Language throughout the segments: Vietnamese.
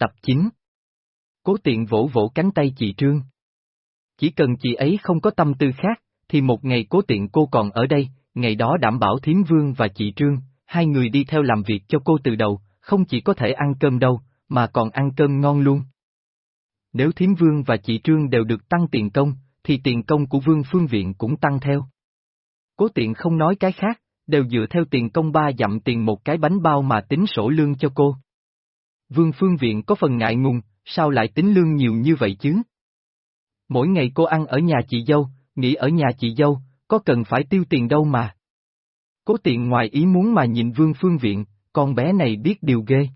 Tập 9 Cố tiện vỗ vỗ cánh tay chị Trương. Chỉ cần chị ấy không có tâm tư khác, thì một ngày cố tiện cô còn ở đây, ngày đó đảm bảo Thiến Vương và chị Trương, hai người đi theo làm việc cho cô từ đầu, không chỉ có thể ăn cơm đâu, mà còn ăn cơm ngon luôn. Nếu Thiến Vương và chị Trương đều được tăng tiền công, thì tiền công của Vương Phương Viện cũng tăng theo. Cố tiện không nói cái khác, đều dựa theo tiền công ba dặm tiền một cái bánh bao mà tính sổ lương cho cô. Vương Phương Viện có phần ngại ngùng, sao lại tính lương nhiều như vậy chứ? Mỗi ngày cô ăn ở nhà chị dâu, nghỉ ở nhà chị dâu, có cần phải tiêu tiền đâu mà. Cố tiện ngoài ý muốn mà nhìn Vương Phương Viện, con bé này biết điều ghê.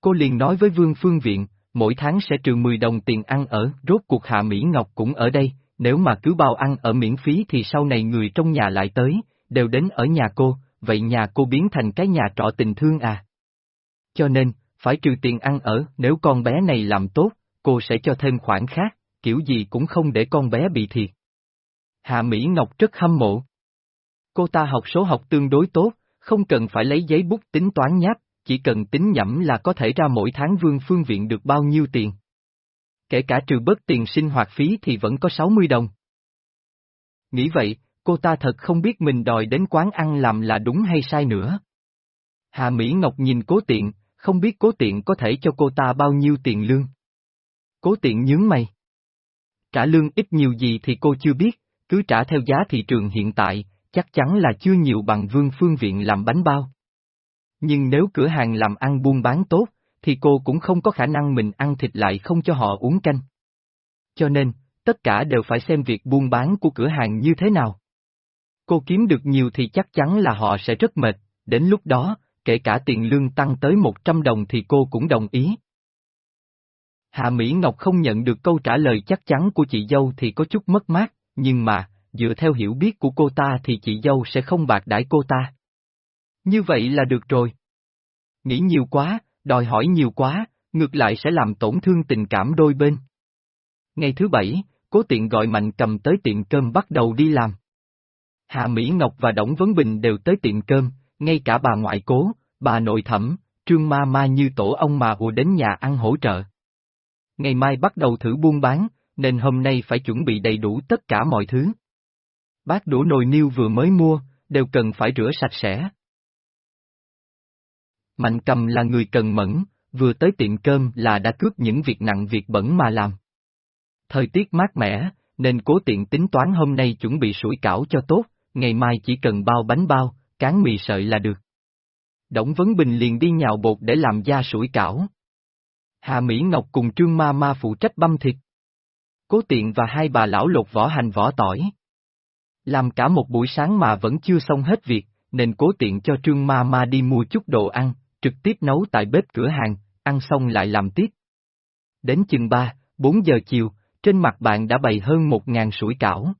Cô liền nói với Vương Phương Viện, mỗi tháng sẽ trừ 10 đồng tiền ăn ở, rốt cuộc Hạ Mỹ Ngọc cũng ở đây, nếu mà cứ bao ăn ở miễn phí thì sau này người trong nhà lại tới, đều đến ở nhà cô, vậy nhà cô biến thành cái nhà trọ tình thương à? Cho nên, phải trừ tiền ăn ở, nếu con bé này làm tốt, cô sẽ cho thêm khoản khác, kiểu gì cũng không để con bé bị thiệt. Hạ Mỹ Ngọc rất hâm mộ. Cô ta học số học tương đối tốt, không cần phải lấy giấy bút tính toán nháp, chỉ cần tính nhẩm là có thể ra mỗi tháng vương phương viện được bao nhiêu tiền. Kể cả trừ bớt tiền sinh hoạt phí thì vẫn có 60 đồng. Nghĩ vậy, cô ta thật không biết mình đòi đến quán ăn làm là đúng hay sai nữa. Hà Mỹ Ngọc nhìn cố tiện, không biết cố tiện có thể cho cô ta bao nhiêu tiền lương. Cố tiện nhướng mày. Trả lương ít nhiều gì thì cô chưa biết, cứ trả theo giá thị trường hiện tại, chắc chắn là chưa nhiều bằng vương phương viện làm bánh bao. Nhưng nếu cửa hàng làm ăn buôn bán tốt, thì cô cũng không có khả năng mình ăn thịt lại không cho họ uống canh. Cho nên, tất cả đều phải xem việc buôn bán của cửa hàng như thế nào. Cô kiếm được nhiều thì chắc chắn là họ sẽ rất mệt, đến lúc đó, kể cả tiền lương tăng tới 100 đồng thì cô cũng đồng ý. Hạ Mỹ Ngọc không nhận được câu trả lời chắc chắn của chị dâu thì có chút mất mát, nhưng mà, dựa theo hiểu biết của cô ta thì chị dâu sẽ không bạc đãi cô ta. Như vậy là được rồi. Nghĩ nhiều quá, đòi hỏi nhiều quá, ngược lại sẽ làm tổn thương tình cảm đôi bên. Ngày thứ bảy, cố tiện gọi Mạnh cầm tới tiệm cơm bắt đầu đi làm. Hạ Mỹ Ngọc và Đổng Vấn Bình đều tới tiệm cơm, ngay cả bà ngoại cố, bà nội thẩm, trương ma ma như tổ ông mà hùa đến nhà ăn hỗ trợ. Ngày mai bắt đầu thử buôn bán, nên hôm nay phải chuẩn bị đầy đủ tất cả mọi thứ. Bát đũa nồi niêu vừa mới mua, đều cần phải rửa sạch sẽ. Mạnh cầm là người cần mẫn, vừa tới tiệm cơm là đã cướp những việc nặng việc bẩn mà làm. Thời tiết mát mẻ, nên cố tiện tính toán hôm nay chuẩn bị sủi cảo cho tốt, ngày mai chỉ cần bao bánh bao, cán mì sợi là được. Đổng Vấn Bình liền đi nhào bột để làm da sủi cảo. Hà Mỹ Ngọc cùng Trương Ma Ma phụ trách băm thịt. Cố tiện và hai bà lão lột vỏ hành vỏ tỏi. Làm cả một buổi sáng mà vẫn chưa xong hết việc, nên cố tiện cho Trương Ma Ma đi mua chút đồ ăn, trực tiếp nấu tại bếp cửa hàng, ăn xong lại làm tiếp. Đến chừng 3, 4 giờ chiều, trên mặt bạn đã bày hơn một ngàn sủi cảo.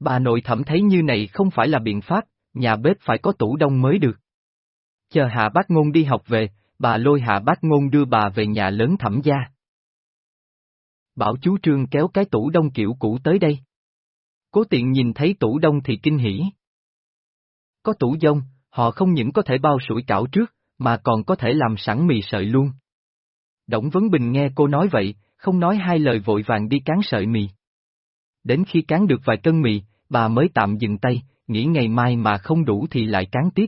Bà nội thẩm thấy như này không phải là biện pháp, nhà bếp phải có tủ đông mới được. Chờ hạ bác ngôn đi học về, bà lôi hạ bác ngôn đưa bà về nhà lớn thẩm gia. Bảo chú Trương kéo cái tủ đông kiểu cũ tới đây. Cố tiện nhìn thấy tủ đông thì kinh hỉ. Có tủ dông, họ không những có thể bao sủi cảo trước, mà còn có thể làm sẵn mì sợi luôn. Đổng Vấn Bình nghe cô nói vậy, không nói hai lời vội vàng đi cán sợi mì. Đến khi cán được vài cân mì, bà mới tạm dừng tay, nghĩ ngày mai mà không đủ thì lại cán tiếp.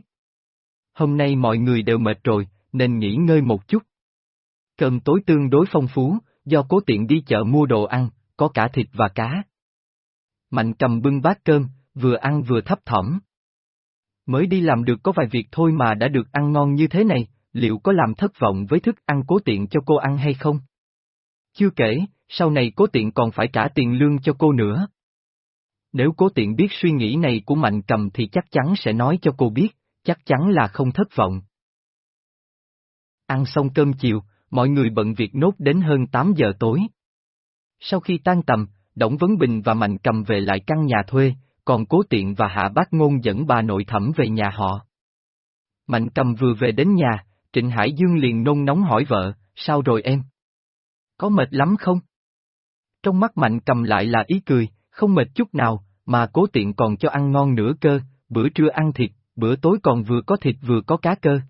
Hôm nay mọi người đều mệt rồi, nên nghỉ ngơi một chút. Cơm tối tương đối phong phú, do cố tiện đi chợ mua đồ ăn, có cả thịt và cá. Mạnh cầm bưng bát cơm, vừa ăn vừa thấp thỏm. Mới đi làm được có vài việc thôi mà đã được ăn ngon như thế này, liệu có làm thất vọng với thức ăn cố tiện cho cô ăn hay không? Chưa kể, sau này cố tiện còn phải trả tiền lương cho cô nữa. Nếu cố tiện biết suy nghĩ này của Mạnh Cầm thì chắc chắn sẽ nói cho cô biết, chắc chắn là không thất vọng. Ăn xong cơm chiều, mọi người bận việc nốt đến hơn 8 giờ tối. Sau khi tan tầm, Đổng Vấn Bình và Mạnh Cầm về lại căn nhà thuê, còn Cố Tiện và Hạ Bác Ngôn dẫn bà nội thẩm về nhà họ. Mạnh Cầm vừa về đến nhà, Trịnh Hải Dương liền nôn nóng hỏi vợ, sao rồi em? Có mệt lắm không? Trong mắt Mạnh Cầm lại là ý cười, không mệt chút nào, mà Cố Tiện còn cho ăn ngon nữa cơ, bữa trưa ăn thịt, bữa tối còn vừa có thịt vừa có cá cơ.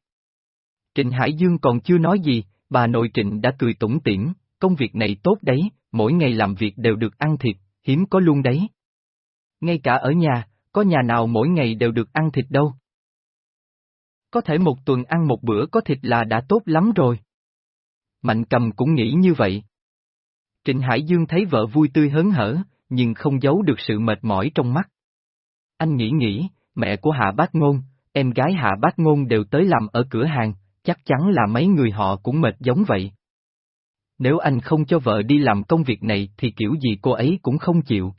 Trịnh Hải Dương còn chưa nói gì, bà nội Trịnh đã cười tủm tỉm, công việc này tốt đấy, mỗi ngày làm việc đều được ăn thịt, hiếm có luôn đấy. Ngay cả ở nhà, có nhà nào mỗi ngày đều được ăn thịt đâu. Có thể một tuần ăn một bữa có thịt là đã tốt lắm rồi. Mạnh cầm cũng nghĩ như vậy. Trịnh Hải Dương thấy vợ vui tươi hớn hở, nhưng không giấu được sự mệt mỏi trong mắt. Anh nghĩ nghĩ, mẹ của Hạ Bác Ngôn, em gái Hạ Bác Ngôn đều tới làm ở cửa hàng, chắc chắn là mấy người họ cũng mệt giống vậy. Nếu anh không cho vợ đi làm công việc này thì kiểu gì cô ấy cũng không chịu.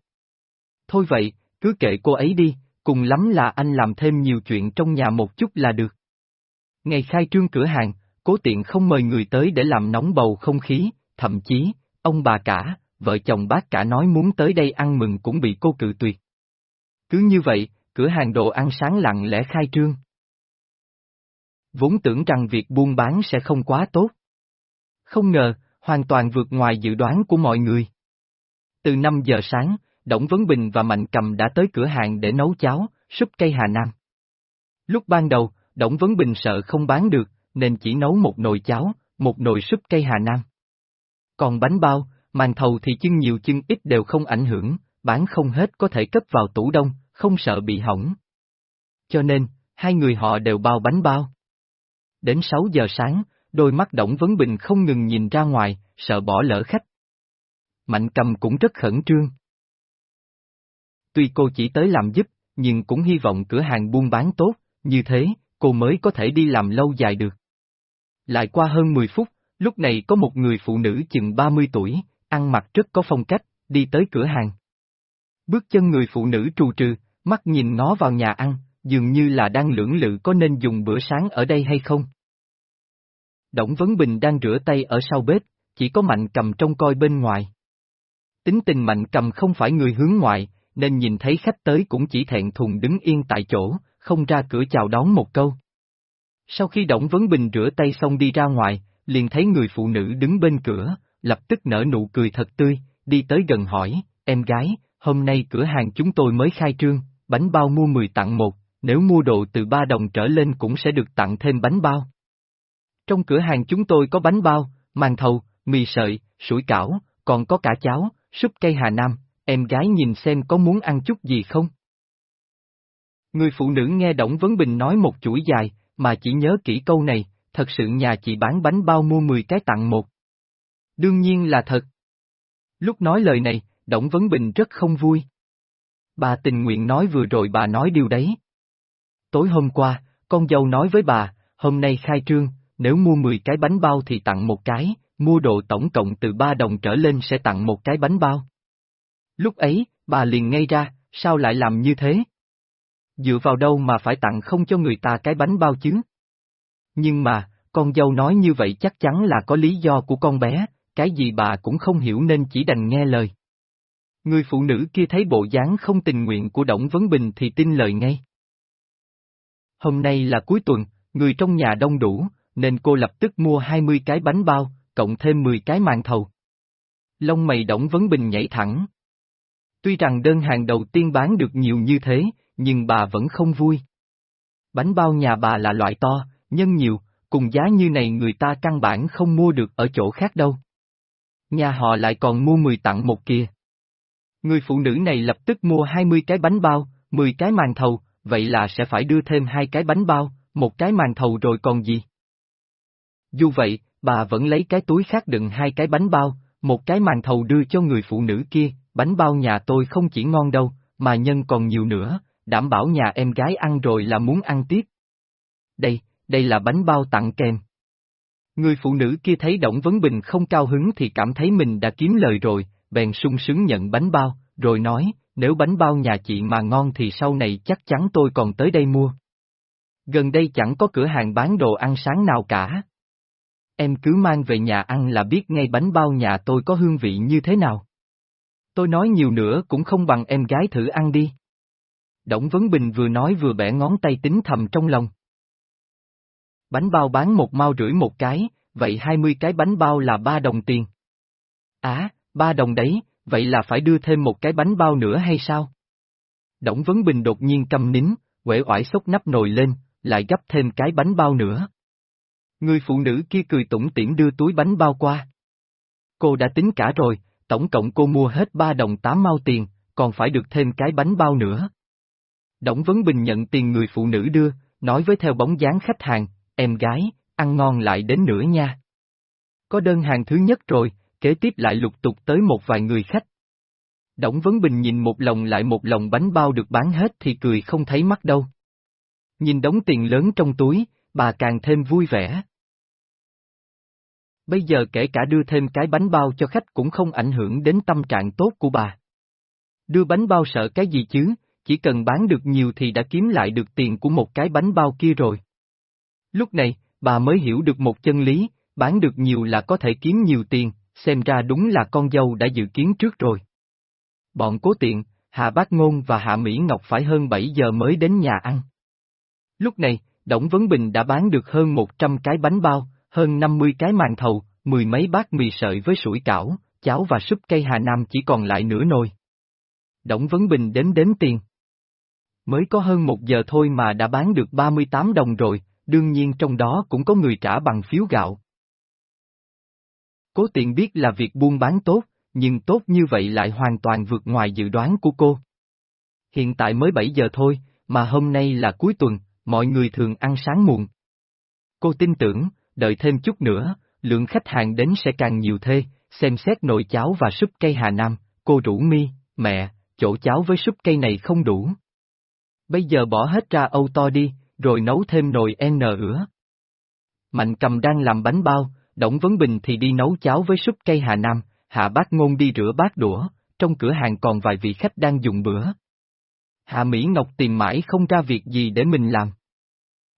Thôi vậy, cứ kệ cô ấy đi, cùng lắm là anh làm thêm nhiều chuyện trong nhà một chút là được. Ngày khai trương cửa hàng, cố tiện không mời người tới để làm nóng bầu không khí, thậm chí, ông bà cả, vợ chồng bác cả nói muốn tới đây ăn mừng cũng bị cô cự tuyệt. Cứ như vậy, cửa hàng đồ ăn sáng lặng lẽ khai trương. Vốn tưởng rằng việc buôn bán sẽ không quá tốt. Không ngờ, hoàn toàn vượt ngoài dự đoán của mọi người. Từ 5 giờ sáng, Đổng Vấn Bình và Mạnh Cầm đã tới cửa hàng để nấu cháo, súp cây Hà Nam. Lúc ban đầu, Đổng Vấn Bình sợ không bán được, nên chỉ nấu một nồi cháo, một nồi súp cây Hà Nam. Còn bánh bao, màn thầu thì chân nhiều chân ít đều không ảnh hưởng, bán không hết có thể cất vào tủ đông, không sợ bị hỏng. Cho nên, hai người họ đều bao bánh bao. Đến 6 giờ sáng, đôi mắt Đổng Vấn Bình không ngừng nhìn ra ngoài, sợ bỏ lỡ khách. Mạnh cầm cũng rất khẩn trương. Tuy cô chỉ tới làm giúp, nhưng cũng hy vọng cửa hàng buôn bán tốt, như thế, cô mới có thể đi làm lâu dài được. Lại qua hơn 10 phút, lúc này có một người phụ nữ chừng 30 tuổi, ăn mặc rất có phong cách, đi tới cửa hàng. Bước chân người phụ nữ trù trừ, mắt nhìn nó vào nhà ăn, dường như là đang lưỡng lự có nên dùng bữa sáng ở đây hay không. Đổng Vấn Bình đang rửa tay ở sau bếp, chỉ có Mạnh cầm trông coi bên ngoài. Tính tình Mạnh cầm không phải người hướng ngoại, nên nhìn thấy khách tới cũng chỉ thẹn thùng đứng yên tại chỗ, không ra cửa chào đón một câu. Sau khi Đổng Vấn Bình rửa tay xong đi ra ngoài, liền thấy người phụ nữ đứng bên cửa, lập tức nở nụ cười thật tươi, đi tới gần hỏi, em gái, hôm nay cửa hàng chúng tôi mới khai trương, bánh bao mua 10 tặng một, nếu mua đồ từ 3 đồng trở lên cũng sẽ được tặng thêm bánh bao. Trong cửa hàng chúng tôi có bánh bao, màn thầu, mì sợi, sủi cảo, còn có cả cháo, súp cây Hà Nam, em gái nhìn xem có muốn ăn chút gì không? Người phụ nữ nghe Đổng Vấn Bình nói một chuỗi dài, mà chỉ nhớ kỹ câu này, thật sự nhà chị bán bánh bao mua 10 cái tặng một. Đương nhiên là thật. Lúc nói lời này, Đổng Vấn Bình rất không vui. Bà tình nguyện nói vừa rồi bà nói điều đấy. Tối hôm qua, con dâu nói với bà, hôm nay khai trương, nếu mua 10 cái bánh bao thì tặng một cái, mua đồ tổng cộng từ 3 đồng trở lên sẽ tặng một cái bánh bao. Lúc ấy, bà liền ngay ra, sao lại làm như thế? Dựa vào đâu mà phải tặng không cho người ta cái bánh bao chứ? Nhưng mà, con dâu nói như vậy chắc chắn là có lý do của con bé, cái gì bà cũng không hiểu nên chỉ đành nghe lời. Người phụ nữ kia thấy bộ dáng không tình nguyện của Đổng Vấn Bình thì tin lời ngay. Hôm nay là cuối tuần, người trong nhà đông đủ, nên cô lập tức mua 20 cái bánh bao, cộng thêm 10 cái màn thầu. Lông mày Đổng Vấn Bình nhảy thẳng. Tuy rằng đơn hàng đầu tiên bán được nhiều như thế, nhưng bà vẫn không vui. Bánh bao nhà bà là loại to, nhân nhiều, cùng giá như này người ta căn bản không mua được ở chỗ khác đâu. Nhà họ lại còn mua 10 tặng một kia. Người phụ nữ này lập tức mua 20 cái bánh bao, 10 cái màn thầu, vậy là sẽ phải đưa thêm hai cái bánh bao, một cái màn thầu rồi còn gì? Dù vậy, bà vẫn lấy cái túi khác đựng hai cái bánh bao, một cái màn thầu đưa cho người phụ nữ kia, bánh bao nhà tôi không chỉ ngon đâu, mà nhân còn nhiều nữa, đảm bảo nhà em gái ăn rồi là muốn ăn tiếp. Đây, đây là bánh bao tặng kèm. Người phụ nữ kia thấy Đổng Vấn Bình không cao hứng thì cảm thấy mình đã kiếm lời rồi, bèn sung sướng nhận bánh bao, rồi nói, nếu bánh bao nhà chị mà ngon thì sau này chắc chắn tôi còn tới đây mua. Gần đây chẳng có cửa hàng bán đồ ăn sáng nào cả. Em cứ mang về nhà ăn là biết ngay bánh bao nhà tôi có hương vị như thế nào. Tôi nói nhiều nữa cũng không bằng em gái thử ăn đi. Đổng Vấn Bình vừa nói vừa bẻ ngón tay tính thầm trong lòng. Bánh bao bán một mao rưỡi một cái, vậy 20 cái bánh bao là ba đồng tiền. Á, ba đồng đấy, vậy là phải đưa thêm một cái bánh bao nữa hay sao? Đổng Vấn Bình đột nhiên câm nín, quể oải xốc nắp nồi lên, lại gấp thêm cái bánh bao nữa. Người phụ nữ kia cười tủm tỉm đưa túi bánh bao qua. Cô đã tính cả rồi, tổng cộng cô mua hết 3 đồng 8 mao tiền, còn phải được thêm cái bánh bao nữa. Đổng Vấn Bình nhận tiền người phụ nữ đưa, nói với theo bóng dáng khách hàng, em gái, ăn ngon lại đến nữa nha. Có đơn hàng thứ nhất rồi, kế tiếp lại lục tục tới một vài người khách. Đổng Vấn Bình nhìn một lồng lại một lồng bánh bao được bán hết thì cười không thấy mắt đâu. Nhìn đống tiền lớn trong túi, bà càng thêm vui vẻ. Bây giờ kể cả đưa thêm cái bánh bao cho khách cũng không ảnh hưởng đến tâm trạng tốt của bà. Đưa bánh bao sợ cái gì chứ, chỉ cần bán được nhiều thì đã kiếm lại được tiền của một cái bánh bao kia rồi. Lúc này, bà mới hiểu được một chân lý, bán được nhiều là có thể kiếm nhiều tiền, xem ra đúng là con dâu đã dự kiến trước rồi. Bọn cố tiện, Hạ Bác Ngôn và Hạ Mỹ Ngọc phải hơn 7 giờ mới đến nhà ăn. Lúc này, Đổng Vấn Bình đã bán được hơn 100 cái bánh bao, hơn 50 cái màn thầu, mười mấy bát mì sợi với sủi cảo, cháo và súp cây Hà Nam chỉ còn lại nửa nồi. Đổng Vấn Bình đến đếm tiền. Mới có hơn một giờ thôi mà đã bán được 38 đồng rồi, đương nhiên trong đó cũng có người trả bằng phiếu gạo. Cố tiện biết là việc buôn bán tốt, nhưng tốt như vậy lại hoàn toàn vượt ngoài dự đoán của cô. Hiện tại mới 7 giờ thôi, mà hôm nay là cuối tuần, mọi người thường ăn sáng muộn. Cô tin tưởng, đợi thêm chút nữa, lượng khách hàng đến sẽ càng nhiều thê, xem xét nồi cháo và súp cây Hà Nam, cô rủ mi, mẹ, chỗ cháo với súp cây này không đủ. Bây giờ bỏ hết ra âu to đi, rồi nấu thêm nồi N ửa. Mạnh cầm đang làm bánh bao, Đổng Vấn Bình thì đi nấu cháo với súp cây Hà Nam, Hạ Bác Ngôn đi rửa bát đũa, trong cửa hàng còn vài vị khách đang dùng bữa. Hạ Mỹ Ngọc tìm mãi không ra việc gì để mình làm.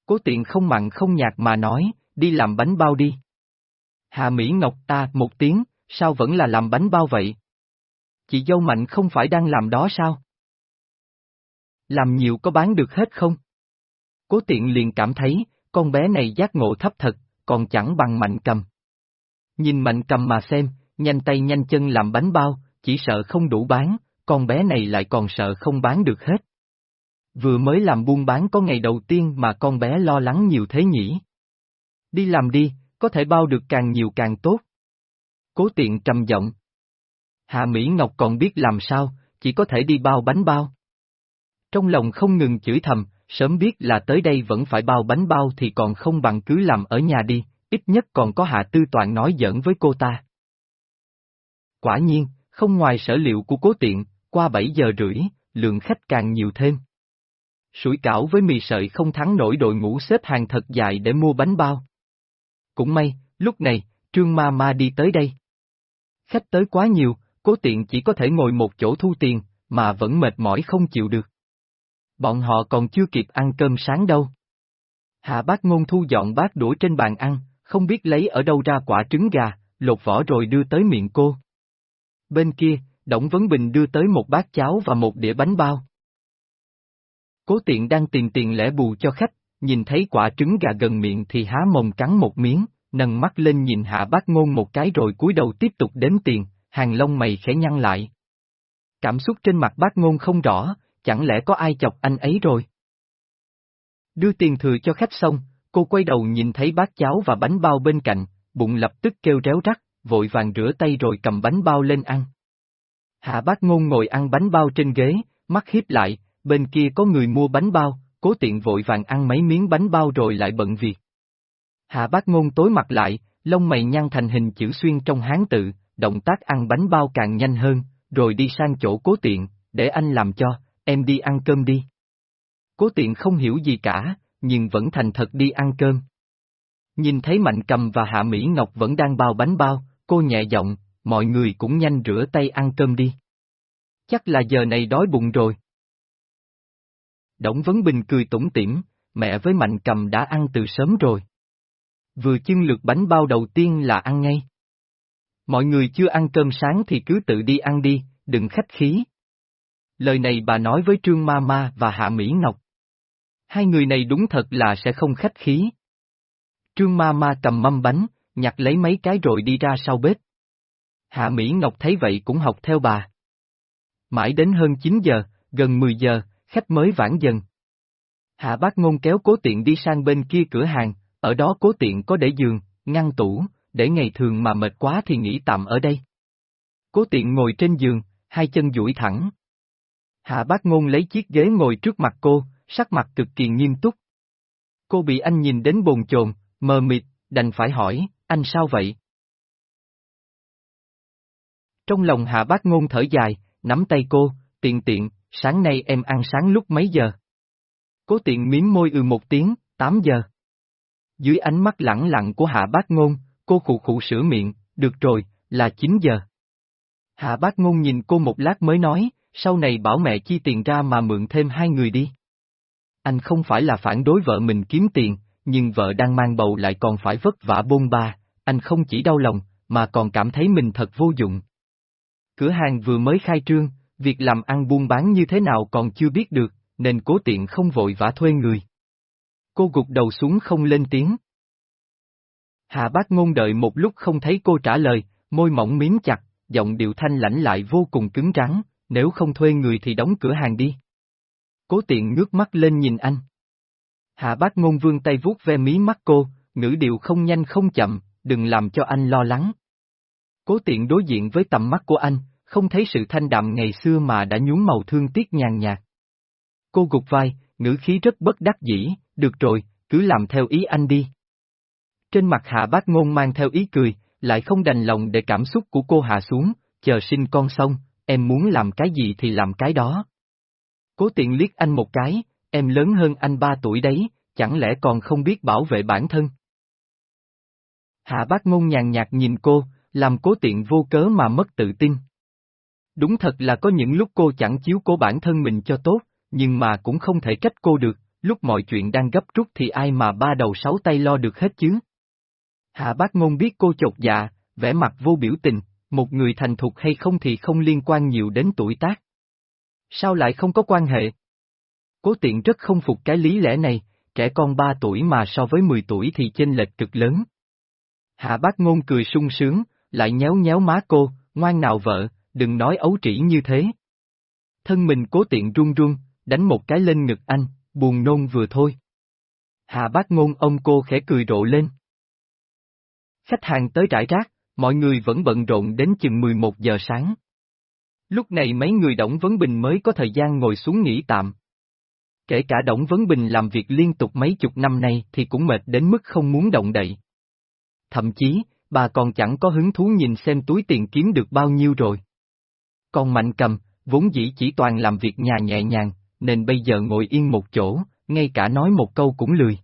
Cố tiện không mặn không nhạt mà nói, đi làm bánh bao đi. Hạ Mỹ Ngọc ta một tiếng, sao vẫn là làm bánh bao vậy? Chị dâu mạnh không phải đang làm đó sao? Làm nhiều có bán được hết không? Cố tiện liền cảm thấy, con bé này giác ngộ thấp thật, còn chẳng bằng mạnh cầm. Nhìn mạnh cầm mà xem, nhanh tay nhanh chân làm bánh bao, chỉ sợ không đủ bán, con bé này lại còn sợ không bán được hết. Vừa mới làm buôn bán có ngày đầu tiên mà con bé lo lắng nhiều thế nhỉ. Đi làm đi, có thể bao được càng nhiều càng tốt. Cố tiện trầm giọng. Hạ Mỹ Ngọc còn biết làm sao, chỉ có thể đi bao bánh bao. Trong lòng không ngừng chửi thầm, sớm biết là tới đây vẫn phải bao bánh bao thì còn không bằng cứ làm ở nhà đi, ít nhất còn có hạ tư toàn nói giỡn với cô ta. Quả nhiên, không ngoài sở liệu của cố tiện, qua 7 giờ rưỡi, lượng khách càng nhiều thêm. Sủi cảo với mì sợi không thắng nổi đội ngũ xếp hàng thật dài để mua bánh bao. Cũng may, lúc này, Trương Ma Ma đi tới đây. Khách tới quá nhiều, cố tiện chỉ có thể ngồi một chỗ thu tiền, mà vẫn mệt mỏi không chịu được. Bọn họ còn chưa kịp ăn cơm sáng đâu. Hạ bác ngôn thu dọn bát đũa trên bàn ăn, không biết lấy ở đâu ra quả trứng gà, lột vỏ rồi đưa tới miệng cô. Bên kia, Đổng Vấn Bình đưa tới một bát cháo và một đĩa bánh bao. Cố tiện đang tìm tiền lẻ bù cho khách, nhìn thấy quả trứng gà gần miệng thì há mồm cắn một miếng, nâng mắt lên nhìn hạ bác ngôn một cái rồi cúi đầu tiếp tục đếm tiền, hàng lông mày khẽ nhăn lại. Cảm xúc trên mặt bác ngôn không rõ, chẳng lẽ có ai chọc anh ấy rồi? Đưa tiền thừa cho khách xong, cô quay đầu nhìn thấy bát cháo và bánh bao bên cạnh, bụng lập tức kêu réo rắc, vội vàng rửa tay rồi cầm bánh bao lên ăn. Hạ bác ngôn ngồi ăn bánh bao trên ghế, mắt hiếp lại, bên kia có người mua bánh bao, cố tiện vội vàng ăn mấy miếng bánh bao rồi lại bận việc. Hạ bác ngôn tối mặt lại, lông mày nhăn thành hình chữ xuyên trong hán tự, động tác ăn bánh bao càng nhanh hơn, rồi đi sang chỗ cố tiện, để anh làm cho, em đi ăn cơm đi. Cố tiện không hiểu gì cả, nhưng vẫn thành thật đi ăn cơm. Nhìn thấy Mạnh Cầm và Hạ Mỹ Ngọc vẫn đang bao bánh bao, cô nhẹ giọng, mọi người cũng nhanh rửa tay ăn cơm đi. Chắc là giờ này đói bụng rồi. Đổng Vấn Bình cười tủm tỉm, mẹ với Mạnh Cầm đã ăn từ sớm rồi. Vừa chưng lượt bánh bao đầu tiên là ăn ngay. Mọi người chưa ăn cơm sáng thì cứ tự đi ăn đi, đừng khách khí. Lời này bà nói với Trương Ma Ma và Hạ Mỹ Ngọc. Hai người này đúng thật là sẽ không khách khí. Trương Ma Ma cầm mâm bánh, nhặt lấy mấy cái rồi đi ra sau bếp. Hạ Mỹ Ngọc thấy vậy cũng học theo bà. Mãi đến hơn 9 giờ, gần 10 giờ, khách mới vãn dần. Hạ bác ngôn kéo cố tiện đi sang bên kia cửa hàng, ở đó cố tiện có để giường, ngăn tủ, để ngày thường mà mệt quá thì nghỉ tạm ở đây. Cố tiện ngồi trên giường, hai chân duỗi thẳng. Hạ bác ngôn lấy chiếc ghế ngồi trước mặt cô, sắc mặt cực kỳ nghiêm túc. Cô bị anh nhìn đến bồn chồn, mờ mịt, đành phải hỏi, anh sao vậy? Trong lòng hạ bác ngôn thở dài, nắm tay cô, tiện tiện, sáng nay em ăn sáng lúc mấy giờ? Cố tiện miếm môi ừ một tiếng, 8 giờ. Dưới ánh mắt lẳng lặng của hạ bác ngôn, cô khụ khụ sửa miệng, được rồi, là 9 giờ. Hạ bác ngôn nhìn cô một lát mới nói, sau này bảo mẹ chi tiền ra mà mượn thêm hai người đi. Anh không phải là phản đối vợ mình kiếm tiền, nhưng vợ đang mang bầu lại còn phải vất vả bôn ba, anh không chỉ đau lòng, mà còn cảm thấy mình thật vô dụng. Cửa hàng vừa mới khai trương, việc làm ăn buôn bán như thế nào còn chưa biết được, nên cố tiện không vội vã thuê người. Cô gục đầu xuống không lên tiếng. Hạ bác ngôn đợi một lúc không thấy cô trả lời, môi mỏng miếm chặt, giọng điệu thanh lãnh lại vô cùng cứng rắn, nếu không thuê người thì đóng cửa hàng đi. Cố tiện ngước mắt lên nhìn anh. Hạ bác ngôn vương tay vuốt ve mí mắt cô, ngữ điệu không nhanh không chậm, đừng làm cho anh lo lắng. Cố tiện đối diện với tầm mắt của anh, không thấy sự thanh đạm ngày xưa mà đã nhuốm màu thương tiếc nhàn nhạt. Cô gục vai, ngữ khí rất bất đắc dĩ, được rồi, cứ làm theo ý anh đi. Trên mặt hạ bác ngôn mang theo ý cười, lại không đành lòng để cảm xúc của cô hạ xuống, chờ sinh con xong, em muốn làm cái gì thì làm cái đó. Cố tiện liếc anh một cái, em lớn hơn anh ba tuổi đấy, chẳng lẽ còn không biết bảo vệ bản thân? Hạ bác ngôn nhàn nhạt nhìn cô, làm cố tiện vô cớ mà mất tự tin. Đúng thật là có những lúc cô chẳng chiếu cố bản thân mình cho tốt, nhưng mà cũng không thể trách cô được, lúc mọi chuyện đang gấp rút thì ai mà ba đầu sáu tay lo được hết chứ. Hạ bác ngôn biết cô chột dạ, vẻ mặt vô biểu tình, một người thành thục hay không thì không liên quan nhiều đến tuổi tác. Sao lại không có quan hệ? Cố tiện rất không phục cái lý lẽ này, trẻ con 3 tuổi mà so với 10 tuổi thì chênh lệch cực lớn. Hạ bác ngôn cười sung sướng, lại nhéo nhéo má cô, ngoan nào vợ, đừng nói ấu trĩ như thế. Thân mình cố tiện run run, đánh một cái lên ngực anh, buồn nôn vừa thôi. Hạ bác ngôn ông cô khẽ cười rộ lên. Khách hàng tới rải rác, mọi người vẫn bận rộn đến chừng 11 giờ sáng. Lúc này mấy người Đổng Vấn Bình mới có thời gian ngồi xuống nghỉ tạm. Kể cả Đổng Vấn Bình làm việc liên tục mấy chục năm nay thì cũng mệt đến mức không muốn động đậy. Thậm chí, bà còn chẳng có hứng thú nhìn xem túi tiền kiếm được bao nhiêu rồi. Còn Mạnh Cầm, vốn dĩ chỉ toàn làm việc nhà nhẹ nhàng, nên bây giờ ngồi yên một chỗ, ngay cả nói một câu cũng lười.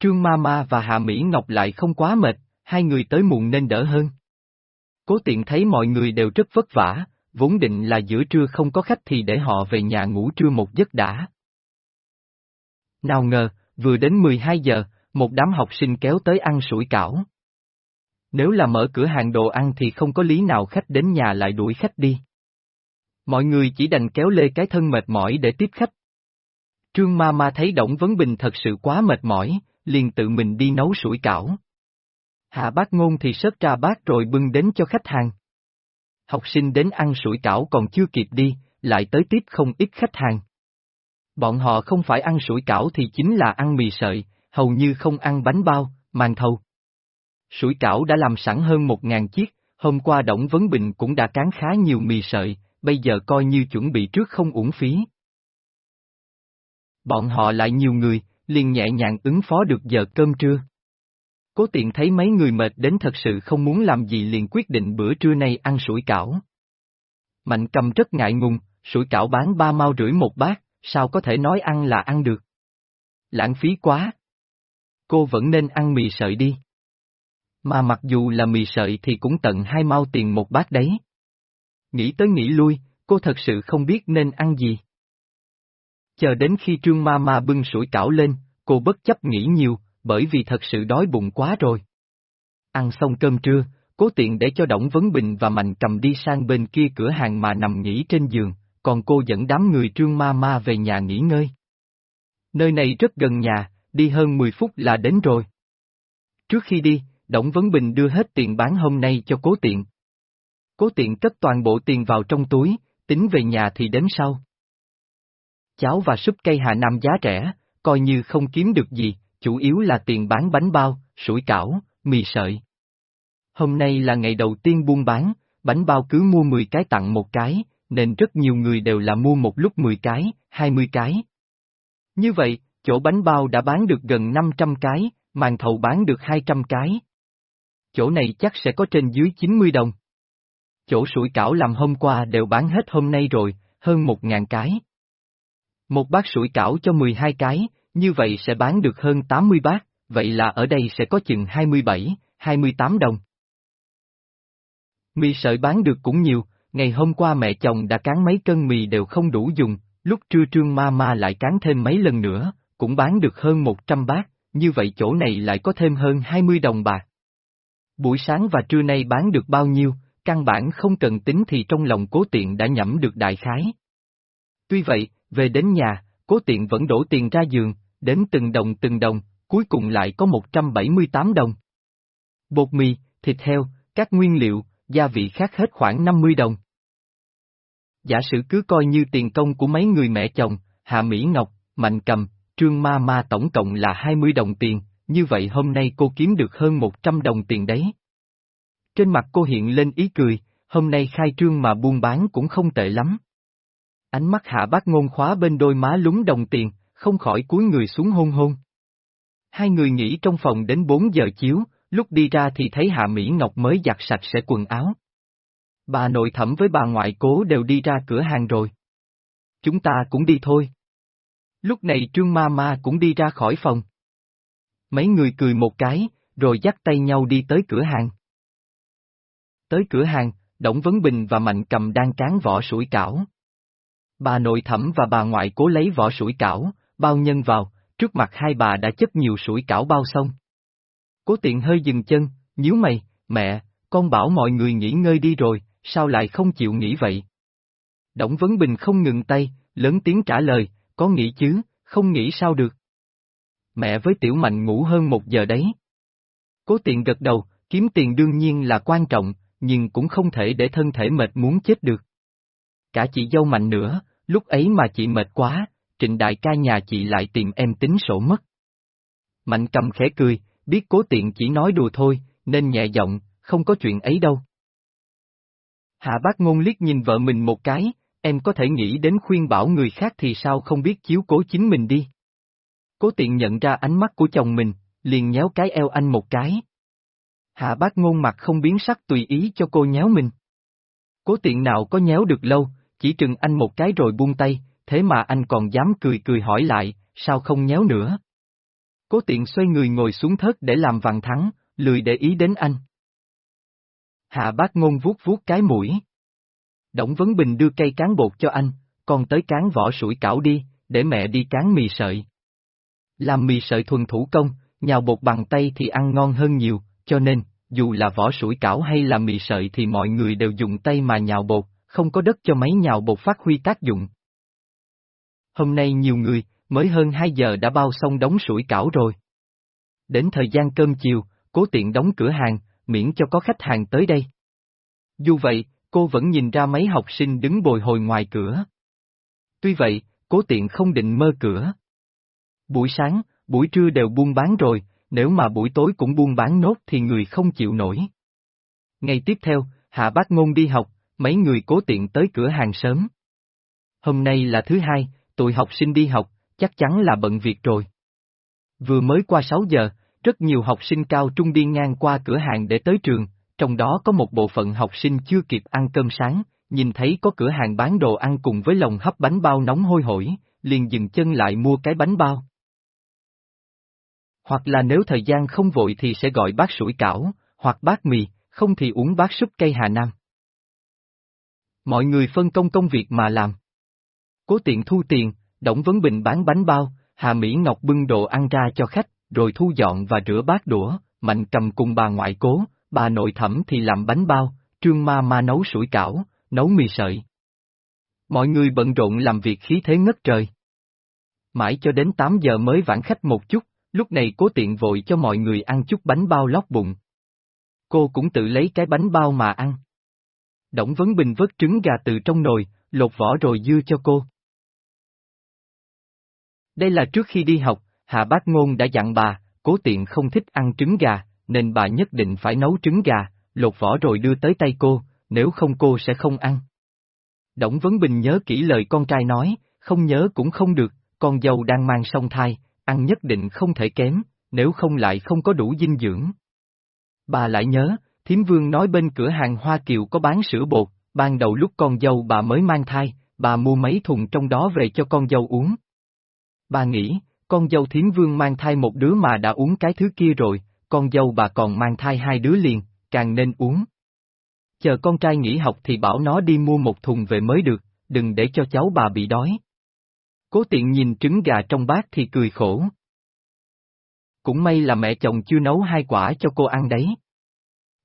Trương Ma Ma và Hà Mỹ Ngọc lại không quá mệt, hai người tới muộn nên đỡ hơn. Cố tiện thấy mọi người đều rất vất vả, vốn định là giữa trưa không có khách thì để họ về nhà ngủ trưa một giấc đã. Nào ngờ, vừa đến 12 giờ, một đám học sinh kéo tới ăn sủi cảo. Nếu là mở cửa hàng đồ ăn thì không có lý nào khách đến nhà lại đuổi khách đi. Mọi người chỉ đành kéo lê cái thân mệt mỏi để tiếp khách. Trương Ma Ma thấy Đổng Vấn Bình thật sự quá mệt mỏi, liền tự mình đi nấu sủi cảo. Hạ bát ngôn thì sớt ra bát rồi bưng đến cho khách hàng. Học sinh đến ăn sủi cảo còn chưa kịp đi, lại tới tiếp không ít khách hàng. Bọn họ không phải ăn sủi cảo thì chính là ăn mì sợi, hầu như không ăn bánh bao, màn thầu. Sủi cảo đã làm sẵn hơn một ngàn chiếc, hôm qua Đổng Vấn Bình cũng đã cán khá nhiều mì sợi, bây giờ coi như chuẩn bị trước không uổng phí. Bọn họ lại nhiều người, liền nhẹ nhàng ứng phó được giờ cơm trưa. Cố tiện thấy mấy người mệt đến thật sự không muốn làm gì liền quyết định bữa trưa nay ăn sủi cảo. Mạnh cầm rất ngại ngùng, sủi cảo bán ba mau rưỡi một bát, sao có thể nói ăn là ăn được. Lãng phí quá. Cô vẫn nên ăn mì sợi đi. Mà mặc dù là mì sợi thì cũng tận hai mau tiền một bát đấy. Nghĩ tới nghĩ lui, cô thật sự không biết nên ăn gì. Chờ đến khi trương ma ma bưng sủi cảo lên, cô bất chấp nghĩ nhiều, bởi vì thật sự đói bụng quá rồi. Ăn xong cơm trưa, cố tiện để cho Đổng Vấn Bình và Mạnh cầm đi sang bên kia cửa hàng mà nằm nghỉ trên giường, còn cô dẫn đám người trương ma ma về nhà nghỉ ngơi. Nơi này rất gần nhà, đi hơn 10 phút là đến rồi. Trước khi đi, Đổng Vấn Bình đưa hết tiền bán hôm nay cho cố tiện. Cố tiện cất toàn bộ tiền vào trong túi, tính về nhà thì đến sau. Cháo và súp cây Hà Nam giá rẻ, coi như không kiếm được gì, chủ yếu là tiền bán bánh bao, sủi cảo, mì sợi. Hôm nay là ngày đầu tiên buôn bán, bánh bao cứ mua 10 cái tặng một cái, nên rất nhiều người đều là mua một lúc 10 cái, 20 cái. Như vậy, chỗ bánh bao đã bán được gần 500 cái, màn thầu bán được 200 cái. Chỗ này chắc sẽ có trên dưới 90 đồng. Chỗ sủi cảo làm hôm qua đều bán hết hôm nay rồi, hơn 1.000 cái. Một bát sủi cảo cho 12 cái, như vậy sẽ bán được hơn 80 bát, vậy là ở đây sẽ có chừng 27, 28 đồng. Mì sợi bán được cũng nhiều, ngày hôm qua mẹ chồng đã cán mấy cân mì đều không đủ dùng, lúc trưa trương ma ma lại cán thêm mấy lần nữa, cũng bán được hơn 100 bát, như vậy chỗ này lại có thêm hơn 20 đồng bạc. Buổi sáng và trưa nay bán được bao nhiêu, căn bản không cần tính thì trong lòng cố tiện đã nhẩm được đại khái. Tuy vậy, về đến nhà, cố tiện vẫn đổ tiền ra giường, đến từng đồng từng đồng, cuối cùng lại có 178 đồng. Bột mì, thịt heo, các nguyên liệu, gia vị khác hết khoảng 50 đồng. Giả sử cứ coi như tiền công của mấy người mẹ chồng, Hạ Mỹ Ngọc, Mạnh Cầm, Trương Ma Ma tổng cộng là 20 đồng tiền, như vậy hôm nay cô kiếm được hơn 100 đồng tiền đấy. Trên mặt cô hiện lên ý cười, hôm nay khai trương mà buôn bán cũng không tệ lắm. Ánh mắt hạ bác ngôn khóa bên đôi má lúng đồng tiền, không khỏi cúi người xuống hôn hôn. Hai người nghỉ trong phòng đến 4 giờ chiếu, lúc đi ra thì thấy Hạ Mỹ Ngọc mới giặt sạch sẽ quần áo. Bà nội thẩm với bà ngoại cố đều đi ra cửa hàng rồi. Chúng ta cũng đi thôi. Lúc này Trương Ma Ma cũng đi ra khỏi phòng. Mấy người cười một cái, rồi dắt tay nhau đi tới cửa hàng. Tới cửa hàng, Đổng Vấn Bình và Mạnh Cầm đang cán vỏ sủi cảo. Bà nội thẩm và bà ngoại cố lấy vỏ sủi cảo, bao nhân vào, trước mặt hai bà đã chất nhiều sủi cảo bao xong. Cố tiện hơi dừng chân, nhíu mày, mẹ, con bảo mọi người nghỉ ngơi đi rồi, sao lại không chịu nghỉ vậy? Đổng Vấn Bình không ngừng tay, lớn tiếng trả lời, có nghỉ chứ, không nghỉ sao được. Mẹ với Tiểu Mạnh ngủ hơn một giờ đấy. Cố tiện gật đầu, kiếm tiền đương nhiên là quan trọng, nhưng cũng không thể để thân thể mệt muốn chết được. Cả chị dâu Mạnh nữa, lúc ấy mà chị mệt quá, trịnh đại ca nhà chị lại tìm em tính sổ mất. Mạnh cầm khẽ cười, biết cố tiện chỉ nói đùa thôi, nên nhẹ giọng, không có chuyện ấy đâu. Hạ bác ngôn liếc nhìn vợ mình một cái, em có thể nghĩ đến khuyên bảo người khác thì sao không biết chiếu cố chính mình đi. Cố tiện nhận ra ánh mắt của chồng mình, liền nhéo cái eo anh một cái. Hạ bác ngôn mặt không biến sắc tùy ý cho cô nhéo mình. Cố tiện nào có nhéo được lâu, chỉ trừng anh một cái rồi buông tay, thế mà anh còn dám cười cười hỏi lại, sao không nhéo nữa? Cố tiện xoay người ngồi xuống thớt để làm vàng thắng, lười để ý đến anh. Hạ bác ngôn vuốt vuốt cái mũi. Đổng Vấn Bình đưa cây cán bột cho anh, còn tới cán vỏ sủi cảo đi, để mẹ đi cán mì sợi. Làm mì sợi thuần thủ công, nhào bột bằng tay thì ăn ngon hơn nhiều, cho nên, dù là vỏ sủi cảo hay là mì sợi thì mọi người đều dùng tay mà nhào bột, không có đất cho máy nhào bột phát huy tác dụng. Hôm nay nhiều người, mới hơn 2 giờ đã bao xong đóng sủi cảo rồi. Đến thời gian cơm chiều, cố tiện đóng cửa hàng, miễn cho có khách hàng tới đây. Dù vậy, cô vẫn nhìn ra mấy học sinh đứng bồi hồi ngoài cửa. Tuy vậy, cố tiện không định mơ cửa. Buổi sáng, buổi trưa đều buôn bán rồi, nếu mà buổi tối cũng buôn bán nốt thì người không chịu nổi. Ngày tiếp theo, Hạ Bác Ngôn đi học, mấy người cố tiện tới cửa hàng sớm. Hôm nay là thứ hai, tụi học sinh đi học, chắc chắn là bận việc rồi. Vừa mới qua 6 giờ, rất nhiều học sinh cao trung đi ngang qua cửa hàng để tới trường, trong đó có một bộ phận học sinh chưa kịp ăn cơm sáng, nhìn thấy có cửa hàng bán đồ ăn cùng với lồng hấp bánh bao nóng hôi hổi, liền dừng chân lại mua cái bánh bao. Hoặc là nếu thời gian không vội thì sẽ gọi bát sủi cảo, hoặc bát mì, không thì uống bát súp cây Hà Nam. Mọi người phân công công việc mà làm. Cố tiện thu tiền, Đổng Vấn Bình bán bánh bao, Hà Mỹ Ngọc bưng đồ ăn ra cho khách, rồi thu dọn và rửa bát đũa, Mạnh cầm cùng bà ngoại cố, bà nội thẩm thì làm bánh bao, trương ma ma nấu sủi cảo, nấu mì sợi. Mọi người bận rộn làm việc khí thế ngất trời. Mãi cho đến 8 giờ mới vãn khách một chút, lúc này cố tiện vội cho mọi người ăn chút bánh bao lót bụng. Cô cũng tự lấy cái bánh bao mà ăn. Đổng Vấn Bình vớt trứng gà từ trong nồi, lột vỏ rồi dưa cho cô. Đây là trước khi đi học, Hạ Bác Ngôn đã dặn bà, cố tiện không thích ăn trứng gà, nên bà nhất định phải nấu trứng gà, lột vỏ rồi đưa tới tay cô, nếu không cô sẽ không ăn. Đổng Vấn Bình nhớ kỹ lời con trai nói, không nhớ cũng không được, con dâu đang mang song thai, ăn nhất định không thể kém, nếu không lại không có đủ dinh dưỡng. Bà lại nhớ, Thiếm Vương nói bên cửa hàng Hoa Kiều có bán sữa bột, ban đầu lúc con dâu bà mới mang thai, bà mua mấy thùng trong đó về cho con dâu uống. Bà nghĩ, con dâu Thiếm Vương mang thai một đứa mà đã uống cái thứ kia rồi, con dâu bà còn mang thai hai đứa liền, càng nên uống. Chờ con trai nghỉ học thì bảo nó đi mua một thùng về mới được, đừng để cho cháu bà bị đói. Cố tiện nhìn trứng gà trong bát thì cười khổ. Cũng may là mẹ chồng chưa nấu hai quả cho cô ăn đấy.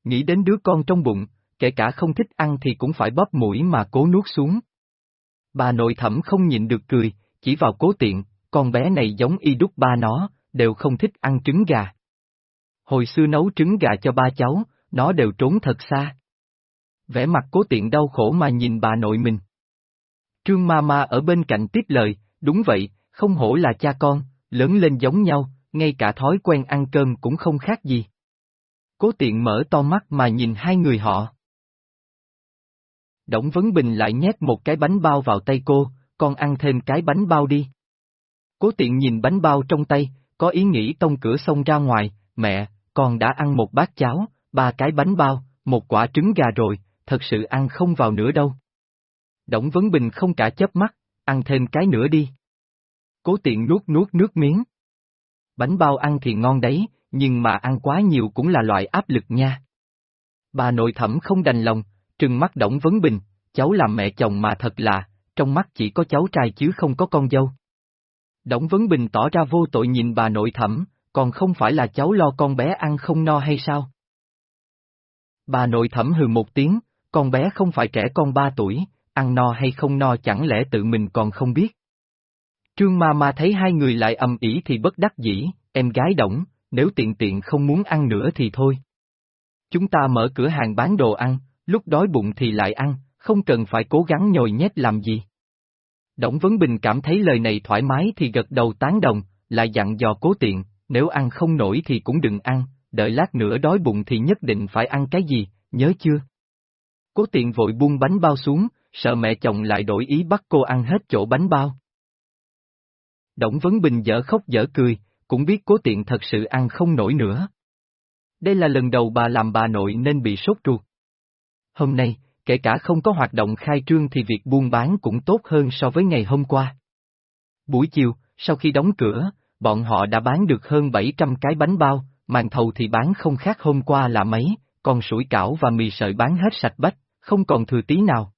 Nghĩ đến đứa con trong bụng, kể cả không thích ăn thì cũng phải bóp mũi mà cố nuốt xuống. Bà nội thẩm không nhịn được cười, chỉ vào cố tiện, con bé này giống y đúc ba nó, đều không thích ăn trứng gà. Hồi xưa nấu trứng gà cho ba cháu, nó đều trốn thật xa. Vẻ mặt cố tiện đau khổ mà nhìn bà nội mình. Trương ma ma ở bên cạnh tiếp lời, đúng vậy, không hổ là cha con, lớn lên giống nhau, ngay cả thói quen ăn cơm cũng không khác gì. Cố tiện mở to mắt mà nhìn hai người họ. Đổng Vấn Bình lại nhét một cái bánh bao vào tay cô, con ăn thêm cái bánh bao đi. Cố tiện nhìn bánh bao trong tay, có ý nghĩ tông cửa xông ra ngoài, mẹ, con đã ăn một bát cháo, ba cái bánh bao, một quả trứng gà rồi, thật sự ăn không vào nữa đâu. Đổng Vấn Bình không cả chớp mắt, ăn thêm cái nữa đi. Cố tiện nuốt nuốt nước miếng. Bánh bao ăn thì ngon đấy, nhưng mà ăn quá nhiều cũng là loại áp lực nha. Bà nội thẩm không đành lòng, trừng mắt Đổng Vấn Bình, cháu làm mẹ chồng mà thật là, trong mắt chỉ có cháu trai chứ không có con dâu. Đổng Vấn Bình tỏ ra vô tội nhìn bà nội thẩm, còn không phải là cháu lo con bé ăn không no hay sao? Bà nội thẩm hừ một tiếng, con bé không phải trẻ con ba tuổi, ăn no hay không no chẳng lẽ tự mình còn không biết. Trương ma ma thấy hai người lại ầm ĩ thì bất đắc dĩ, em gái động, nếu tiện tiện không muốn ăn nữa thì thôi. Chúng ta mở cửa hàng bán đồ ăn, lúc đói bụng thì lại ăn, không cần phải cố gắng nhồi nhét làm gì. Đổng Vấn Bình cảm thấy lời này thoải mái thì gật đầu tán đồng, lại dặn dò cố tiện, nếu ăn không nổi thì cũng đừng ăn, đợi lát nữa đói bụng thì nhất định phải ăn cái gì, nhớ chưa? Cố tiện vội buông bánh bao xuống, sợ mẹ chồng lại đổi ý bắt cô ăn hết chỗ bánh bao. Đổng Vấn Bình dở khóc dở cười, cũng biết cố tiện thật sự ăn không nổi nữa. Đây là lần đầu bà làm bà nội nên bị sốt ruột. Hôm nay, kể cả không có hoạt động khai trương thì việc buôn bán cũng tốt hơn so với ngày hôm qua. Buổi chiều, sau khi đóng cửa, bọn họ đã bán được hơn 700 cái bánh bao, màn thầu thì bán không khác hôm qua là mấy, còn sủi cảo và mì sợi bán hết sạch bách, không còn thừa tí nào.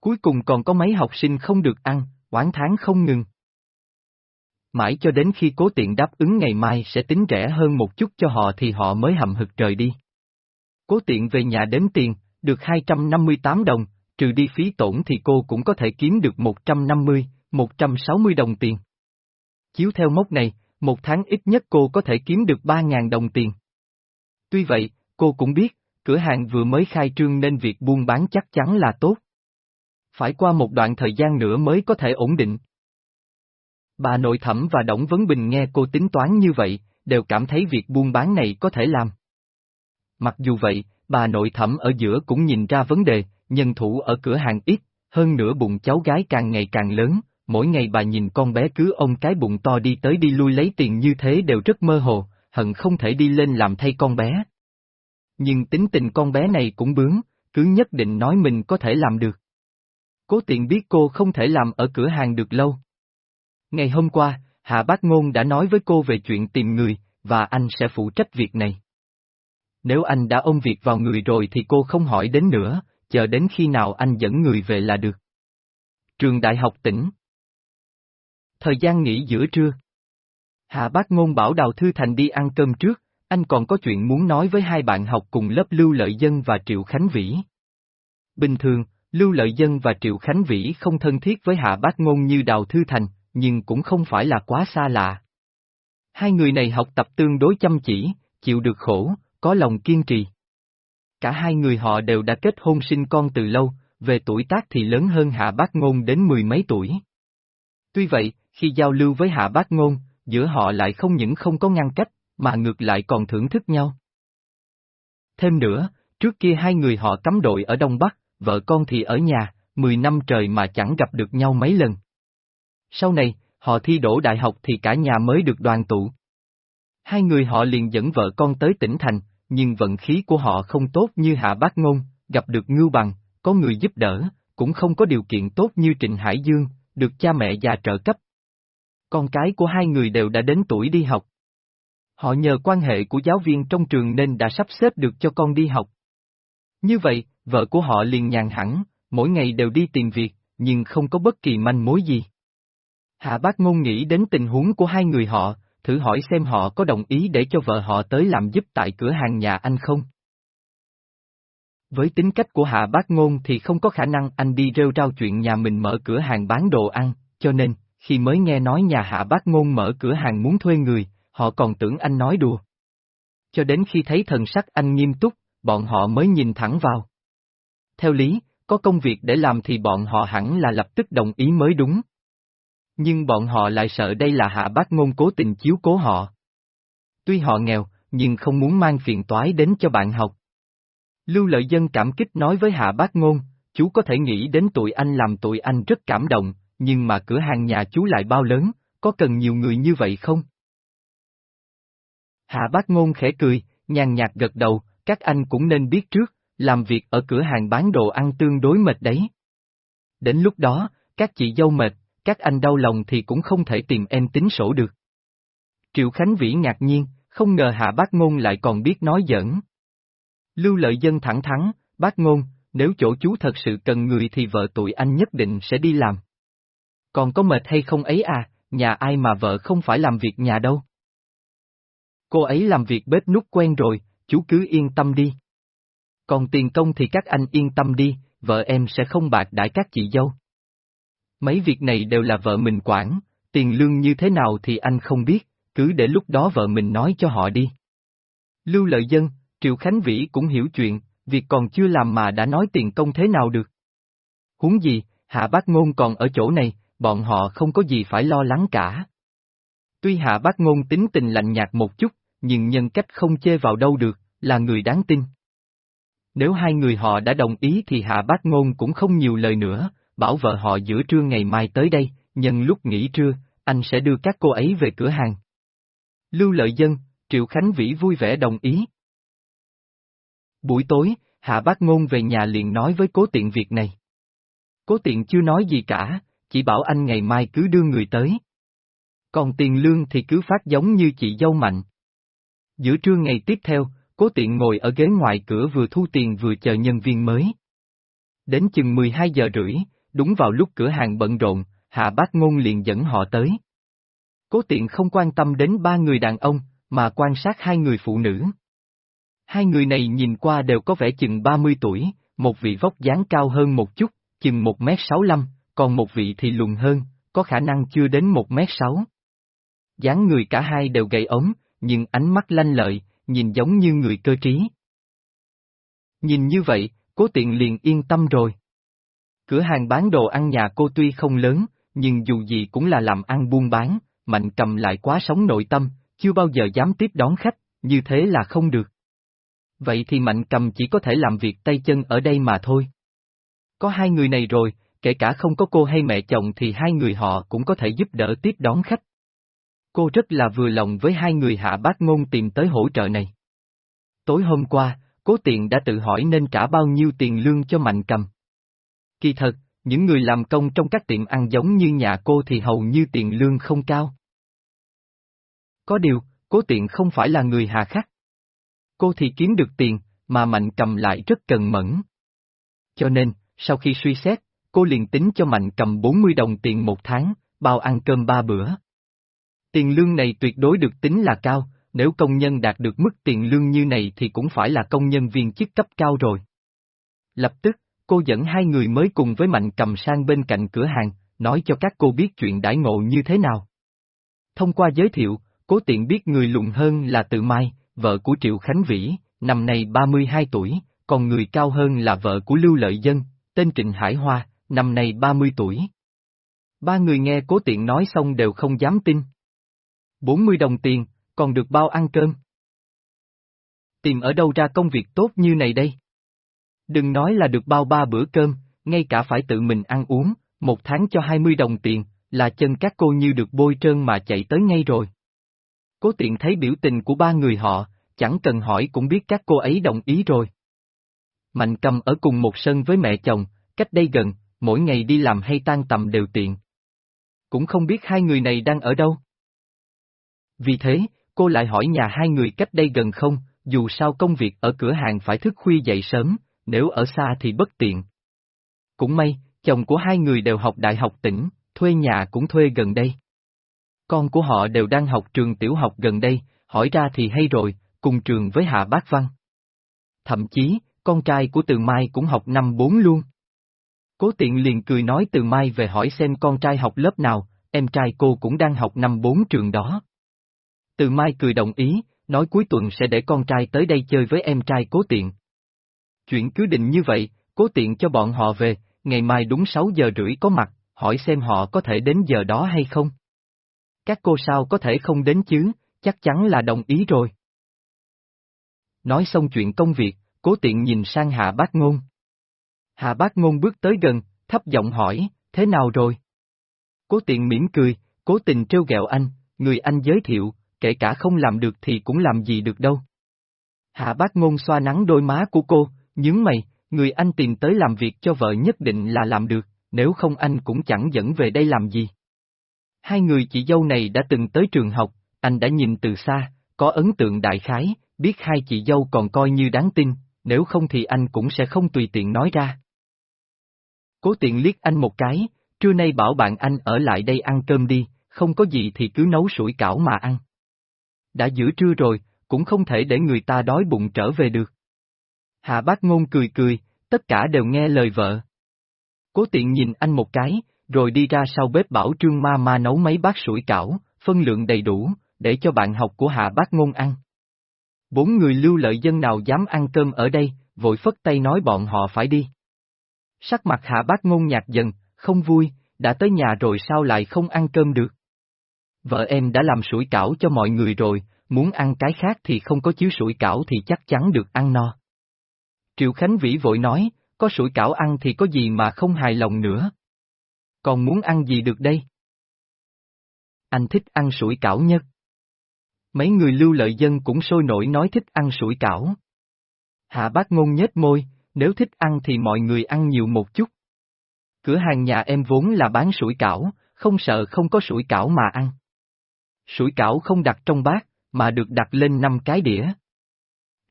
Cuối cùng còn có mấy học sinh không được ăn, oán tháng không ngừng. Mãi cho đến khi cố tiện đáp ứng ngày mai sẽ tính rẻ hơn một chút cho họ thì họ mới hậm hực rời đi. Cố tiện về nhà đếm tiền, được 258 đồng, trừ đi phí tổn thì cô cũng có thể kiếm được 150, 160 đồng tiền. Chiếu theo mốc này, một tháng ít nhất cô có thể kiếm được 3.000 đồng tiền. Tuy vậy, cô cũng biết, cửa hàng vừa mới khai trương nên việc buôn bán chắc chắn là tốt. Phải qua một đoạn thời gian nữa mới có thể ổn định. Bà nội thẩm và Đổng Vấn Bình nghe cô tính toán như vậy, đều cảm thấy việc buôn bán này có thể làm. Mặc dù vậy, bà nội thẩm ở giữa cũng nhìn ra vấn đề, nhân thủ ở cửa hàng ít, hơn nữa bụng cháu gái càng ngày càng lớn, mỗi ngày bà nhìn con bé cứ ôm cái bụng to đi tới đi lui lấy tiền như thế đều rất mơ hồ, hận không thể đi lên làm thay con bé. Nhưng tính tình con bé này cũng bướng, cứ nhất định nói mình có thể làm được. Cố tiện biết cô không thể làm ở cửa hàng được lâu. Ngày hôm qua, Hạ Bác Ngôn đã nói với cô về chuyện tìm người, và anh sẽ phụ trách việc này. Nếu anh đã ôm việc vào người rồi thì cô không hỏi đến nữa, chờ đến khi nào anh dẫn người về là được. Trường Đại học tỉnh Thời gian nghỉ giữa trưa. Hạ bác ngôn bảo Đào Thư Thành đi ăn cơm trước, anh còn có chuyện muốn nói với hai bạn học cùng lớp Lưu Lợi Dân và Triệu Khánh Vĩ. Bình thường, Lưu Lợi Dân và Triệu Khánh Vĩ không thân thiết với Hạ Bác Ngôn như Đào Thư Thành, nhưng cũng không phải là quá xa lạ. Hai người này học tập tương đối chăm chỉ, chịu được khổ, có lòng kiên trì. Cả hai người họ đều đã kết hôn sinh con từ lâu, về tuổi tác thì lớn hơn Hạ Bác Ngôn đến mười mấy tuổi. Tuy vậy, khi giao lưu với Hạ Bác Ngôn, giữa họ lại không những không có ngăn cách, mà ngược lại còn thưởng thức nhau. Thêm nữa, trước kia hai người họ cắm đội ở Đông Bắc, vợ con thì ở nhà, 10 năm trời mà chẳng gặp được nhau mấy lần. Sau này, họ thi đổ đại học thì cả nhà mới được đoàn tụ. Hai người họ liền dẫn vợ con tới tỉnh thành, nhưng vận khí của họ không tốt như Hạ Bác Ngôn, gặp được Ngưu Bằng, có người giúp đỡ, cũng không có điều kiện tốt như Trịnh Hải Dương, được cha mẹ già trợ cấp. Con cái của hai người đều đã đến tuổi đi học. Họ nhờ quan hệ của giáo viên trong trường nên đã sắp xếp được cho con đi học. Như vậy, vợ của họ liền nhàn hẳn, mỗi ngày đều đi tìm việc, nhưng không có bất kỳ manh mối gì. Hạ bác ngôn nghĩ đến tình huống của hai người họ, thử hỏi xem họ có đồng ý để cho vợ họ tới làm giúp tại cửa hàng nhà anh không. Với tính cách của Hạ Bác Ngôn thì không có khả năng anh đi rêu rao chuyện nhà mình mở cửa hàng bán đồ ăn, cho nên, khi mới nghe nói nhà Hạ Bác Ngôn mở cửa hàng muốn thuê người, họ còn tưởng anh nói đùa. Cho đến khi thấy thần sắc anh nghiêm túc, bọn họ mới nhìn thẳng vào. Theo lý, có công việc để làm thì bọn họ hẳn là lập tức đồng ý mới đúng. Nhưng bọn họ lại sợ đây là hạ bác ngôn cố tình chiếu cố họ. Tuy họ nghèo, nhưng không muốn mang phiền toái đến cho bạn học. Lưu lợi dân cảm kích nói với hạ bác ngôn, chú có thể nghĩ đến tụi anh làm tụi anh rất cảm động, nhưng mà cửa hàng nhà chú lại bao lớn, có cần nhiều người như vậy không? Hạ bác ngôn khẽ cười, nhàn nhạt gật đầu, các anh cũng nên biết trước, làm việc ở cửa hàng bán đồ ăn tương đối mệt đấy. Đến lúc đó, các chị dâu mệt, các anh đau lòng thì cũng không thể tìm em tính sổ được. Triệu Khánh Vĩ ngạc nhiên, không ngờ hạ bác ngôn lại còn biết nói giỡn. Lưu lợi dân thẳng thắn, bác ngôn, nếu chỗ chú thật sự cần người thì vợ tụi anh nhất định sẽ đi làm. Còn có mệt hay không ấy à, nhà ai mà vợ không phải làm việc nhà đâu. Cô ấy làm việc bếp nút quen rồi, chú cứ yên tâm đi. Còn tiền công thì các anh yên tâm đi, vợ em sẽ không bạc đãi các chị dâu. Mấy việc này đều là vợ mình quản, tiền lương như thế nào thì anh không biết, cứ để lúc đó vợ mình nói cho họ đi. Lưu lợi dân, Triệu Khánh Vĩ cũng hiểu chuyện, việc còn chưa làm mà đã nói tiền công thế nào được. Huống gì, Hạ Bác Ngôn còn ở chỗ này, bọn họ không có gì phải lo lắng cả. Tuy Hạ Bác Ngôn tính tình lạnh nhạt một chút, nhưng nhân cách không chê vào đâu được, là người đáng tin. Nếu hai người họ đã đồng ý thì Hạ Bác Ngôn cũng không nhiều lời nữa, bảo vợ họ giữa trưa ngày mai tới đây, nhân lúc nghỉ trưa, anh sẽ đưa các cô ấy về cửa hàng. Lưu Lợi Dân, Triệu Khánh Vĩ vui vẻ đồng ý. Buổi tối, Hạ Bác Ngôn về nhà liền nói với cố tiện việc này. Cố tiện chưa nói gì cả, chỉ bảo anh ngày mai cứ đưa người tới. Còn tiền lương thì cứ phát giống như chị dâu mạnh. Giữa trưa ngày tiếp theo, cố tiện ngồi ở ghế ngoài cửa vừa thu tiền vừa chờ nhân viên mới. Đến chừng 12 giờ rưỡi, đúng vào lúc cửa hàng bận rộn, Hạ Bác Ngôn liền dẫn họ tới. Cố tiện không quan tâm đến ba người đàn ông, mà quan sát hai người phụ nữ. Hai người này nhìn qua đều có vẻ chừng 30 tuổi, một vị vóc dáng cao hơn một chút, chừng 1m65, còn một vị thì lùn hơn, có khả năng chưa đến 1m6. dáng người cả hai đều gầy ống, nhưng ánh mắt lanh lợi, nhìn giống như người cơ trí. Nhìn như vậy, cố tiện liền yên tâm rồi. Cửa hàng bán đồ ăn nhà cô tuy không lớn, nhưng dù gì cũng là làm ăn buôn bán, mạnh cầm lại quá sống nội tâm, chưa bao giờ dám tiếp đón khách, như thế là không được. Vậy thì mạnh cầm chỉ có thể làm việc tay chân ở đây mà thôi. Có hai người này rồi, kể cả không có cô hay mẹ chồng thì hai người họ cũng có thể giúp đỡ tiếp đón khách. Cô rất là vừa lòng với hai người hạ bác ngôn tìm tới hỗ trợ này. Tối hôm qua, cố tiện đã tự hỏi nên trả bao nhiêu tiền lương cho mạnh cầm. Kỳ thật, những người làm công trong các tiệm ăn giống như nhà cô thì hầu như tiền lương không cao. Có điều, cố tiện không phải là người hà khắc. Cô thì kiếm được tiền, mà mạnh cầm lại rất cần mẫn. Cho nên, sau khi suy xét, cô liền tính cho mạnh cầm 40 đồng tiền một tháng, bao ăn cơm ba bữa. Tiền lương này tuyệt đối được tính là cao, nếu công nhân đạt được mức tiền lương như này thì cũng phải là công nhân viên chức cấp cao rồi. Lập tức, cô dẫn hai người mới cùng với Mạnh cầm sang bên cạnh cửa hàng, nói cho các cô biết chuyện đãi ngộ như thế nào. Thông qua giới thiệu, cố tiện biết người lùn hơn là tự Mai, vợ của Triệu Khánh Vĩ, năm nay 32 tuổi, còn người cao hơn là vợ của Lưu Lợi Dân, tên Trịnh Hải Hoa, năm nay 30 tuổi. Ba người nghe cố tiện nói xong đều không dám tin. 40 đồng tiền, còn được bao ăn cơm. Tìm ở đâu ra công việc tốt như này đây? Đừng nói là được bao ba bữa cơm, ngay cả phải tự mình ăn uống, một tháng cho 20 đồng tiền, là chân các cô như được bôi trơn mà chạy tới ngay rồi. Cố tiện thấy biểu tình của ba người họ, chẳng cần hỏi cũng biết các cô ấy đồng ý rồi. Mạnh cầm ở cùng một sân với mẹ chồng, cách đây gần, mỗi ngày đi làm hay tan tầm đều tiện. Cũng không biết hai người này đang ở đâu. Vì thế, cô lại hỏi nhà hai người cách đây gần không, dù sao công việc ở cửa hàng phải thức khuya dậy sớm, nếu ở xa thì bất tiện. Cũng may, chồng của hai người đều học đại học tỉnh, thuê nhà cũng thuê gần đây. Con của họ đều đang học trường tiểu học gần đây, hỏi ra thì hay rồi, cùng trường với Hạ Bác Văn. Thậm chí, con trai của Từ Mai cũng học năm bốn luôn. Cố tiện liền cười nói Từ Mai về hỏi xem con trai học lớp nào, em trai cô cũng đang học năm bốn trường đó. Từ Mai cười đồng ý, nói cuối tuần sẽ để con trai tới đây chơi với em trai cố tiện. Chuyện cứ định như vậy, cố tiện cho bọn họ về, ngày mai đúng 6 giờ rưỡi có mặt, hỏi xem họ có thể đến giờ đó hay không. Các cô sao có thể không đến chứ, chắc chắn là đồng ý rồi. Nói xong chuyện công việc, cố tiện nhìn sang Hạ Bác Ngôn. Hạ Bác Ngôn bước tới gần, thấp giọng hỏi, thế nào rồi? Cố tiện mỉm cười, cố tình trêu ghẹo anh, người anh giới thiệu, kể cả không làm được thì cũng làm gì được đâu. Hạ Bác Ngôn xoa nắng đôi má của cô, nhướng mày, người anh tìm tới làm việc cho vợ nhất định là làm được, nếu không anh cũng chẳng dẫn về đây làm gì. Hai người chị dâu này đã từng tới trường học, anh đã nhìn từ xa, có ấn tượng đại khái, biết hai chị dâu còn coi như đáng tin, nếu không thì anh cũng sẽ không tùy tiện nói ra. Cố tiện liếc anh một cái, trưa nay bảo bạn anh ở lại đây ăn cơm đi, không có gì thì cứ nấu sủi cảo mà ăn. Đã giữa trưa rồi, cũng không thể để người ta đói bụng trở về được. Hạ bác ngôn cười cười, tất cả đều nghe lời vợ. Cố tiện nhìn anh một cái, rồi đi ra sau bếp bảo trương ma ma nấu mấy bát sủi cảo, phân lượng đầy đủ, để cho bạn học của hạ bác ngôn ăn. Bốn người lưu lợi dân nào dám ăn cơm ở đây, vội phất tay nói bọn họ phải đi. Sắc mặt hạ bác ngôn nhạt dần, không vui, đã tới nhà rồi sao lại không ăn cơm được. Vợ em đã làm sủi cảo cho mọi người rồi, muốn ăn cái khác thì không có chiếu sủi cảo thì chắc chắn được ăn no. Triệu Khánh Vĩ vội nói, có sủi cảo ăn thì có gì mà không hài lòng nữa. Còn muốn ăn gì được đây? Anh thích ăn sủi cảo nhất. Mấy người lưu lợi dân cũng sôi nổi nói thích ăn sủi cảo. Hạ bác ngôn nhếch môi, nếu thích ăn thì mọi người ăn nhiều một chút. Cửa hàng nhà em vốn là bán sủi cảo, không sợ không có sủi cảo mà ăn. Sủi cảo không đặt trong bát, mà được đặt lên năm cái đĩa.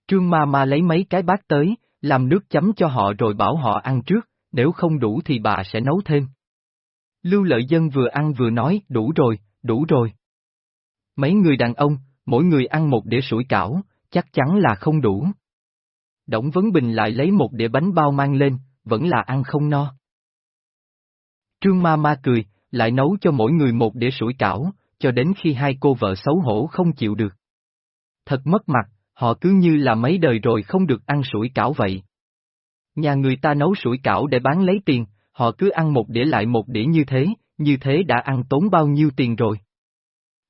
Trương ma ma lấy mấy cái bát tới, làm nước chấm cho họ rồi bảo họ ăn trước, nếu không đủ thì bà sẽ nấu thêm. Lưu lợi dân vừa ăn vừa nói, đủ rồi, đủ rồi. Mấy người đàn ông, mỗi người ăn một đĩa sủi cảo, chắc chắn là không đủ. Đổng Vấn Bình lại lấy một đĩa bánh bao mang lên, vẫn là ăn không no. Trương ma ma cười, lại nấu cho mỗi người một đĩa sủi cảo, cho đến khi hai cô vợ xấu hổ không chịu được. Thật mất mặt, họ cứ như là mấy đời rồi không được ăn sủi cảo vậy. Nhà người ta nấu sủi cảo để bán lấy tiền, họ cứ ăn một đĩa lại một đĩa như thế, như thế đã ăn tốn bao nhiêu tiền rồi.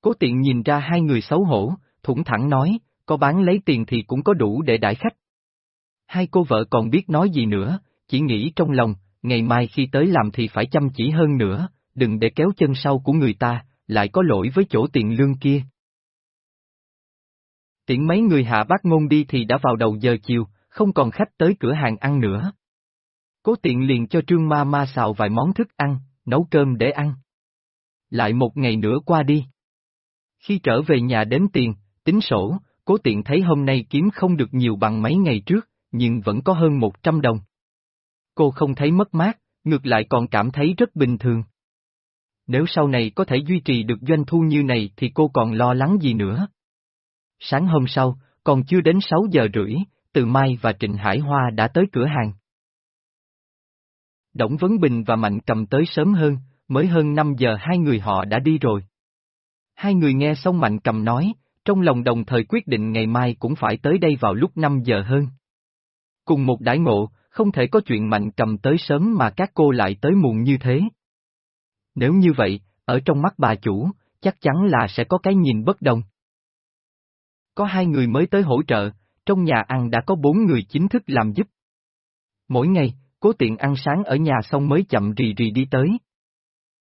Cố tiện nhìn ra hai người xấu hổ, thủng thẳng nói, có bán lấy tiền thì cũng có đủ để đãi khách. Hai cô vợ còn biết nói gì nữa, chỉ nghĩ trong lòng, ngày mai khi tới làm thì phải chăm chỉ hơn nữa, đừng để kéo chân sau của người ta, lại có lỗi với chỗ tiền lương kia. Tiễn mấy người hạ bác ngôn đi thì đã vào đầu giờ chiều, không còn khách tới cửa hàng ăn nữa. Cố tiện liền cho trương ma ma xào vài món thức ăn, nấu cơm để ăn. Lại một ngày nữa qua đi. Khi trở về nhà đếm tiền, tính sổ, cố tiện thấy hôm nay kiếm không được nhiều bằng mấy ngày trước, nhưng vẫn có hơn 100 đồng. Cô không thấy mất mát, ngược lại còn cảm thấy rất bình thường. Nếu sau này có thể duy trì được doanh thu như này thì cô còn lo lắng gì nữa. Sáng hôm sau, còn chưa đến 6 giờ rưỡi, Từ Mai và Trịnh Hải Hoa đã tới cửa hàng. Đổng Vấn Bình và Mạnh cầm tới sớm hơn, mới hơn 5 giờ hai người họ đã đi rồi. Hai người nghe xong Mạnh cầm nói, trong lòng đồng thời quyết định ngày mai cũng phải tới đây vào lúc 5 giờ hơn. Cùng một đãi ngộ, không thể có chuyện Mạnh cầm tới sớm mà các cô lại tới muộn như thế. Nếu như vậy, ở trong mắt bà chủ, chắc chắn là sẽ có cái nhìn bất đồng. Có hai người mới tới hỗ trợ, trong nhà ăn đã có bốn người chính thức làm giúp. Mỗi ngày, cố tiện ăn sáng ở nhà xong mới chậm rì rì đi tới.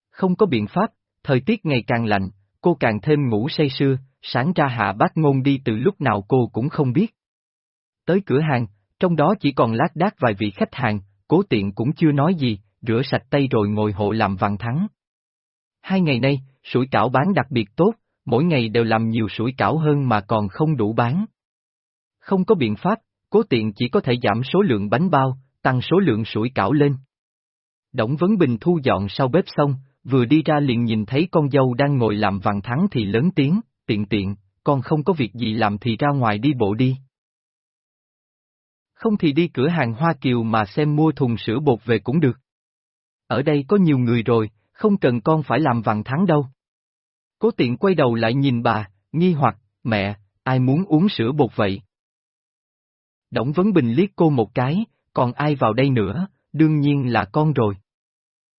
Không có biện pháp, thời tiết ngày càng lạnh, cô càng thêm ngủ say sưa, sáng ra hạ bác ngôn đi từ lúc nào cô cũng không biết. Tới cửa hàng, trong đó chỉ còn lát đác vài vị khách hàng, cố tiện cũng chưa nói gì, rửa sạch tay rồi ngồi hộ làm vàng thắng. Hai ngày nay, sủi cảo bán đặc biệt tốt, mỗi ngày đều làm nhiều sủi cảo hơn mà còn không đủ bán. Không có biện pháp, cố tiện chỉ có thể giảm số lượng bánh bao, tăng số lượng sủi cảo lên. Đổng Vấn Bình thu dọn sau bếp xong, vừa đi ra liền nhìn thấy con dâu đang ngồi làm vàng thắng thì lớn tiếng, tiện tiện, con không có việc gì làm thì ra ngoài đi bộ đi. Không thì đi cửa hàng Hoa Kiều mà xem mua thùng sữa bột về cũng được. Ở đây có nhiều người rồi, không cần con phải làm vàng thắng đâu. Cố tiện quay đầu lại nhìn bà, nghi hoặc, mẹ, ai muốn uống sữa bột vậy? Đổng Vấn Bình liếc cô một cái, còn ai vào đây nữa, đương nhiên là con rồi.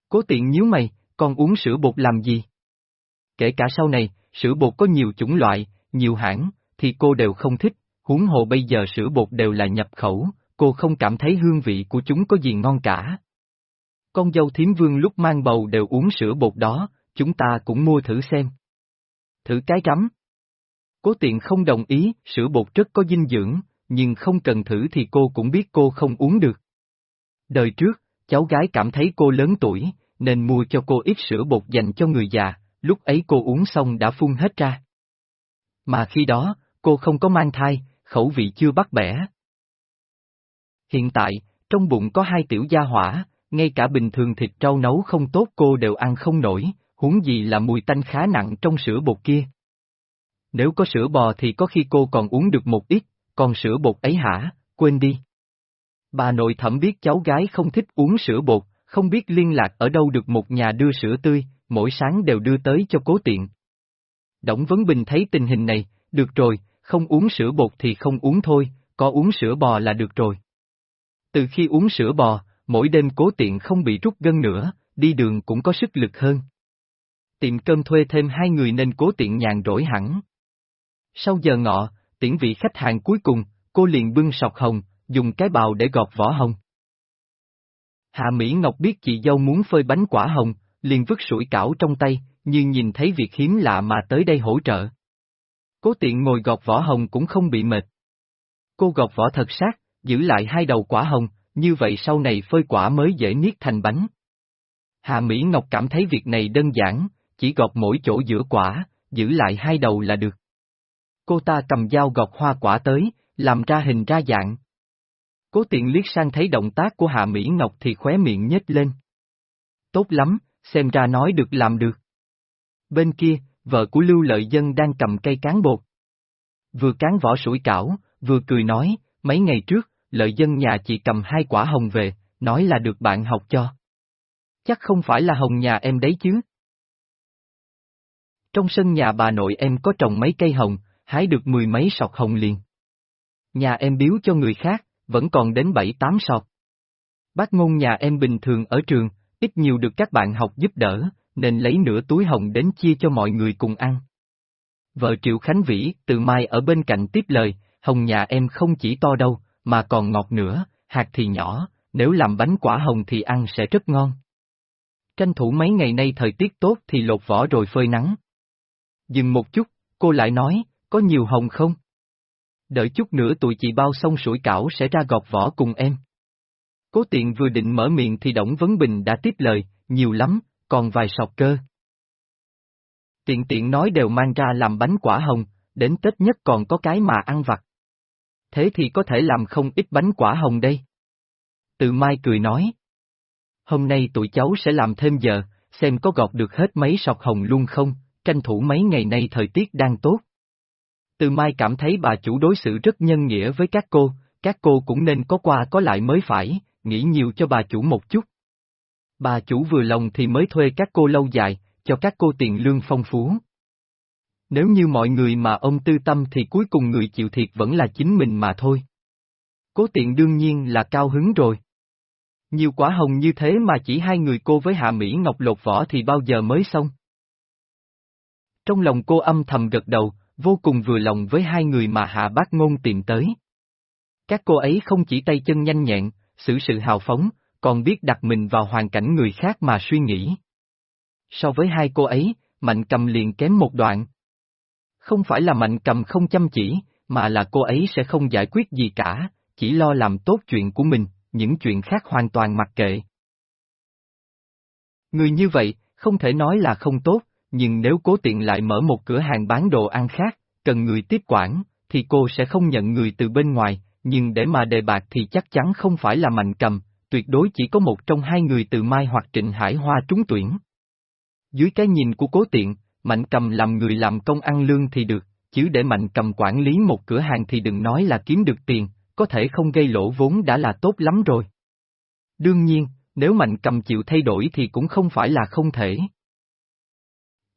Cố tiện nhíu mày, con uống sữa bột làm gì? Kể cả sau này, sữa bột có nhiều chủng loại, nhiều hãng, thì cô đều không thích, huống hồ bây giờ sữa bột đều là nhập khẩu, cô không cảm thấy hương vị của chúng có gì ngon cả. Con dâu thiếm vương lúc mang bầu đều uống sữa bột đó, chúng ta cũng mua thử xem. Thử cái rắm. Cố tiện không đồng ý, sữa bột rất có dinh dưỡng, nhưng không cần thử thì cô cũng biết cô không uống được. Đời trước, cháu gái cảm thấy cô lớn tuổi, nên mua cho cô ít sữa bột dành cho người già, lúc ấy cô uống xong đã phun hết ra. Mà khi đó, cô không có mang thai, khẩu vị chưa bắt bẻ. Hiện tại, trong bụng có hai tiểu gia hỏa, ngay cả bình thường thịt trâu nấu không tốt cô đều ăn không nổi, huống gì là mùi tanh khá nặng trong sữa bột kia. Nếu có sữa bò thì có khi cô còn uống được một ít, còn sữa bột ấy hả, quên đi. Bà nội thẩm biết cháu gái không thích uống sữa bột, không biết liên lạc ở đâu được một nhà đưa sữa tươi, mỗi sáng đều đưa tới cho cố tiện. Đổng Vấn Bình thấy tình hình này, được rồi, không uống sữa bột thì không uống thôi, có uống sữa bò là được rồi. Từ khi uống sữa bò, mỗi đêm cố tiện không bị rút gân nữa, đi đường cũng có sức lực hơn. Tiệm cơm thuê thêm hai người nên cố tiện nhàn rỗi hẳn. Sau giờ ngọ, tiễn vị khách hàng cuối cùng, cô liền bưng sọc hồng, dùng cái bào để gọt vỏ hồng. Hạ Mỹ Ngọc biết chị dâu muốn phơi bánh quả hồng, liền vứt sủi cảo trong tay, nhưng nhìn thấy việc hiếm lạ mà tới đây hỗ trợ. Cố tiện ngồi gọt vỏ hồng cũng không bị mệt. Cô gọt vỏ thật sát, giữ lại hai đầu quả hồng, như vậy sau này phơi quả mới dễ niết thành bánh. Hạ Mỹ Ngọc cảm thấy việc này đơn giản, chỉ gọt mỗi chỗ giữa quả, giữ lại hai đầu là được. Cô ta cầm dao gọt hoa quả tới, làm ra hình ra dạng. Cố tiện liếc sang thấy động tác của Hạ Mỹ Ngọc thì khóe miệng nhếch lên. Tốt lắm, xem ra nói được làm được. Bên kia, vợ của Lưu Lợi Dân đang cầm cây cán bột. Vừa cán vỏ sủi cảo, vừa cười nói, mấy ngày trước, Lợi Dân nhà chị cầm hai quả hồng về, nói là được bạn học cho. Chắc không phải là hồng nhà em đấy chứ. Trong sân nhà bà nội em có trồng mấy cây hồng, hái được mười mấy sọt hồng liền. Nhà em biếu cho người khác, vẫn còn đến bảy tám sọt. Bác ngôn nhà em bình thường ở trường, ít nhiều được các bạn học giúp đỡ, nên lấy nửa túi hồng đến chia cho mọi người cùng ăn. Vợ Triệu Khánh Vĩ, từ mai ở bên cạnh tiếp lời, hồng nhà em không chỉ to đâu, mà còn ngọt nữa, hạt thì nhỏ, nếu làm bánh quả hồng thì ăn sẽ rất ngon. Tranh thủ mấy ngày nay thời tiết tốt thì lột vỏ rồi phơi nắng. Dừng một chút, cô lại nói, có nhiều hồng không? Đợi chút nữa tụi chị bao xong sủi cảo sẽ ra gọt vỏ cùng em. Cố tiện vừa định mở miệng thì Đổng Vấn Bình đã tiếp lời, nhiều lắm, còn vài sọc cơ. Tiện tiện nói đều mang ra làm bánh quả hồng, đến Tết nhất còn có cái mà ăn vặt. Thế thì có thể làm không ít bánh quả hồng đây. Từ mai cười nói. Hôm nay tụi cháu sẽ làm thêm giờ, xem có gọt được hết mấy sọc hồng luôn không, tranh thủ mấy ngày nay thời tiết đang tốt. Từ mai cảm thấy bà chủ đối xử rất nhân nghĩa với các cô, các cô cũng nên có qua có lại mới phải, nghĩ nhiều cho bà chủ một chút. Bà chủ vừa lòng thì mới thuê các cô lâu dài, cho các cô tiền lương phong phú. Nếu như mọi người mà ông tư tâm thì cuối cùng người chịu thiệt vẫn là chính mình mà thôi. Cố tiện đương nhiên là cao hứng rồi. Nhiều quả hồng như thế mà chỉ hai người cô với Hạ Mỹ Ngọc lột vỏ thì bao giờ mới xong. Trong lòng cô âm thầm gật đầu, vô cùng vừa lòng với hai người mà hạ bác ngôn tìm tới. Các cô ấy không chỉ tay chân nhanh nhẹn, xử sự hào phóng, còn biết đặt mình vào hoàn cảnh người khác mà suy nghĩ. So với hai cô ấy, Mạnh Cầm liền kém một đoạn. Không phải là Mạnh Cầm không chăm chỉ, mà là cô ấy sẽ không giải quyết gì cả, chỉ lo làm tốt chuyện của mình, những chuyện khác hoàn toàn mặc kệ. Người như vậy, không thể nói là không tốt, nhưng nếu cố tiện lại mở một cửa hàng bán đồ ăn khác, cần người tiếp quản, thì cô sẽ không nhận người từ bên ngoài, nhưng để mà đề bạc thì chắc chắn không phải là mạnh cầm, tuyệt đối chỉ có một trong hai người từ Mai hoặc Trịnh Hải Hoa trúng tuyển. Dưới cái nhìn của cố tiện, mạnh cầm làm người làm công ăn lương thì được, chứ để mạnh cầm quản lý một cửa hàng thì đừng nói là kiếm được tiền, có thể không gây lỗ vốn đã là tốt lắm rồi. Đương nhiên, nếu mạnh cầm chịu thay đổi thì cũng không phải là không thể.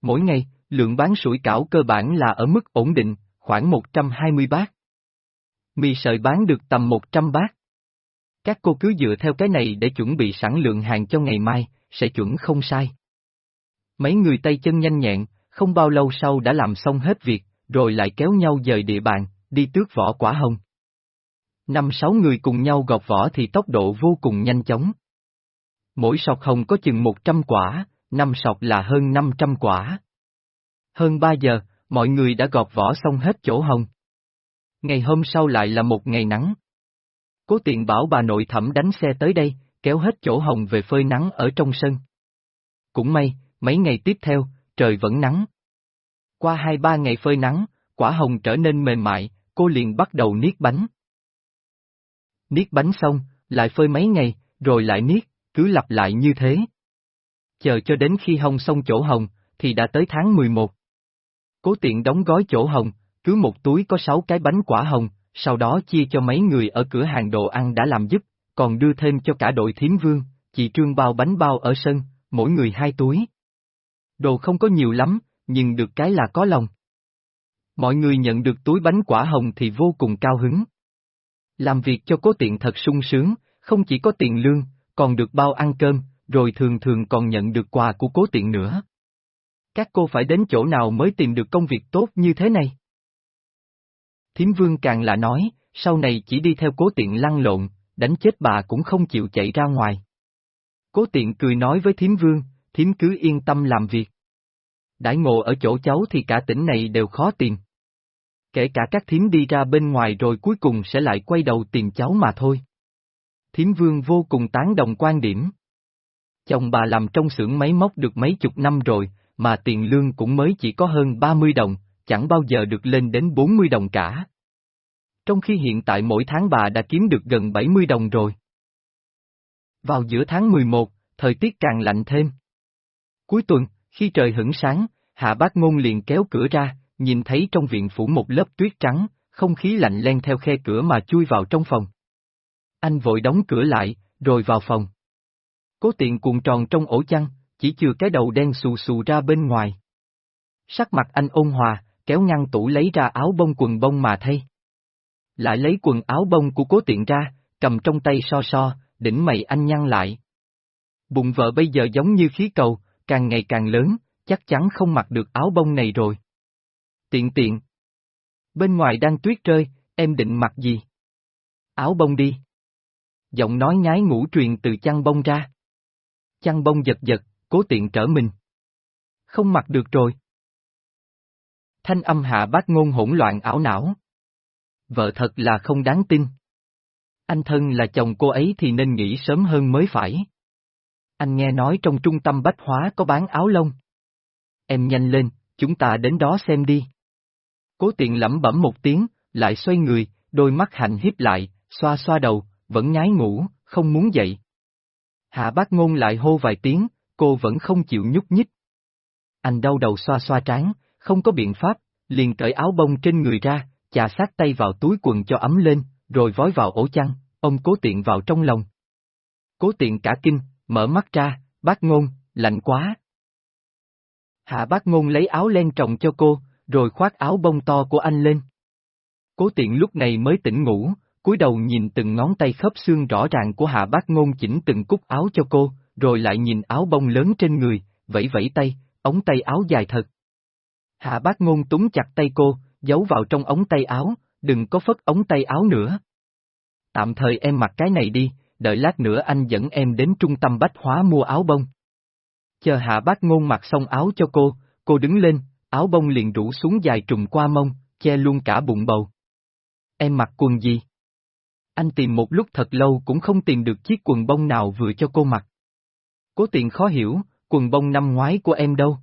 Mỗi ngày, lượng bán sủi cảo cơ bản là ở mức ổn định, khoảng 120 bát. Mì sợi bán được tầm 100 bát. Các cô cứ dựa theo cái này để chuẩn bị sẵn lượng hàng cho ngày mai, sẽ chuẩn không sai. Mấy người tay chân nhanh nhẹn, không bao lâu sau đã làm xong hết việc, rồi lại kéo nhau dời địa bàn, đi tước vỏ quả hồng. Năm sáu người cùng nhau gọt vỏ thì tốc độ vô cùng nhanh chóng. Mỗi sọt hồng có chừng 100 quả, năm sọt là hơn 500 quả. Hơn 3 giờ, mọi người đã gọt vỏ xong hết chỗ hồng. Ngày hôm sau lại là một ngày nắng. Cố tiện bảo bà nội thẩm đánh xe tới đây, kéo hết chỗ hồng về phơi nắng ở trong sân. Cũng may, mấy ngày tiếp theo, trời vẫn nắng. Qua hai ba ngày phơi nắng, quả hồng trở nên mềm mại, cô liền bắt đầu niết bánh. Niết bánh xong, lại phơi mấy ngày, rồi lại niết, cứ lặp lại như thế. Chờ cho đến khi hong xong chỗ hồng, thì đã tới tháng 11. Cố tiện đóng gói chỗ hồng, cứ một túi có 6 cái bánh quả hồng, sau đó chia cho mấy người ở cửa hàng đồ ăn đã làm giúp, còn đưa thêm cho cả đội thiếm vương, chị Trương bao bánh bao ở sân, mỗi người hai túi. Đồ không có nhiều lắm, nhưng được cái là có lòng. Mọi người nhận được túi bánh quả hồng thì vô cùng cao hứng. Làm việc cho cố tiện thật sung sướng, không chỉ có tiền lương, còn được bao ăn cơm, rồi thường thường còn nhận được quà của cố tiện nữa. Các cô phải đến chỗ nào mới tìm được công việc tốt như thế này? Thiếm vương càng là nói, sau này chỉ đi theo cố tiện lăn lộn, đánh chết bà cũng không chịu chạy ra ngoài. Cố tiện cười nói với thiếm vương, thiếm cứ yên tâm làm việc. Đãi ngộ ở chỗ cháu thì cả tỉnh này đều khó tìm. Kể cả các thiếm đi ra bên ngoài rồi cuối cùng sẽ lại quay đầu tìm cháu mà thôi. Thiếm vương vô cùng tán đồng quan điểm. Chồng bà làm trong xưởng máy móc được mấy chục năm rồi, mà tiền lương cũng mới chỉ có hơn 30 đồng, chẳng bao giờ được lên đến 40 đồng cả. Trong khi hiện tại mỗi tháng bà đã kiếm được gần 70 đồng rồi. Vào giữa tháng 11, thời tiết càng lạnh thêm. Cuối tuần, khi trời hửng sáng, Hạ Bác Ngôn liền kéo cửa ra, nhìn thấy trong viện phủ một lớp tuyết trắng, không khí lạnh len theo khe cửa mà chui vào trong phòng. Anh vội đóng cửa lại, rồi vào phòng. Cố tiện cuộn tròn trong ổ chăn, chỉ chừa cái đầu đen xù xù ra bên ngoài. Sắc mặt anh ôn hòa, kéo ngăn tủ lấy ra áo bông quần bông mà thay. Lại lấy quần áo bông của cố tiện ra, cầm trong tay so so, đỉnh mày anh nhăn lại. Bụng vợ bây giờ giống như khí cầu, càng ngày càng lớn, chắc chắn không mặc được áo bông này rồi. Tiện tiện. Bên ngoài đang tuyết rơi, em định mặc gì? Áo bông đi. Giọng nói nhái ngủ truyền từ chăn bông ra. Chăn bông giật giật, cố tiện trở mình. Không mặc được rồi. Thanh âm hạ bác ngôn hỗn loạn ảo não. Vợ thật là không đáng tin. Anh thân là chồng cô ấy thì nên nghĩ sớm hơn mới phải. Anh nghe nói trong trung tâm bách hóa có bán áo lông. Em nhanh lên, chúng ta đến đó xem đi. Cố tiện lẩm bẩm một tiếng, lại xoay người, đôi mắt hạnh hiếp lại, xoa xoa đầu, vẫn nhái ngủ, không muốn dậy. Hạ bác ngôn lại hô vài tiếng, cô vẫn không chịu nhúc nhích. Anh đau đầu xoa xoa trán, không có biện pháp, liền cởi áo bông trên người ra, chà sát tay vào túi quần cho ấm lên, rồi vói vào ổ chăn, ông cố tiện vào trong lòng. Cố tiện cả kinh, mở mắt ra, bác ngôn, lạnh quá. Hạ bác ngôn lấy áo len trọng cho cô, rồi khoác áo bông to của anh lên. Cố tiện lúc này mới tỉnh ngủ, cúi đầu nhìn từng ngón tay khớp xương rõ ràng của hạ bác ngôn chỉnh từng cúc áo cho cô, rồi lại nhìn áo bông lớn trên người, vẫy vẫy tay, ống tay áo dài thật. Hạ bác ngôn túng chặt tay cô, giấu vào trong ống tay áo, đừng có phất ống tay áo nữa. Tạm thời em mặc cái này đi, đợi lát nữa anh dẫn em đến trung tâm bách hóa mua áo bông. Chờ hạ bác ngôn mặc xong áo cho cô, cô đứng lên, áo bông liền rủ xuống dài trùng qua mông, che luôn cả bụng bầu. Em mặc quần gì? Anh tìm một lúc thật lâu cũng không tìm được chiếc quần bông nào vừa cho cô mặc. Cố tiện khó hiểu, quần bông năm ngoái của em đâu?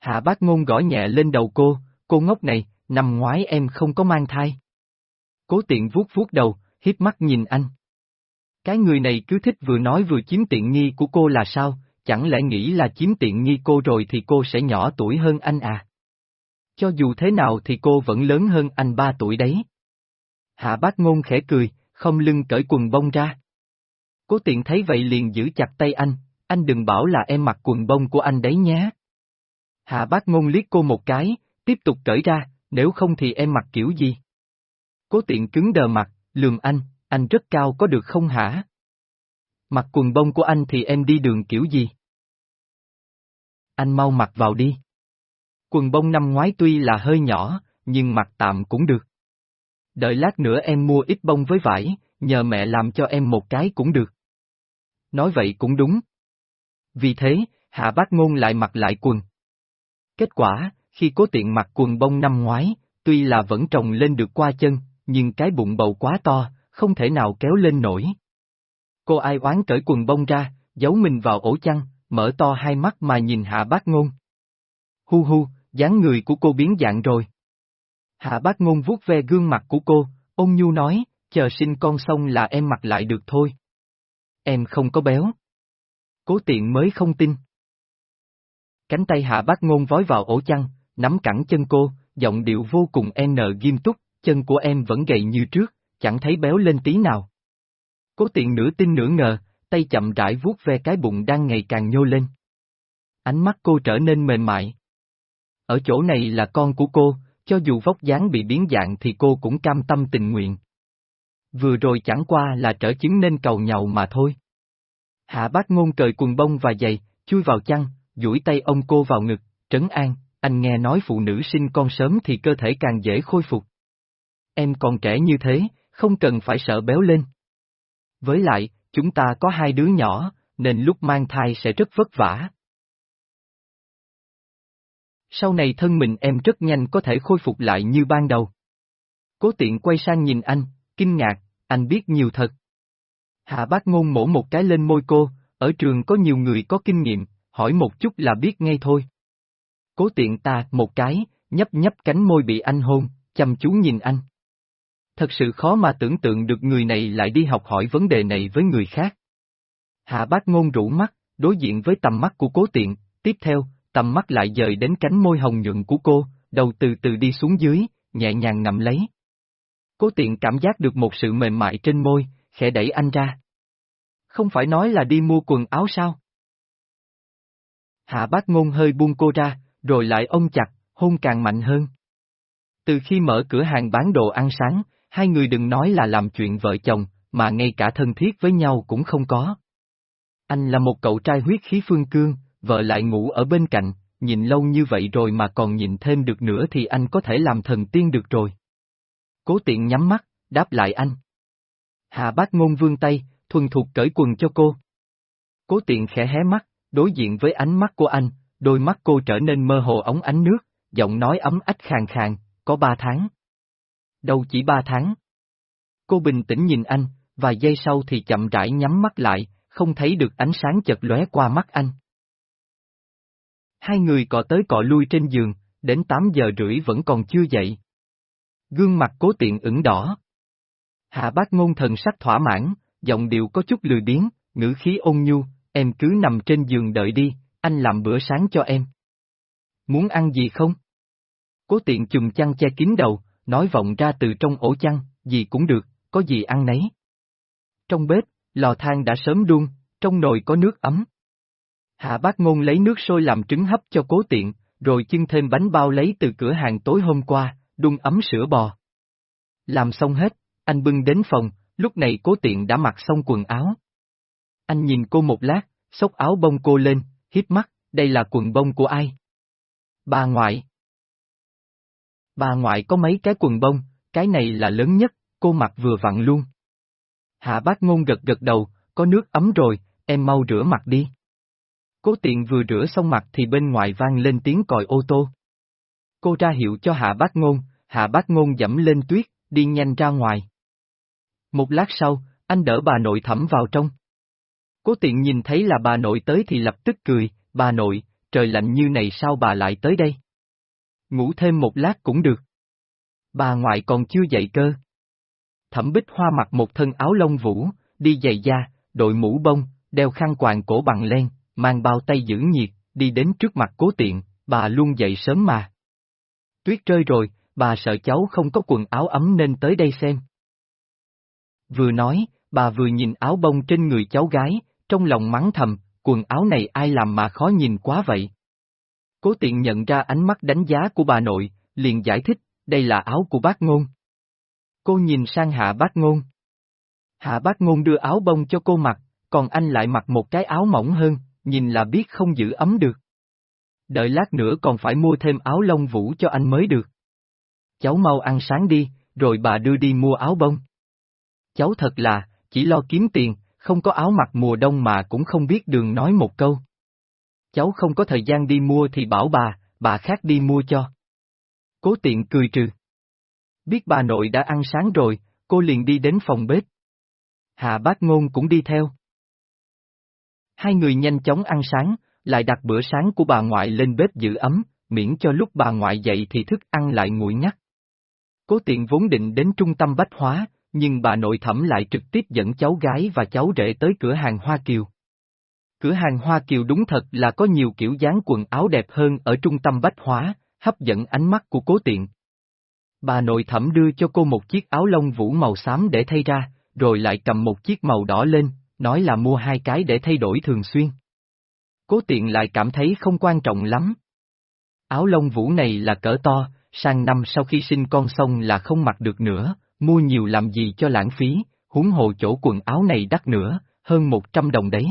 Hạ bác ngôn gõ nhẹ lên đầu cô, cô ngốc này, năm ngoái em không có mang thai. Cố tiện vuốt vuốt đầu, hiếp mắt nhìn anh. Cái người này cứ thích vừa nói vừa chiếm tiện nghi của cô là sao, chẳng lẽ nghĩ là chiếm tiện nghi cô rồi thì cô sẽ nhỏ tuổi hơn anh à? Cho dù thế nào thì cô vẫn lớn hơn anh ba tuổi đấy. Hạ bác ngôn khẽ cười, không lưng cởi quần bông ra. Cố tiện thấy vậy liền giữ chặt tay anh, anh đừng bảo là em mặc quần bông của anh đấy nhé. Hạ bác ngôn liếc cô một cái, tiếp tục cởi ra, nếu không thì em mặc kiểu gì? Cố tiện cứng đờ mặt, lườm anh, anh rất cao có được không hả? Mặc quần bông của anh thì em đi đường kiểu gì? Anh mau mặc vào đi. Quần bông năm ngoái tuy là hơi nhỏ, nhưng mặc tạm cũng được. Đợi lát nữa em mua ít bông với vải, nhờ mẹ làm cho em một cái cũng được. Nói vậy cũng đúng. Vì thế, Hạ Bác Ngôn lại mặc lại quần. Kết quả, khi cố tiện mặc quần bông năm ngoái, tuy là vẫn trồng lên được qua chân, nhưng cái bụng bầu quá to, không thể nào kéo lên nổi. Cô ai oán cởi quần bông ra, giấu mình vào ổ chăn, mở to hai mắt mà nhìn hạ bác ngôn. Hu hu, dáng người của cô biến dạng rồi. Hạ bác ngôn vuốt ve gương mặt của cô, ôn nhu nói, chờ sinh con xong là em mặc lại được thôi. Em không có béo. Cố tiện mới không tin. Cánh tay hạ bác ngôn vói vào ổ chăn, nắm cẳng chân cô, giọng điệu vô cùng e n nghiêm túc, chân của em vẫn gầy như trước, chẳng thấy béo lên tí nào. Cố tiện nửa tin nửa ngờ, tay chậm rãi vuốt ve cái bụng đang ngày càng nhô lên. Ánh mắt cô trở nên mềm mại. Ở chỗ này là con của cô, cho dù vóc dáng bị biến dạng thì cô cũng cam tâm tình nguyện. Vừa rồi chẳng qua là trở chứng nên cầu nhậu mà thôi. Hạ bác ngôn cởi quần bông và giày, chui vào chăn, duỗi tay ông cô vào ngực, trấn an, anh nghe nói phụ nữ sinh con sớm thì cơ thể càng dễ khôi phục. Em còn trẻ như thế, không cần phải sợ béo lên. Với lại, chúng ta có hai đứa nhỏ, nên lúc mang thai sẽ rất vất vả. Sau này thân mình em rất nhanh có thể khôi phục lại như ban đầu. Cố tiện quay sang nhìn anh, kinh ngạc, anh biết nhiều thật. Hạ bác ngôn mổ một cái lên môi cô, ở trường có nhiều người có kinh nghiệm, hỏi một chút là biết ngay thôi. Cố tiện ta một cái, nhấp nhấp cánh môi bị anh hôn, chăm chú nhìn anh. Thật sự khó mà tưởng tượng được người này lại đi học hỏi vấn đề này với người khác. Hạ bác ngôn rủ mắt, đối diện với tầm mắt của cố tiện, tiếp theo, tầm mắt lại dời đến cánh môi hồng nhuận của cô, đầu từ từ đi xuống dưới, nhẹ nhàng ngậm lấy. Cố tiện cảm giác được một sự mềm mại trên môi, khẽ đẩy anh ra. Không phải nói là đi mua quần áo sao? Hạ bác ngôn hơi buông cô ra, rồi lại ôm chặt, hôn càng mạnh hơn. Từ khi mở cửa hàng bán đồ ăn sáng, hai người đừng nói là làm chuyện vợ chồng, mà ngay cả thân thiết với nhau cũng không có. Anh là một cậu trai huyết khí phương cương, vợ lại ngủ ở bên cạnh, nhìn lâu như vậy rồi mà còn nhìn thêm được nữa thì anh có thể làm thần tiên được rồi. Cố tiện nhắm mắt, đáp lại anh. Hà bác ngôn vương tay, thuần thuộc cởi quần cho cô. Cố tiện khẽ hé mắt, đối diện với ánh mắt của anh, đôi mắt cô trở nên mơ hồ ống ánh nước, giọng nói ấm ách khàn khàn, có ba tháng. Đâu chỉ ba tháng. Cô bình tĩnh nhìn anh, vài giây sau thì chậm rãi nhắm mắt lại, không thấy được ánh sáng chật lóe qua mắt anh. Hai người cọ tới cọ lui trên giường, đến 8 giờ rưỡi vẫn còn chưa dậy. Gương mặt cố tiện ửng đỏ. Hạ bác ngôn thần sắc thỏa mãn, giọng điệu có chút lười biếng, ngữ khí ôn nhu, em cứ nằm trên giường đợi đi, anh làm bữa sáng cho em. Muốn ăn gì không? Cố tiện chùm chăn che kín đầu, nói vọng ra từ trong ổ chăn, gì cũng được, có gì ăn nấy. Trong bếp, lò than đã sớm đun, trong nồi có nước ấm. Hạ bác ngôn lấy nước sôi làm trứng hấp cho cố tiện, rồi chưng thêm bánh bao lấy từ cửa hàng tối hôm qua, đun ấm sữa bò. Làm xong hết, anh bưng đến phòng, lúc này cố tiện đã mặc xong quần áo. Anh nhìn cô một lát, xốc áo bông cô lên, hít mắt, đây là quần bông của ai? Bà ngoại. Bà ngoại có mấy cái quần bông, cái này là lớn nhất, cô mặc vừa vặn luôn. Hạ bác ngôn gật gật đầu, có nước ấm rồi, em mau rửa mặt đi. Cố tiện vừa rửa xong mặt thì bên ngoài vang lên tiếng còi ô tô. Cô ra hiệu cho hạ bác ngôn, hạ bác ngôn dẫm lên tuyết, đi nhanh ra ngoài. Một lát sau, anh đỡ bà nội thẩm vào trong. Cố tiện nhìn thấy là bà nội tới thì lập tức cười, bà nội, trời lạnh như này sao bà lại tới đây? Ngủ thêm một lát cũng được. Bà ngoại còn chưa dậy cơ. Thẩm bích hoa mặc một thân áo lông vũ, đi giày da, đội mũ bông, đeo khăn quàng cổ bằng len, mang bao tay giữ nhiệt, đi đến trước mặt cố tiện, bà luôn dậy sớm mà. Tuyết rơi rồi, bà sợ cháu không có quần áo ấm nên tới đây xem. Vừa nói, bà vừa nhìn áo bông trên người cháu gái, trong lòng mắng thầm, quần áo này ai làm mà khó nhìn quá vậy. Cố tiện nhận ra ánh mắt đánh giá của bà nội, liền giải thích, đây là áo của bác ngôn. Cô nhìn sang hạ bác ngôn. Hạ bác ngôn đưa áo bông cho cô mặc, còn anh lại mặc một cái áo mỏng hơn, nhìn là biết không giữ ấm được. Đợi lát nữa còn phải mua thêm áo lông vũ cho anh mới được. Cháu mau ăn sáng đi, rồi bà đưa đi mua áo bông. Cháu thật là, chỉ lo kiếm tiền, không có áo mặc mùa đông mà cũng không biết đường nói một câu. Cháu không có thời gian đi mua thì bảo bà, bà khác đi mua cho. Cố tiện cười trừ. Biết bà nội đã ăn sáng rồi, cô liền đi đến phòng bếp. hà bác ngôn cũng đi theo. Hai người nhanh chóng ăn sáng, lại đặt bữa sáng của bà ngoại lên bếp giữ ấm, miễn cho lúc bà ngoại dậy thì thức ăn lại nguội ngắt. Cố tiện vốn định đến trung tâm bách hóa, nhưng bà nội thẩm lại trực tiếp dẫn cháu gái và cháu rể tới cửa hàng Hoa Kiều. Cửa hàng Hoa Kiều đúng thật là có nhiều kiểu dáng quần áo đẹp hơn ở trung tâm bách hóa, hấp dẫn ánh mắt của cố tiện. Bà nội thẩm đưa cho cô một chiếc áo lông vũ màu xám để thay ra, rồi lại cầm một chiếc màu đỏ lên, nói là mua hai cái để thay đổi thường xuyên. Cố tiện lại cảm thấy không quan trọng lắm. Áo lông vũ này là cỡ to, sang năm sau khi sinh con xong là không mặc được nữa, mua nhiều làm gì cho lãng phí, huống hồ chỗ quần áo này đắt nữa, hơn một trăm đồng đấy.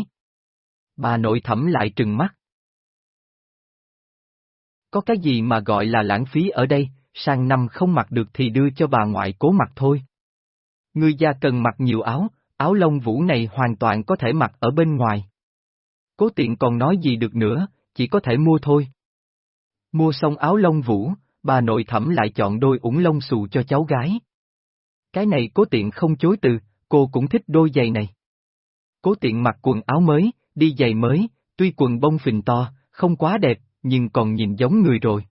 Bà nội thẩm lại trừng mắt. Có cái gì mà gọi là lãng phí ở đây, sang năm không mặc được thì đưa cho bà ngoại cố mặc thôi. Người già cần mặc nhiều áo, áo lông vũ này hoàn toàn có thể mặc ở bên ngoài. Cố tiện còn nói gì được nữa, chỉ có thể mua thôi. Mua xong áo lông vũ, bà nội thẩm lại chọn đôi ủng lông xù cho cháu gái. Cái này cố tiện không chối từ, cô cũng thích đôi giày này. Cố tiện mặc quần áo mới, đi giày mới, tuy quần bông phình to, không quá đẹp, nhưng còn nhìn giống người rồi.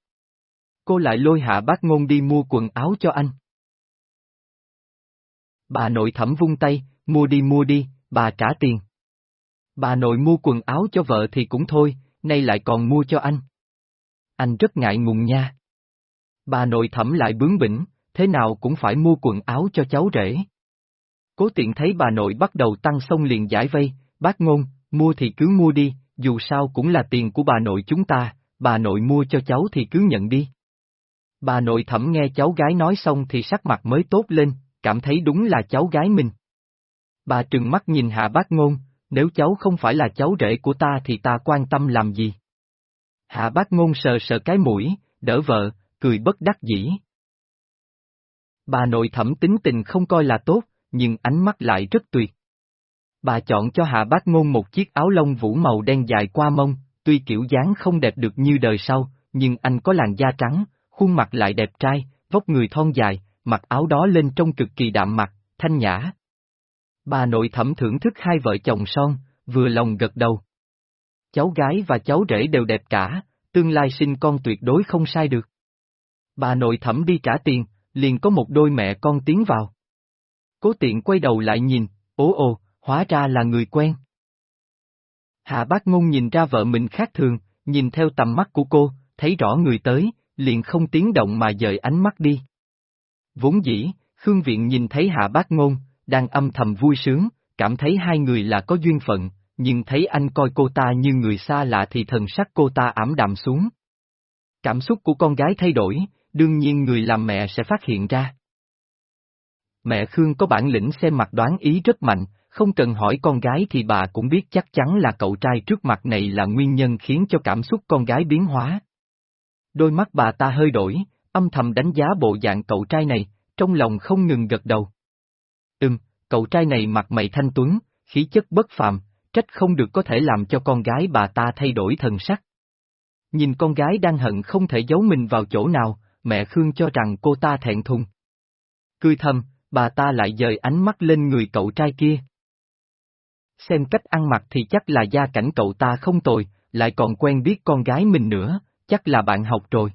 Cô lại lôi hạ bác ngôn đi mua quần áo cho anh. Bà nội thẩm vung tay, mua đi mua đi, bà trả tiền. Bà nội mua quần áo cho vợ thì cũng thôi, nay lại còn mua cho anh. Anh rất ngại ngùng nha. Bà nội thẩm lại bướng bỉnh, thế nào cũng phải mua quần áo cho cháu rể. Cố tiện thấy bà nội bắt đầu tăng sông liền giải vây, bác ngôn, mua thì cứ mua đi, dù sao cũng là tiền của bà nội chúng ta, bà nội mua cho cháu thì cứ nhận đi. Bà nội thẩm nghe cháu gái nói xong thì sắc mặt mới tốt lên, cảm thấy đúng là cháu gái mình. Bà trừng mắt nhìn hạ bác ngôn, nếu cháu không phải là cháu rể của ta thì ta quan tâm làm gì? Hạ bác ngôn sờ sờ cái mũi, đỡ vợ, cười bất đắc dĩ. Bà nội thẩm tính tình không coi là tốt, nhưng ánh mắt lại rất tuyệt. Bà chọn cho hạ bác ngôn một chiếc áo lông vũ màu đen dài qua mông, tuy kiểu dáng không đẹp được như đời sau, nhưng anh có làn da trắng, khuôn mặt lại đẹp trai, vóc người thon dài, mặc áo đó lên trông cực kỳ đạm mặt, thanh nhã. Bà nội thẩm thưởng thức hai vợ chồng son, vừa lòng gật đầu. Cháu gái và cháu rể đều đẹp cả, tương lai sinh con tuyệt đối không sai được. Bà nội thẩm đi trả tiền, liền có một đôi mẹ con tiến vào. Cố tiện quay đầu lại nhìn, ố ồ, hóa ra là người quen. Hạ bác ngôn nhìn ra vợ mình khác thường, nhìn theo tầm mắt của cô, thấy rõ người tới, liền không tiếng động mà dời ánh mắt đi. Vốn dĩ, Khương Viện nhìn thấy hạ bác ngôn, đang âm thầm vui sướng, cảm thấy hai người là có duyên phận, nhưng thấy anh coi cô ta như người xa lạ thì thần sắc cô ta ảm đạm xuống. Cảm xúc của con gái thay đổi, đương nhiên người làm mẹ sẽ phát hiện ra. Mẹ Khương có bản lĩnh xem mặt đoán ý rất mạnh, không cần hỏi con gái thì bà cũng biết chắc chắn là cậu trai trước mặt này là nguyên nhân khiến cho cảm xúc con gái biến hóa. đôi mắt bà ta hơi đổi, âm thầm đánh giá bộ dạng cậu trai này, trong lòng không ngừng gật đầu. Cậu trai này mặt mày thanh tuấn, khí chất bất phàm, trách không được có thể làm cho con gái bà ta thay đổi thần sắc. Nhìn con gái đang hận không thể giấu mình vào chỗ nào, mẹ Khương cho rằng cô ta thẹn thùng. Cười thầm, bà ta lại dời ánh mắt lên người cậu trai kia. Xem cách ăn mặc thì chắc là gia cảnh cậu ta không tồi, lại còn quen biết con gái mình nữa, chắc là bạn học rồi.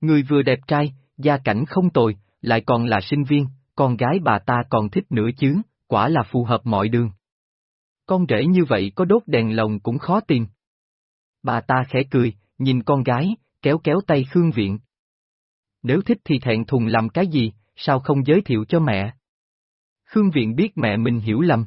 Người vừa đẹp trai, gia cảnh không tồi, lại còn là sinh viên, con gái bà ta còn thích nữa chứ, quả là phù hợp mọi đường. Con rể như vậy có đốt đèn lồng cũng khó tìm. Bà ta khẽ cười, nhìn con gái, kéo kéo tay Khương Viện. Nếu thích thì thẹn thùng làm cái gì, sao không giới thiệu cho mẹ? Khương Viện biết mẹ mình hiểu lầm.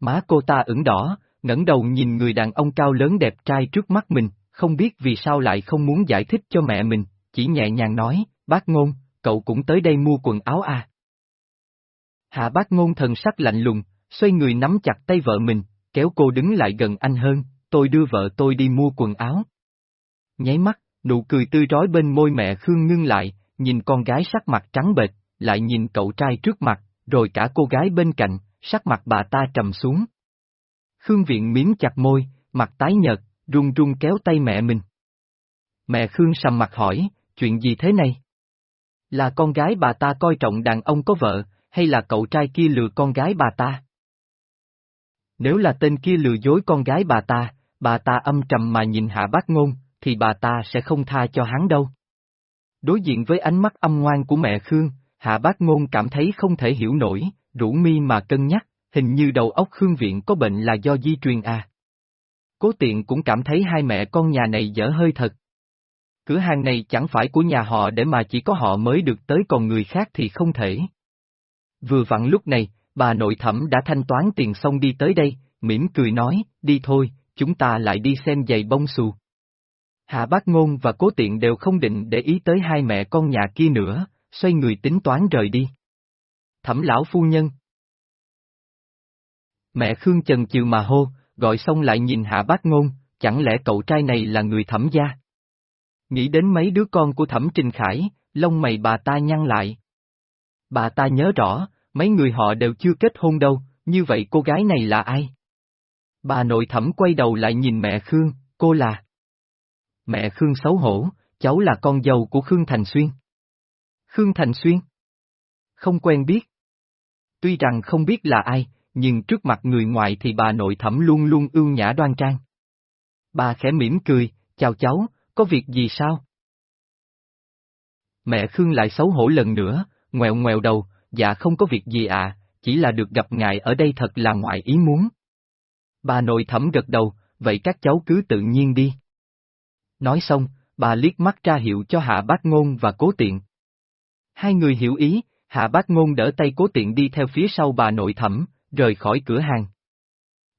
Má cô ta ửng đỏ, ngẩng đầu nhìn người đàn ông cao lớn đẹp trai trước mắt mình, không biết vì sao lại không muốn giải thích cho mẹ mình, chỉ nhẹ nhàng nói, bác ngôn, cậu cũng tới đây mua quần áo à. Hạ bác ngôn thần sắc lạnh lùng, xoay người nắm chặt tay vợ mình, kéo cô đứng lại gần anh hơn, tôi đưa vợ tôi đi mua quần áo. Nháy mắt, nụ cười tươi rói bên môi mẹ Khương ngưng lại, nhìn con gái sắc mặt trắng bệch, lại nhìn cậu trai trước mặt, rồi cả cô gái bên cạnh, sắc mặt bà ta trầm xuống. Khương Viện miếm chặt môi, mặt tái nhợt, run run kéo tay mẹ mình. Mẹ Khương sầm mặt hỏi, chuyện gì thế này? Là con gái bà ta coi trọng đàn ông có vợ, hay là cậu trai kia lừa con gái bà ta? Nếu là tên kia lừa dối con gái bà ta, bà ta âm trầm mà nhìn hạ bác ngôn, thì bà ta sẽ không tha cho hắn đâu. Đối diện với ánh mắt âm ngoan của mẹ Khương, hạ bác ngôn cảm thấy không thể hiểu nổi, rủ mi mà cân nhắc, hình như đầu óc Khương Viện có bệnh là do di truyền à. Cố tiện cũng cảm thấy hai mẹ con nhà này dở hơi thật. Cửa hàng này chẳng phải của nhà họ để mà chỉ có họ mới được tới còn người khác thì không thể. Vừa vặn lúc này, bà nội thẩm đã thanh toán tiền xong đi tới đây, mỉm cười nói, đi thôi, chúng ta lại đi xem giày bông xù. Hạ bác ngôn và cố tiện đều không định để ý tới hai mẹ con nhà kia nữa, xoay người tính toán rời đi. Thẩm lão phu nhân. Mẹ Khương Trần chừ mà hô, gọi xong lại nhìn hạ bác ngôn, chẳng lẽ cậu trai này là người thẩm gia? Nghĩ đến mấy đứa con của thẩm Trình Khải, lông mày bà ta nhăn lại. Bà ta nhớ rõ, mấy người họ đều chưa kết hôn đâu, như vậy cô gái này là ai? Bà nội thẩm quay đầu lại nhìn mẹ Khương, cô là... Mẹ Khương xấu hổ, cháu là con dâu của Khương Thành Xuyên. Khương Thành Xuyên? Không quen biết. Tuy rằng không biết là ai, nhưng trước mặt người ngoại thì bà nội thẩm luôn luôn ương nhã đoan trang. Bà khẽ mỉm cười, chào cháu, có việc gì sao? Mẹ Khương lại xấu hổ lần nữa, ngoẹo ngoẹo đầu, dạ không có việc gì ạ, chỉ là được gặp ngài ở đây thật là ngoại ý muốn. Bà nội thẩm gật đầu, vậy các cháu cứ tự nhiên đi. Nói xong, bà liếc mắt ra hiệu cho hạ bác ngôn và cố tiện. Hai người hiểu ý, hạ bác ngôn đỡ tay cố tiện đi theo phía sau bà nội thẩm, rời khỏi cửa hàng.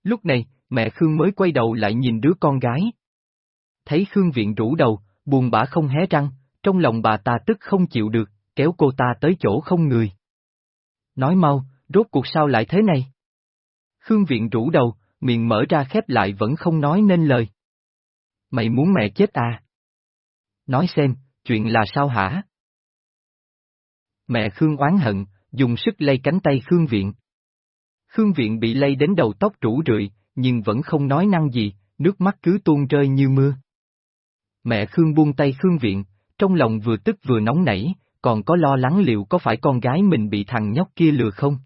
Lúc này, mẹ Khương mới quay đầu lại nhìn đứa con gái. Thấy Khương Viện rủ đầu, buồn bã không hé răng, trong lòng bà ta tức không chịu được, kéo cô ta tới chỗ không người. Nói mau, rốt cuộc sao lại thế này? Khương Viện rủ đầu, miệng mở ra khép lại vẫn không nói nên lời. Mày muốn mẹ chết à? Nói xem, chuyện là sao hả? Mẹ Khương oán hận, dùng sức lay cánh tay Khương Viện. Khương Viện bị lay đến đầu tóc rủ rượi, nhưng vẫn không nói năng gì, nước mắt cứ tuôn rơi như mưa. Mẹ Khương buông tay Khương Viện, trong lòng vừa tức vừa nóng nảy, còn có lo lắng liệu có phải con gái mình bị thằng nhóc kia lừa không?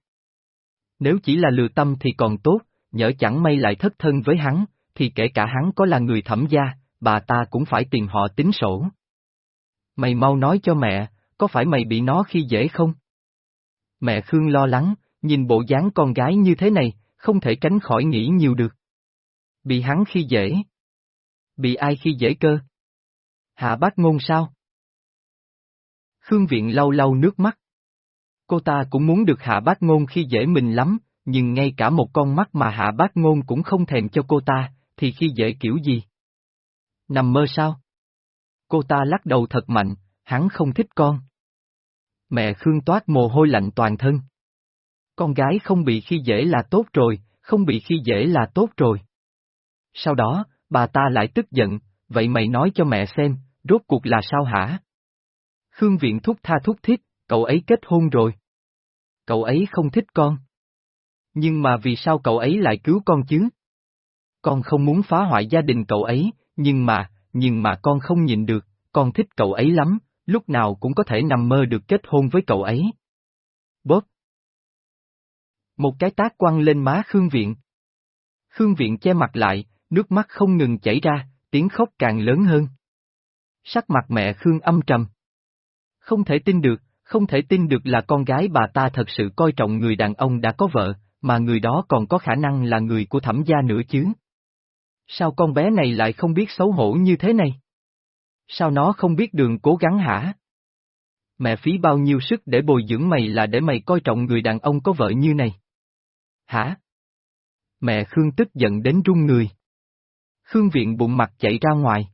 Nếu chỉ là lừa tâm thì còn tốt, nhỡ chẳng may lại thất thân với hắn, thì kể cả hắn có là người thẩm gia, bà ta cũng phải tìm họ tính sổ. Mày mau nói cho mẹ, có phải mày bị nó khi dễ không? Mẹ Khương lo lắng, nhìn bộ dáng con gái như thế này, không thể tránh khỏi nghĩ nhiều được. Bị hắn khi dễ. Bị ai khi dễ cơ? Hạ bác ngôn sao? Khương Viện lau lau nước mắt. Cô ta cũng muốn được hạ bác ngôn khi dễ mình lắm, nhưng ngay cả một con mắt mà hạ bác ngôn cũng không thèm cho cô ta, thì khi dễ kiểu gì? Nằm mơ sao? Cô ta lắc đầu thật mạnh, hắn không thích con. Mẹ Khương toát mồ hôi lạnh toàn thân. Con gái không bị khi dễ là tốt rồi, không bị khi dễ là tốt rồi. Sau đó, bà ta lại tức giận, vậy mày nói cho mẹ xem, rốt cuộc là sao hả? Khương Viện thúc tha thúc thiết, cậu ấy kết hôn rồi. Cậu ấy không thích con. Nhưng mà vì sao cậu ấy lại cứu con chứ? Con không muốn phá hoại gia đình cậu ấy, nhưng mà, nhưng mà con không nhìn được, con thích cậu ấy lắm, lúc nào cũng có thể nằm mơ được kết hôn với cậu ấy. Bóp. Một cái tác quăng lên má Khương Viện. Khương Viện che mặt lại, nước mắt không ngừng chảy ra, tiếng khóc càng lớn hơn. Sắc mặt mẹ Khương âm trầm. Không thể tin được, không thể tin được là con gái bà ta thật sự coi trọng người đàn ông đã có vợ, mà người đó còn có khả năng là người của thẩm gia nữa chứ. Sao con bé này lại không biết xấu hổ như thế này? Sao nó không biết đường cố gắng hả? Mẹ phí bao nhiêu sức để bồi dưỡng mày là để mày coi trọng người đàn ông có vợ như này? Hả? Mẹ Khương tức giận đến run người. Khương viện bụng mặt chạy ra ngoài.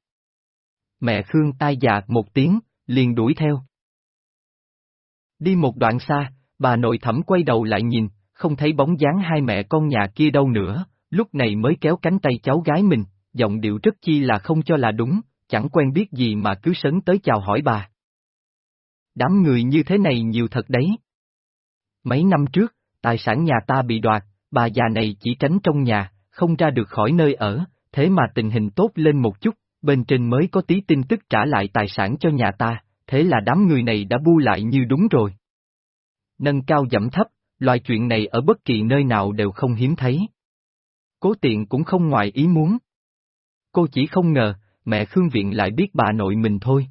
Mẹ Khương tai dạ một tiếng, liền đuổi theo. Đi một đoạn xa, bà nội thẩm quay đầu lại nhìn, không thấy bóng dáng hai mẹ con nhà kia đâu nữa, lúc này mới kéo cánh tay cháu gái mình, giọng điệu rất chi là không cho là đúng, chẳng quen biết gì mà cứ sấn tới chào hỏi bà. Đám người như thế này nhiều thật đấy. Mấy năm trước, tài sản nhà ta bị đoạt, bà già này chỉ tránh trong nhà, không ra được khỏi nơi ở, thế mà tình hình tốt lên một chút, bên trên mới có tí tin tức trả lại tài sản cho nhà ta, thế là đám người này đã bu lại như đúng rồi. Nâng cao giảm thấp, loại chuyện này ở bất kỳ nơi nào đều không hiếm thấy. Cố tiện cũng không ngoài ý muốn. Cô chỉ không ngờ, mẹ Khương Viện lại biết bà nội mình thôi.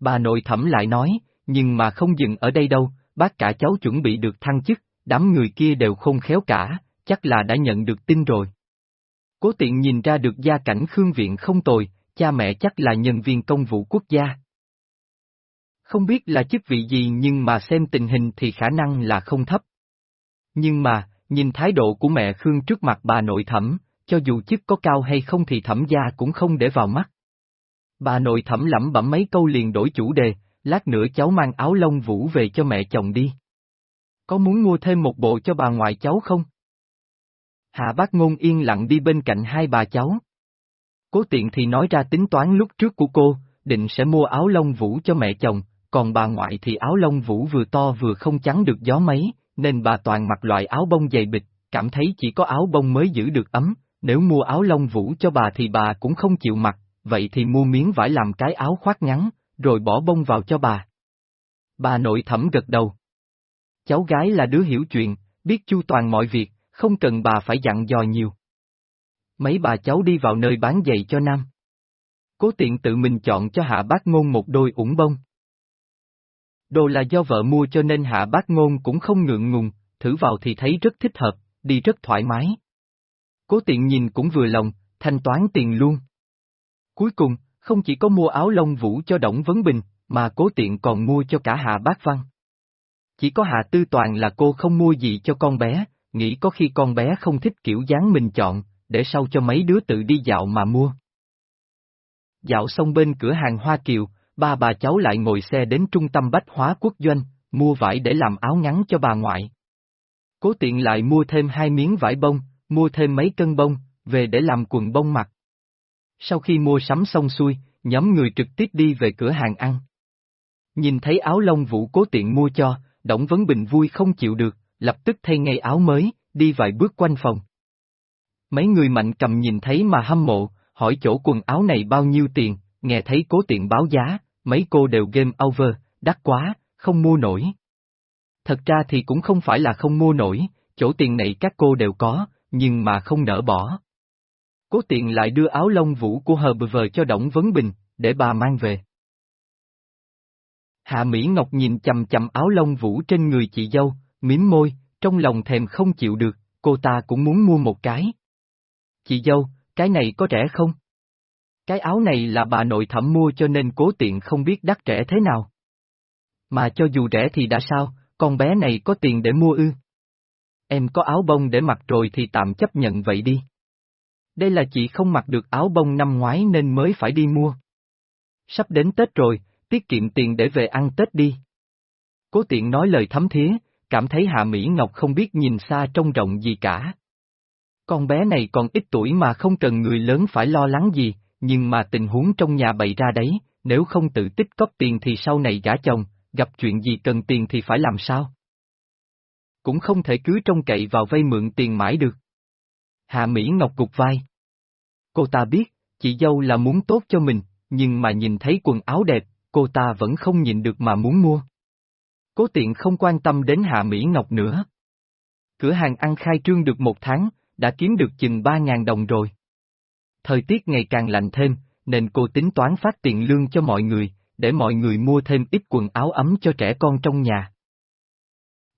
Bà nội thẩm lại nói, nhưng mà không dừng ở đây đâu, bác cả cháu chuẩn bị được thăng chức, đám người kia đều không khéo cả, chắc là đã nhận được tin rồi. Cố tiện nhìn ra được gia cảnh Khương Viện không tồi, cha mẹ chắc là nhân viên công vụ quốc gia. Không biết là chức vị gì nhưng mà xem tình hình thì khả năng là không thấp. Nhưng mà, nhìn thái độ của mẹ Khương trước mặt bà nội thẩm, cho dù chức có cao hay không thì thẩm gia cũng không để vào mắt. Bà nội thẩm lẩm bẩm mấy câu liền đổi chủ đề, lát nữa cháu mang áo lông vũ về cho mẹ chồng đi. Có muốn mua thêm một bộ cho bà ngoại cháu không? Hạ bác ngôn yên lặng đi bên cạnh hai bà cháu. Cố tiện thì nói ra tính toán lúc trước của cô, định sẽ mua áo lông vũ cho mẹ chồng, còn bà ngoại thì áo lông vũ vừa to vừa không chắn được gió mấy, nên bà toàn mặc loại áo bông dày bịch, cảm thấy chỉ có áo bông mới giữ được ấm, nếu mua áo lông vũ cho bà thì bà cũng không chịu mặc, vậy thì mua miếng vải làm cái áo khoác ngắn, rồi bỏ bông vào cho bà. Bà nội thẩm gật đầu. Cháu gái là đứa hiểu chuyện, biết chu toàn mọi việc, không cần bà phải dặn dò nhiều. Mấy bà cháu đi vào nơi bán giày cho Nam. Cố tiện tự mình chọn cho hạ bác ngôn một đôi ủng bông. Đồ là do vợ mua cho nên hạ bác ngôn cũng không ngượng ngùng, thử vào thì thấy rất thích hợp, đi rất thoải mái. Cố tiện nhìn cũng vừa lòng, thanh toán tiền luôn. Cuối cùng, không chỉ có mua áo lông vũ cho Đổng Vấn Bình, mà cố tiện còn mua cho cả Hạ Bác Văn. Chỉ có Hạ Tư Toàn là cô không mua gì cho con bé, nghĩ có khi con bé không thích kiểu dáng mình chọn, để sau cho mấy đứa tự đi dạo mà mua. Dạo xong bên cửa hàng Hoa Kiều, ba bà cháu lại ngồi xe đến trung tâm bách hóa quốc doanh, mua vải để làm áo ngắn cho bà ngoại. Cố tiện lại mua thêm hai miếng vải bông, mua thêm mấy cân bông, về để làm quần bông mặc. Sau khi mua sắm xong xuôi, nhóm người trực tiếp đi về cửa hàng ăn. Nhìn thấy áo lông vũ cố tiện mua cho, Đổng Vấn Bình vui không chịu được, lập tức thay ngay áo mới, đi vài bước quanh phòng. Mấy người mạnh cầm nhìn thấy mà hâm mộ, hỏi chỗ quần áo này bao nhiêu tiền, nghe thấy cố tiện báo giá, mấy cô đều game over, đắt quá, không mua nổi. Thật ra thì cũng không phải là không mua nổi, chỗ tiền này các cô đều có, nhưng mà không nỡ bỏ. Cố tiện lại đưa áo lông vũ của hờ bờ vờ cho Đổng Vấn Bình, để bà mang về. Hạ Mỹ Ngọc nhìn chầm chầm áo lông vũ trên người chị dâu, mím môi, trong lòng thèm không chịu được, cô ta cũng muốn mua một cái. Chị dâu, cái này có rẻ không? Cái áo này là bà nội thẩm mua cho nên cố tiện không biết đắt rẻ thế nào. Mà cho dù rẻ thì đã sao, con bé này có tiền để mua ư. Em có áo bông để mặc rồi thì tạm chấp nhận vậy đi. Đây là chị không mặc được áo bông năm ngoái nên mới phải đi mua. Sắp đến Tết rồi, tiết kiệm tiền để về ăn Tết đi. Cố tiện nói lời thấm thía, cảm thấy Hạ Mỹ Ngọc không biết nhìn xa trông rộng gì cả. Con bé này còn ít tuổi mà không cần người lớn phải lo lắng gì, nhưng mà tình huống trong nhà bày ra đấy, nếu không tự tích cóp tiền thì sau này gả chồng, gặp chuyện gì cần tiền thì phải làm sao? Cũng không thể cứ trông cậy vào vay mượn tiền mãi được. Hạ Mỹ Ngọc gục vai. Cô ta biết, chị dâu là muốn tốt cho mình, nhưng mà nhìn thấy quần áo đẹp, cô ta vẫn không nhìn được mà muốn mua. Cố tiện không quan tâm đến Hạ Mỹ Ngọc nữa. Cửa hàng ăn khai trương được một tháng, đã kiếm được chừng 3.000 đồng rồi. Thời tiết ngày càng lạnh thêm, nên cô tính toán phát tiền lương cho mọi người, để mọi người mua thêm ít quần áo ấm cho trẻ con trong nhà.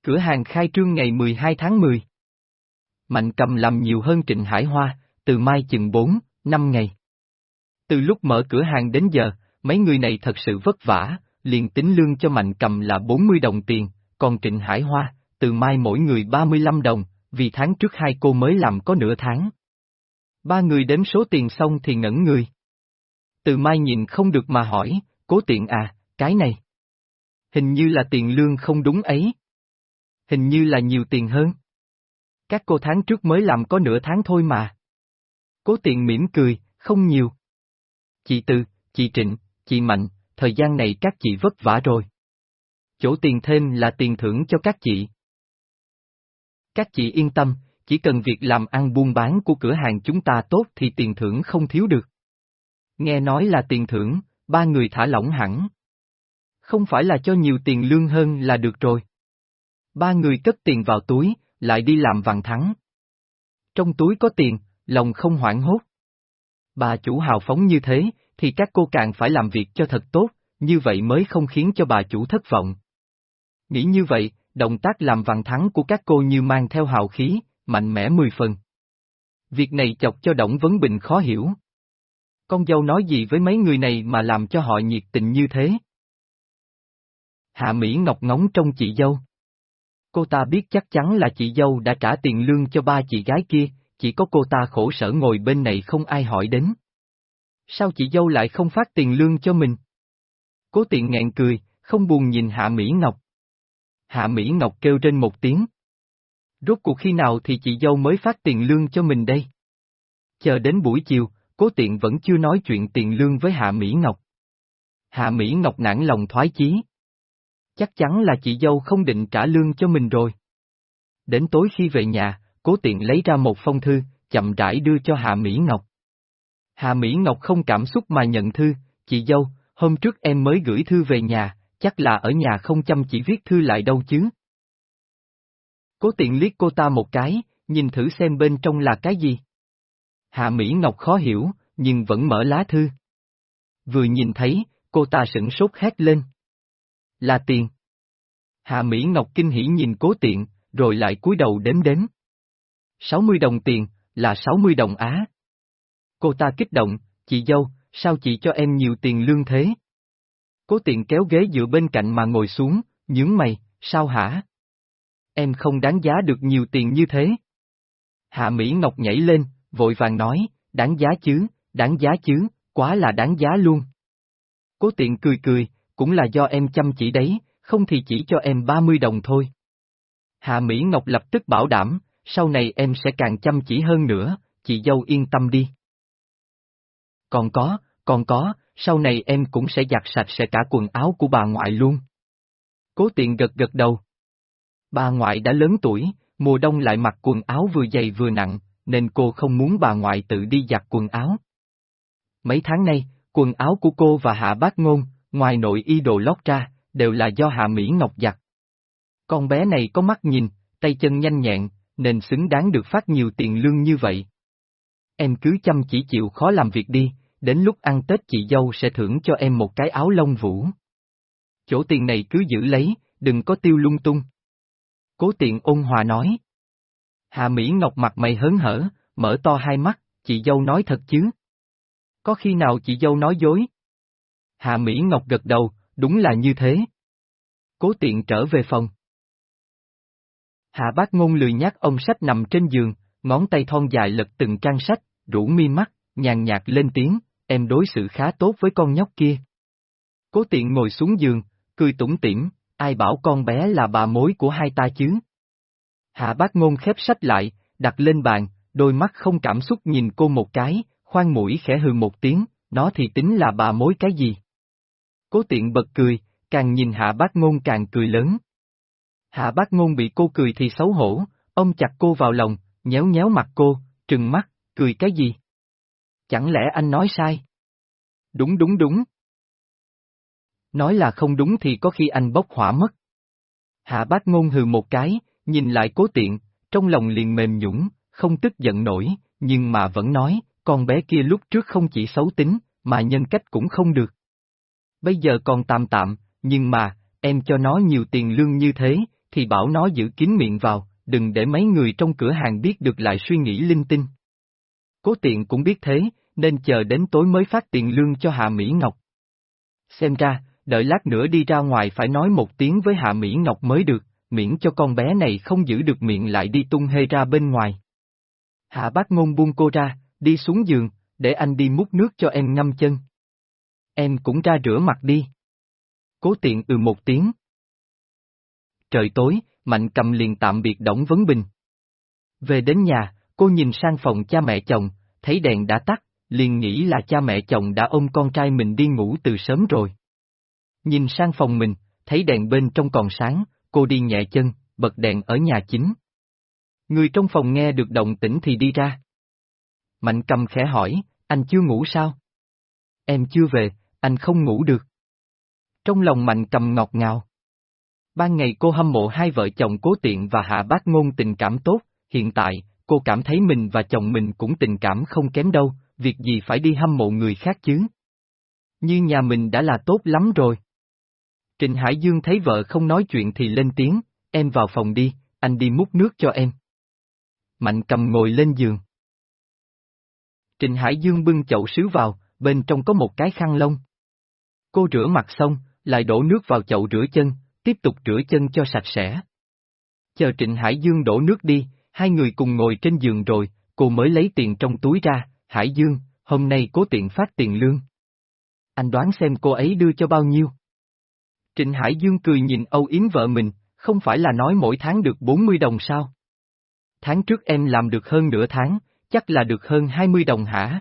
Cửa hàng khai trương ngày 12 tháng 10. Mạnh cầm làm nhiều hơn Trịnh Hải Hoa, từ mai chừng 4, 5 ngày. Từ lúc mở cửa hàng đến giờ, mấy người này thật sự vất vả, liền tính lương cho Mạnh cầm là 40 đồng tiền, còn Trịnh Hải Hoa, từ mai mỗi người 35 đồng, vì tháng trước hai cô mới làm có nửa tháng. Ba người đếm số tiền xong thì ngẩn người. Từ mai nhìn không được mà hỏi, cố tiện à, cái này. Hình như là tiền lương không đúng ấy. Hình như là nhiều tiền hơn. Các cô tháng trước mới làm có nửa tháng thôi mà. Cố tiện mỉm cười, không nhiều. Chị Tư, chị Trịnh, chị Mạnh, thời gian này các chị vất vả rồi. Chỗ tiền thêm là tiền thưởng cho các chị. Các chị yên tâm, chỉ cần việc làm ăn buôn bán của cửa hàng chúng ta tốt thì tiền thưởng không thiếu được. Nghe nói là tiền thưởng, ba người thả lỏng hẳn. Không phải là cho nhiều tiền lương hơn là được rồi. Ba người cất tiền vào túi, lại đi làm vàng thắng. Trong túi có tiền, lòng không hoảng hốt. Bà chủ hào phóng như thế, thì các cô càng phải làm việc cho thật tốt, như vậy mới không khiến cho bà chủ thất vọng. Nghĩ như vậy, động tác làm vàng thắng của các cô như mang theo hào khí, mạnh mẽ mười phần. Việc này chọc cho Đổng Vấn Bình khó hiểu. Con dâu nói gì với mấy người này mà làm cho họ nhiệt tình như thế? Hạ Mỹ Ngọc ngóng trong chị dâu. Cô ta biết chắc chắn là chị dâu đã trả tiền lương cho ba chị gái kia, chỉ có cô ta khổ sở ngồi bên này không ai hỏi đến. Sao chị dâu lại không phát tiền lương cho mình? Cố tiện nghẹn cười, không buồn nhìn Hạ Mỹ Ngọc. Hạ Mỹ Ngọc kêu trên một tiếng. Rốt cuộc khi nào thì chị dâu mới phát tiền lương cho mình đây? Chờ đến buổi chiều, cố tiện vẫn chưa nói chuyện tiền lương với Hạ Mỹ Ngọc. Hạ Mỹ Ngọc nản lòng thoái chí. Chắc chắn là chị dâu không định trả lương cho mình rồi. Đến tối khi về nhà, cố tiện lấy ra một phong thư, chậm rãi đưa cho Hạ Mỹ Ngọc. Hạ Mỹ Ngọc không cảm xúc mà nhận thư, chị dâu, hôm trước em mới gửi thư về nhà, chắc là ở nhà không chăm chỉ viết thư lại đâu chứ. Cố tiện liếc cô ta một cái, nhìn thử xem bên trong là cái gì. Hạ Mỹ Ngọc khó hiểu, nhưng vẫn mở lá thư. Vừa nhìn thấy, cô ta sửng sốt hét lên. Là tiền. Hạ Mỹ Ngọc kinh hỉ nhìn cố tiện, rồi lại cúi đầu đếm đếm. 60 đồng tiền, là 60 đồng Á. Cô ta kích động, chị dâu, sao chị cho em nhiều tiền lương thế? Cố tiện kéo ghế dựa bên cạnh mà ngồi xuống, nhướng mày, sao hả? Em không đáng giá được nhiều tiền như thế. Hạ Mỹ Ngọc nhảy lên, vội vàng nói, đáng giá chứ, đáng giá chứ, quá là đáng giá luôn. Cố tiện cười cười, cũng là do em chăm chỉ đấy, không thì chỉ cho em 30 đồng thôi. Hạ Mỹ Ngọc lập tức bảo đảm, sau này em sẽ càng chăm chỉ hơn nữa, chị dâu yên tâm đi. Còn có, còn có, sau này em cũng sẽ giặt sạch sẽ cả quần áo của bà ngoại luôn. Cố tiện gật gật đầu. Bà ngoại đã lớn tuổi, mùa đông lại mặc quần áo vừa dày vừa nặng, nên cô không muốn bà ngoại tự đi giặt quần áo. Mấy tháng nay, quần áo của cô và Hạ Bác Ngôn, ngoài nội y đồ lót ra, đều là do Hạ Mỹ Ngọc giặt. Con bé này có mắt nhìn, tay chân nhanh nhẹn, nên xứng đáng được phát nhiều tiền lương như vậy. Em cứ chăm chỉ chịu khó làm việc đi, đến lúc ăn Tết chị dâu sẽ thưởng cho em một cái áo lông vũ. Chỗ tiền này cứ giữ lấy, đừng có tiêu lung tung. Cố tiện ôn hòa nói. Hạ Mỹ Ngọc mặt mày hớn hở, mở to hai mắt, chị dâu nói thật chứ? Có khi nào chị dâu nói dối? Hạ Mỹ Ngọc gật đầu, đúng là như thế. Cố tiện trở về phòng. Hạ bác ngôn lười nhắc ông sách nằm trên giường, ngón tay thon dài lật từng trang sách, rủ mi mắt, nhàn nhạt lên tiếng, em đối xử khá tốt với con nhóc kia. Cố tiện ngồi xuống giường, cười tủm tỉm, ai bảo con bé là bà mối của hai ta chứ? Hạ bác ngôn khép sách lại, đặt lên bàn, đôi mắt không cảm xúc nhìn cô một cái, khoan mũi khẽ hừ một tiếng, nó thì tính là bà mối cái gì? Cố tiện bật cười, càng nhìn hạ bác ngôn càng cười lớn. Hạ bác ngôn bị cô cười thì xấu hổ, ông chặt cô vào lòng, nhéo nhéo mặt cô, trừng mắt, cười cái gì? Chẳng lẽ anh nói sai? Đúng đúng đúng. Nói là không đúng thì có khi anh bốc hỏa mất. Hạ bác ngôn hừ một cái, nhìn lại cố tiện, trong lòng liền mềm nhũng, không tức giận nổi, nhưng mà vẫn nói, con bé kia lúc trước không chỉ xấu tính, mà nhân cách cũng không được. Bây giờ còn tạm tạm, nhưng mà, em cho nó nhiều tiền lương như thế, thì bảo nó giữ kín miệng vào, đừng để mấy người trong cửa hàng biết được lại suy nghĩ linh tinh. Cố tiện cũng biết thế, nên chờ đến tối mới phát tiền lương cho Hạ Mỹ Ngọc. Xem ra, đợi lát nữa đi ra ngoài phải nói một tiếng với Hạ Mỹ Ngọc mới được, miễn cho con bé này không giữ được miệng lại đi tung hê ra bên ngoài. Hạ bác ngôn buông cô ra, đi xuống giường, để anh đi múc nước cho em ngâm chân. Em cũng ra rửa mặt đi. Cố tiện ừ một tiếng. Trời tối, Mạnh cầm liền tạm biệt Đổng Vấn Bình. Về đến nhà, cô nhìn sang phòng cha mẹ chồng, thấy đèn đã tắt, liền nghĩ là cha mẹ chồng đã ôm con trai mình đi ngủ từ sớm rồi. Nhìn sang phòng mình, thấy đèn bên trong còn sáng, cô đi nhẹ chân, bật đèn ở nhà chính. Người trong phòng nghe được động tĩnh thì đi ra. Mạnh cầm khẽ hỏi, anh chưa ngủ sao? Em chưa về, anh không ngủ được. Trong lòng mạnh cầm ngọt ngào. Ban ngày cô hâm mộ hai vợ chồng cố tiện và hạ bác ngôn tình cảm tốt, hiện tại, cô cảm thấy mình và chồng mình cũng tình cảm không kém đâu, việc gì phải đi hâm mộ người khác chứ? Như nhà mình đã là tốt lắm rồi. Trịnh Hải Dương thấy vợ không nói chuyện thì lên tiếng, em vào phòng đi, anh đi múc nước cho em. Mạnh cầm ngồi lên giường. Trịnh Hải Dương bưng chậu sứ vào, bên trong có một cái khăn lông. Cô rửa mặt xong, lại đổ nước vào chậu rửa chân, tiếp tục rửa chân cho sạch sẽ. Chờ Trịnh Hải Dương đổ nước đi, hai người cùng ngồi trên giường rồi, cô mới lấy tiền trong túi ra, Hải Dương, hôm nay cố tiện phát tiền lương. Anh đoán xem cô ấy đưa cho bao nhiêu? Trịnh Hải Dương cười nhìn Âu Yến vợ mình, không phải là nói mỗi tháng được 40 đồng sao? Tháng trước em làm được hơn nửa tháng, chắc là được hơn 20 đồng hả?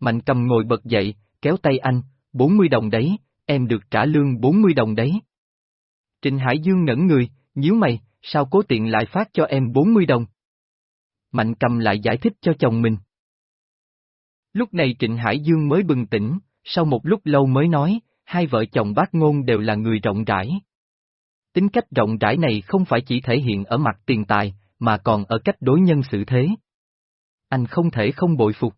Mạnh cầm ngồi bật dậy, kéo tay anh, 40 đồng đấy, em được trả lương 40 đồng đấy. Trịnh Hải Dương ngẩn người, nhíu mày, sao cố tiện lại phát cho em 40 đồng? Mạnh cầm lại giải thích cho chồng mình. Lúc này Trịnh Hải Dương mới bừng tỉnh, sau một lúc lâu mới nói, hai vợ chồng bác ngôn đều là người rộng rãi. Tính cách rộng rãi này không phải chỉ thể hiện ở mặt tiền tài, mà còn ở cách đối nhân xử thế. Anh không thể không bội phục.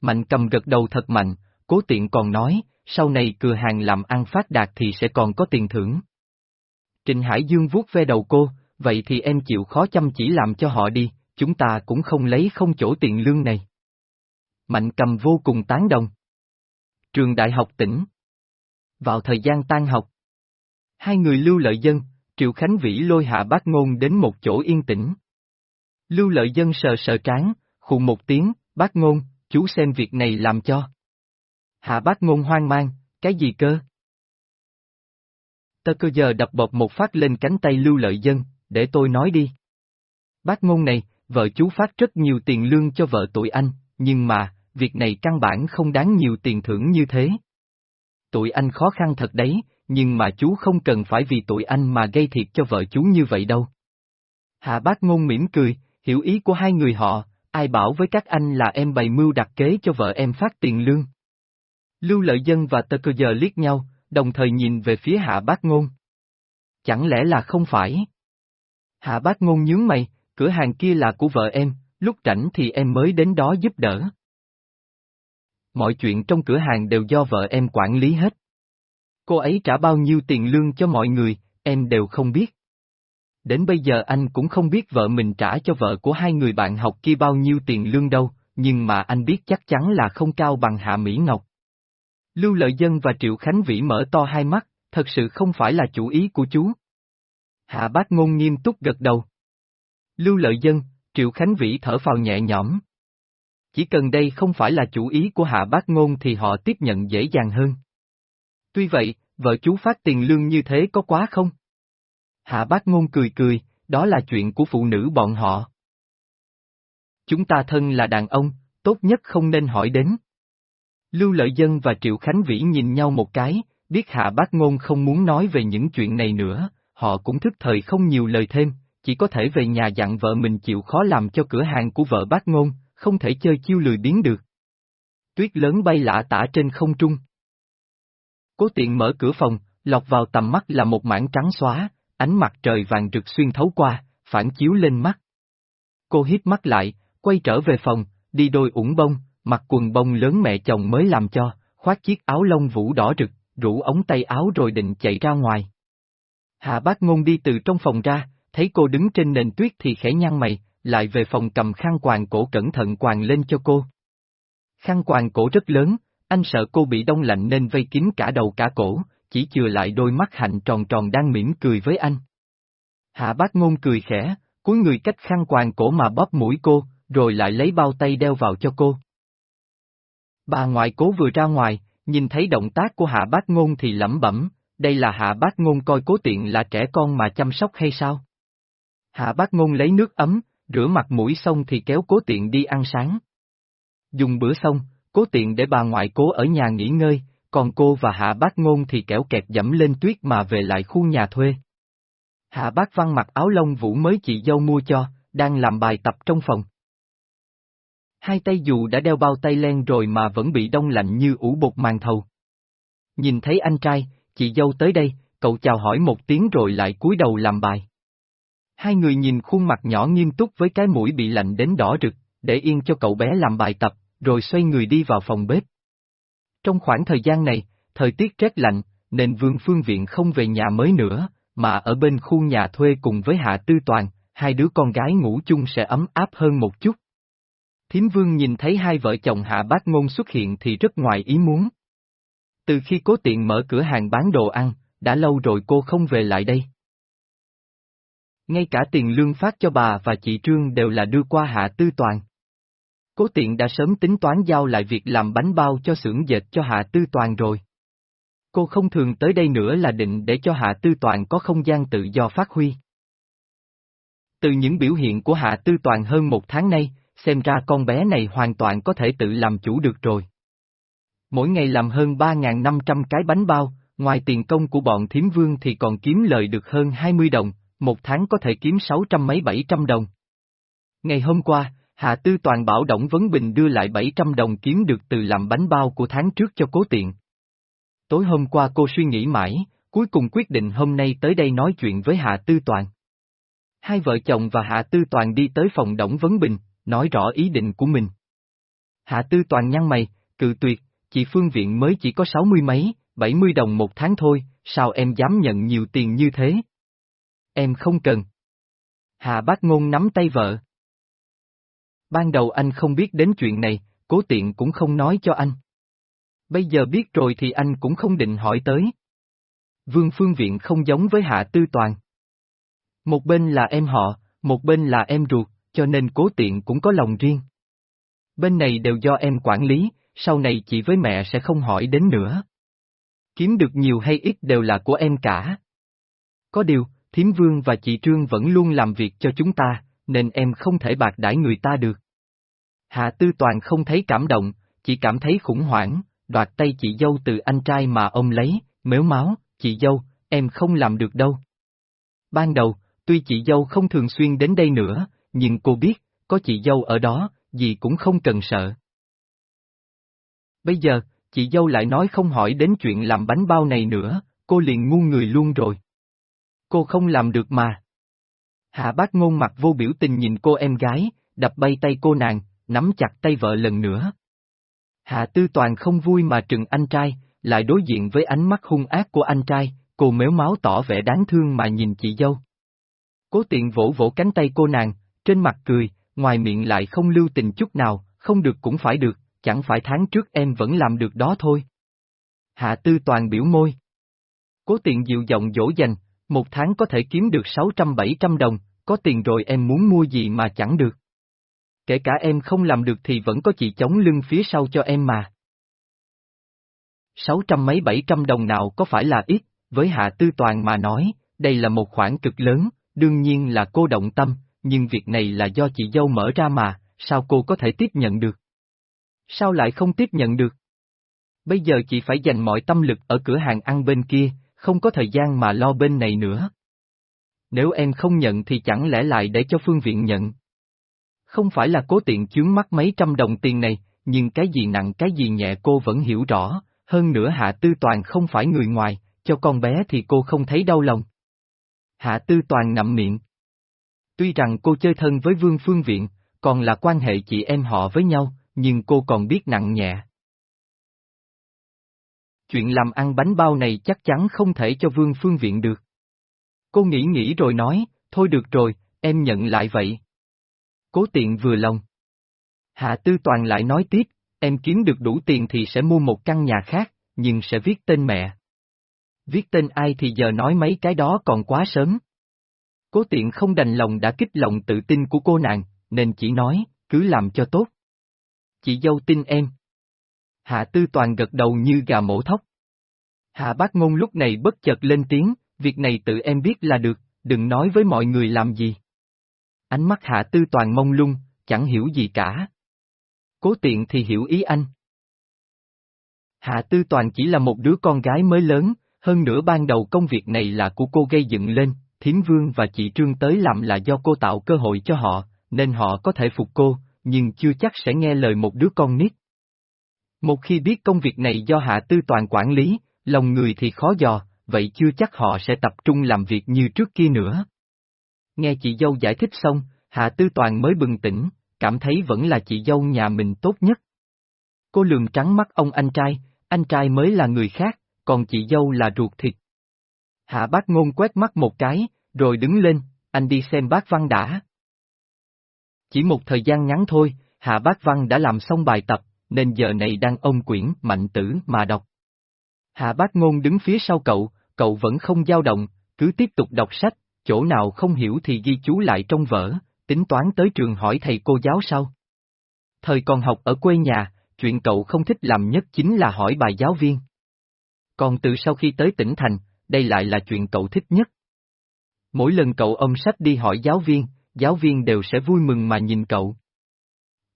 Mạnh cầm gật đầu thật mạnh, cố tiện còn nói, sau này cửa hàng làm ăn phát đạt thì sẽ còn có tiền thưởng. Trịnh Hải Dương vuốt ve đầu cô, vậy thì em chịu khó chăm chỉ làm cho họ đi, chúng ta cũng không lấy không chỗ tiền lương này. Mạnh cầm vô cùng tán đồng. Trường Đại học tỉnh. Vào thời gian tan học. Hai người lưu lợi dân, Triệu Khánh Vĩ lôi hạ bác ngôn đến một chỗ yên tĩnh. Lưu lợi dân sờ sờ trán, khụ một tiếng, bác ngôn, chú xem việc này làm cho. Hạ bác ngôn hoang mang, cái gì cơ? Tơ cơ giờ đập bột một phát lên cánh tay lưu lợi dân, để tôi nói đi. Bác ngôn này, vợ chú phát rất nhiều tiền lương cho vợ tuổi anh, nhưng mà, việc này căn bản không đáng nhiều tiền thưởng như thế. Tụi anh khó khăn thật đấy, nhưng mà chú không cần phải vì tụi anh mà gây thiệt cho vợ chú như vậy đâu. Hạ bác ngôn mỉm cười, hiểu ý của hai người họ, ai bảo với các anh là em bày mưu đặt kế cho vợ em phát tiền lương. Lưu lợi dân và tơ cơ giờ liếc nhau, đồng thời nhìn về phía hạ bác ngôn. Chẳng lẽ là không phải? Hạ bác ngôn nhướng mày, cửa hàng kia là của vợ em, lúc rảnh thì em mới đến đó giúp đỡ. Mọi chuyện trong cửa hàng đều do vợ em quản lý hết. Cô ấy trả bao nhiêu tiền lương cho mọi người, em đều không biết. Đến bây giờ anh cũng không biết vợ mình trả cho vợ của hai người bạn học kia bao nhiêu tiền lương đâu, nhưng mà anh biết chắc chắn là không cao bằng Hạ Mỹ Ngọc. Lưu Lợi Dân và Triệu Khánh Vĩ mở to hai mắt, thật sự không phải là chủ ý của chú. Hạ bác ngôn nghiêm túc gật đầu. Lưu Lợi Dân, Triệu Khánh Vĩ thở phào nhẹ nhõm. Chỉ cần đây không phải là chủ ý của hạ bác ngôn thì họ tiếp nhận dễ dàng hơn. Tuy vậy, vợ chú phát tiền lương như thế có quá không? Hạ bác ngôn cười cười, đó là chuyện của phụ nữ bọn họ. Chúng ta thân là đàn ông, tốt nhất không nên hỏi đến. Lưu Lợi Dân và Triệu Khánh Vĩ nhìn nhau một cái, biết Hạ Bác Ngôn không muốn nói về những chuyện này nữa, họ cũng thức thời không nhiều lời thêm, chỉ có thể về nhà dặn vợ mình chịu khó làm cho cửa hàng của vợ Bác Ngôn, không thể chơi chiêu lười biến được. Tuyết lớn bay lạ tả trên không trung. Cố tiện mở cửa phòng, lọt vào tầm mắt là một mảng trắng xóa, ánh mặt trời vàng rực xuyên thấu qua, phản chiếu lên mắt. Cô hít mắt lại, quay trở về phòng, đi đôi ủng bông, mặc quần bông lớn mẹ chồng mới làm cho, khoác chiếc áo lông vũ đỏ rực, rủ ống tay áo rồi định chạy ra ngoài. Hạ bác ngôn đi từ trong phòng ra, thấy cô đứng trên nền tuyết thì khẽ nhăn mày, lại về phòng cầm khăn quàng cổ cẩn thận quàng lên cho cô. Khăn quàng cổ rất lớn, anh sợ cô bị đông lạnh nên vây kín cả đầu cả cổ, chỉ chừa lại đôi mắt hạnh tròn tròn đang mỉm cười với anh. Hạ bác ngôn cười khẽ, cúi người cách khăn quàng cổ mà bóp mũi cô, rồi lại lấy bao tay đeo vào cho cô. Bà ngoại cố vừa ra ngoài, nhìn thấy động tác của hạ bác ngôn thì lẩm bẩm, đây là hạ bác ngôn coi cố tiện là trẻ con mà chăm sóc hay sao? Hạ bác ngôn lấy nước ấm, rửa mặt mũi xong thì kéo cố tiện đi ăn sáng. Dùng bữa xong, cố tiện để bà ngoại cố ở nhà nghỉ ngơi, còn cô và hạ bác ngôn thì kéo kẹt dẫm lên tuyết mà về lại khu nhà thuê. Hạ bác văn mặc áo lông vũ mới chị dâu mua cho, đang làm bài tập trong phòng. Hai tay dù đã đeo bao tay len rồi mà vẫn bị đông lạnh như ủ bột màn thầu. Nhìn thấy anh trai, chị dâu tới đây, cậu chào hỏi một tiếng rồi lại cúi đầu làm bài. Hai người nhìn khuôn mặt nhỏ nghiêm túc với cái mũi bị lạnh đến đỏ rực, để yên cho cậu bé làm bài tập, rồi xoay người đi vào phòng bếp. Trong khoảng thời gian này, thời tiết rét lạnh, nên Vương Phương Viện không về nhà mới nữa, mà ở bên khu nhà thuê cùng với Hạ Tư Toàn, hai đứa con gái ngủ chung sẽ ấm áp hơn một chút. Thiếm Vương nhìn thấy hai vợ chồng Hạ Bác Ngôn xuất hiện thì rất ngoài ý muốn. Từ khi cố tiện mở cửa hàng bán đồ ăn, đã lâu rồi cô không về lại đây. Ngay cả tiền lương phát cho bà và chị Trương đều là đưa qua Hạ Tư Toàn. Cố tiện đã sớm tính toán giao lại việc làm bánh bao cho xưởng dệt cho Hạ Tư Toàn rồi. Cô không thường tới đây nữa là định để cho Hạ Tư Toàn có không gian tự do phát huy. Từ những biểu hiện của Hạ Tư Toàn hơn một tháng nay, xem ra con bé này hoàn toàn có thể tự làm chủ được rồi. Mỗi ngày làm hơn 3.500 cái bánh bao, ngoài tiền công của bọn thiếm vương thì còn kiếm lời được hơn 20 đồng, một tháng có thể kiếm 600 mấy 700 đồng. Ngày hôm qua, Hạ Tư Toàn bảo Đổng Vấn Bình đưa lại 700 đồng kiếm được từ làm bánh bao của tháng trước cho cố tiện. Tối hôm qua cô suy nghĩ mãi, cuối cùng quyết định hôm nay tới đây nói chuyện với Hạ Tư Toàn. Hai vợ chồng và Hạ Tư Toàn đi tới phòng Đổng Vấn Bình, nói rõ ý định của mình. Hạ Tư Toàn nhăn mày, cự tuyệt, chị Phương Viện mới chỉ có sáu mươi mấy, bảy mươi đồng một tháng thôi, sao em dám nhận nhiều tiền như thế? Em không cần. Hạ bác ngôn nắm tay vợ. Ban đầu anh không biết đến chuyện này, cố tiện cũng không nói cho anh. Bây giờ biết rồi thì anh cũng không định hỏi tới. Vương Phương Viện không giống với Hạ Tư Toàn. Một bên là em họ, một bên là em ruột, cho nên cố tiện cũng có lòng riêng. Bên này đều do em quản lý, sau này chị với mẹ sẽ không hỏi đến nữa. Kiếm được nhiều hay ít đều là của em cả. Có điều, Thiếm Vương và chị Trương vẫn luôn làm việc cho chúng ta, nên em không thể bạc đãi người ta được. Hạ Tư Toàn không thấy cảm động, chỉ cảm thấy khủng hoảng, đoạt tay chị dâu từ anh trai mà ông lấy, mếu máu, chị dâu, em không làm được đâu. Ban đầu, tuy chị dâu không thường xuyên đến đây nữa, nhưng cô biết, có chị dâu ở đó, gì cũng không cần sợ. Bây giờ, chị dâu lại nói không hỏi đến chuyện làm bánh bao này nữa, cô liền ngu người luôn rồi. Cô không làm được mà. Hạ bác ngôn mặt vô biểu tình nhìn cô em gái, đập bay tay cô nàng, nắm chặt tay vợ lần nữa. Hạ tư toàn không vui mà trừng anh trai, lại đối diện với ánh mắt hung ác của anh trai, cô méo máu tỏ vẻ đáng thương mà nhìn chị dâu. Cố tiện vỗ vỗ cánh tay cô nàng, trên mặt cười, ngoài miệng lại không lưu tình chút nào, không được cũng phải được, chẳng phải tháng trước em vẫn làm được đó thôi. Hạ tư toàn biểu môi. Cố tiện dịu giọng dỗ dành, một tháng có thể kiếm được 600-700 đồng, có tiền rồi em muốn mua gì mà chẳng được. Kể cả em không làm được thì vẫn có chị chống lưng phía sau cho em mà. Sáu trăm mấy bảy trăm đồng nào có phải là ít, với Hạ Tư Toàn mà nói, đây là một khoản cực lớn, đương nhiên là cô động tâm, nhưng việc này là do chị dâu mở ra mà, sao cô có thể tiếp nhận được? Sao lại không tiếp nhận được? Bây giờ chị phải dành mọi tâm lực ở cửa hàng ăn bên kia, không có thời gian mà lo bên này nữa. Nếu em không nhận thì chẳng lẽ lại để cho phương viện nhận. Không phải là cố tiện chướng mắt mấy trăm đồng tiền này, nhưng cái gì nặng cái gì nhẹ cô vẫn hiểu rõ, hơn nữa Hạ Tư Toàn không phải người ngoài, cho con bé thì cô không thấy đau lòng. Hạ Tư Toàn nậm miệng. Tuy rằng cô chơi thân với Vương Phương Viện, còn là quan hệ chị em họ với nhau, nhưng cô còn biết nặng nhẹ. Chuyện làm ăn bánh bao này chắc chắn không thể cho Vương Phương Viện được. Cô nghĩ nghĩ rồi nói, thôi được rồi, em nhận lại vậy. Cố tiện vừa lòng. Hạ Tư Toàn lại nói tiếp, em kiếm được đủ tiền thì sẽ mua một căn nhà khác, nhưng sẽ viết tên mẹ. Viết tên ai thì giờ nói mấy cái đó còn quá sớm. Cố tiện không đành lòng đã kích lòng tự tin của cô nàng, nên chỉ nói, cứ làm cho tốt. Chị dâu tin em. Hạ Tư Toàn gật đầu như gà mổ thóc. Hạ Bác Ngôn lúc này bất chợt lên tiếng, việc này tự em biết là được, đừng nói với mọi người làm gì. Ánh mắt Hạ Tư Toàn mông lung, chẳng hiểu gì cả. Cố tiện thì hiểu ý anh. Hạ Tư Toàn chỉ là một đứa con gái mới lớn, hơn nữa ban đầu công việc này là của cô gây dựng lên, Thiến Vương và chị Trương tới làm là do cô tạo cơ hội cho họ, nên họ có thể phục cô, nhưng chưa chắc sẽ nghe lời một đứa con nít. Một khi biết công việc này do Hạ Tư Toàn quản lý, lòng người thì khó dò, vậy chưa chắc họ sẽ tập trung làm việc như trước kia nữa. Nghe chị dâu giải thích xong, Hạ Tư Toàn mới bừng tỉnh, cảm thấy vẫn là chị dâu nhà mình tốt nhất. Cô lường trắng mắt ông anh trai, anh trai mới là người khác, còn chị dâu là ruột thịt. Hạ bác ngôn quét mắt một cái, rồi đứng lên, anh đi xem bác văn đã. Chỉ một thời gian ngắn thôi, Hạ bác văn đã làm xong bài tập, nên giờ này đang ôm quyển mạnh tử mà đọc. Hạ bác ngôn đứng phía sau cậu, cậu vẫn không dao động, cứ tiếp tục đọc sách, chỗ nào không hiểu thì ghi chú lại trong vở, tính toán tới trường hỏi thầy cô giáo sau. Thời còn học ở quê nhà, chuyện cậu không thích làm nhất chính là hỏi bài giáo viên. Còn từ sau khi tới tỉnh thành, đây lại là chuyện cậu thích nhất. Mỗi lần cậu ôm sách đi hỏi giáo viên, giáo viên đều sẽ vui mừng mà nhìn cậu.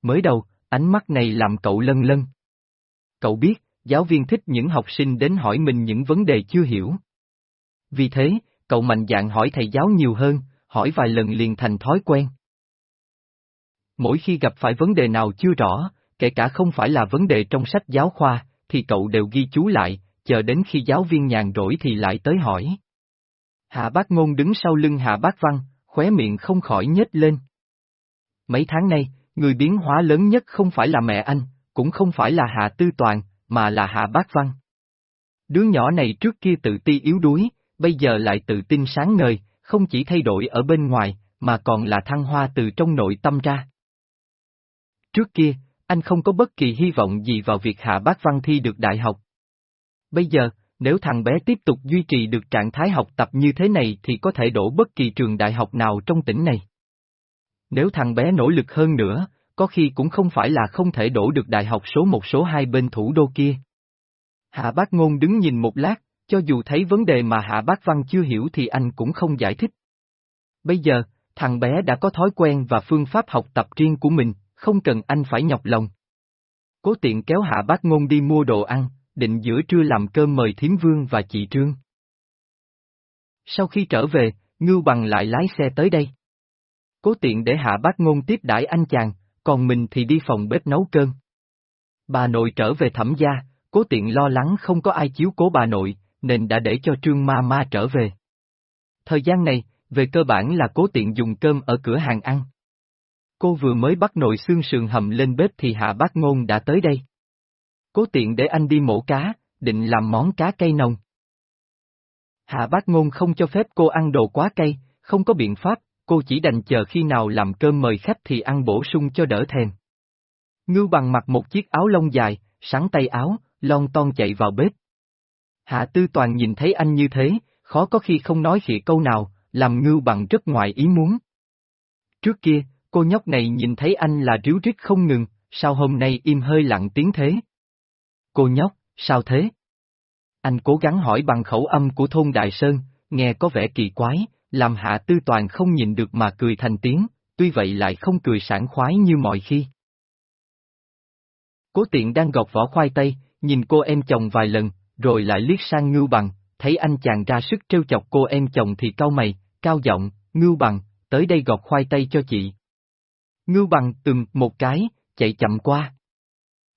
Mới đầu, ánh mắt này làm cậu lân lân. Cậu biết, giáo viên thích những học sinh đến hỏi mình những vấn đề chưa hiểu. Vì thế, cậu mạnh dạn hỏi thầy giáo nhiều hơn, hỏi vài lần liền thành thói quen. Mỗi khi gặp phải vấn đề nào chưa rõ, kể cả không phải là vấn đề trong sách giáo khoa, thì cậu đều ghi chú lại, chờ đến khi giáo viên nhàn rỗi thì lại tới hỏi. Hạ bác ngôn đứng sau lưng hạ bác văn, khóe miệng không khỏi nhếch lên. Mấy tháng nay, người biến hóa lớn nhất không phải là mẹ anh, cũng không phải là hạ tư toàn, mà là hạ bác văn. Đứa nhỏ này trước kia tự ti yếu đuối, bây giờ lại tự tin sáng ngời, không chỉ thay đổi ở bên ngoài, mà còn là thăng hoa từ trong nội tâm ra. Trước kia, anh không có bất kỳ hy vọng gì vào việc Hạ Bác Văn thi được đại học. Bây giờ, nếu thằng bé tiếp tục duy trì được trạng thái học tập như thế này thì có thể đổ bất kỳ trường đại học nào trong tỉnh này. Nếu thằng bé nỗ lực hơn nữa, có khi cũng không phải là không thể đổ được đại học số một số hai bên thủ đô kia. Hạ Bác Ngôn đứng nhìn một lát, cho dù thấy vấn đề mà Hạ Bác Văn chưa hiểu thì anh cũng không giải thích. Bây giờ, thằng bé đã có thói quen và phương pháp học tập riêng của mình, không cần anh phải nhọc lòng. Cố tiện kéo Hạ Bác Ngôn đi mua đồ ăn, định giữa trưa làm cơm mời Thiếm Vương và chị Trương. Sau khi trở về, Ngưu Bằng lại lái xe tới đây. Cố tiện để Hạ Bác Ngôn tiếp đãi anh chàng, còn mình thì đi phòng bếp nấu cơm. Bà nội trở về thẩm gia, cố tiện lo lắng không có ai chiếu cố bà nội, nên đã để cho Trương Ma Ma trở về. Thời gian này, về cơ bản là cố tiện dùng cơm ở cửa hàng ăn. Cô vừa mới bắt nồi xương sườn hầm lên bếp thì Hạ Bác Ngôn đã tới đây. Cố tiện để anh đi mổ cá, định làm món cá cây nồng. Hạ Bác Ngôn không cho phép cô ăn đồ quá cay, không có biện pháp, cô chỉ đành chờ khi nào làm cơm mời khách thì ăn bổ sung cho đỡ thèm. Ngưu bằng mặc một chiếc áo lông dài, sắn tay áo, lon ton chạy vào bếp. Hạ Tư Toàn nhìn thấy anh như thế, khó có khi không nói khịa câu nào, làm ngưu bằng rất ngoài ý muốn. Trước kia, cô nhóc này nhìn thấy anh là ríu rít không ngừng, sao hôm nay im hơi lặng tiếng thế? Cô nhóc, sao thế? Anh cố gắng hỏi bằng khẩu âm của thôn Đại Sơn, nghe có vẻ kỳ quái, làm hạ tư toàn không nhìn được mà cười thành tiếng, tuy vậy lại không cười sảng khoái như mọi khi. Cố tiện đang gọt vỏ khoai tây, nhìn cô em chồng vài lần, rồi lại liếc sang ngưu bằng, thấy anh chàng ra sức trêu chọc cô em chồng thì cau mày, cao giọng, ngưu bằng, tới đây gọt khoai tây cho chị. Ngưu bằng từng một cái, chạy chậm qua.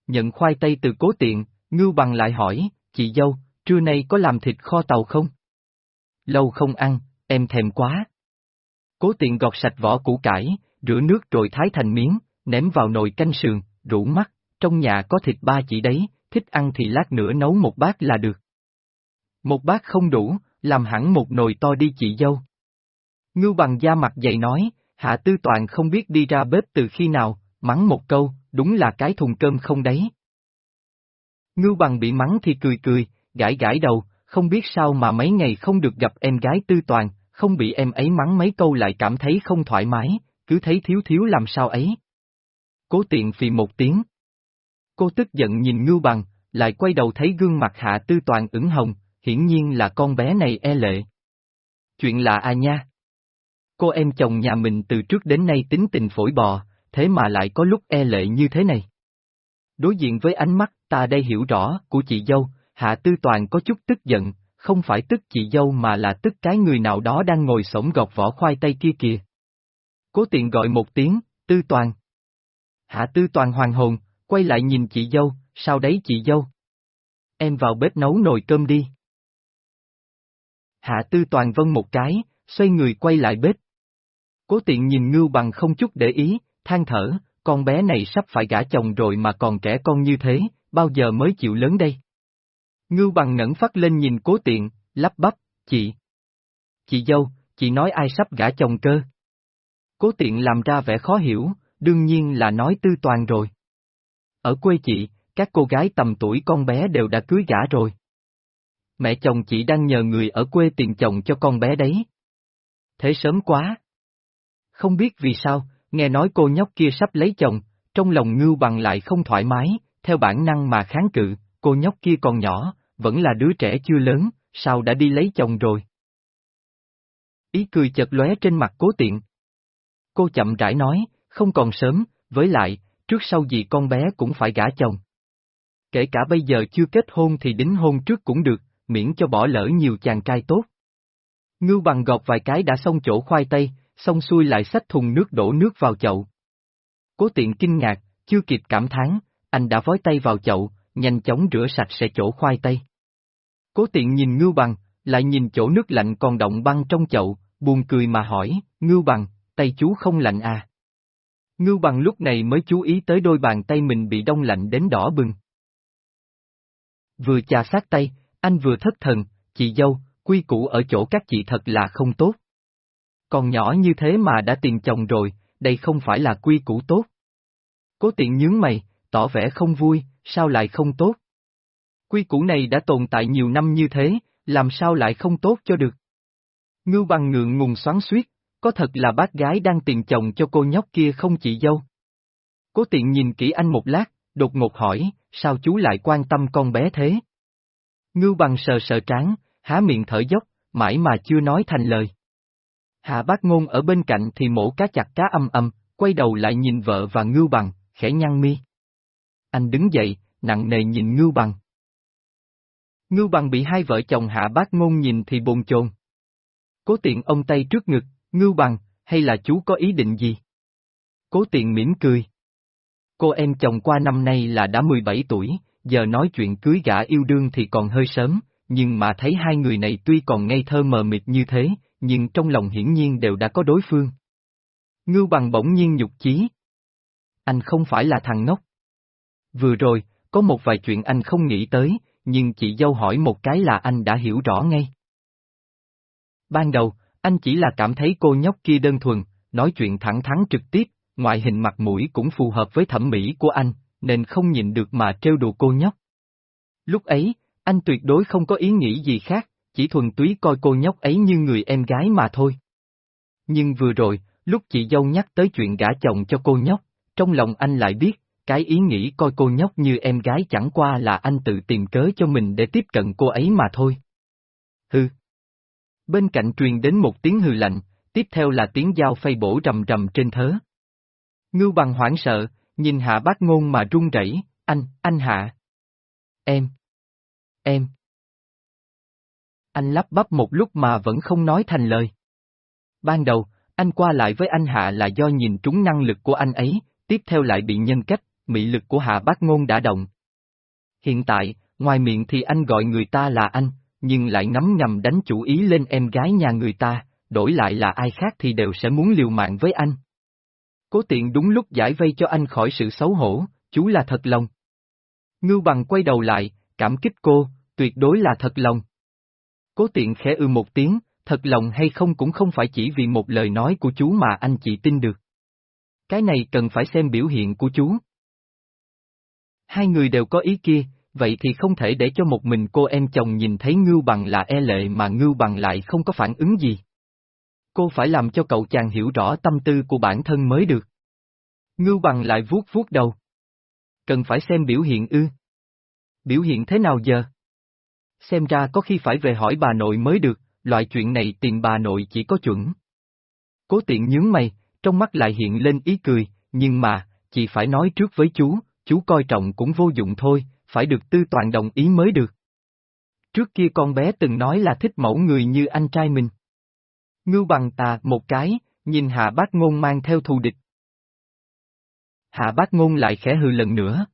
Nhận khoai tây từ cố tiện, ngưu bằng lại hỏi, chị dâu, trưa nay có làm thịt kho tàu không? Lâu không ăn, em thèm quá. Cố tiện gọt sạch vỏ củ cải, rửa nước rồi thái thành miếng, ném vào nồi canh sườn, rủ mắt, trong nhà có thịt ba chỉ đấy, thích ăn thì lát nữa nấu một bát là được. Một bát không đủ, làm hẳn một nồi to đi chị dâu. Ngưu bằng da mặt dày nói, hạ tư toàn không biết đi ra bếp từ khi nào, mắng một câu, đúng là cái thùng cơm không đấy. Ngưu bằng bị mắng thì cười cười, gãi gãi đầu, không biết sao mà mấy ngày không được gặp em gái tư toàn, không bị em ấy mắng mấy câu lại cảm thấy không thoải mái, cứ thấy thiếu thiếu làm sao ấy. Cố tiện phì một tiếng. Cô tức giận nhìn ngưu bằng, lại quay đầu thấy gương mặt hạ tư toàn ửng hồng, hiển nhiên là con bé này e lệ. Chuyện là à nha. Cô em chồng nhà mình từ trước đến nay tính tình phổi bò, thế mà lại có lúc e lệ như thế này. Đối diện với ánh mắt ta đây hiểu rõ của chị dâu, Hạ Tư Toàn có chút tức giận, không phải tức chị dâu mà là tức cái người nào đó đang ngồi sổng gọt vỏ khoai tây kia kìa. Cố tiện gọi một tiếng, Tư Toàn. Hạ Tư Toàn hoàng hồn, quay lại nhìn chị dâu, sao đấy chị dâu? Em vào bếp nấu nồi cơm đi. Hạ Tư Toàn vân một cái, xoay người quay lại bếp. Cố tiện nhìn ngưu bằng không chút để ý, than thở, con bé này sắp phải gả chồng rồi mà còn trẻ con như thế, bao giờ mới chịu lớn đây? Ngưu bằng ngẩng phát lên nhìn cố tiện, lắp bắp, chị. Chị dâu, chị nói ai sắp gả chồng cơ? Cố tiện làm ra vẻ khó hiểu, đương nhiên là nói tư toàn rồi. Ở quê chị, các cô gái tầm tuổi con bé đều đã cưới gả rồi. Mẹ chồng chị đang nhờ người ở quê tiền chồng cho con bé đấy. Thế sớm quá. Không biết vì sao, nghe nói cô nhóc kia sắp lấy chồng, trong lòng ngưu bằng lại không thoải mái, theo bản năng mà kháng cự, cô nhóc kia còn nhỏ, vẫn là đứa trẻ chưa lớn, sao đã đi lấy chồng rồi? Ý cười chợt lóe trên mặt cố tiện. Cô chậm rãi nói, không còn sớm, với lại, trước sau gì con bé cũng phải gả chồng. Kể cả bây giờ chưa kết hôn thì đính hôn trước cũng được, miễn cho bỏ lỡ nhiều chàng trai tốt. Ngưu bằng gọt vài cái đã xong chỗ khoai tây, xong xuôi lại xách thùng nước đổ nước vào chậu. Cố tiện kinh ngạc, chưa kịp cảm thán, anh đã vói tay vào chậu, nhanh chóng rửa sạch sẽ chỗ khoai tây. Cố tiện nhìn ngưu bằng, lại nhìn chỗ nước lạnh còn động băng trong chậu, buồn cười mà hỏi, ngưu bằng, tay chú không lạnh à? Ngưu bằng lúc này mới chú ý tới đôi bàn tay mình bị đông lạnh đến đỏ bừng. Vừa chà sát tay, anh vừa thất thần, chị dâu, quy củ ở chỗ các chị thật là không tốt. Còn nhỏ như thế mà đã tiền chồng rồi, đây không phải là quy củ tốt. Cố tiện nhướng mày, tỏ vẻ không vui, sao lại không tốt? Quy củ này đã tồn tại nhiều năm như thế, làm sao lại không tốt cho được? Ngưu bằng ngượng ngùng xoắn suýt, có thật là bác gái đang tiền chồng cho cô nhóc kia không chị dâu? Cố tiện nhìn kỹ anh một lát, đột ngột hỏi, sao chú lại quan tâm con bé thế? Ngưu bằng sờ sờ trán, há miệng thở dốc, mãi mà chưa nói thành lời. Hạ bác ngôn ở bên cạnh thì mổ cá chặt cá âm âm, quay đầu lại nhìn vợ và ngưu bằng, khẽ nhăn mi. Anh đứng dậy, nặng nề nhìn ngưu bằng. Ngưu bằng bị hai vợ chồng hạ bác ngôn nhìn thì bồn chồn. Cố tiện ông tay trước ngực, ngưu bằng, hay là chú có ý định gì? Cố tiện mỉm cười. Cô em chồng qua năm nay là đã 17 tuổi, giờ nói chuyện cưới gả yêu đương thì còn hơi sớm, nhưng mà thấy hai người này tuy còn ngây thơ mờ mịt như thế, nhưng trong lòng hiển nhiên đều đã có đối phương. Ngưu bằng bỗng nhiên nhục chí. Anh không phải là thằng ngốc. Vừa rồi, có một vài chuyện anh không nghĩ tới, nhưng chị dâu hỏi một cái là anh đã hiểu rõ ngay. Ban đầu, anh chỉ là cảm thấy cô nhóc kia đơn thuần, nói chuyện thẳng thắn trực tiếp, ngoại hình mặt mũi cũng phù hợp với thẩm mỹ của anh, nên không nhìn được mà trêu đùa cô nhóc. Lúc ấy, anh tuyệt đối không có ý nghĩ gì khác, chỉ thuần túy coi cô nhóc ấy như người em gái mà thôi. Nhưng vừa rồi, lúc chị dâu nhắc tới chuyện gả chồng cho cô nhóc, trong lòng anh lại biết, cái ý nghĩ coi cô nhóc như em gái chẳng qua là anh tự tìm cớ cho mình để tiếp cận cô ấy mà thôi. Hừ. Bên cạnh truyền đến một tiếng hừ lạnh, tiếp theo là tiếng dao phay bổ rầm rầm trên thớ. Ngưu bằng hoảng sợ, nhìn hạ bác ngôn mà run rẩy, anh, anh hạ. Em. Em. Anh lắp bắp một lúc mà vẫn không nói thành lời. Ban đầu, anh qua lại với anh Hạ là do nhìn trúng năng lực của anh ấy, tiếp theo lại bị nhân cách, mị lực của Hạ Bác Ngôn đã động. Hiện tại, ngoài miệng thì anh gọi người ta là anh, nhưng lại ngấm ngầm đánh chủ ý lên em gái nhà người ta, đổi lại là ai khác thì đều sẽ muốn liều mạng với anh. Cố tiện đúng lúc giải vây cho anh khỏi sự xấu hổ, chú là thật lòng. Ngưu bằng quay đầu lại, cảm kích cô, tuyệt đối là thật lòng. Cố tiện khẽ ư một tiếng, thật lòng hay không cũng không phải chỉ vì một lời nói của chú mà anh chị tin được. Cái này cần phải xem biểu hiện của chú. Hai người đều có ý kia, vậy thì không thể để cho một mình cô em chồng nhìn thấy ngưu bằng là e lệ mà ngưu bằng lại không có phản ứng gì. Cô phải làm cho cậu chàng hiểu rõ tâm tư của bản thân mới được. Ngưu bằng lại vuốt vuốt đầu. Cần phải xem biểu hiện ư. Biểu hiện thế nào giờ? Xem ra có khi phải về hỏi bà nội mới được, loại chuyện này tiền bà nội chỉ có chuẩn. Cố tiện nhướng mày, trong mắt lại hiện lên ý cười, nhưng mà, chị phải nói trước với chú, chú coi trọng cũng vô dụng thôi, phải được tư toàn đồng ý mới được. Trước kia con bé từng nói là thích mẫu người như anh trai mình. Ngưu bằng tà một cái, nhìn hạ bác ngôn mang theo thù địch. Hạ bác ngôn lại khẽ hừ lần nữa.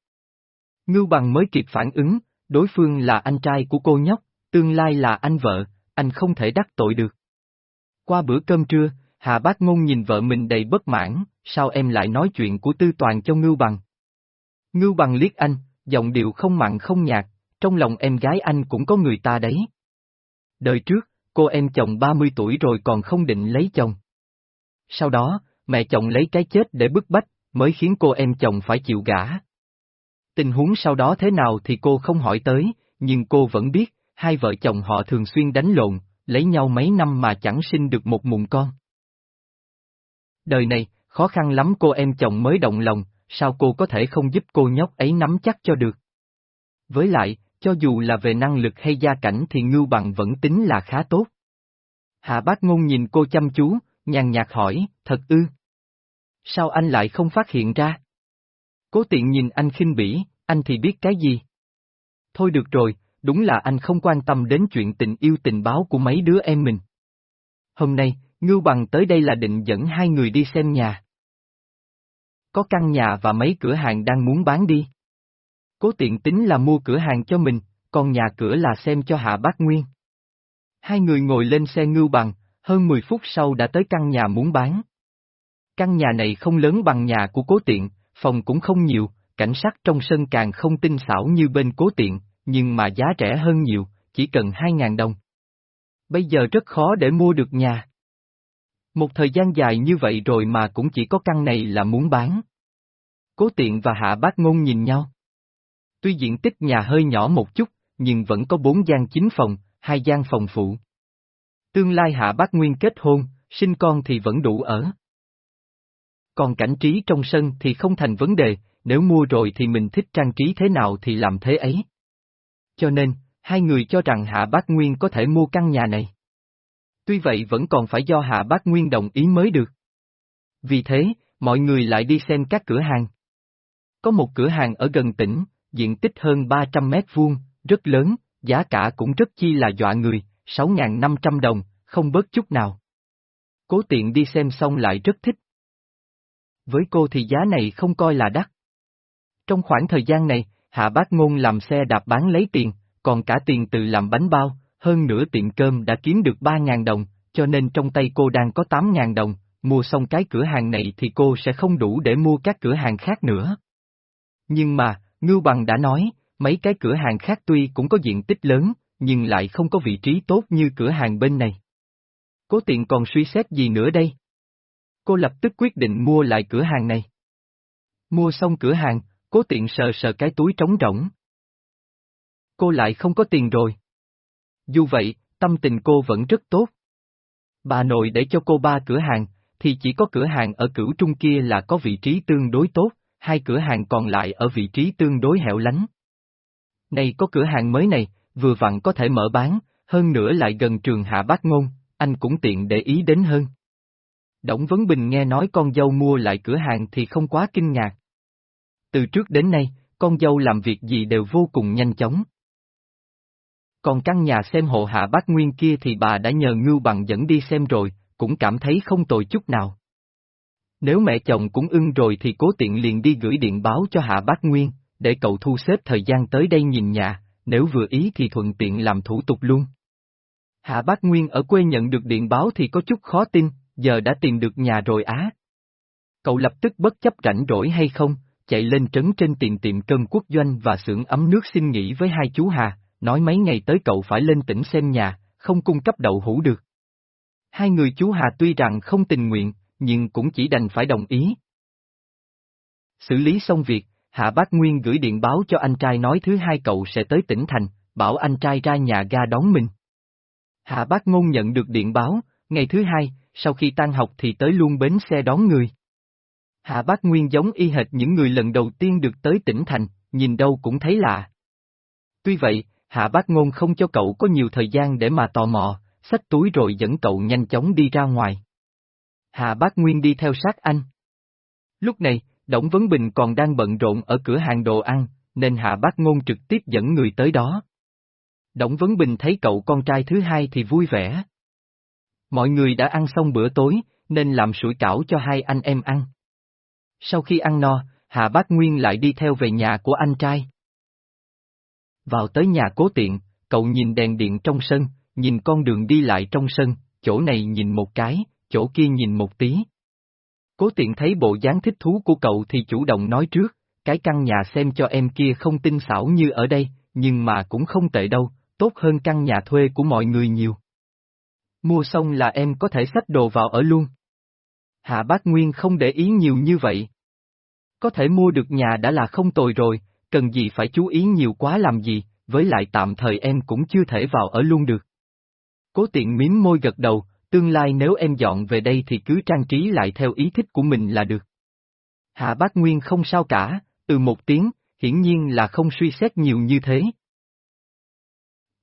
Ngưu bằng mới kịp phản ứng, đối phương là anh trai của cô nhóc, tương lai là anh vợ, anh không thể đắc tội được. Qua bữa cơm trưa, Hạ bác ngôn nhìn vợ mình đầy bất mãn, sao em lại nói chuyện của tư toàn cho Ngưu bằng? Ngưu bằng liếc anh, giọng điệu không mặn không nhạt, trong lòng em gái anh cũng có người ta đấy. Đời trước, cô em chồng 30 tuổi rồi còn không định lấy chồng. Sau đó, mẹ chồng lấy cái chết để bức bách, mới khiến cô em chồng phải chịu gả. Tình huống sau đó thế nào thì cô không hỏi tới, nhưng cô vẫn biết, hai vợ chồng họ thường xuyên đánh lộn, lấy nhau mấy năm mà chẳng sinh được một mụn con. Đời này, khó khăn lắm cô em chồng mới động lòng, sao cô có thể không giúp cô nhóc ấy nắm chắc cho được? Với lại, cho dù là về năng lực hay gia cảnh thì ngưu bằng vẫn tính là khá tốt. Hạ bác ngôn nhìn cô chăm chú, nhàn nhạt hỏi, thật ư? Sao anh lại không phát hiện ra? Cố tiện nhìn anh khinh bỉ, anh thì biết cái gì? Thôi được rồi, đúng là anh không quan tâm đến chuyện tình yêu tình báo của mấy đứa em mình. Hôm nay, Ngưu Bằng tới đây là định dẫn hai người đi xem nhà. Có căn nhà và mấy cửa hàng đang muốn bán đi. Cố tiện tính là mua cửa hàng cho mình, còn nhà cửa là xem cho Hạ Bác Nguyên. Hai người ngồi lên xe Ngưu Bằng, hơn 10 phút sau đã tới căn nhà muốn bán. Căn nhà này không lớn bằng nhà của cố tiện, phòng cũng không nhiều, cảnh sát trong sân càng không tinh xảo như bên cố tiện, nhưng mà giá rẻ hơn nhiều, chỉ cần 2.000 đồng. Bây giờ rất khó để mua được nhà. Một thời gian dài như vậy rồi mà cũng chỉ có căn này là muốn bán. Cố tiện và hạ bác ngôn nhìn nhau. Tuy diện tích nhà hơi nhỏ một chút, nhưng vẫn có bốn gian chính phòng, hai gian phòng phụ. Tương lai hạ bác nguyên kết hôn, sinh con thì vẫn đủ ở. Còn cảnh trí trong sân thì không thành vấn đề, nếu mua rồi thì mình thích trang trí thế nào thì làm thế ấy. Cho nên, hai người cho rằng Hạ Bác Nguyên có thể mua căn nhà này. Tuy vậy vẫn còn phải do Hạ Bác Nguyên đồng ý mới được. Vì thế, mọi người lại đi xem các cửa hàng. Có một cửa hàng ở gần tỉnh, diện tích hơn 300 mét vuông, rất lớn, giá cả cũng rất chi là dọa người, 6.500 đồng, không bớt chút nào. Cố tiện đi xem xong lại rất thích. Với cô thì giá này không coi là đắt. Trong khoảng thời gian này, Hạ Bác Ngôn làm xe đạp bán lấy tiền, còn cả tiền từ làm bánh bao, hơn nữa tiệm cơm đã kiếm được 3.000 đồng, cho nên trong tay cô đang có 8.000 đồng, mua xong cái cửa hàng này thì cô sẽ không đủ để mua các cửa hàng khác nữa. Nhưng mà, Ngưu Bằng đã nói, mấy cái cửa hàng khác tuy cũng có diện tích lớn, nhưng lại không có vị trí tốt như cửa hàng bên này. Cố tiện còn suy xét gì nữa đây? Cô lập tức quyết định mua lại cửa hàng này. Mua xong cửa hàng, cố tiện sờ sờ cái túi trống rỗng. Cô lại không có tiền rồi. Dù vậy, tâm tình cô vẫn rất tốt. Bà nội để cho cô ba cửa hàng, thì chỉ có cửa hàng ở cửu trung kia là có vị trí tương đối tốt, hai cửa hàng còn lại ở vị trí tương đối hẻo lánh. Này có cửa hàng mới này, vừa vặn có thể mở bán, hơn nữa lại gần trường hạ bác ngôn, anh cũng tiện để ý đến hơn. Đổng Vấn Bình nghe nói con dâu mua lại cửa hàng thì không quá kinh ngạc. Từ trước đến nay, con dâu làm việc gì đều vô cùng nhanh chóng. Còn căn nhà xem hộ hạ bác Nguyên kia thì bà đã nhờ ngưu bằng dẫn đi xem rồi, cũng cảm thấy không tồi chút nào. Nếu mẹ chồng cũng ưng rồi thì cố tiện liền đi gửi điện báo cho hạ bác Nguyên, để cậu thu xếp thời gian tới đây nhìn nhà, nếu vừa ý thì thuận tiện làm thủ tục luôn. Hạ bác Nguyên ở quê nhận được điện báo thì có chút khó tin, giờ đã tìm được nhà rồi á. Cậu lập tức bất chấp rảnh rỗi hay không, chạy lên trấn trên tìm tiệm cơm quốc doanh và xưởng ấm nước xin nghỉ với hai chú Hà, nói mấy ngày tới cậu phải lên tỉnh xem nhà, không cung cấp đậu hũ được. Hai người chú Hà tuy rằng không tình nguyện, nhưng cũng chỉ đành phải đồng ý. Xử lý xong việc, Hạ Bác Nguyên gửi điện báo cho anh trai nói thứ hai cậu sẽ tới tỉnh thành, bảo anh trai ra nhà ga đón mình. Hạ Bác Ngôn nhận được điện báo, ngày thứ hai, sau khi tan học thì tới luôn bến xe đón người. Hạ Bác Nguyên giống y hệt những người lần đầu tiên được tới tỉnh thành, nhìn đâu cũng thấy lạ. Tuy vậy, Hạ Bác Ngôn không cho cậu có nhiều thời gian để mà tò mò, xách túi rồi dẫn cậu nhanh chóng đi ra ngoài. Hạ Bác Nguyên đi theo sát anh. Lúc này, Đổng Vấn Bình còn đang bận rộn ở cửa hàng đồ ăn, nên Hạ Bác Ngôn trực tiếp dẫn người tới đó. Đổng Vấn Bình thấy cậu con trai thứ hai thì vui vẻ. Mọi người đã ăn xong bữa tối, nên làm sủi cảo cho hai anh em ăn. Sau khi ăn no, Hạ Bác Nguyên lại đi theo về nhà của anh trai. Vào tới nhà cố tiện, cậu nhìn đèn điện trong sân, nhìn con đường đi lại trong sân, chỗ này nhìn một cái, chỗ kia nhìn một tí. Cố tiện thấy bộ dáng thích thú của cậu thì chủ động nói trước, cái căn nhà xem cho em kia không tinh xảo như ở đây, nhưng mà cũng không tệ đâu, tốt hơn căn nhà thuê của mọi người nhiều. Mua xong là em có thể xách đồ vào ở luôn. Hạ Bác Nguyên không để ý nhiều như vậy. Có thể mua được nhà đã là không tồi rồi, cần gì phải chú ý nhiều quá làm gì, với lại tạm thời em cũng chưa thể vào ở luôn được. Cố tiện miếm môi gật đầu, tương lai nếu em dọn về đây thì cứ trang trí lại theo ý thích của mình là được. Hạ bác Nguyên không sao cả, từ một tiếng, hiển nhiên là không suy xét nhiều như thế.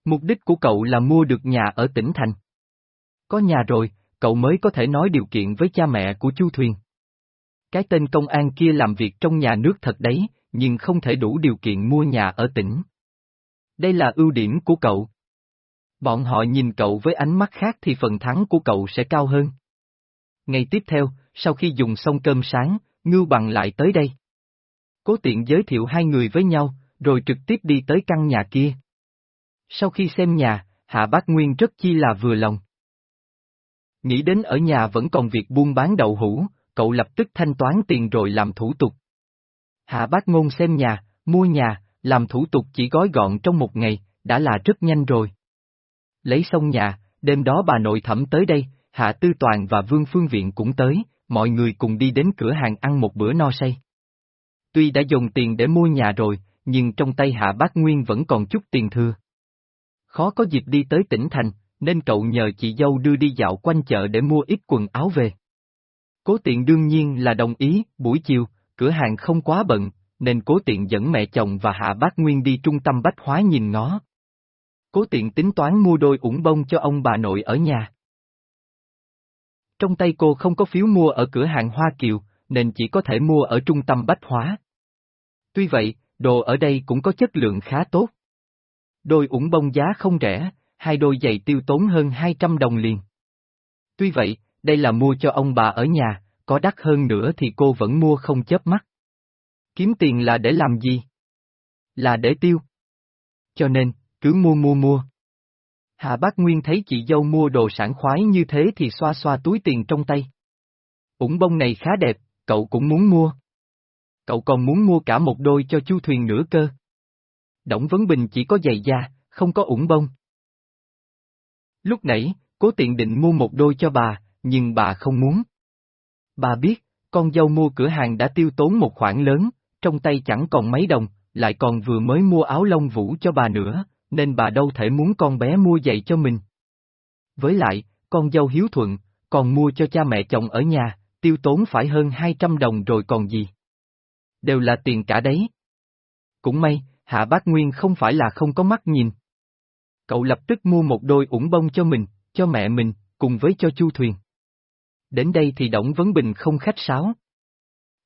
Mục đích của cậu là mua được nhà ở tỉnh thành. Có nhà rồi, cậu mới có thể nói điều kiện với cha mẹ của Chu Thuyền. Cái tên công an kia làm việc trong nhà nước thật đấy, nhưng không thể đủ điều kiện mua nhà ở tỉnh. Đây là ưu điểm của cậu. Bọn họ nhìn cậu với ánh mắt khác thì phần thắng của cậu sẽ cao hơn. Ngày tiếp theo, sau khi dùng xong cơm sáng, Ngưu Bằng lại tới đây. Cố tiện giới thiệu hai người với nhau, rồi trực tiếp đi tới căn nhà kia. Sau khi xem nhà, Hạ Bác Nguyên rất chi là vừa lòng. Nghĩ đến ở nhà vẫn còn việc buôn bán đậu hũ, cậu lập tức thanh toán tiền rồi làm thủ tục. Hạ Bác Ngôn xem nhà, mua nhà, làm thủ tục chỉ gói gọn trong một ngày, đã là rất nhanh rồi. Lấy xong nhà, đêm đó bà nội thẩm tới đây, Hạ Tư Toàn và Vương Phương Viện cũng tới, mọi người cùng đi đến cửa hàng ăn một bữa no say. Tuy đã dùng tiền để mua nhà rồi, nhưng trong tay Hạ Bác Nguyên vẫn còn chút tiền thừa. Khó có dịp đi tới tỉnh thành, nên cậu nhờ chị dâu đưa đi dạo quanh chợ để mua ít quần áo về. Cố tiện đương nhiên là đồng ý, buổi chiều, cửa hàng không quá bận, nên cố tiện dẫn mẹ chồng và hạ bác Nguyên đi trung tâm bách hóa nhìn ngó. Cố tiện tính toán mua đôi ủng bông cho ông bà nội ở nhà. Trong tay cô không có phiếu mua ở cửa hàng Hoa Kiều, nên chỉ có thể mua ở trung tâm bách hóa. Tuy vậy, đồ ở đây cũng có chất lượng khá tốt. Đôi ủng bông giá không rẻ, hai đôi giày tiêu tốn hơn 200 đồng liền. Tuy vậy, đây là mua cho ông bà ở nhà, có đắt hơn nữa thì cô vẫn mua không chớp mắt. Kiếm tiền là để làm gì? Là để tiêu. Cho nên, cứ mua mua mua. Hạ bác Nguyên thấy chị dâu mua đồ sản khoái như thế thì xoa xoa túi tiền trong tay. Ủng bông này khá đẹp, cậu cũng muốn mua. Cậu còn muốn mua cả một đôi cho chu thuyền nữa cơ. Đổng Vấn Bình chỉ có giày da, không có ủng bông. Lúc nãy, cố tiện định mua một đôi cho bà, nhưng bà không muốn. Bà biết, con dâu mua cửa hàng đã tiêu tốn một khoản lớn, trong tay chẳng còn mấy đồng, lại còn vừa mới mua áo lông vũ cho bà nữa, nên bà đâu thể muốn con bé mua giày cho mình. Với lại, con dâu hiếu thuận, còn mua cho cha mẹ chồng ở nhà, tiêu tốn phải hơn 200 đồng rồi còn gì. Đều là tiền cả đấy. Cũng may, Hạ Bác Nguyên không phải là không có mắt nhìn. Cậu lập tức mua một đôi ủng bông cho mình, cho mẹ mình, cùng với cho Chu Thuyền. Đến đây thì Đổng Vấn Bình không khách sáo.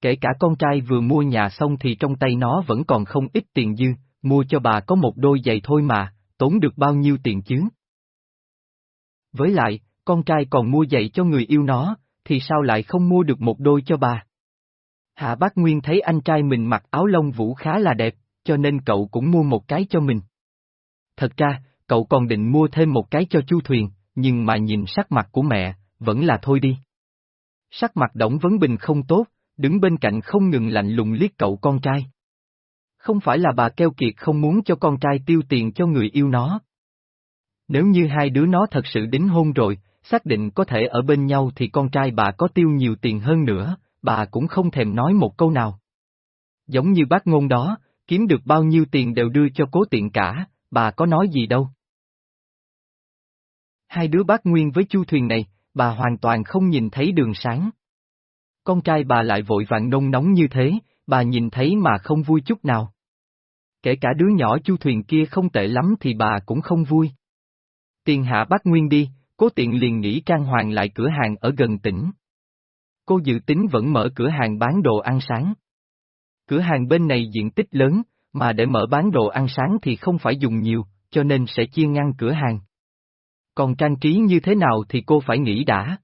Kể cả con trai vừa mua nhà xong thì trong tay nó vẫn còn không ít tiền dư, mua cho bà có một đôi giày thôi mà, tốn được bao nhiêu tiền chứ? Với lại, con trai còn mua giày cho người yêu nó, thì sao lại không mua được một đôi cho bà? Hạ Bác Nguyên thấy anh trai mình mặc áo lông vũ khá là đẹp, cho nên cậu cũng mua một cái cho mình. Thật ra, cậu còn định mua thêm một cái cho Chu Thuyền, nhưng mà nhìn sắc mặt của mẹ, vẫn là thôi đi. Sắc mặt Đổng Vấn Bình không tốt, đứng bên cạnh không ngừng lạnh lùng liếc cậu con trai. Không phải là bà keo kiệt không muốn cho con trai tiêu tiền cho người yêu nó. Nếu như hai đứa nó thật sự đính hôn rồi, xác định có thể ở bên nhau thì con trai bà có tiêu nhiều tiền hơn nữa, bà cũng không thèm nói một câu nào. Giống như bác ngôn đó, kiếm được bao nhiêu tiền đều đưa cho cố tiện cả, bà có nói gì đâu. Hai đứa bác Nguyên với chu thuyền này, bà hoàn toàn không nhìn thấy đường sáng. Con trai bà lại vội vàng nôn nóng như thế, bà nhìn thấy mà không vui chút nào. Kể cả đứa nhỏ chu thuyền kia không tệ lắm thì bà cũng không vui. Tiền hạ bắt Nguyên đi, cố tiện liền nghĩ trang hoàng lại cửa hàng ở gần tỉnh. Cô dự tính vẫn mở cửa hàng bán đồ ăn sáng. Cửa hàng bên này diện tích lớn, mà để mở bán đồ ăn sáng thì không phải dùng nhiều, cho nên sẽ chia ngăn cửa hàng. Còn trang trí như thế nào thì cô phải nghĩ đã.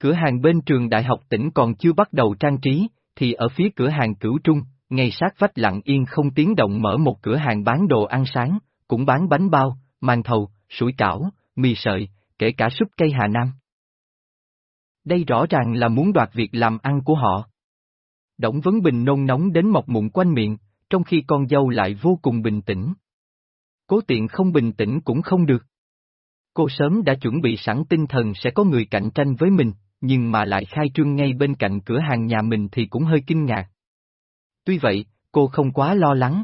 Cửa hàng bên trường đại học tỉnh còn chưa bắt đầu trang trí, thì ở phía cửa hàng cửu trung, ngay sát vách lặng yên không tiếng động mở một cửa hàng bán đồ ăn sáng, cũng bán bánh bao, màn thầu, sủi cảo, mì sợi, kể cả súp cây Hà Nam. Đây rõ ràng là muốn đoạt việc làm ăn của họ. Đổng Vấn Bình nôn nóng đến mọc mụn quanh miệng, trong khi con dâu lại vô cùng bình tĩnh. Cố tiện không bình tĩnh cũng không được. Cô sớm đã chuẩn bị sẵn tinh thần sẽ có người cạnh tranh với mình, nhưng mà lại khai trương ngay bên cạnh cửa hàng nhà mình thì cũng hơi kinh ngạc. Tuy vậy, cô không quá lo lắng.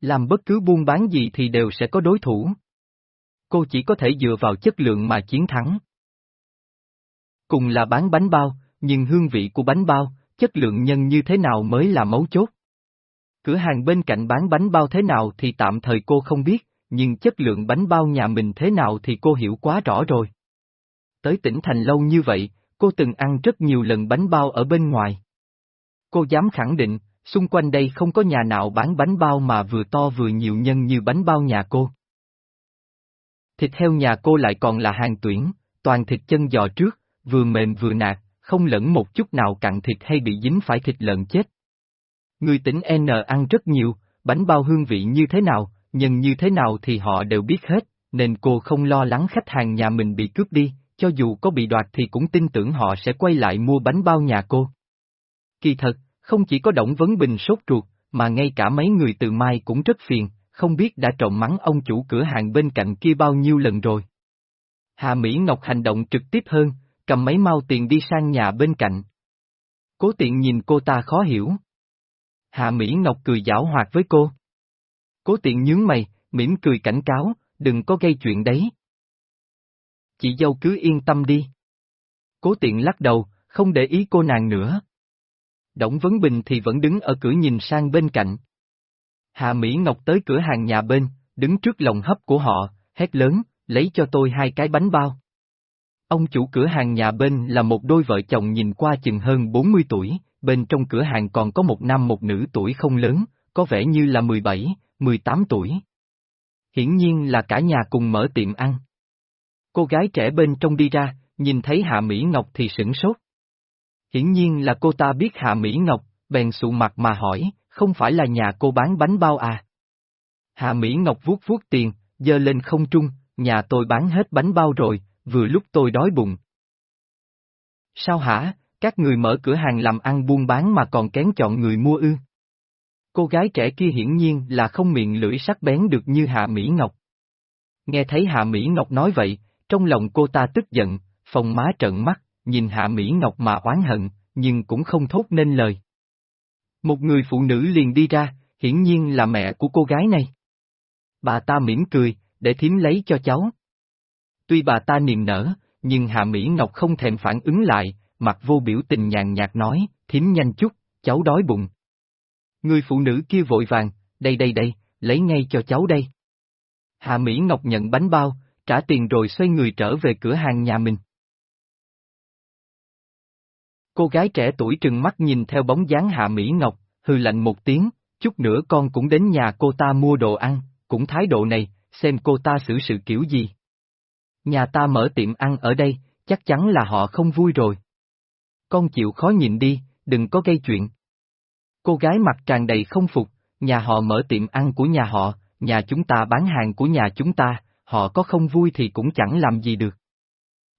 Làm bất cứ buôn bán gì thì đều sẽ có đối thủ. Cô chỉ có thể dựa vào chất lượng mà chiến thắng. Cùng là bán bánh bao, nhưng hương vị của bánh bao, chất lượng nhân như thế nào mới là mấu chốt. Cửa hàng bên cạnh bán bánh bao thế nào thì tạm thời cô không biết, nhưng chất lượng bánh bao nhà mình thế nào thì cô hiểu quá rõ rồi. Tới tỉnh thành lâu như vậy, cô từng ăn rất nhiều lần bánh bao ở bên ngoài. Cô dám khẳng định, xung quanh đây không có nhà nào bán bánh bao mà vừa to vừa nhiều nhân như bánh bao nhà cô. Thịt heo nhà cô lại còn là hàng tuyển, toàn thịt chân giò trước, vừa mềm vừa nạt, không lẫn một chút nào cặn thịt hay bị dính phải thịt lợn chết. Người tỉnh N ăn rất nhiều, bánh bao hương vị như thế nào, nhân như thế nào thì họ đều biết hết, nên cô không lo lắng khách hàng nhà mình bị cướp đi, cho dù có bị đoạt thì cũng tin tưởng họ sẽ quay lại mua bánh bao nhà cô. Kỳ thật, không chỉ có Đổng Vấn Bình sốt ruột, mà ngay cả mấy người từ mai cũng rất phiền, không biết đã trộm mắng ông chủ cửa hàng bên cạnh kia bao nhiêu lần rồi. Hà Mỹ Ngọc hành động trực tiếp hơn, cầm mấy mau tiền đi sang nhà bên cạnh. Cố tiện nhìn cô ta khó hiểu. Hạ Mỹ Ngọc cười giảo hoạt với cô. Cố tiện nhướng mày, mỉm cười cảnh cáo, đừng có gây chuyện đấy. Chị dâu cứ yên tâm đi. Cố tiện lắc đầu, không để ý cô nàng nữa. Đổng Vấn Bình thì vẫn đứng ở cửa nhìn sang bên cạnh. Hạ Mỹ Ngọc tới cửa hàng nhà bên, đứng trước lồng hấp của họ, hét lớn, lấy cho tôi hai cái bánh bao. Ông chủ cửa hàng nhà bên là một đôi vợ chồng nhìn qua chừng hơn 40 tuổi, bên trong cửa hàng còn có một nam một nữ tuổi không lớn, có vẻ như là 17, 18 tuổi. Hiển nhiên là cả nhà cùng mở tiệm ăn. Cô gái trẻ bên trong đi ra, nhìn thấy Hạ Mỹ Ngọc thì sửng sốt. Hiển nhiên là cô ta biết Hạ Mỹ Ngọc, bèn sụ mặt mà hỏi, không phải là nhà cô bán bánh bao à? Hạ Mỹ Ngọc vuốt vuốt tiền, dơ lên không trung, nhà tôi bán hết bánh bao rồi, vừa lúc tôi đói bụng. Sao hả, các người mở cửa hàng làm ăn buôn bán mà còn kén chọn người mua ư? Cô gái trẻ kia hiển nhiên là không miệng lưỡi sắc bén được như Hạ Mỹ Ngọc. Nghe thấy Hạ Mỹ Ngọc nói vậy, trong lòng cô ta tức giận, phòng má trợn mắt, nhìn Hạ Mỹ Ngọc mà oán hận, nhưng cũng không thốt nên lời. Một người phụ nữ liền đi ra, hiển nhiên là mẹ của cô gái này. Bà ta mỉm cười, để thím lấy cho cháu. Tuy bà ta niềm nở, nhưng Hạ Mỹ Ngọc không thèm phản ứng lại, mặt vô biểu tình nhàn nhạt nói, thím nhanh chút, cháu đói bụng. Người phụ nữ kia vội vàng, đây đây đây, lấy ngay cho cháu đây. Hạ Mỹ Ngọc nhận bánh bao, trả tiền rồi xoay người trở về cửa hàng nhà mình. Cô gái trẻ tuổi trừng mắt nhìn theo bóng dáng Hạ Mỹ Ngọc, hư lạnh một tiếng, chút nữa con cũng đến nhà cô ta mua đồ ăn, cũng thái độ này, xem cô ta xử sự kiểu gì. Nhà ta mở tiệm ăn ở đây, chắc chắn là họ không vui rồi. Con chịu khó nhìn đi, đừng có gây chuyện. Cô gái mặt tràn đầy không phục, nhà họ mở tiệm ăn của nhà họ, nhà chúng ta bán hàng của nhà chúng ta, họ có không vui thì cũng chẳng làm gì được.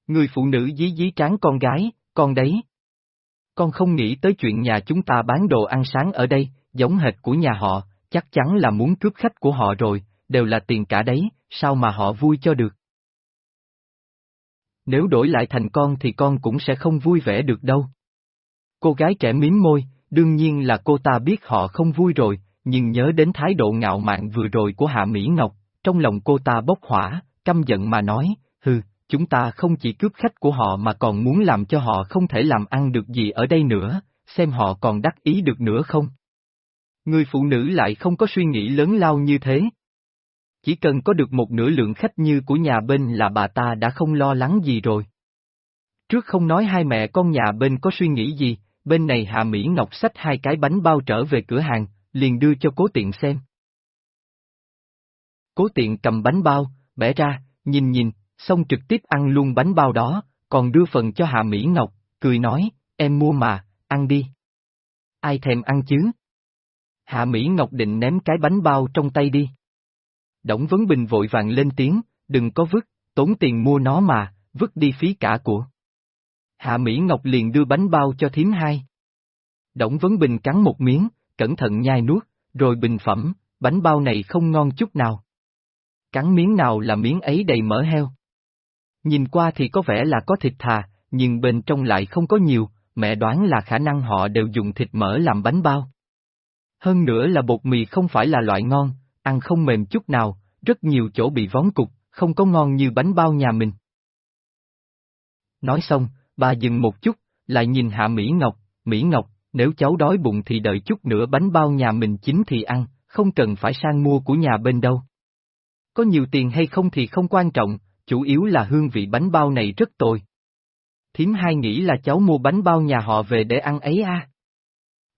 Người phụ nữ dí dí tráng con gái, con đấy. Con không nghĩ tới chuyện nhà chúng ta bán đồ ăn sáng ở đây, giống hệt của nhà họ, chắc chắn là muốn cướp khách của họ rồi, đều là tiền cả đấy, sao mà họ vui cho được. Nếu đổi lại thành con thì con cũng sẽ không vui vẻ được đâu. Cô gái trẻ miếm môi, đương nhiên là cô ta biết họ không vui rồi, nhưng nhớ đến thái độ ngạo mạn vừa rồi của Hạ Mỹ Ngọc, trong lòng cô ta bốc hỏa, căm giận mà nói, hừ, chúng ta không chỉ cướp khách của họ mà còn muốn làm cho họ không thể làm ăn được gì ở đây nữa, xem họ còn đắc ý được nữa không. Người phụ nữ lại không có suy nghĩ lớn lao như thế. Chỉ cần có được một nửa lượng khách như của nhà bên là bà ta đã không lo lắng gì rồi. Trước không nói hai mẹ con nhà bên có suy nghĩ gì, bên này Hạ Mỹ Ngọc xách hai cái bánh bao trở về cửa hàng, liền đưa cho cố tiện xem. Cố tiện cầm bánh bao, bẻ ra, nhìn nhìn, xong trực tiếp ăn luôn bánh bao đó, còn đưa phần cho Hạ Mỹ Ngọc, cười nói, em mua mà, ăn đi. Ai thèm ăn chứ? Hạ Mỹ Ngọc định ném cái bánh bao trong tay đi. Đổng Vấn Bình vội vàng lên tiếng, đừng có vứt, tốn tiền mua nó mà, vứt đi phí cả của. Hạ Mỹ Ngọc liền đưa bánh bao cho thím hai. Đổng Vấn Bình cắn một miếng, cẩn thận nhai nuốt, rồi bình phẩm, bánh bao này không ngon chút nào. Cắn miếng nào là miếng ấy đầy mỡ heo. Nhìn qua thì có vẻ là có thịt thà, nhưng bên trong lại không có nhiều, mẹ đoán là khả năng họ đều dùng thịt mỡ làm bánh bao. Hơn nữa là bột mì không phải là loại ngon, ăn không mềm chút nào, rất nhiều chỗ bị vón cục, không có ngon như bánh bao nhà mình. Nói xong, bà dừng một chút, lại nhìn Hạ Mỹ Ngọc, Mỹ Ngọc, nếu cháu đói bụng thì đợi chút nữa bánh bao nhà mình chín thì ăn, không cần phải sang mua của nhà bên đâu. Có nhiều tiền hay không thì không quan trọng, chủ yếu là hương vị bánh bao này rất tồi. Thiếm hai nghĩ là cháu mua bánh bao nhà họ về để ăn ấy à.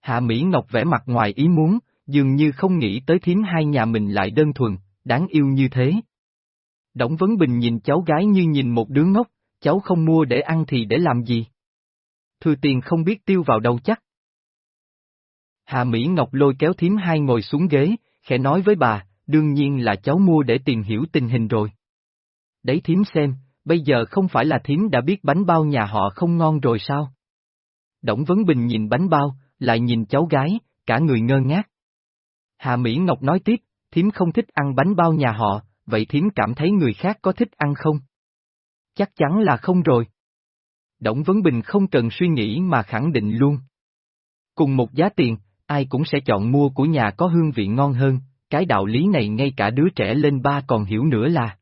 Hạ Mỹ Ngọc vẽ mặt ngoài ý muốn, dường như không nghĩ tới thiếm hai nhà mình lại đơn thuần, đáng yêu như thế. Đổng Vấn Bình nhìn cháu gái như nhìn một đứa ngốc, cháu không mua để ăn thì để làm gì? Thừa tiền không biết tiêu vào đâu chắc. Hạ Mỹ Ngọc lôi kéo Thím hai ngồi xuống ghế, khẽ nói với bà, đương nhiên là cháu mua để tìm hiểu tình hình rồi. Đấy Thím xem, bây giờ không phải là Thím đã biết bánh bao nhà họ không ngon rồi sao? Đổng Vấn Bình nhìn bánh bao, lại nhìn cháu gái, cả người ngơ ngác. Hà Mỹ Ngọc nói tiếp, Thím không thích ăn bánh bao nhà họ, vậy Thím cảm thấy người khác có thích ăn không? Chắc chắn là không rồi. Đổng Vấn Bình không cần suy nghĩ mà khẳng định luôn. Cùng một giá tiền, ai cũng sẽ chọn mua của nhà có hương vị ngon hơn, cái đạo lý này ngay cả đứa trẻ lên ba còn hiểu nữa là.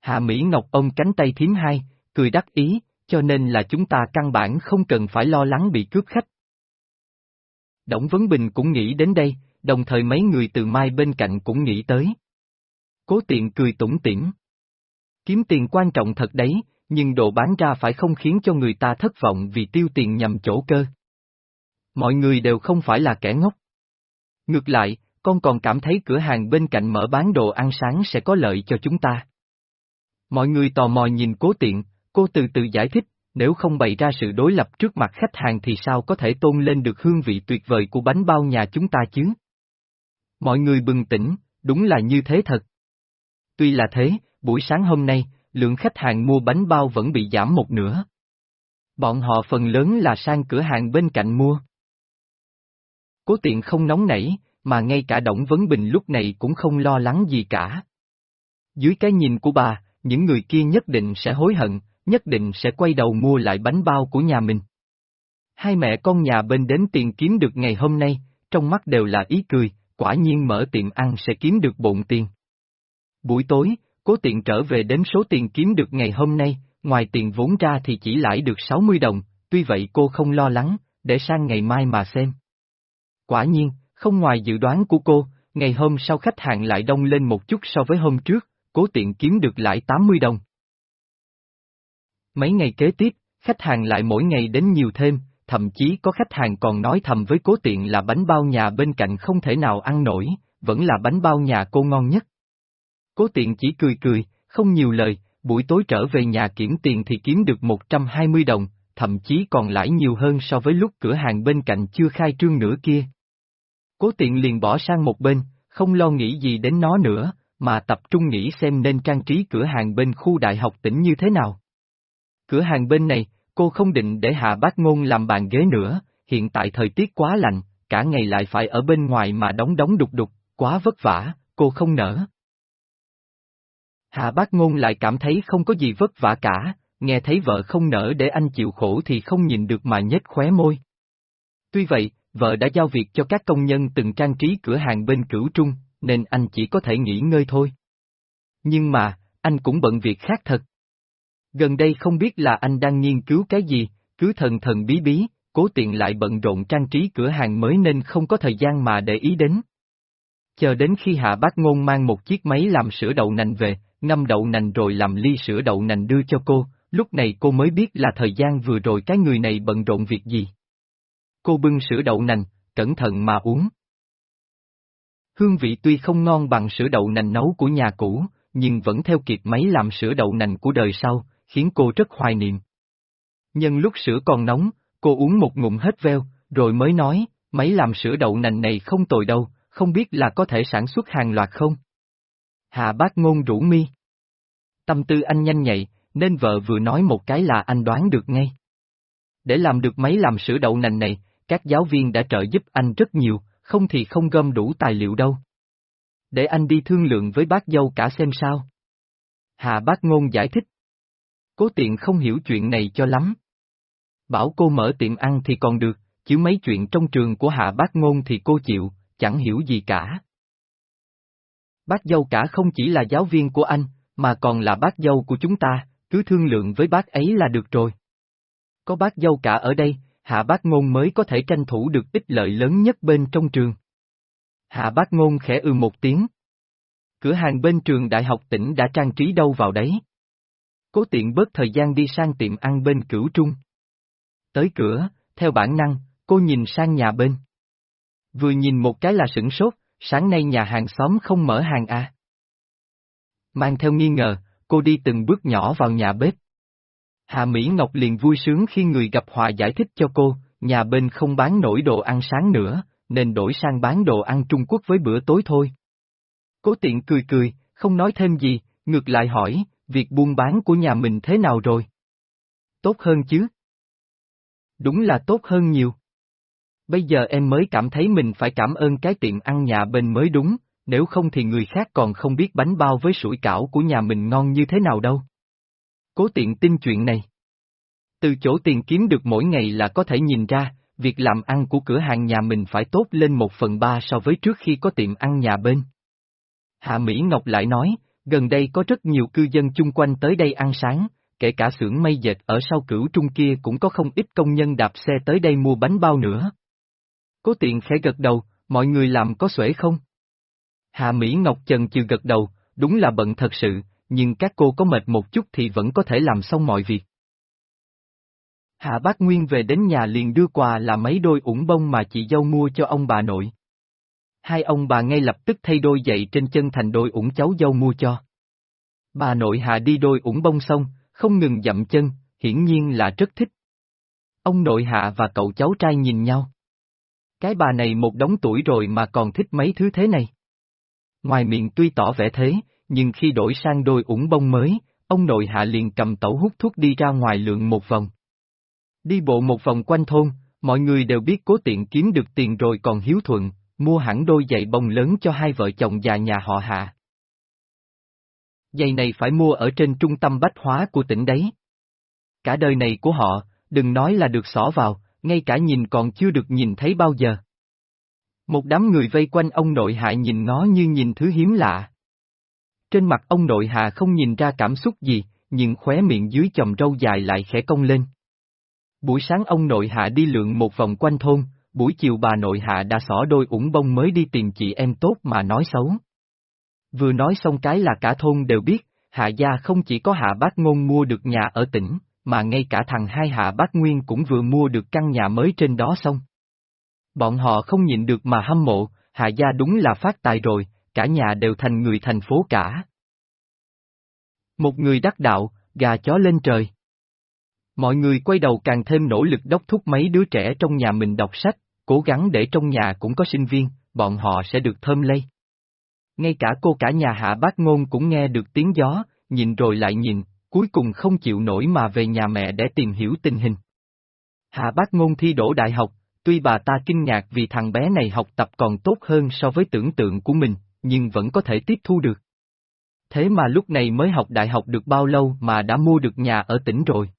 Hạ Mỹ Ngọc ôm cánh tay thím hai, cười đắc ý, cho nên là chúng ta căn bản không cần phải lo lắng bị cướp khách. Đổng Vấn Bình cũng nghĩ đến đây, đồng thời mấy người từ mai bên cạnh cũng nghĩ tới. Cố tiện cười tủm tỉm. Kiếm tiền quan trọng thật đấy, nhưng đồ bán ra phải không khiến cho người ta thất vọng vì tiêu tiền nhầm chỗ cơ. Mọi người đều không phải là kẻ ngốc. Ngược lại, con còn cảm thấy cửa hàng bên cạnh mở bán đồ ăn sáng sẽ có lợi cho chúng ta. Mọi người tò mò nhìn cố tiện, cô từ từ giải thích, nếu không bày ra sự đối lập trước mặt khách hàng thì sao có thể tôn lên được hương vị tuyệt vời của bánh bao nhà chúng ta chứ? Mọi người bừng tỉnh, đúng là như thế thật. Tuy là thế, buổi sáng hôm nay, lượng khách hàng mua bánh bao vẫn bị giảm một nửa. Bọn họ phần lớn là sang cửa hàng bên cạnh mua. Cố tiện không nóng nảy, mà ngay cả Đổng Vấn Bình lúc này cũng không lo lắng gì cả. Dưới cái nhìn của bà, những người kia nhất định sẽ hối hận, nhất định sẽ quay đầu mua lại bánh bao của nhà mình. Hai mẹ con nhà bên đến tiền kiếm được ngày hôm nay, trong mắt đều là ý cười, quả nhiên mở tiệm ăn sẽ kiếm được bộn tiền. Buổi tối, cố tiện trở về đến số tiền kiếm được ngày hôm nay, ngoài tiền vốn ra thì chỉ lãi được 60 đồng, tuy vậy cô không lo lắng, để sang ngày mai mà xem. Quả nhiên, không ngoài dự đoán của cô, ngày hôm sau khách hàng lại đông lên một chút so với hôm trước, cố tiện kiếm được lãi 80 đồng. Mấy ngày kế tiếp, khách hàng lại mỗi ngày đến nhiều thêm, thậm chí có khách hàng còn nói thầm với cố tiện là bánh bao nhà bên cạnh không thể nào ăn nổi, vẫn là bánh bao nhà cô ngon nhất. Cố tiện chỉ cười cười, không nhiều lời, buổi tối trở về nhà kiểm tiền thì kiếm được 120 đồng, thậm chí còn lãi nhiều hơn so với lúc cửa hàng bên cạnh chưa khai trương nữa kia. Cố tiện liền bỏ sang một bên, không lo nghĩ gì đến nó nữa, mà tập trung nghĩ xem nên trang trí cửa hàng bên khu đại học tỉnh như thế nào. Cửa hàng bên này, cô không định để Hạ Bác Ngôn làm bàn ghế nữa, hiện tại thời tiết quá lạnh, cả ngày lại phải ở bên ngoài mà đóng đóng đục đục, quá vất vả, cô không nỡ. Hạ Bác Ngôn lại cảm thấy không có gì vất vả cả, nghe thấy vợ không nỡ để anh chịu khổ thì không nhìn được mà nhếch khóe môi. Tuy vậy, vợ đã giao việc cho các công nhân từng trang trí cửa hàng bên cửu trung, nên anh chỉ có thể nghỉ ngơi thôi. Nhưng mà, anh cũng bận việc khác thật. Gần đây không biết là anh đang nghiên cứu cái gì, cứ thần thần bí bí, cố tiện lại bận rộn trang trí cửa hàng mới nên không có thời gian mà để ý đến. Chờ đến khi Hạ Bác Ngôn mang một chiếc máy làm sữa đậu nành về, ngâm đậu nành rồi làm ly sữa đậu nành đưa cho cô, lúc này cô mới biết là thời gian vừa rồi cái người này bận rộn việc gì. Cô bưng sữa đậu nành, cẩn thận mà uống. Hương vị tuy không ngon bằng sữa đậu nành nấu của nhà cũ, nhưng vẫn theo kịp máy làm sữa đậu nành của đời sau, khiến cô rất hoài niệm. Nhân lúc sữa còn nóng, cô uống một ngụm hết veo, rồi mới nói, máy làm sữa đậu nành này không tồi đâu, không biết là có thể sản xuất hàng loạt không? Hạ bác ngôn rủ mi. Tâm tư anh nhanh nhạy, nên vợ vừa nói một cái là anh đoán được ngay. Để làm được máy làm sữa đậu nành này, các giáo viên đã trợ giúp anh rất nhiều, không thì không gom đủ tài liệu đâu. Để anh đi thương lượng với bác dâu cả xem sao. hà bác ngôn giải thích. Cố tiện không hiểu chuyện này cho lắm. Bảo cô mở tiệm ăn thì còn được, chứ mấy chuyện trong trường của hạ bác ngôn thì cô chịu, chẳng hiểu gì cả. Bác dâu cả không chỉ là giáo viên của anh, mà còn là bác dâu của chúng ta, cứ thương lượng với bác ấy là được rồi. Có bác dâu cả ở đây, hạ bác ngôn mới có thể tranh thủ được ích lợi lớn nhất bên trong trường. Hạ bác ngôn khẽ ư một tiếng. Cửa hàng bên trường đại học tỉnh đã trang trí đâu vào đấy. Cố tiện bớt thời gian đi sang tiệm ăn bên cửu trung. Tới cửa, theo bản năng, cô nhìn sang nhà bên. Vừa nhìn một cái là sửng sốt, sáng nay nhà hàng xóm không mở hàng à. Mang theo nghi ngờ, cô đi từng bước nhỏ vào nhà bếp. Hà Mỹ Ngọc liền vui sướng khi người gặp họa giải thích cho cô, nhà bên không bán nổi đồ ăn sáng nữa, nên đổi sang bán đồ ăn Trung Quốc với bữa tối thôi. Cố tiện cười cười, không nói thêm gì, ngược lại hỏi, việc buôn bán của nhà mình thế nào rồi? Tốt hơn chứ? Đúng là tốt hơn nhiều. Bây giờ em mới cảm thấy mình phải cảm ơn cái tiệm ăn nhà bên mới đúng, nếu không thì người khác còn không biết bánh bao với sủi cảo của nhà mình ngon như thế nào đâu. Cố tiện tin chuyện này. Từ chỗ tiền kiếm được mỗi ngày là có thể nhìn ra, việc làm ăn của cửa hàng nhà mình phải tốt lên một phần ba so với trước khi có tiệm ăn nhà bên. Hạ Mỹ Ngọc lại nói, gần đây có rất nhiều cư dân chung quanh tới đây ăn sáng, kể cả xưởng mây dệt ở sau cửu trung kia cũng có không ít công nhân đạp xe tới đây mua bánh bao nữa. Cố tiện khẽ gật đầu, mọi người làm có xuể không? Hạ Mỹ Ngọc Trần chừ gật đầu, đúng là bận thật sự, nhưng các cô có mệt một chút thì vẫn có thể làm xong mọi việc. Hạ Bác Nguyên về đến nhà liền đưa quà là mấy đôi ủng bông mà chị dâu mua cho ông bà nội. Hai ông bà ngay lập tức thay đôi giày trên chân thành đôi ủng cháu dâu mua cho. Bà nội Hạ đi đôi ủng bông xong, không ngừng dậm chân, hiển nhiên là rất thích. Ông nội Hạ và cậu cháu trai nhìn nhau. Cái bà này một đống tuổi rồi mà còn thích mấy thứ thế này. Ngoài miệng tuy tỏ vẻ thế, nhưng khi đổi sang đôi ủng bông mới, ông nội hạ liền cầm tẩu hút thuốc đi ra ngoài lượng một vòng. Đi bộ một vòng quanh thôn, mọi người đều biết cố tiện kiếm được tiền rồi còn hiếu thuận, mua hẳn đôi giày bông lớn cho hai vợ chồng già nhà họ hạ. Giày này phải mua ở trên trung tâm bách hóa của tỉnh đấy. Cả đời này của họ, đừng nói là được xỏ vào, ngay cả nhìn còn chưa được nhìn thấy bao giờ. Một đám người vây quanh ông nội hạ nhìn nó như nhìn thứ hiếm lạ. Trên mặt ông nội hạ không nhìn ra cảm xúc gì, nhưng khóe miệng dưới chòm râu dài lại khẽ cong lên. Buổi sáng ông nội hạ đi lượn một vòng quanh thôn, buổi chiều bà nội hạ đã xỏ đôi ủng bông mới đi tìm chị em tốt mà nói xấu. Vừa nói xong cái là cả thôn đều biết, hạ gia không chỉ có hạ bác ngôn mua được nhà ở tỉnh, mà ngay cả thằng hai hạ bác Nguyên cũng vừa mua được căn nhà mới trên đó xong. Bọn họ không nhịn được mà hâm mộ, hạ gia đúng là phát tài rồi, cả nhà đều thành người thành phố cả. Một người đắc đạo, gà chó lên trời. Mọi người quay đầu càng thêm nỗ lực đốc thúc mấy đứa trẻ trong nhà mình đọc sách, cố gắng để trong nhà cũng có sinh viên, bọn họ sẽ được thơm lây. Ngay cả cô cả nhà hạ bác ngôn cũng nghe được tiếng gió, nhìn rồi lại nhìn, cuối cùng không chịu nổi mà về nhà mẹ để tìm hiểu tình hình. Hạ bác ngôn thi đỗ đại học, tuy bà ta kinh ngạc vì thằng bé này học tập còn tốt hơn so với tưởng tượng của mình, nhưng vẫn có thể tiếp thu được. Thế mà lúc này mới học đại học được bao lâu mà đã mua được nhà ở tỉnh rồi.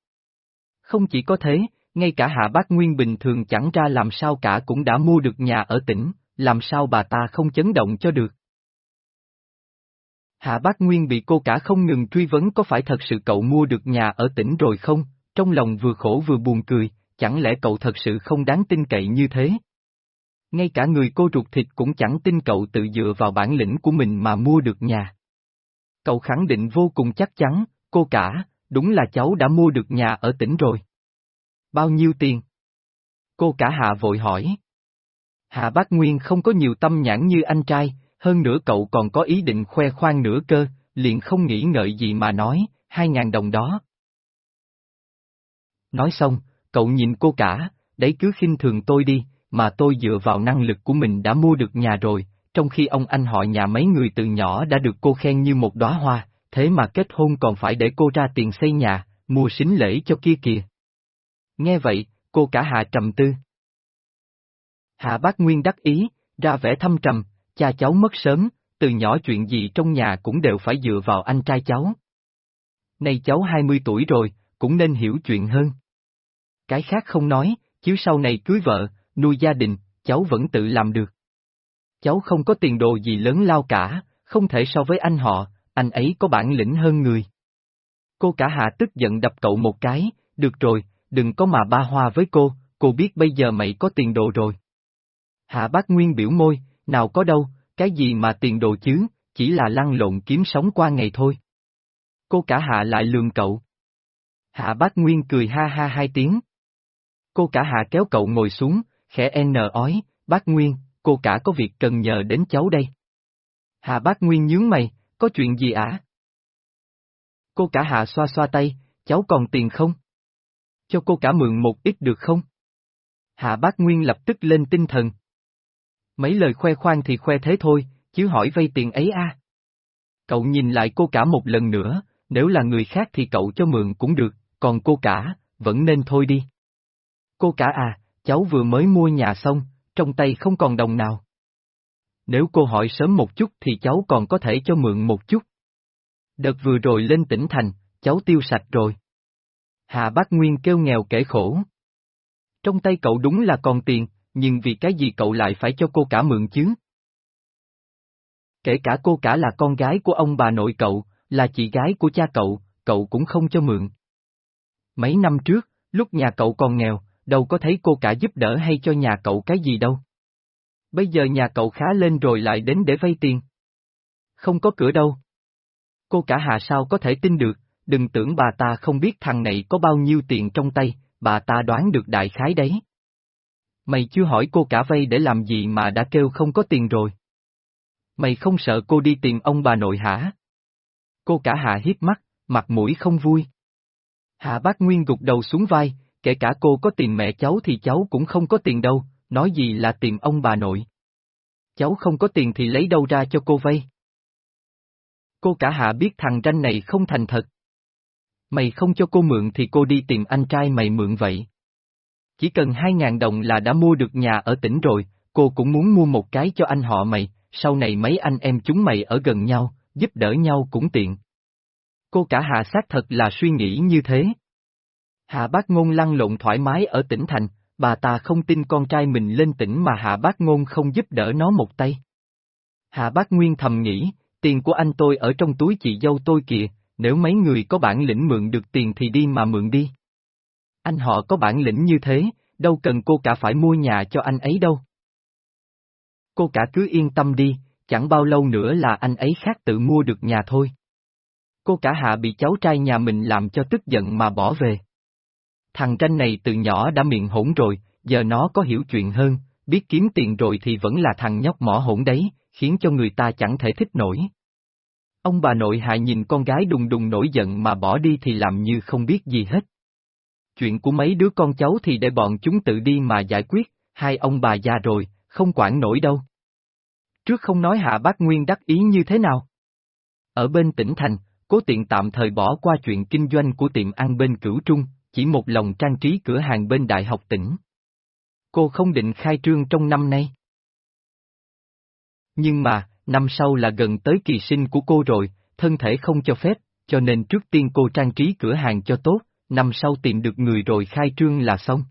Không chỉ có thế, ngay cả hạ bác Nguyên bình thường chẳng ra làm sao cả cũng đã mua được nhà ở tỉnh, làm sao bà ta không chấn động cho được. Hạ bác Nguyên bị cô cả không ngừng truy vấn có phải thật sự cậu mua được nhà ở tỉnh rồi không, trong lòng vừa khổ vừa buồn cười, chẳng lẽ cậu thật sự không đáng tin cậy như thế? Ngay cả người cô ruột thịt cũng chẳng tin cậu tự dựa vào bản lĩnh của mình mà mua được nhà. Cậu khẳng định vô cùng chắc chắn, cô cả, đúng là cháu đã mua được nhà ở tỉnh rồi. Bao nhiêu tiền? Cô cả hạ vội hỏi. Hạ bác Nguyên không có nhiều tâm nhãn như anh trai, hơn nữa cậu còn có ý định khoe khoang nữa cơ, liền không nghĩ ngợi gì mà nói, hai ngàn đồng đó. Nói xong, cậu nhìn cô cả, đấy cứ khinh thường tôi đi, mà tôi dựa vào năng lực của mình đã mua được nhà rồi, trong khi ông anh họ nhà mấy người từ nhỏ đã được cô khen như một đóa hoa, thế mà kết hôn còn phải để cô ra tiền xây nhà, mua sính lễ cho kia kìa. Nghe vậy, cô cả hạ trầm tư. Hạ bác Nguyên đắc ý, ra vẻ thâm trầm, cha cháu mất sớm, từ nhỏ chuyện gì trong nhà cũng đều phải dựa vào anh trai cháu. Nay cháu 20 tuổi rồi, cũng nên hiểu chuyện hơn. Cái khác không nói, chứ sau này cưới vợ, nuôi gia đình, cháu vẫn tự làm được. Cháu không có tiền đồ gì lớn lao cả, không thể so với anh họ, anh ấy có bản lĩnh hơn người. Cô cả hạ tức giận đập cậu một cái, được rồi, đừng có mà ba hoa với cô, cô biết bây giờ mày có tiền đồ rồi. Hạ bác Nguyên biểu môi, nào có đâu, cái gì mà tiền đồ chứ, chỉ là lăn lộn kiếm sống qua ngày thôi. Cô cả hạ lại lường cậu. Hạ bác Nguyên cười ha ha hai tiếng. Cô cả hạ kéo cậu ngồi xuống, khẽ n ói, bác Nguyên, cô cả có việc cần nhờ đến cháu đây. Hạ bác Nguyên nhướng mày, có chuyện gì ạ? Cô cả hạ xoa xoa tay, cháu còn tiền không? Cho cô cả mượn một ít được không? Hạ bác Nguyên lập tức lên tinh thần. Mấy lời khoe khoang thì khoe thế thôi, chứ hỏi vay tiền ấy à. Cậu nhìn lại cô cả một lần nữa, nếu là người khác thì cậu cho mượn cũng được, còn cô cả, vẫn nên thôi đi. Cô cả à, cháu vừa mới mua nhà xong, trong tay không còn đồng nào. Nếu cô hỏi sớm một chút thì cháu còn có thể cho mượn một chút. Đợt vừa rồi lên tỉnh thành, cháu tiêu sạch rồi. Hà bác Nguyên kêu nghèo kể khổ. Trong tay cậu đúng là còn tiền, nhưng vì cái gì cậu lại phải cho cô cả mượn chứ? Kể cả cô cả là con gái của ông bà nội cậu, là chị gái của cha cậu, cậu cũng không cho mượn. Mấy năm trước, lúc nhà cậu còn nghèo, đâu có thấy cô cả giúp đỡ hay cho nhà cậu cái gì đâu. Bây giờ nhà cậu khá lên rồi lại đến để vay tiền. Không có cửa đâu. Cô cả hà sao có thể tin được, đừng tưởng bà ta không biết thằng này có bao nhiêu tiền trong tay, bà ta đoán được đại khái đấy. Mày chưa hỏi cô cả vay để làm gì mà đã kêu không có tiền rồi. Mày không sợ cô đi tìm ông bà nội hả? Cô cả hà hiếp mắt, mặt mũi không vui. Hạ bác Nguyên gục đầu xuống vai, kể cả cô có tìm mẹ cháu thì cháu cũng không có tiền đâu, nói gì là tìm ông bà nội. Cháu không có tiền thì lấy đâu ra cho cô vay. Cô cả hạ biết thằng ranh này không thành thật. Mày không cho cô mượn thì cô đi tìm anh trai mày mượn vậy. Chỉ cần hai ngàn đồng là đã mua được nhà ở tỉnh rồi, cô cũng muốn mua một cái cho anh họ mày, sau này mấy anh em chúng mày ở gần nhau, giúp đỡ nhau cũng tiện. Cô cả hạ xác thật là suy nghĩ như thế. Hạ bác ngôn lăn lộn thoải mái ở tỉnh thành, bà ta không tin con trai mình lên tỉnh mà hạ bác ngôn không giúp đỡ nó một tay. Hạ bác Nguyên thầm nghĩ, tiền của anh tôi ở trong túi chị dâu tôi kìa, nếu mấy người có bản lĩnh mượn được tiền thì đi mà mượn đi. Anh họ có bản lĩnh như thế, đâu cần cô cả phải mua nhà cho anh ấy đâu. Cô cả cứ yên tâm đi, chẳng bao lâu nữa là anh ấy khác tự mua được nhà thôi. Cô cả hạ bị cháu trai nhà mình làm cho tức giận mà bỏ về thằng tranh này từ nhỏ đã miệng hỗn rồi, giờ nó có hiểu chuyện hơn, biết kiếm tiền rồi thì vẫn là thằng nhóc mỏ hỗn đấy, khiến cho người ta chẳng thể thích nổi. Ông bà nội hại nhìn con gái đùng đùng nổi giận mà bỏ đi thì làm như không biết gì hết. Chuyện của mấy đứa con cháu thì để bọn chúng tự đi mà giải quyết, hai ông bà già rồi, không quản nổi đâu. Trước không nói hạ bác Nguyên đắc ý như thế nào. Ở bên tỉnh thành, cố tiện tạm thời bỏ qua chuyện kinh doanh của tiệm ăn bên cửu trung, chỉ một lòng trang trí cửa hàng bên đại học tỉnh. Cô không định khai trương trong năm nay. Nhưng mà, năm sau là gần tới kỳ sinh của cô rồi, thân thể không cho phép, cho nên trước tiên cô trang trí cửa hàng cho tốt, năm sau tìm được người rồi khai trương là xong.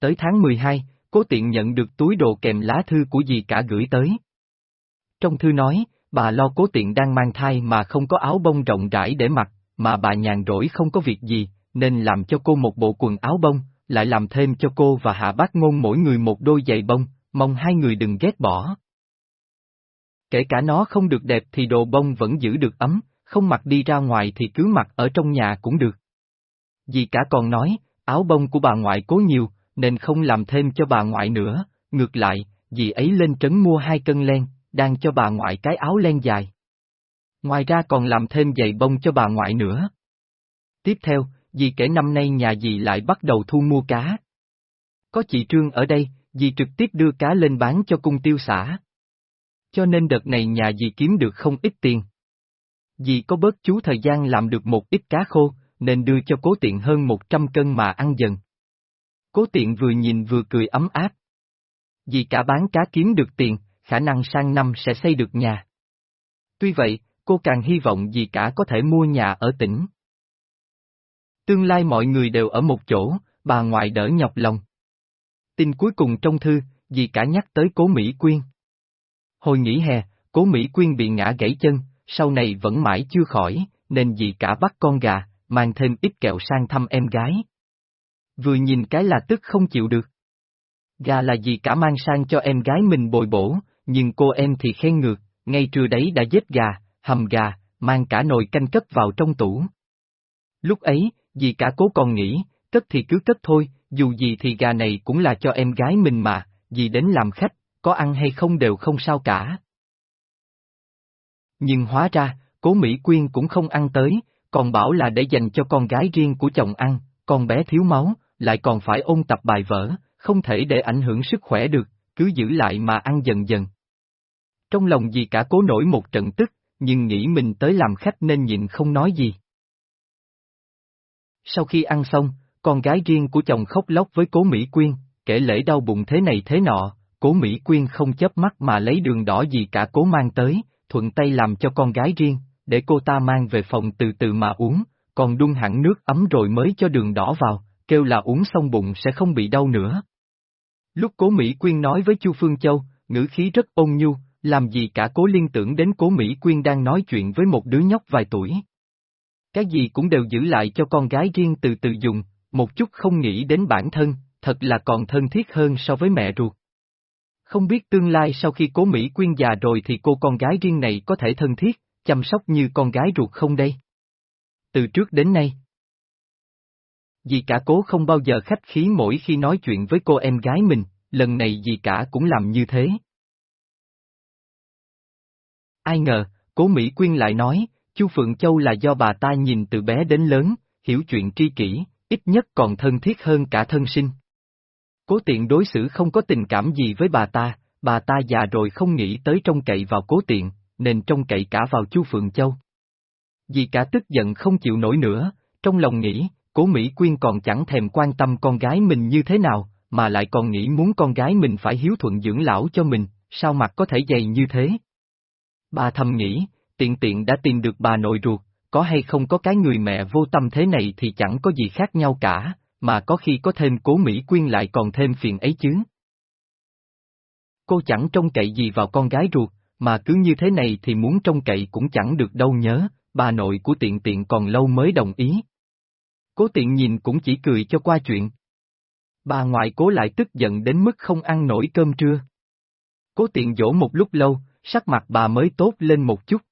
Tới tháng 12, cố tiện nhận được túi đồ kèm lá thư của dì cả gửi tới. Trong thư nói, bà lo cố tiện đang mang thai mà không có áo bông rộng rãi để mặc, mà bà nhàn rỗi không có việc gì, nên làm cho cô một bộ quần áo bông, lại làm thêm cho cô và hạ bác ngôn mỗi người một đôi giày bông, mong hai người đừng ghét bỏ. Kể cả nó không được đẹp thì đồ bông vẫn giữ được ấm, không mặc đi ra ngoài thì cứ mặc ở trong nhà cũng được. Dì cả còn nói, áo bông của bà ngoại cố nhiều, nên không làm thêm cho bà ngoại nữa, ngược lại, dì ấy lên trấn mua hai cân len, đang cho bà ngoại cái áo len dài. Ngoài ra còn làm thêm giày bông cho bà ngoại nữa. Tiếp theo, dì kể năm nay nhà dì lại bắt đầu thu mua cá. Có chị Trương ở đây, dì trực tiếp đưa cá lên bán cho cung tiêu xã. Cho nên đợt này nhà dì kiếm được không ít tiền. Dì có bớt chú thời gian làm được một ít cá khô, nên đưa cho cố tiện hơn 100 cân mà ăn dần. Cố tiện vừa nhìn vừa cười ấm áp. Dì cả bán cá kiếm được tiền, khả năng sang năm sẽ xây được nhà. Tuy vậy, cô càng hy vọng dì cả có thể mua nhà ở tỉnh. Tương lai mọi người đều ở một chỗ, bà ngoại đỡ nhọc lòng. Tin cuối cùng trong thư, dì cả nhắc tới cố Mỹ Quyên. Hồi nghỉ hè, cố Mỹ Quyên bị ngã gãy chân, sau này vẫn mãi chưa khỏi, nên dì cả bắt con gà, mang thêm ít kẹo sang thăm em gái. Vừa nhìn cái là tức không chịu được. Gà là dì cả mang sang cho em gái mình bồi bổ, nhưng cô em thì khen ngược, ngay trưa đấy đã giết gà, hầm gà, mang cả nồi canh cất vào trong tủ. Lúc ấy, gì cả cố còn nghĩ, cất thì cứ cất thôi, dù gì thì gà này cũng là cho em gái mình mà, gì đến làm khách, có ăn hay không đều không sao cả. Nhưng hóa ra, cố Mỹ Quyên cũng không ăn tới, còn bảo là để dành cho con gái riêng của chồng ăn, con bé thiếu máu, lại còn phải ôn tập bài vở, không thể để ảnh hưởng sức khỏe được, cứ giữ lại mà ăn dần dần. Trong lòng gì cả cố nổi một trận tức, nhưng nghĩ mình tới làm khách nên nhịn không nói gì. Sau khi ăn xong, con gái riêng của chồng khóc lóc với cố Mỹ Quyên, kể lễ đau bụng thế này thế nọ, cố Mỹ Quyên không chớp mắt mà lấy đường đỏ gì cả cố mang tới, thuận tay làm cho con gái riêng, để cô ta mang về phòng từ từ mà uống, còn đun hẳn nước ấm rồi mới cho đường đỏ vào, kêu là uống xong bụng sẽ không bị đau nữa. Lúc cố Mỹ Quyên nói với Chu Phương Châu, ngữ khí rất ôn nhu, làm gì cả cố liên tưởng đến cố Mỹ Quyên đang nói chuyện với một đứa nhóc vài tuổi. Cái gì cũng đều giữ lại cho con gái riêng từ từ dùng, một chút không nghĩ đến bản thân, thật là còn thân thiết hơn so với mẹ ruột. Không biết tương lai sau khi cố Mỹ Quyên già rồi thì cô con gái riêng này có thể thân thiết, chăm sóc như con gái ruột không đây? Từ trước đến nay. Dì cả cố không bao giờ khách khí mỗi khi nói chuyện với cô em gái mình, lần này dì cả cũng làm như thế. Ai ngờ, cố Mỹ Quyên lại nói, Chu Phượng Châu là do bà ta nhìn từ bé đến lớn, hiểu chuyện tri kỷ, ít nhất còn thân thiết hơn cả thân sinh. Cố tiện đối xử không có tình cảm gì với bà ta, bà ta già rồi không nghĩ tới trông cậy vào cố tiện, nên trông cậy cả vào Chu Phượng Châu. Vì cả tức giận không chịu nổi nữa, trong lòng nghĩ, cố Mỹ Quyên còn chẳng thèm quan tâm con gái mình như thế nào, mà lại còn nghĩ muốn con gái mình phải hiếu thuận dưỡng lão cho mình, sao mặt có thể dày như thế? Bà thầm nghĩ, tiện tiện đã tìm được bà nội ruột, có hay không có cái người mẹ vô tâm thế này thì chẳng có gì khác nhau cả, mà có khi có thêm cố Mỹ Quyên lại còn thêm phiền ấy chứ. Cô chẳng trông cậy gì vào con gái ruột, mà cứ như thế này thì muốn trông cậy cũng chẳng được đâu nhớ, bà nội của tiện tiện còn lâu mới đồng ý. Cố tiện nhìn cũng chỉ cười cho qua chuyện. Bà ngoại cố lại tức giận đến mức không ăn nổi cơm trưa. Cố tiện dỗ một lúc lâu, sắc mặt bà mới tốt lên một chút.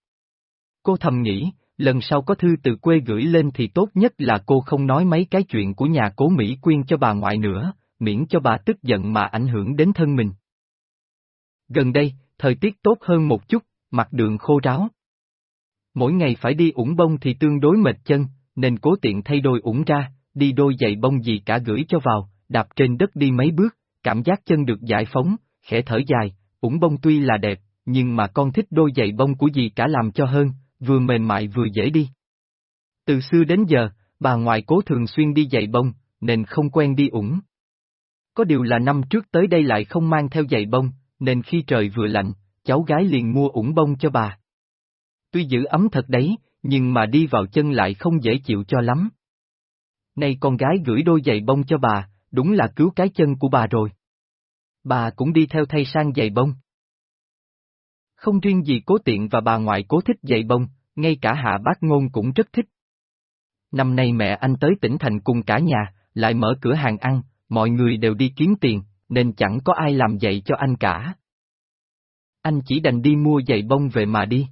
Cô thầm nghĩ, lần sau có thư từ quê gửi lên thì tốt nhất là cô không nói mấy cái chuyện của nhà cố Mỹ Quyên cho bà ngoại nữa, miễn cho bà tức giận mà ảnh hưởng đến thân mình. Gần đây, thời tiết tốt hơn một chút, mặt đường khô ráo. Mỗi ngày phải đi ủng bông thì tương đối mệt chân, nên cố tiện thay đôi ủng ra, đi đôi giày bông gì cả gửi cho vào, đạp trên đất đi mấy bước, cảm giác chân được giải phóng, khẽ thở dài, ủng bông tuy là đẹp, nhưng mà con thích đôi giày bông của gì cả làm cho hơn, vừa mềm mại vừa dễ đi. Từ xưa đến giờ, bà ngoại cố thường xuyên đi giày bông, nên không quen đi ủng. Có điều là năm trước tới đây lại không mang theo giày bông, nên khi trời vừa lạnh, cháu gái liền mua ủng bông cho bà. Tuy giữ ấm thật đấy, nhưng mà đi vào chân lại không dễ chịu cho lắm. Nay con gái gửi đôi giày bông cho bà, đúng là cứu cái chân của bà rồi. Bà cũng đi theo thay sang giày bông. Không riêng gì cố tiện và bà ngoại cố thích giày bông, ngay cả hạ bác ngôn cũng rất thích. Năm nay mẹ anh tới tỉnh thành cùng cả nhà, lại mở cửa hàng ăn, mọi người đều đi kiếm tiền, nên chẳng có ai làm giày cho anh cả. Anh chỉ đành đi mua giày bông về mà đi.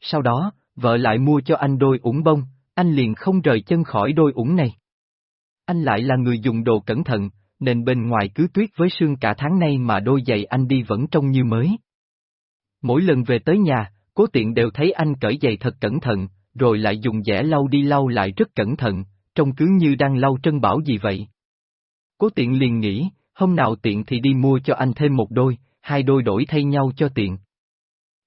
Sau đó, vợ lại mua cho anh đôi ủng bông, anh liền không rời chân khỏi đôi ủng này. Anh lại là người dùng đồ cẩn thận, nên bên ngoài cứ tuyết với sương cả tháng nay mà đôi giày anh đi vẫn trông như mới. Mỗi lần về tới nhà, cố tiện đều thấy anh cởi giày thật cẩn thận, rồi lại dùng dẻ lau đi lau lại rất cẩn thận, trông cứ như đang lau trân bảo gì vậy. Cố tiện liền nghĩ, hôm nào tiện thì đi mua cho anh thêm một đôi, hai đôi đổi thay nhau cho tiện.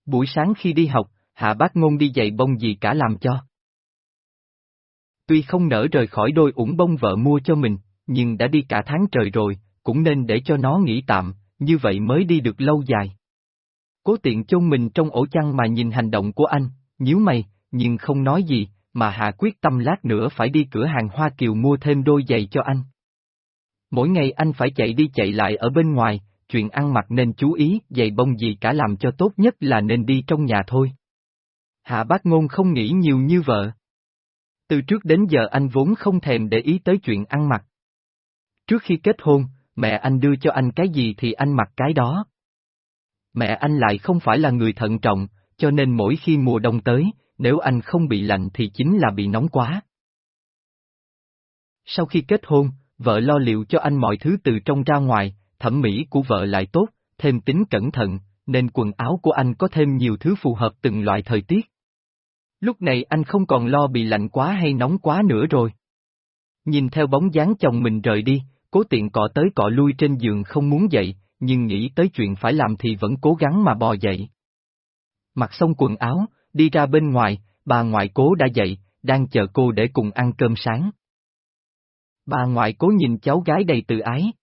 Buổi sáng khi đi học, hạ bác ngôn đi giày bông gì cả làm cho. Tuy không nỡ rời khỏi đôi ủng bông vợ mua cho mình, nhưng đã đi cả tháng trời rồi, cũng nên để cho nó nghỉ tạm, như vậy mới đi được lâu dài. Cố tiện chôn mình trong ổ chăn mà nhìn hành động của anh, nhíu mày, nhưng không nói gì, mà hạ quyết tâm lát nữa phải đi cửa hàng Hoa Kiều mua thêm đôi giày cho anh. Mỗi ngày anh phải chạy đi chạy lại ở bên ngoài, chuyện ăn mặc nên chú ý, giày bông gì cả làm cho tốt nhất là nên đi trong nhà thôi. Hạ bác ngôn không nghĩ nhiều như vợ. Từ trước đến giờ anh vốn không thèm để ý tới chuyện ăn mặc. Trước khi kết hôn, mẹ anh đưa cho anh cái gì thì anh mặc cái đó. Mẹ anh lại không phải là người thận trọng, cho nên mỗi khi mùa đông tới, nếu anh không bị lạnh thì chính là bị nóng quá. Sau khi kết hôn, vợ lo liệu cho anh mọi thứ từ trong ra ngoài, thẩm mỹ của vợ lại tốt, thêm tính cẩn thận, nên quần áo của anh có thêm nhiều thứ phù hợp từng loại thời tiết. Lúc này anh không còn lo bị lạnh quá hay nóng quá nữa rồi. Nhìn theo bóng dáng chồng mình rời đi, cố tiện cọ tới cọ lui trên giường không muốn dậy, nhưng nghĩ tới chuyện phải làm thì vẫn cố gắng mà bò dậy. Mặc xong quần áo, đi ra bên ngoài, bà ngoại cố đã dậy, đang chờ cô để cùng ăn cơm sáng. Bà ngoại cố nhìn cháu gái đầy tự ái.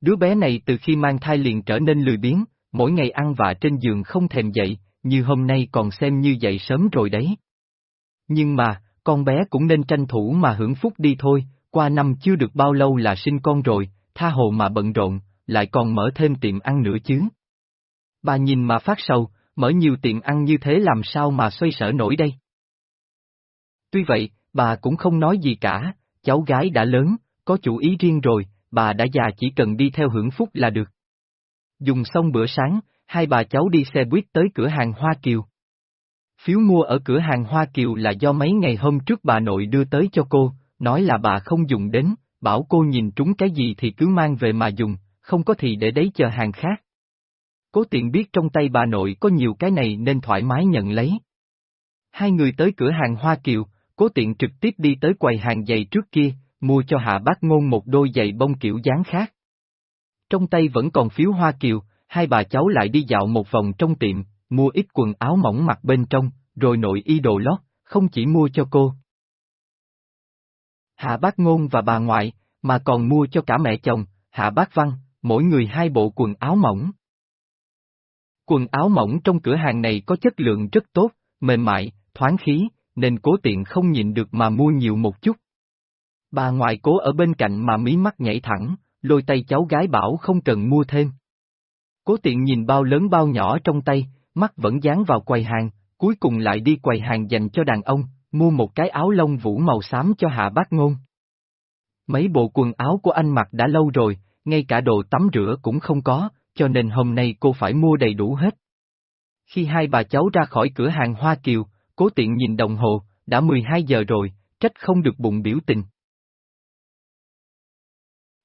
Đứa bé này từ khi mang thai liền trở nên lười biếng, mỗi ngày ăn vạ trên giường không thèm dậy, như hôm nay còn xem như dậy sớm rồi đấy. Nhưng mà, con bé cũng nên tranh thủ mà hưởng phúc đi thôi, qua năm chưa được bao lâu là sinh con rồi, tha hồ mà bận rộn, lại còn mở thêm tiệm ăn nữa chứ. Bà nhìn mà phát sầu, mở nhiều tiệm ăn như thế làm sao mà xoay sở nổi đây. Tuy vậy, bà cũng không nói gì cả, cháu gái đã lớn, có chủ ý riêng rồi, bà đã già chỉ cần đi theo hưởng phúc là được. Dùng xong bữa sáng, hai bà cháu đi xe buýt tới cửa hàng Hoa Kiều. Phiếu mua ở cửa hàng Hoa Kiều là do mấy ngày hôm trước bà nội đưa tới cho cô, nói là bà không dùng đến, bảo cô nhìn trúng cái gì thì cứ mang về mà dùng, không có thì để đấy chờ hàng khác. Cố tiện biết trong tay bà nội có nhiều cái này nên thoải mái nhận lấy. Hai người tới cửa hàng Hoa Kiều, cố tiện trực tiếp đi tới quầy hàng giày trước kia, mua cho hạ bác ngôn một đôi giày bông kiểu dáng khác. Trong tay vẫn còn phiếu Hoa Kiều, hai bà cháu lại đi dạo một vòng trong tiệm, mua ít quần áo mỏng mặc bên trong, rồi nội y đồ lót, không chỉ mua cho cô. Hạ bác ngôn và bà ngoại, mà còn mua cho cả mẹ chồng, hạ bác văn, mỗi người hai bộ quần áo mỏng. Quần áo mỏng trong cửa hàng này có chất lượng rất tốt, mềm mại, thoáng khí, nên cố tiện không nhìn được mà mua nhiều một chút. Bà ngoại cố ở bên cạnh mà mí mắt nhảy thẳng, lôi tay cháu gái bảo không cần mua thêm. Cố tiện nhìn bao lớn bao nhỏ trong tay, mắt vẫn dán vào quầy hàng, cuối cùng lại đi quầy hàng dành cho đàn ông, mua một cái áo lông vũ màu xám cho hạ bác ngôn. Mấy bộ quần áo của anh mặc đã lâu rồi, ngay cả đồ tắm rửa cũng không có, cho nên hôm nay cô phải mua đầy đủ hết. Khi hai bà cháu ra khỏi cửa hàng Hoa Kiều, cố tiện nhìn đồng hồ, đã 12 giờ rồi, trách không được bụng biểu tình.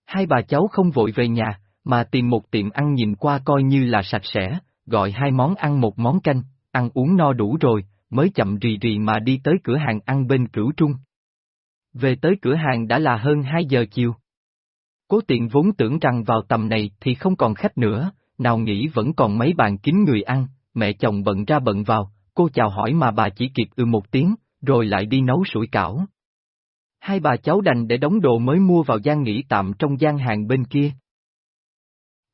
Hai bà cháu không vội về nhà, mà tìm một tiệm ăn nhìn qua coi như là sạch sẽ, gọi hai món ăn một món canh, ăn uống no đủ rồi, mới chậm rì rì mà đi tới cửa hàng ăn bên cửu trung. Về tới cửa hàng đã là hơn 2 giờ chiều. Cố tiện vốn tưởng rằng vào tầm này thì không còn khách nữa, nào nghĩ vẫn còn mấy bàn kín người ăn, mẹ chồng bận ra bận vào, cô chào hỏi mà bà chỉ kịp ư một tiếng, rồi lại đi nấu sủi cảo. Hai bà cháu đành để đóng đồ mới mua vào gian nghỉ tạm trong gian hàng bên kia.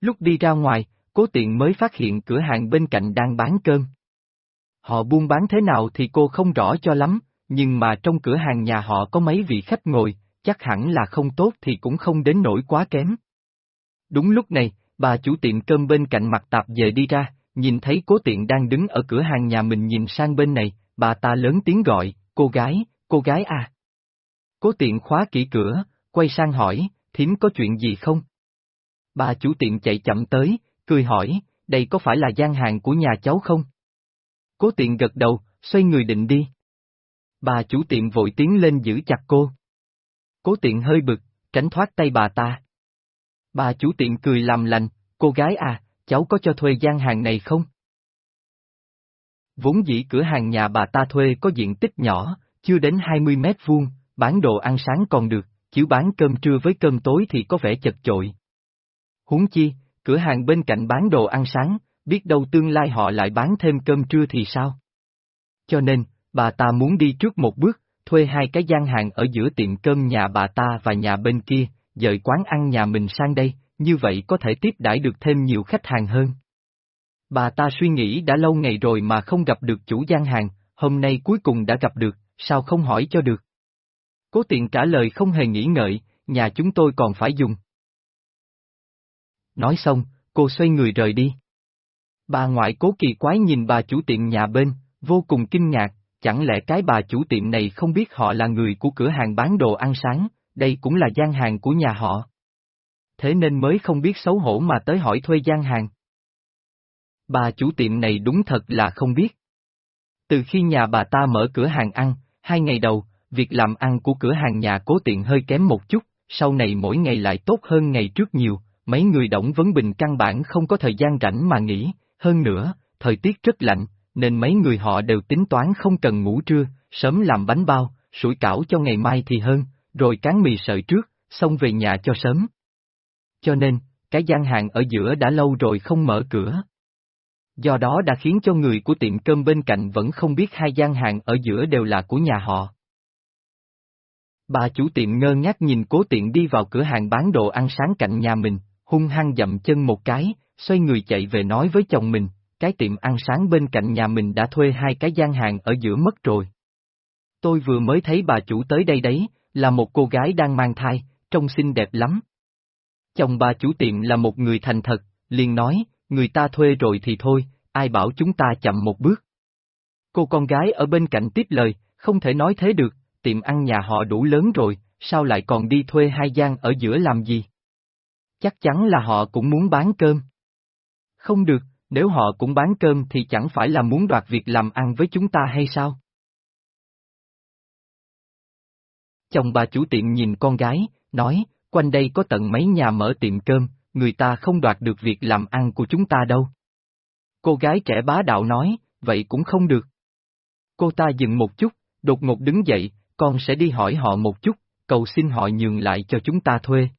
Lúc đi ra ngoài, cố tiện mới phát hiện cửa hàng bên cạnh đang bán cơm. Họ buôn bán thế nào thì cô không rõ cho lắm, nhưng mà trong cửa hàng nhà họ có mấy vị khách ngồi, chắc hẳn là không tốt thì cũng không đến nỗi quá kém. Đúng lúc này, bà chủ tiệm cơm bên cạnh mặt tạp về đi ra, nhìn thấy cố tiện đang đứng ở cửa hàng nhà mình nhìn sang bên này, bà ta lớn tiếng gọi, cô gái, cô gái à. Cố tiện khóa kỹ cửa, quay sang hỏi, thím có chuyện gì không? Bà chủ tiệm chạy chậm tới, cười hỏi, đây có phải là gian hàng của nhà cháu không? Cố tiện gật đầu, xoay người định đi. Bà chủ tiệm vội tiến lên giữ chặt cô. Cố tiện hơi bực, tránh thoát tay bà ta. Bà chủ tiện cười làm lành, cô gái à, cháu có cho thuê gian hàng này không? Vốn dĩ cửa hàng nhà bà ta thuê có diện tích nhỏ, chưa đến 20 mét vuông, bán đồ ăn sáng còn được, chứ bán cơm trưa với cơm tối thì có vẻ chật chội. Huống chi, cửa hàng bên cạnh bán đồ ăn sáng, biết đâu tương lai họ lại bán thêm cơm trưa thì sao? Cho nên, bà ta muốn đi trước một bước, thuê hai cái gian hàng ở giữa tiệm cơm nhà bà ta và nhà bên kia, dời quán ăn nhà mình sang đây, như vậy có thể tiếp đãi được thêm nhiều khách hàng hơn. Bà ta suy nghĩ đã lâu ngày rồi mà không gặp được chủ gian hàng, hôm nay cuối cùng đã gặp được, sao không hỏi cho được? Cố tiện trả lời không hề nghĩ ngợi, nhà chúng tôi còn phải dùng. Nói xong, cô xoay người rời đi. Bà ngoại cố kỳ quái nhìn bà chủ tiệm nhà bên, vô cùng kinh ngạc, chẳng lẽ cái bà chủ tiệm này không biết họ là người của cửa hàng bán đồ ăn sáng, đây cũng là gian hàng của nhà họ. Thế nên mới không biết xấu hổ mà tới hỏi thuê gian hàng. Bà chủ tiệm này đúng thật là không biết. Từ khi nhà bà ta mở cửa hàng ăn, hai ngày đầu, việc làm ăn của cửa hàng nhà cố tiện hơi kém một chút, sau này mỗi ngày lại tốt hơn ngày trước nhiều, mấy người động vấn bình căn bản không có thời gian rảnh mà nghỉ, hơn nữa, thời tiết rất lạnh, nên mấy người họ đều tính toán không cần ngủ trưa, sớm làm bánh bao, sủi cảo cho ngày mai thì hơn, rồi cán mì sợi trước, xong về nhà cho sớm. Cho nên, cái gian hàng ở giữa đã lâu rồi không mở cửa. Do đó đã khiến cho người của tiệm cơm bên cạnh vẫn không biết hai gian hàng ở giữa đều là của nhà họ. Bà chủ tiệm ngơ ngác nhìn cố tiện đi vào cửa hàng bán đồ ăn sáng cạnh nhà mình, hung hăng dậm chân một cái, xoay người chạy về nói với chồng mình, cái tiệm ăn sáng bên cạnh nhà mình đã thuê hai cái gian hàng ở giữa mất rồi. Tôi vừa mới thấy bà chủ tới đây đấy, là một cô gái đang mang thai, trông xinh đẹp lắm. Chồng bà chủ tiệm là một người thành thật, liền nói, người ta thuê rồi thì thôi, ai bảo chúng ta chậm một bước. Cô con gái ở bên cạnh tiếp lời, không thể nói thế được, tiệm ăn nhà họ đủ lớn rồi, sao lại còn đi thuê hai gian ở giữa làm gì? Chắc chắn là họ cũng muốn bán cơm. Không được, nếu họ cũng bán cơm thì chẳng phải là muốn đoạt việc làm ăn với chúng ta hay sao? Chồng bà chủ tiệm nhìn con gái, nói, quanh đây có tận mấy nhà mở tiệm cơm, người ta không đoạt được việc làm ăn của chúng ta đâu. Cô gái trẻ bá đạo nói, vậy cũng không được. Cô ta dừng một chút, đột ngột đứng dậy, con sẽ đi hỏi họ một chút, cầu xin họ nhường lại cho chúng ta thuê.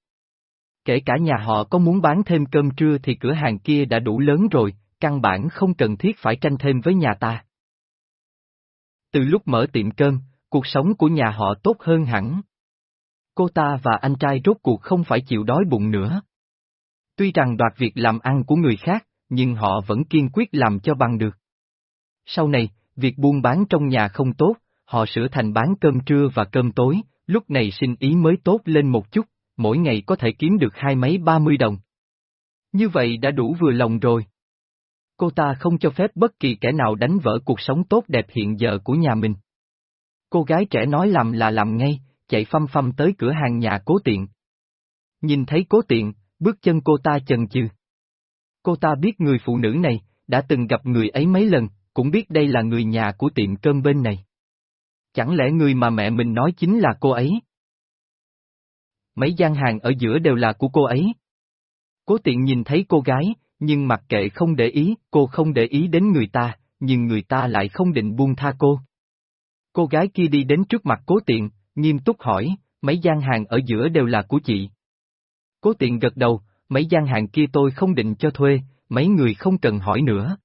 Kể cả nhà họ có muốn bán thêm cơm trưa thì cửa hàng kia đã đủ lớn rồi, căn bản không cần thiết phải tranh thêm với nhà ta. Từ lúc mở tiệm cơm, cuộc sống của nhà họ tốt hơn hẳn. Cô ta và anh trai rốt cuộc không phải chịu đói bụng nữa. Tuy rằng đoạt việc làm ăn của người khác, nhưng họ vẫn kiên quyết làm cho bằng được. Sau này, việc buôn bán trong nhà không tốt, họ sửa thành bán cơm trưa và cơm tối, lúc này sinh ý mới tốt lên một chút, mỗi ngày có thể kiếm được hai mấy ba mươi đồng. Như vậy đã đủ vừa lòng rồi. Cô ta không cho phép bất kỳ kẻ nào đánh vỡ cuộc sống tốt đẹp hiện giờ của nhà mình. Cô gái trẻ nói làm là làm ngay, chạy phăm phăm tới cửa hàng nhà cố tiện. Nhìn thấy cố tiện, bước chân cô ta chần chừ. Cô ta biết người phụ nữ này, đã từng gặp người ấy mấy lần, cũng biết đây là người nhà của tiệm cơm bên này. Chẳng lẽ người mà mẹ mình nói chính là cô ấy? Mấy gian hàng ở giữa đều là của cô ấy. Cố tiện nhìn thấy cô gái, nhưng mặc kệ không để ý, cô không để ý đến người ta, nhưng người ta lại không định buông tha cô. Cô gái kia đi đến trước mặt cố tiện, nghiêm túc hỏi, mấy gian hàng ở giữa đều là của chị. Cố tiện gật đầu, mấy gian hàng kia tôi không định cho thuê, mấy người không cần hỏi nữa.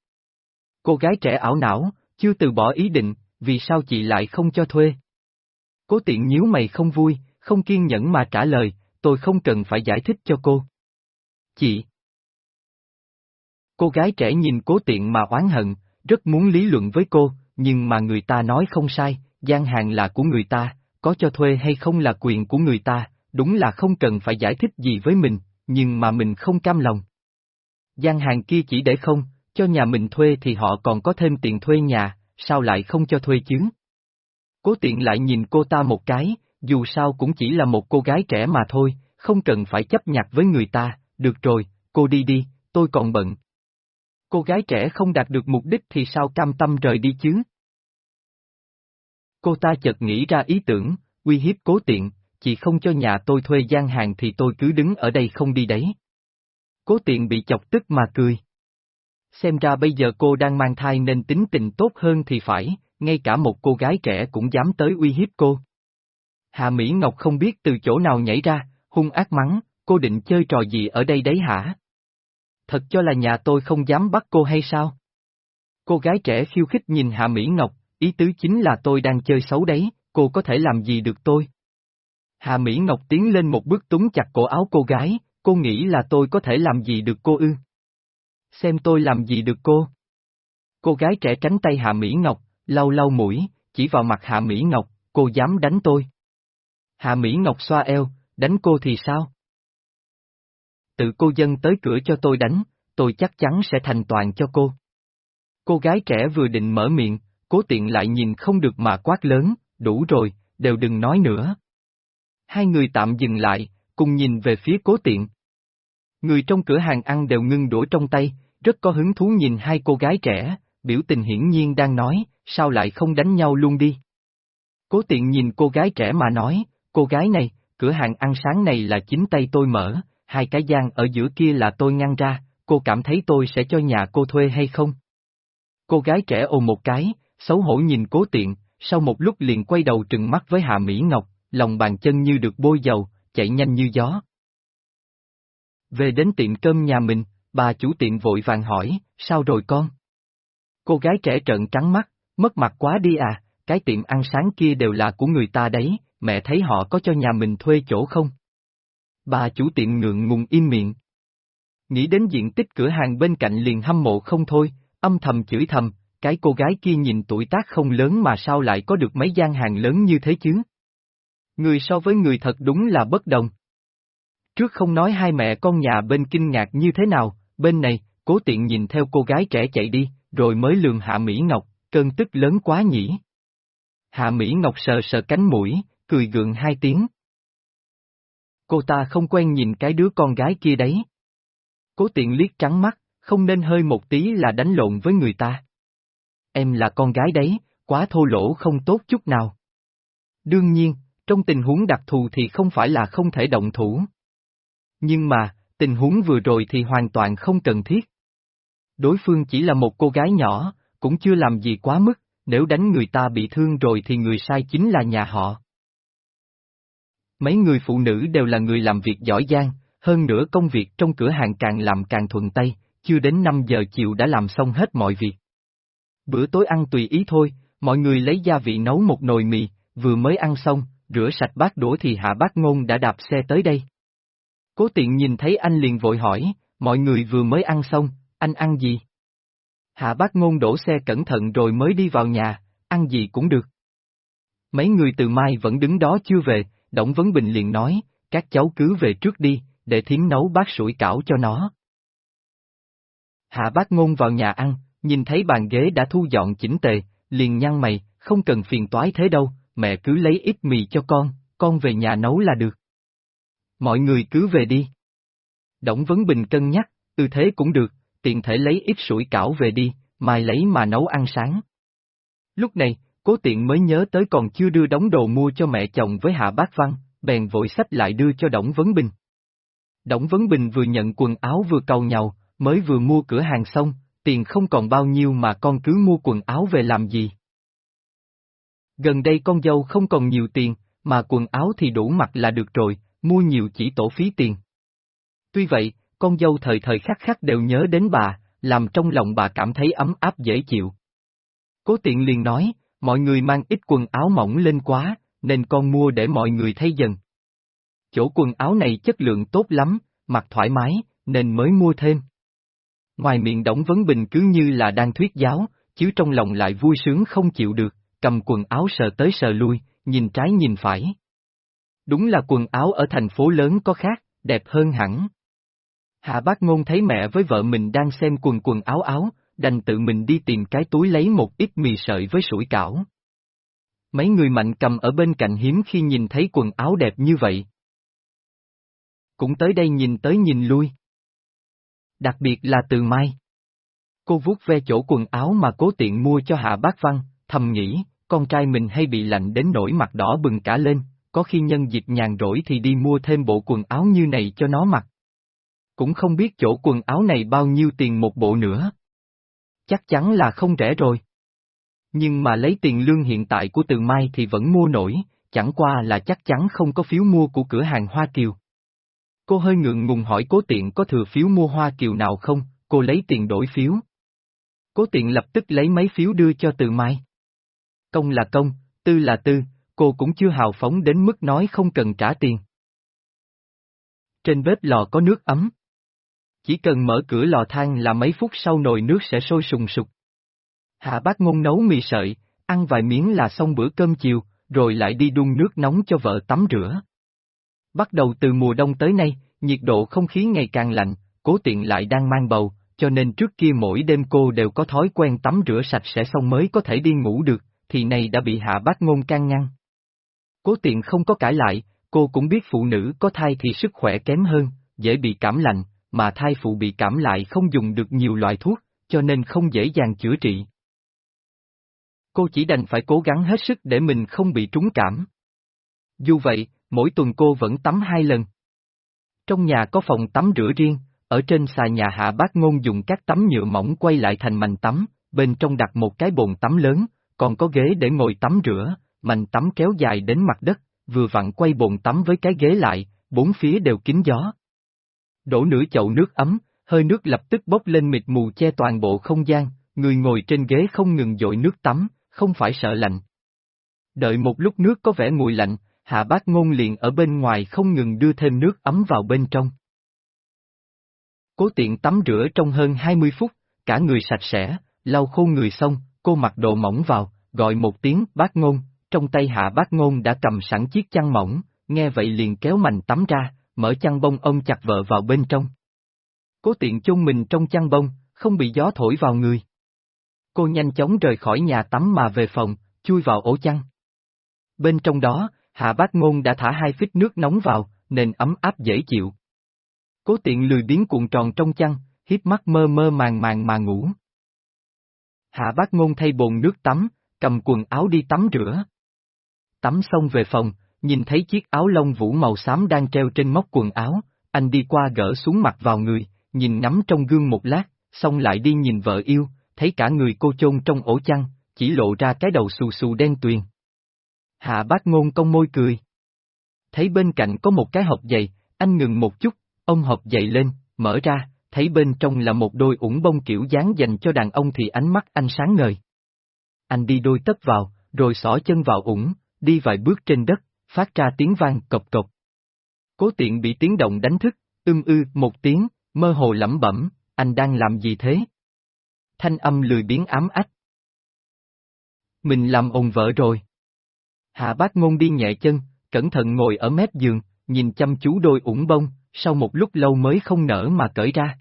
Cô gái trẻ ảo não, chưa từ bỏ ý định, vì sao chị lại không cho thuê? Cố tiện nhíu mày không vui, không kiên nhẫn mà trả lời, tôi không cần phải giải thích cho cô. Chị! Cô gái trẻ nhìn cố tiện mà oán hận, rất muốn lý luận với cô, nhưng mà người ta nói không sai, gian hàng là của người ta, có cho thuê hay không là quyền của người ta, đúng là không cần phải giải thích gì với mình, nhưng mà mình không cam lòng. Gian hàng kia chỉ để không, cho nhà mình thuê thì họ còn có thêm tiền thuê nhà, sao lại không cho thuê chứ? Cố tiện lại nhìn cô ta một cái, dù sao cũng chỉ là một cô gái trẻ mà thôi, không cần phải chấp nhặt với người ta, được rồi, cô đi đi, tôi còn bận. Cô gái trẻ không đạt được mục đích thì sao cam tâm rời đi chứ? Cô ta chợt nghĩ ra ý tưởng, uy hiếp cố tiện, chị không cho nhà tôi thuê gian hàng thì tôi cứ đứng ở đây không đi đấy. Cố tiện bị chọc tức mà cười. Xem ra bây giờ cô đang mang thai nên tính tình tốt hơn thì phải, ngay cả một cô gái trẻ cũng dám tới uy hiếp cô. Hà Mỹ Ngọc không biết từ chỗ nào nhảy ra, hung ác mắng, cô định chơi trò gì ở đây đấy hả? Thật cho là nhà tôi không dám bắt cô hay sao? Cô gái trẻ khiêu khích nhìn Hạ Mỹ Ngọc, ý tứ chính là tôi đang chơi xấu đấy, cô có thể làm gì được tôi? Hạ Mỹ Ngọc tiến lên một bước túng chặt cổ áo cô gái, cô nghĩ là tôi có thể làm gì được cô ư? Xem tôi làm gì được cô? Cô gái trẻ tránh tay Hạ Mỹ Ngọc, lau lau mũi, chỉ vào mặt Hạ Mỹ Ngọc, cô dám đánh tôi. Hạ Mỹ Ngọc xoa eo, đánh cô thì sao? Tự cô dân tới cửa cho tôi đánh, tôi chắc chắn sẽ thành toàn cho cô. Cô gái trẻ vừa định mở miệng, cố tiện lại nhìn không được mà quát lớn, đủ rồi, đều đừng nói nữa. Hai người tạm dừng lại, cùng nhìn về phía cố tiện. Người trong cửa hàng ăn đều ngưng đũa trong tay, rất có hứng thú nhìn hai cô gái trẻ, biểu tình hiển nhiên đang nói, sao lại không đánh nhau luôn đi. Cố tiện nhìn cô gái trẻ mà nói, cô gái này, cửa hàng ăn sáng này là chính tay tôi mở, hai cái gian ở giữa kia là tôi ngăn ra, cô cảm thấy tôi sẽ cho nhà cô thuê hay không? Cô gái trẻ ồ một cái, xấu hổ nhìn cố tiện, sau một lúc liền quay đầu trừng mắt với Hạ Mỹ Ngọc, lòng bàn chân như được bôi dầu, chạy nhanh như gió. Về đến tiệm cơm nhà mình, bà chủ tiệm vội vàng hỏi, sao rồi con? Cô gái trẻ trợn trắng mắt, mất mặt quá đi à, cái tiệm ăn sáng kia đều là của người ta đấy, mẹ thấy họ có cho nhà mình thuê chỗ không? Bà chủ tiệm ngượng ngùng im miệng. Nghĩ đến diện tích cửa hàng bên cạnh liền hâm mộ không thôi, âm thầm chửi thầm, cái cô gái kia nhìn tuổi tác không lớn mà sao lại có được mấy gian hàng lớn như thế chứ? Người so với người thật đúng là bất đồng. Trước không nói hai mẹ con nhà bên kinh ngạc như thế nào, bên này, cố tiện nhìn theo cô gái trẻ chạy đi, rồi mới lường Hạ Mỹ Ngọc, cơn tức lớn quá nhỉ. Hạ Mỹ Ngọc sờ sờ cánh mũi, cười gượng hai tiếng. Cô ta không quen nhìn cái đứa con gái kia đấy. Cố tiện liếc trắng mắt, không nên hơi một tí là đánh lộn với người ta. Em là con gái đấy, quá thô lỗ không tốt chút nào. Đương nhiên, trong tình huống đặc thù thì không phải là không thể động thủ. Nhưng mà, tình huống vừa rồi thì hoàn toàn không cần thiết. Đối phương chỉ là một cô gái nhỏ, cũng chưa làm gì quá mức, nếu đánh người ta bị thương rồi thì người sai chính là nhà họ. Mấy người phụ nữ đều là người làm việc giỏi giang, hơn nữa công việc trong cửa hàng càng làm càng thuận tay, chưa đến 5 giờ chiều đã làm xong hết mọi việc. Bữa tối ăn tùy ý thôi, mọi người lấy gia vị nấu một nồi mì, vừa mới ăn xong, rửa sạch bát đũa thì hạ bác ngôn đã đạp xe tới đây. Cố tiện nhìn thấy anh liền vội hỏi, mọi người vừa mới ăn xong, anh ăn gì? Hạ bác ngôn đổ xe cẩn thận rồi mới đi vào nhà, ăn gì cũng được. Mấy người từ mai vẫn đứng đó chưa về, Đổng Vấn Bình liền nói, các cháu cứ về trước đi, để thiếm nấu bát sủi cảo cho nó. Hạ bác ngôn vào nhà ăn, nhìn thấy bàn ghế đã thu dọn chỉnh tề, liền nhăn mày, không cần phiền toái thế đâu, mẹ cứ lấy ít mì cho con, con về nhà nấu là được. Mọi người cứ về đi. Đổng Vấn Bình cân nhắc, tư thế cũng được, tiện thể lấy ít sủi cảo về đi, mai lấy mà nấu ăn sáng. Lúc này, cố tiện mới nhớ tới còn chưa đưa đóng đồ mua cho mẹ chồng với Hạ Bác Văn, bèn vội sách lại đưa cho Đổng Vấn Bình. Đổng Vấn Bình vừa nhận quần áo vừa cầu nhau, mới vừa mua cửa hàng xong, tiền không còn bao nhiêu mà con cứ mua quần áo về làm gì. Gần đây con dâu không còn nhiều tiền, mà quần áo thì đủ mặc là được rồi, mua nhiều chỉ tổ phí tiền. Tuy vậy, con dâu thời thời khắc khắc đều nhớ đến bà, làm trong lòng bà cảm thấy ấm áp dễ chịu. Cố tiện liền nói, mọi người mang ít quần áo mỏng lên quá, nên con mua để mọi người thấy dần. Chỗ quần áo này chất lượng tốt lắm, mặc thoải mái, nên mới mua thêm. Ngoài miệng Đổng Vấn Bình cứ như là đang thuyết giáo, chứ trong lòng lại vui sướng không chịu được, cầm quần áo sờ tới sờ lui, nhìn trái nhìn phải. Đúng là quần áo ở thành phố lớn có khác, đẹp hơn hẳn. Hạ bác ngôn thấy mẹ với vợ mình đang xem quần quần áo áo, đành tự mình đi tìm cái túi lấy một ít mì sợi với sủi cảo. Mấy người mạnh cầm ở bên cạnh hiếm khi nhìn thấy quần áo đẹp như vậy. Cũng tới đây nhìn tới nhìn lui. Đặc biệt là từ mai. Cô vuốt ve chỗ quần áo mà cố tiện mua cho Hạ Bác Văn, thầm nghĩ, con trai mình hay bị lạnh đến nỗi mặt đỏ bừng cả lên, có khi nhân dịp nhàn rỗi thì đi mua thêm bộ quần áo như này cho nó mặc. Cũng không biết chỗ quần áo này bao nhiêu tiền một bộ nữa. Chắc chắn là không rẻ rồi. Nhưng mà lấy tiền lương hiện tại của Từ Mai thì vẫn mua nổi, chẳng qua là chắc chắn không có phiếu mua của cửa hàng Hoa Kiều. Cô hơi ngượng ngùng hỏi cố tiện có thừa phiếu mua Hoa Kiều nào không, cô lấy tiền đổi phiếu. Cố tiện lập tức lấy mấy phiếu đưa cho Từ Mai. Công là công, tư là tư, cô cũng chưa hào phóng đến mức nói không cần trả tiền. Trên bếp lò có nước ấm. Chỉ cần mở cửa lò than là mấy phút sau nồi nước sẽ sôi sùng sục. Hạ bác ngôn nấu mì sợi, ăn vài miếng là xong bữa cơm chiều, rồi lại đi đun nước nóng cho vợ tắm rửa. Bắt đầu từ mùa đông tới nay, nhiệt độ không khí ngày càng lạnh, cố tiện lại đang mang bầu, cho nên trước kia mỗi đêm cô đều có thói quen tắm rửa sạch sẽ xong mới có thể đi ngủ được, thì này đã bị hạ bác ngôn can ngăn. Cố tiện không có cãi lại, cô cũng biết phụ nữ có thai thì sức khỏe kém hơn, dễ bị cảm lạnh, mà thai phụ bị cảm lại không dùng được nhiều loại thuốc, cho nên không dễ dàng chữa trị. Cô chỉ đành phải cố gắng hết sức để mình không bị trúng cảm. Dù vậy, mỗi tuần cô vẫn tắm hai lần. Trong nhà có phòng tắm rửa riêng, ở trên xà nhà hạ bác ngôn dùng các tấm nhựa mỏng quay lại thành mành tắm, bên trong đặt một cái bồn tắm lớn, còn có ghế để ngồi tắm rửa, mành tắm kéo dài đến mặt đất, vừa vặn quay bồn tắm với cái ghế lại, bốn phía đều kín gió. Đổ nửa chậu nước ấm, hơi nước lập tức bốc lên mịt mù che toàn bộ không gian, người ngồi trên ghế không ngừng dội nước tắm, không phải sợ lạnh. Đợi một lúc nước có vẻ nguội lạnh, hạ bác ngôn liền ở bên ngoài không ngừng đưa thêm nước ấm vào bên trong. Cố tiện tắm rửa trong hơn 20 phút, cả người sạch sẽ, lau khô người xong, cô mặc đồ mỏng vào, gọi một tiếng bác ngôn, trong tay hạ bác ngôn đã cầm sẵn chiếc chăn mỏng, nghe vậy liền kéo mành tắm ra, mở chăn bông ông chặt vợ vào bên trong. Cố tiện chôn mình trong chăn bông, không bị gió thổi vào người. Cô nhanh chóng rời khỏi nhà tắm mà về phòng, chui vào ổ chăn. Bên trong đó, hạ bác ngôn đã thả hai phích nước nóng vào, nên ấm áp dễ chịu. Cố tiện lười biến cuộn tròn trong chăn, hít mắt mơ mơ màng màng mà ngủ. Hạ bác ngôn thay bồn nước tắm, cầm quần áo đi tắm rửa. Tắm xong về phòng, nhìn thấy chiếc áo lông vũ màu xám đang treo trên móc quần áo, anh đi qua gỡ xuống mặt vào người, nhìn ngắm trong gương một lát, xong lại đi nhìn vợ yêu, thấy cả người cô chôn trong ổ chăn, chỉ lộ ra cái đầu xù xù đen tuyền. Hạ bác ngôn cong môi cười. Thấy bên cạnh có một cái hộp giày, anh ngừng một chút, ông hộp giày lên, mở ra, thấy bên trong là một đôi ủng bông kiểu dáng dành cho đàn ông thì ánh mắt anh sáng ngời. Anh đi đôi tất vào, rồi xỏ chân vào ủng, đi vài bước trên đất, phát ra tiếng vang cộc cộc. Cố tiện bị tiếng động đánh thức, ưm ư một tiếng, mơ hồ lẩm bẩm, anh đang làm gì thế? Thanh âm lười biến ám ách. Mình làm ồn vợ rồi. Hạ bác ngôn đi nhẹ chân, cẩn thận ngồi ở mép giường, nhìn chăm chú đôi ủng bông, sau một lúc lâu mới không nở mà cởi ra.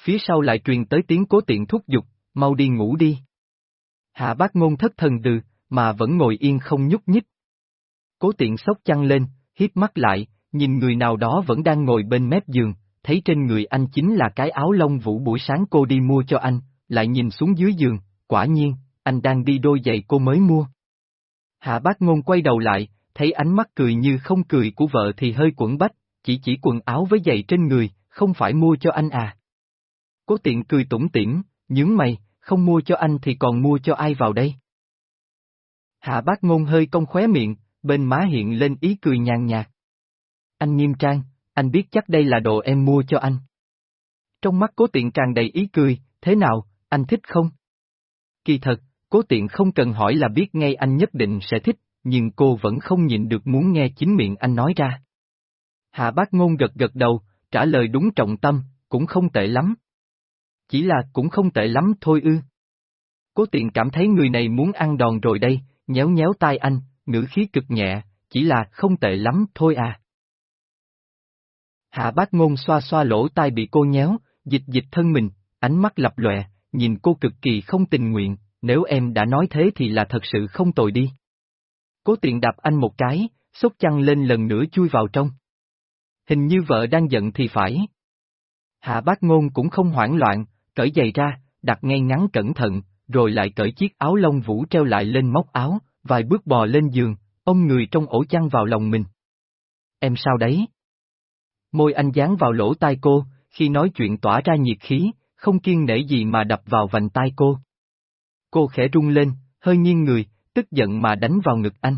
Phía sau lại truyền tới tiếng cố tiện thúc giục, mau đi ngủ đi. Hạ bác ngôn thất thần từ, mà vẫn ngồi yên không nhúc nhích. Cố tiện sốc chăn lên, hiếp mắt lại, nhìn người nào đó vẫn đang ngồi bên mép giường, thấy trên người anh chính là cái áo lông vũ buổi sáng cô đi mua cho anh, lại nhìn xuống dưới giường, quả nhiên, anh đang đi đôi giày cô mới mua. Hạ bác ngôn quay đầu lại, thấy ánh mắt cười như không cười của vợ thì hơi quẩn bách, chỉ chỉ quần áo với giày trên người, không phải mua cho anh à. Cố tiện cười tủm tỉm, nhướng mày, không mua cho anh thì còn mua cho ai vào đây? Hạ bác ngôn hơi cong khóe miệng, bên má hiện lên ý cười nhàn nhạt. Anh nghiêm trang, anh biết chắc đây là đồ em mua cho anh. Trong mắt cố tiện tràn đầy ý cười, thế nào, anh thích không? Kỳ thật, cố tiện không cần hỏi là biết ngay anh nhất định sẽ thích, nhưng cô vẫn không nhịn được muốn nghe chính miệng anh nói ra. Hạ bác ngôn gật gật đầu, trả lời đúng trọng tâm, cũng không tệ lắm. Chỉ là cũng không tệ lắm thôi ư. Cố tiện cảm thấy người này muốn ăn đòn rồi đây, nhéo nhéo tai anh, ngữ khí cực nhẹ, chỉ là không tệ lắm thôi à. Hạ bác ngôn xoa xoa lỗ tai bị cô nhéo, dịch dịch thân mình, ánh mắt lập lòe, nhìn cô cực kỳ không tình nguyện, nếu em đã nói thế thì là thật sự không tồi đi. Cố tiện đạp anh một cái, xúc chăn lên lần nữa chui vào trong. Hình như vợ đang giận thì phải. Hạ bác ngôn cũng không hoảng loạn, cởi giày ra, đặt ngay ngắn cẩn thận, rồi lại cởi chiếc áo lông vũ treo lại lên móc áo, vài bước bò lên giường, ôm người trong ổ chăn vào lòng mình. Em sao đấy? Môi anh dán vào lỗ tai cô, khi nói chuyện tỏa ra nhiệt khí, không kiên nể gì mà đập vào vành tai cô. Cô khẽ rung lên, hơi nghiêng người, tức giận mà đánh vào ngực anh.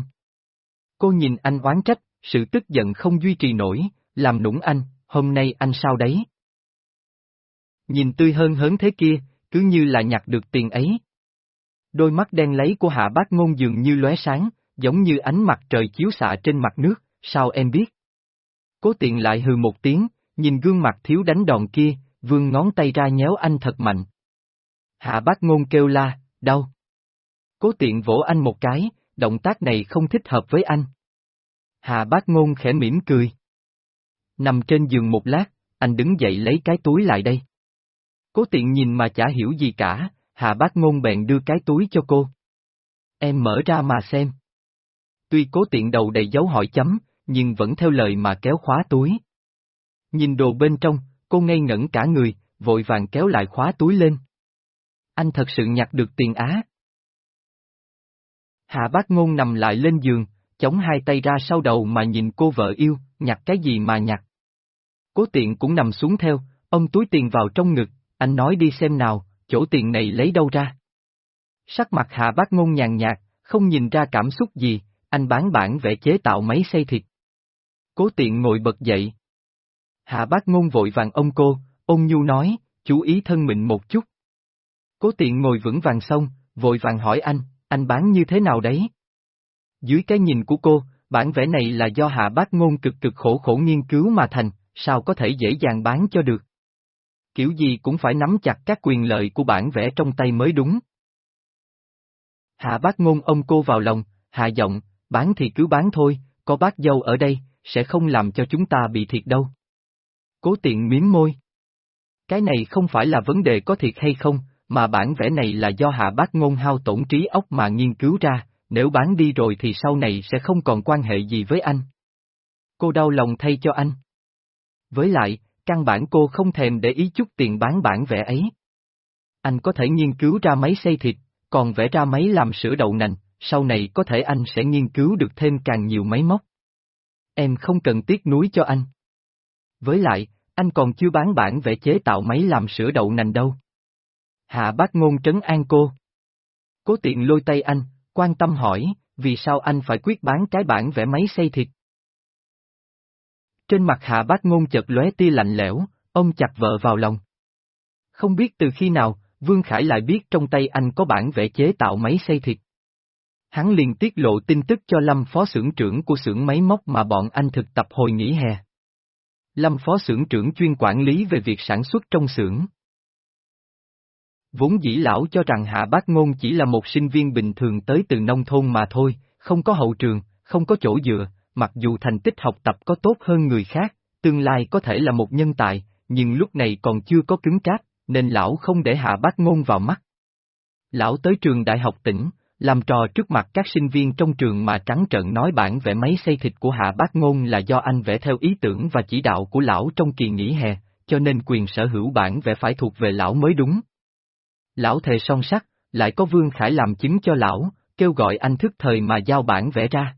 Cô nhìn anh oán trách, sự tức giận không duy trì nổi, làm nũng anh, hôm nay anh sao đấy? Nhìn tươi hơn hớn thế kia, cứ như là nhặt được tiền ấy. Đôi mắt đen lấy của hạ bác ngôn dường như lóe sáng, giống như ánh mặt trời chiếu xạ trên mặt nước, sao em biết? Cố tiện lại hừ một tiếng, nhìn gương mặt thiếu đánh đòn kia, vương ngón tay ra nhéo anh thật mạnh. Hạ bác ngôn kêu la, đau. Cố tiện vỗ anh một cái, động tác này không thích hợp với anh. Hạ bác ngôn khẽ mỉm cười. Nằm trên giường một lát, anh đứng dậy lấy cái túi lại đây. Cố tiện nhìn mà chả hiểu gì cả, hạ bác ngôn bèn đưa cái túi cho cô. Em mở ra mà xem. Tuy cố tiện đầu đầy dấu hỏi chấm, nhưng vẫn theo lời mà kéo khóa túi. Nhìn đồ bên trong, cô ngây ngẩn cả người, vội vàng kéo lại khóa túi lên. Anh thật sự nhặt được tiền á. Hạ bác ngôn nằm lại lên giường, chống hai tay ra sau đầu mà nhìn cô vợ yêu, nhặt cái gì mà nhặt. Cố tiện cũng nằm xuống theo, ông túi tiền vào trong ngực, anh nói đi xem nào, chỗ tiền này lấy đâu ra. Sắc mặt hạ bác ngôn nhàn nhạt, không nhìn ra cảm xúc gì, anh bán bản vẽ chế tạo máy xây thịt. Cố tiện ngồi bật dậy. Hạ bác ngôn vội vàng ông cô, ông nhu nói, chú ý thân mình một chút. Cố tiện ngồi vững vàng xong, vội vàng hỏi anh, anh bán như thế nào đấy? Dưới cái nhìn của cô, bản vẽ này là do hạ bác ngôn cực cực khổ khổ nghiên cứu mà thành, sao có thể dễ dàng bán cho được? Kiểu gì cũng phải nắm chặt các quyền lợi của bản vẽ trong tay mới đúng. Hạ bác ngôn ông cô vào lòng, hạ giọng, bán thì cứ bán thôi, có bác dâu ở đây, sẽ không làm cho chúng ta bị thiệt đâu. Cố tiện miếm môi. Cái này không phải là vấn đề có thiệt hay không, mà bản vẽ này là do hạ bác ngôn hao tổn trí óc mà nghiên cứu ra, nếu bán đi rồi thì sau này sẽ không còn quan hệ gì với anh. Cô đau lòng thay cho anh. Với lại, căn bản cô không thèm để ý chút tiền bán bản vẽ ấy. Anh có thể nghiên cứu ra máy xây thịt, còn vẽ ra máy làm sữa đậu nành, sau này có thể anh sẽ nghiên cứu được thêm càng nhiều máy móc. Em không cần tiếc nuối cho anh. Với lại, anh còn chưa bán bản vẽ chế tạo máy làm sữa đậu nành đâu. Hạ bác ngôn trấn an cô. Cố tiện lôi tay anh, quan tâm hỏi, vì sao anh phải quyết bán cái bản vẽ máy xây thịt? Trên mặt hạ bác ngôn chợt lóe tia lạnh lẽo, ông chặt vợ vào lòng. Không biết từ khi nào, Vương Khải lại biết trong tay anh có bản vẽ chế tạo máy xây thịt. Hắn liền tiết lộ tin tức cho Lâm phó xưởng trưởng của xưởng máy móc mà bọn anh thực tập hồi nghỉ hè. Lâm phó xưởng trưởng chuyên quản lý về việc sản xuất trong xưởng. Vốn dĩ lão cho rằng Hạ Bác Ngôn chỉ là một sinh viên bình thường tới từ nông thôn mà thôi, không có hậu trường, không có chỗ dựa, mặc dù thành tích học tập có tốt hơn người khác, tương lai có thể là một nhân tài, nhưng lúc này còn chưa có cứng cáp, nên lão không để Hạ Bác Ngôn vào mắt. Lão tới trường đại học tỉnh, làm trò trước mặt các sinh viên trong trường mà trắng trợn nói bản vẽ máy xây thịt của Hạ Bác Ngôn là do anh vẽ theo ý tưởng và chỉ đạo của lão trong kỳ nghỉ hè, cho nên quyền sở hữu bản vẽ phải thuộc về lão mới đúng. Lão thề son sắt, lại có Vương Khải làm chứng cho lão, kêu gọi anh thức thời mà giao bản vẽ ra.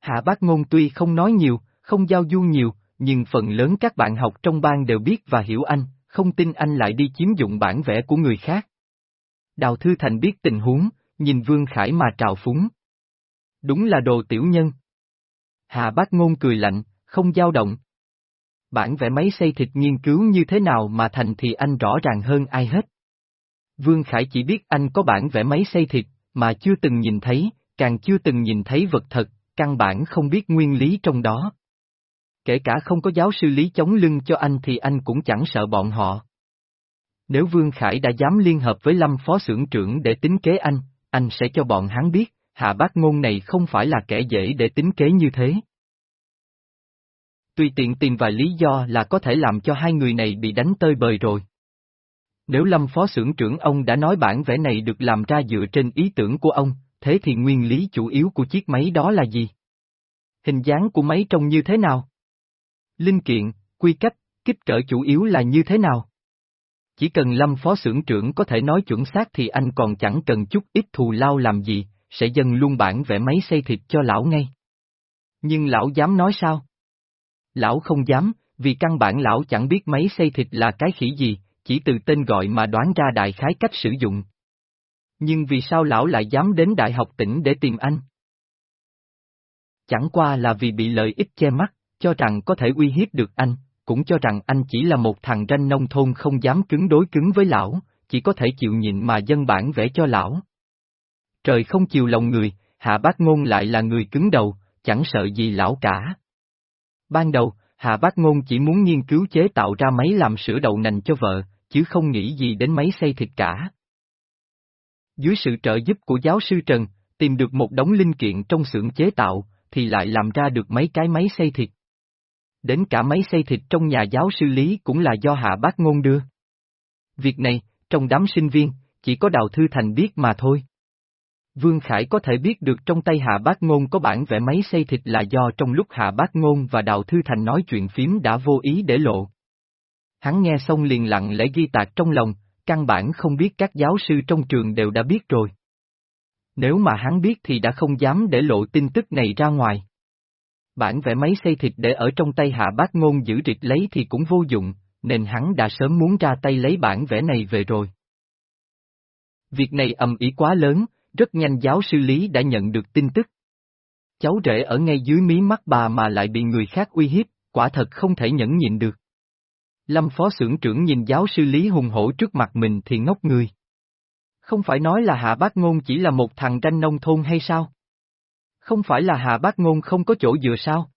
Hạ bác ngôn tuy không nói nhiều, không giao du nhiều, nhưng phần lớn các bạn học trong ban đều biết và hiểu anh, không tin anh lại đi chiếm dụng bản vẽ của người khác. Đào Thư Thành biết tình huống, nhìn Vương Khải mà trào phúng. Đúng là đồ tiểu nhân. Hạ bác ngôn cười lạnh, không dao động. Bản vẽ máy xây thịt nghiên cứu như thế nào mà thành thì anh rõ ràng hơn ai hết. Vương Khải chỉ biết anh có bản vẽ máy xây thịt, mà chưa từng nhìn thấy, càng chưa từng nhìn thấy vật thật, căn bản không biết nguyên lý trong đó. Kể cả không có giáo sư lý chống lưng cho anh thì anh cũng chẳng sợ bọn họ. Nếu Vương Khải đã dám liên hợp với Lâm Phó xưởng trưởng để tính kế anh, anh sẽ cho bọn hắn biết, hạ bác ngôn này không phải là kẻ dễ để tính kế như thế. Tùy tiện tìm vài lý do là có thể làm cho hai người này bị đánh tơi bời rồi. Nếu Lâm Phó xưởng trưởng ông đã nói bản vẽ này được làm ra dựa trên ý tưởng của ông, thế thì nguyên lý chủ yếu của chiếc máy đó là gì? Hình dáng của máy trông như thế nào? Linh kiện, quy cách, kích cỡ chủ yếu là như thế nào? Chỉ cần Lâm Phó xưởng trưởng có thể nói chuẩn xác thì anh còn chẳng cần chút ít thù lao làm gì, sẽ dâng luôn bản vẽ máy xây thịt cho lão ngay. Nhưng lão dám nói sao? Lão không dám, vì căn bản lão chẳng biết máy xây thịt là cái khỉ gì, chỉ từ tên gọi mà đoán ra đại khái cách sử dụng. Nhưng vì sao lão lại dám đến đại học tỉnh để tìm anh? Chẳng qua là vì bị lợi ích che mắt, cho rằng có thể uy hiếp được anh, cũng cho rằng anh chỉ là một thằng ranh nông thôn không dám cứng đối cứng với lão, chỉ có thể chịu nhịn mà dân bản vẽ cho lão. Trời không chiều lòng người, Hạ Bác Ngôn lại là người cứng đầu, chẳng sợ gì lão cả. Ban đầu, Hạ Bác Ngôn chỉ muốn nghiên cứu chế tạo ra máy làm sữa đậu nành cho vợ, chứ không nghĩ gì đến máy xây thịt cả. Dưới sự trợ giúp của giáo sư Trần, tìm được một đống linh kiện trong xưởng chế tạo, thì lại làm ra được mấy cái máy xây thịt. Đến cả máy xây thịt trong nhà giáo sư Lý cũng là do Hạ Bác Ngôn đưa. Việc này, trong đám sinh viên, chỉ có Đào Thư Thành biết mà thôi. Vương Khải có thể biết được trong tay Hạ Bác Ngôn có bản vẽ máy xây thịt là do trong lúc Hạ Bác Ngôn và Đào Thư Thành nói chuyện phím đã vô ý để lộ. Hắn nghe xong liền lặng lẽ ghi tạc trong lòng, căn bản không biết các giáo sư trong trường đều đã biết rồi. Nếu mà hắn biết thì đã không dám để lộ tin tức này ra ngoài. Bản vẽ máy xây thịt để ở trong tay hạ bác ngôn giữ rịch lấy thì cũng vô dụng, nên hắn đã sớm muốn ra tay lấy bản vẽ này về rồi. Việc này ầm ý quá lớn, rất nhanh giáo sư Lý đã nhận được tin tức. Cháu rể ở ngay dưới mí mắt bà mà lại bị người khác uy hiếp, quả thật không thể nhẫn nhịn được. Lâm phó xưởng trưởng nhìn giáo sư Lý hùng hổ trước mặt mình thì ngốc người. Không phải nói là hạ bác ngôn chỉ là một thằng tranh nông thôn hay sao? Không phải là hạ bác ngôn không có chỗ dựa sao?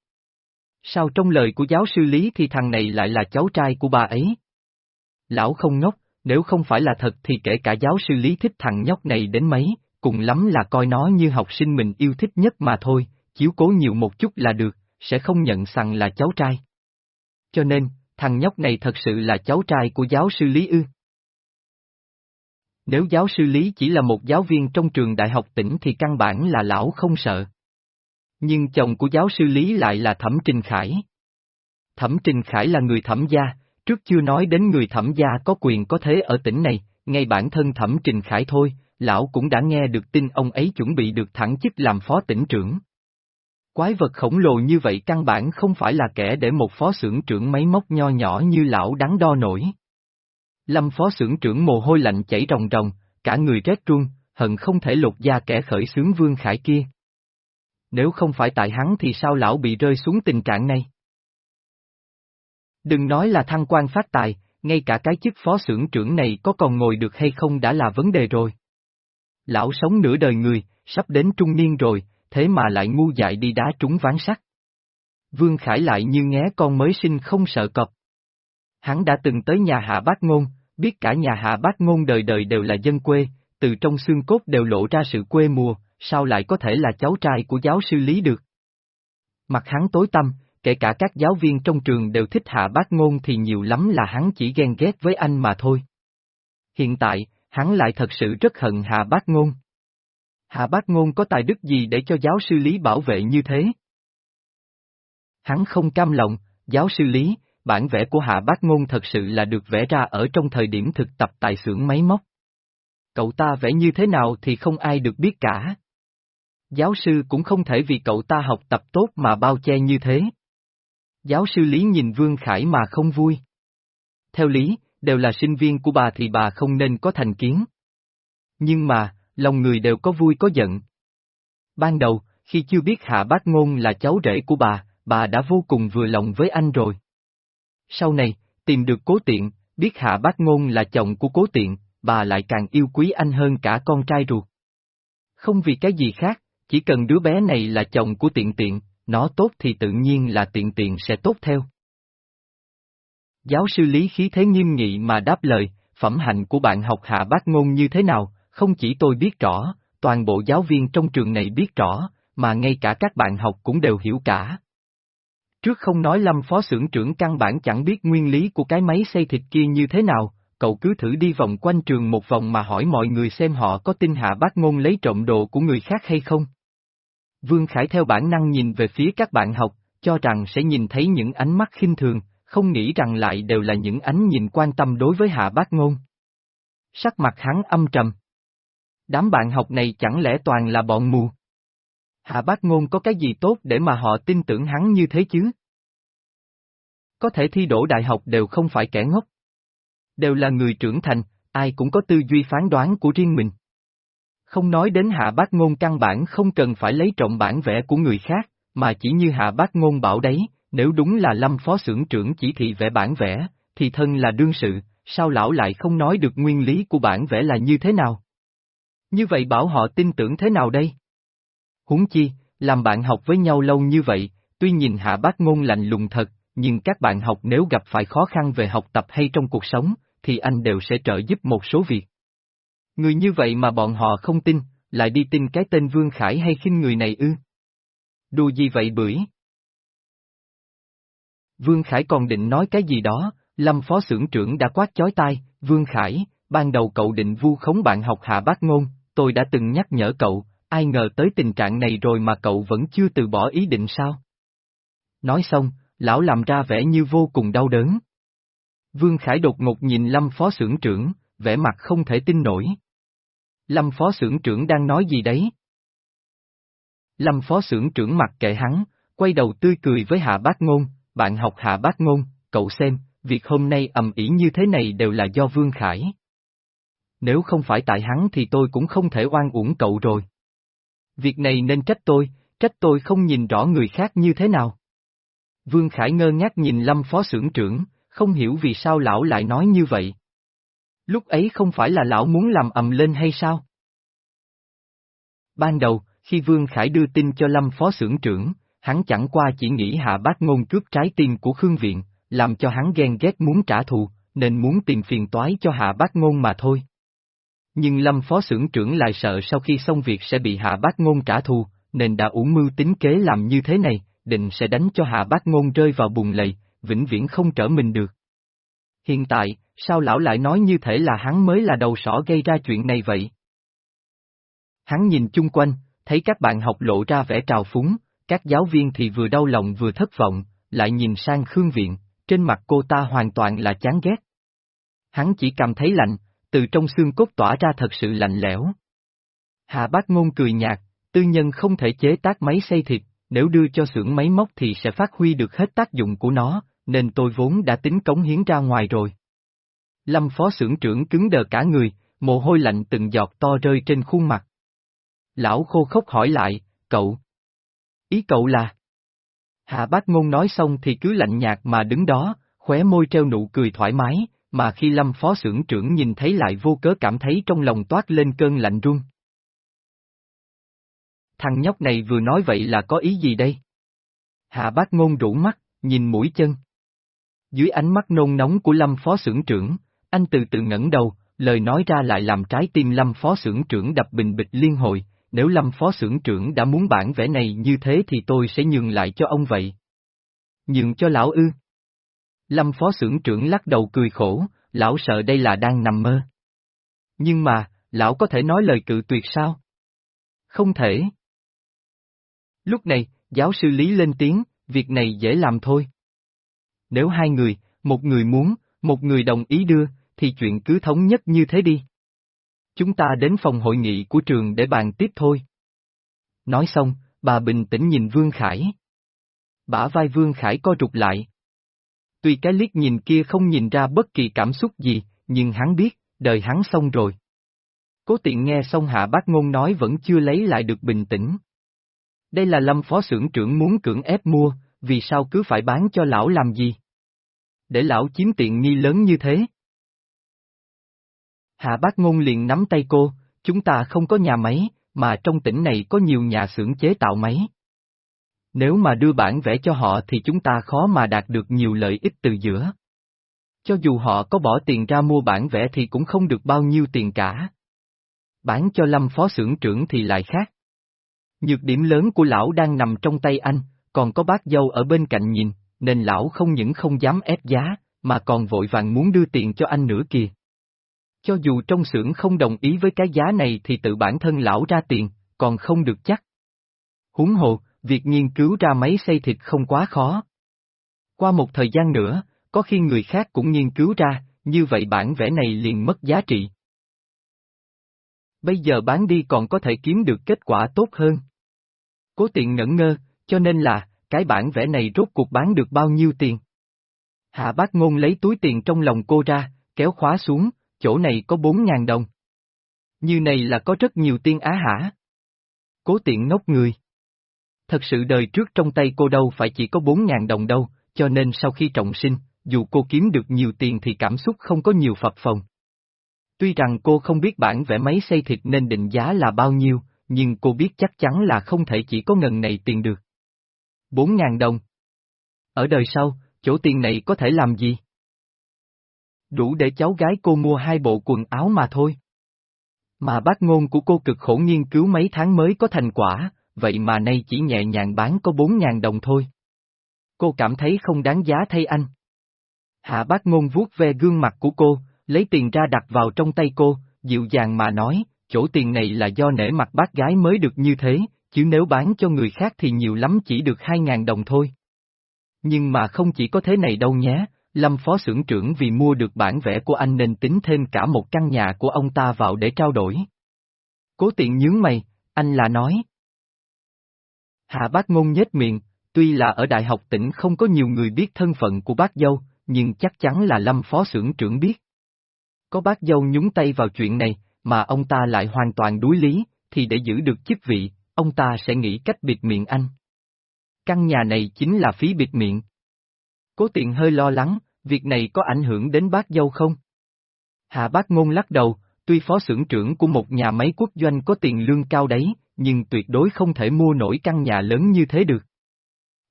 Sao trong lời của giáo sư Lý thì thằng này lại là cháu trai của bà ấy? Lão không ngốc, nếu không phải là thật thì kể cả giáo sư Lý thích thằng nhóc này đến mấy, cùng lắm là coi nó như học sinh mình yêu thích nhất mà thôi, chiếu cố nhiều một chút là được, sẽ không nhận rằng là cháu trai. Cho nên, thằng nhóc này thật sự là cháu trai của giáo sư Lý ư. Nếu giáo sư Lý chỉ là một giáo viên trong trường đại học tỉnh thì căn bản là lão không sợ. Nhưng chồng của giáo sư Lý lại là Thẩm Trình Khải. Thẩm Trình Khải là người thẩm gia, trước chưa nói đến người thẩm gia có quyền có thế ở tỉnh này, ngay bản thân Thẩm Trình Khải thôi, lão cũng đã nghe được tin ông ấy chuẩn bị được thẳng chức làm phó tỉnh trưởng. Quái vật khổng lồ như vậy căn bản không phải là kẻ để một phó xưởng trưởng máy móc nho nhỏ như lão đắn đo nổi. Lâm phó xưởng trưởng mồ hôi lạnh chảy ròng ròng, cả người rét run, hận không thể lột da kẻ khởi xướng vương khải kia. Nếu không phải tại hắn thì sao lão bị rơi xuống tình trạng này? Đừng nói là thăng quan phát tài, ngay cả cái chức phó xưởng trưởng này có còn ngồi được hay không đã là vấn đề rồi. Lão sống nửa đời người, sắp đến trung niên rồi, thế mà lại ngu dại đi đá trúng ván sắt. Vương Khải lại như nghe con mới sinh không sợ cọp. Hắn đã từng tới nhà hạ bác ngôn, biết cả nhà hạ bác ngôn đời đời đều là dân quê, từ trong xương cốt đều lộ ra sự quê mùa, sao lại có thể là cháu trai của giáo sư Lý được? Mặt hắn tối tăm, kể cả các giáo viên trong trường đều thích hạ bác ngôn thì nhiều lắm là hắn chỉ ghen ghét với anh mà thôi. Hiện tại, hắn lại thật sự rất hận hạ bác ngôn. Hạ bác ngôn có tài đức gì để cho giáo sư Lý bảo vệ như thế? Hắn không cam lòng, giáo sư Lý, bản vẽ của Hạ Bác Ngôn thật sự là được vẽ ra ở trong thời điểm thực tập tại xưởng máy móc. Cậu ta vẽ như thế nào thì không ai được biết cả. Giáo sư cũng không thể vì cậu ta học tập tốt mà bao che như thế. Giáo sư Lý nhìn Vương Khải mà không vui. Theo lý, đều là sinh viên của bà thì bà không nên có thành kiến. Nhưng mà, lòng người đều có vui có giận. Ban đầu, khi chưa biết Hạ Bác Ngôn là cháu rể của bà, bà đã vô cùng vừa lòng với anh rồi. Sau này, tìm được cố tiện, biết Hạ Bác Ngôn là chồng của cố tiện, bà lại càng yêu quý anh hơn cả con trai ruột. Không vì cái gì khác, chỉ cần đứa bé này là chồng của tiện tiện, nó tốt thì tự nhiên là tiện tiện sẽ tốt theo. Giáo sư Lý khí thế nghiêm nghị mà đáp lời, phẩm hạnh của bạn học hạ bác ngôn như thế nào, không chỉ tôi biết rõ, toàn bộ giáo viên trong trường này biết rõ, mà ngay cả các bạn học cũng đều hiểu cả. Trước không nói Lâm phó xưởng trưởng căn bản chẳng biết nguyên lý của cái máy xây thịt kia như thế nào, cậu cứ thử đi vòng quanh trường một vòng mà hỏi mọi người xem họ có tin hạ bác ngôn lấy trộm đồ của người khác hay không. Vương Khải theo bản năng nhìn về phía các bạn học, cho rằng sẽ nhìn thấy những ánh mắt khinh thường, không nghĩ rằng lại đều là những ánh nhìn quan tâm đối với hạ bác ngôn. Sắc mặt hắn âm trầm. Đám bạn học này chẳng lẽ toàn là bọn mù? Hạ bác ngôn có cái gì tốt để mà họ tin tưởng hắn như thế chứ? Có thể thi đổ đại học đều không phải kẻ ngốc. Đều là người trưởng thành, ai cũng có tư duy phán đoán của riêng mình. Không nói đến hạ bác ngôn căn bản không cần phải lấy trọng bản vẽ của người khác, mà chỉ như hạ bác ngôn bảo đấy, nếu đúng là lâm phó xưởng trưởng chỉ thị vẽ bản vẽ, thì thân là đương sự, sao lão lại không nói được nguyên lý của bản vẽ là như thế nào? Như vậy bảo họ tin tưởng thế nào đây? Huống chi, làm bạn học với nhau lâu như vậy, tuy nhìn hạ bác ngôn lạnh lùng thật, nhưng các bạn học nếu gặp phải khó khăn về học tập hay trong cuộc sống, thì anh đều sẽ trợ giúp một số việc. Người như vậy mà bọn họ không tin, lại đi tin cái tên Vương Khải hay khinh người này ư? Đùa gì vậy bưởi? Vương Khải còn định nói cái gì đó, Lâm Phó xưởng trưởng đã quát chói tai, Vương Khải, ban đầu cậu định vu khống bạn học hạ bác ngôn, tôi đã từng nhắc nhở cậu, ai ngờ tới tình trạng này rồi mà cậu vẫn chưa từ bỏ ý định sao? Nói xong, lão làm ra vẻ như vô cùng đau đớn. Vương Khải đột ngột nhìn Lâm Phó Sưởng trưởng, vẻ mặt không thể tin nổi. Lâm Phó Sưởng trưởng đang nói gì đấy? Lâm Phó Sưởng trưởng mặt kệ hắn, quay đầu tươi cười với Hạ Bác Ngôn, bạn học Hạ Bác Ngôn, cậu xem, việc hôm nay ầm ĩ như thế này đều là do Vương Khải. Nếu không phải tại hắn thì tôi cũng không thể oan uổng cậu rồi. Việc này nên trách tôi, trách tôi không nhìn rõ người khác như thế nào. Vương Khải ngơ ngác nhìn Lâm Phó xưởng trưởng, không hiểu vì sao lão lại nói như vậy. Lúc ấy không phải là lão muốn làm ầm lên hay sao? Ban đầu, khi Vương Khải đưa tin cho Lâm Phó xưởng trưởng, hắn chẳng qua chỉ nghĩ hạ bác ngôn cướp trái tim của Khương Viện, làm cho hắn ghen ghét muốn trả thù, nên muốn tìm phiền toái cho hạ bác ngôn mà thôi. Nhưng Lâm Phó xưởng trưởng lại sợ sau khi xong việc sẽ bị hạ bác ngôn trả thù, nên đã ủ mưu tính kế làm như thế này, định sẽ đánh cho hạ bác ngôn rơi vào bùn lầy, vĩnh viễn không trở mình được. Hiện tại, sao lão lại nói như thể là hắn mới là đầu sỏ gây ra chuyện này vậy? Hắn nhìn chung quanh, thấy các bạn học lộ ra vẻ trào phúng, các giáo viên thì vừa đau lòng vừa thất vọng, lại nhìn sang Khương Viện, trên mặt cô ta hoàn toàn là chán ghét. Hắn chỉ cảm thấy lạnh, từ trong xương cốt tỏa ra thật sự lạnh lẽo. Hạ bác ngôn cười nhạt, tư nhân không thể chế tác máy xây thịt, nếu đưa cho xưởng máy móc thì sẽ phát huy được hết tác dụng của nó, nên tôi vốn đã tính cống hiến ra ngoài rồi. Lâm phó xưởng trưởng cứng đờ cả người, mồ hôi lạnh từng giọt to rơi trên khuôn mặt. Lão khô khốc hỏi lại, cậu. Ý cậu là? Hạ bác ngôn nói xong thì cứ lạnh nhạt mà đứng đó, khóe môi treo nụ cười thoải mái, mà khi lâm phó xưởng trưởng nhìn thấy lại vô cớ cảm thấy trong lòng toát lên cơn lạnh run. Thằng nhóc này vừa nói vậy là có ý gì đây? Hạ bác ngôn rủ mắt, nhìn mũi chân. Dưới ánh mắt nôn nóng của lâm phó xưởng trưởng, anh từ từ ngẩng đầu, lời nói ra lại làm trái tim lâm phó xưởng trưởng đập bình bịch liên hồi, nếu lâm phó xưởng trưởng đã muốn bản vẽ này như thế thì tôi sẽ nhường lại cho ông vậy. Nhường cho lão ư? Lâm phó xưởng trưởng lắc đầu cười khổ, lão sợ đây là đang nằm mơ. Nhưng mà, lão có thể nói lời cự tuyệt sao? Không thể. Lúc này, giáo sư Lý lên tiếng, việc này dễ làm thôi. nếu hai người, một người muốn, một người đồng ý đưa, thì chuyện cứ thống nhất như thế đi. Chúng ta đến phòng hội nghị của trường để bàn tiếp thôi. Nói xong, bà bình tĩnh nhìn Vương Khải. Bả vai Vương Khải co rụt lại. Tuy cái liếc nhìn kia không nhìn ra bất kỳ cảm xúc gì, nhưng hắn biết, đời hắn xong rồi. Cố tiện nghe xong hạ bác ngôn nói vẫn chưa lấy lại được bình tĩnh. Đây là lâm phó xưởng trưởng muốn cưỡng ép mua, vì sao cứ phải bán cho lão làm gì? Để lão chiếm tiện nghi lớn như thế. Hạ bác ngôn liền nắm tay cô, chúng ta không có nhà máy, mà trong tỉnh này có nhiều nhà xưởng chế tạo máy. Nếu mà đưa bản vẽ cho họ thì chúng ta khó mà đạt được nhiều lợi ích từ giữa. Cho dù họ có bỏ tiền ra mua bản vẽ thì cũng không được bao nhiêu tiền cả. Bán cho lâm phó xưởng trưởng thì lại khác. Nhược điểm lớn của lão đang nằm trong tay anh, còn có bác dâu ở bên cạnh nhìn, nên lão không những không dám ép giá, mà còn vội vàng muốn đưa tiền cho anh nữa kìa. Cho dù trong xưởng không đồng ý với cái giá này thì tự bản thân lão ra tiền, còn không được chắc. Huống hồ, việc nghiên cứu ra máy xây thịt không quá khó. Qua một thời gian nữa, có khi người khác cũng nghiên cứu ra, như vậy bản vẽ này liền mất giá trị. Bây giờ bán đi còn có thể kiếm được kết quả tốt hơn. Cố tiện ngẩn ngơ, cho nên là, cái bản vẽ này rốt cuộc bán được bao nhiêu tiền? Hạ bác ngôn lấy túi tiền trong lòng cô ra, kéo khóa xuống, chỗ này có bốn ngàn đồng. Như này là có rất nhiều tiên á hả? Cố tiện ngốc người. Thật sự đời trước trong tay cô đâu phải chỉ có bốn ngàn đồng đâu, cho nên sau khi trọng sinh, dù cô kiếm được nhiều tiền thì cảm xúc không có nhiều phập phồng. Tuy rằng cô không biết bản vẽ máy xây thịt nên định giá là bao nhiêu, nhưng cô biết chắc chắn là không thể chỉ có ngần này tiền được. Bốn ngàn đồng. Ở đời sau, chỗ tiền này có thể làm gì? Đủ để cháu gái cô mua hai bộ quần áo mà thôi. Mà bác ngôn của cô cực khổ nghiên cứu mấy tháng mới có thành quả, vậy mà nay chỉ nhẹ nhàng bán có bốn ngàn đồng thôi. Cô cảm thấy không đáng giá thay anh. Hạ bác ngôn vuốt ve gương mặt của cô, lấy tiền ra đặt vào trong tay cô, dịu dàng mà nói, chỗ tiền này là do nể mặt bác gái mới được như thế, chứ nếu bán cho người khác thì nhiều lắm chỉ được hai ngàn đồng thôi. Nhưng mà không chỉ có thế này đâu nhé, Lâm phó xưởng trưởng vì mua được bản vẽ của anh nên tính thêm cả một căn nhà của ông ta vào để trao đổi. Cố tiện nhướng mày, anh là nói. Hạ bác ngôn nhếch miệng, tuy là ở đại học tỉnh không có nhiều người biết thân phận của bác dâu, nhưng chắc chắn là Lâm phó xưởng trưởng biết. Có bác dâu nhúng tay vào chuyện này, mà ông ta lại hoàn toàn đối lý, thì để giữ được chức vị, ông ta sẽ nghĩ cách bịt miệng anh. Căn nhà này chính là phí bịt miệng. Cố tiện hơi lo lắng, việc này có ảnh hưởng đến bác dâu không? Hạ bác ngôn lắc đầu, tuy phó xưởng trưởng của một nhà máy quốc doanh có tiền lương cao đấy, nhưng tuyệt đối không thể mua nổi căn nhà lớn như thế được.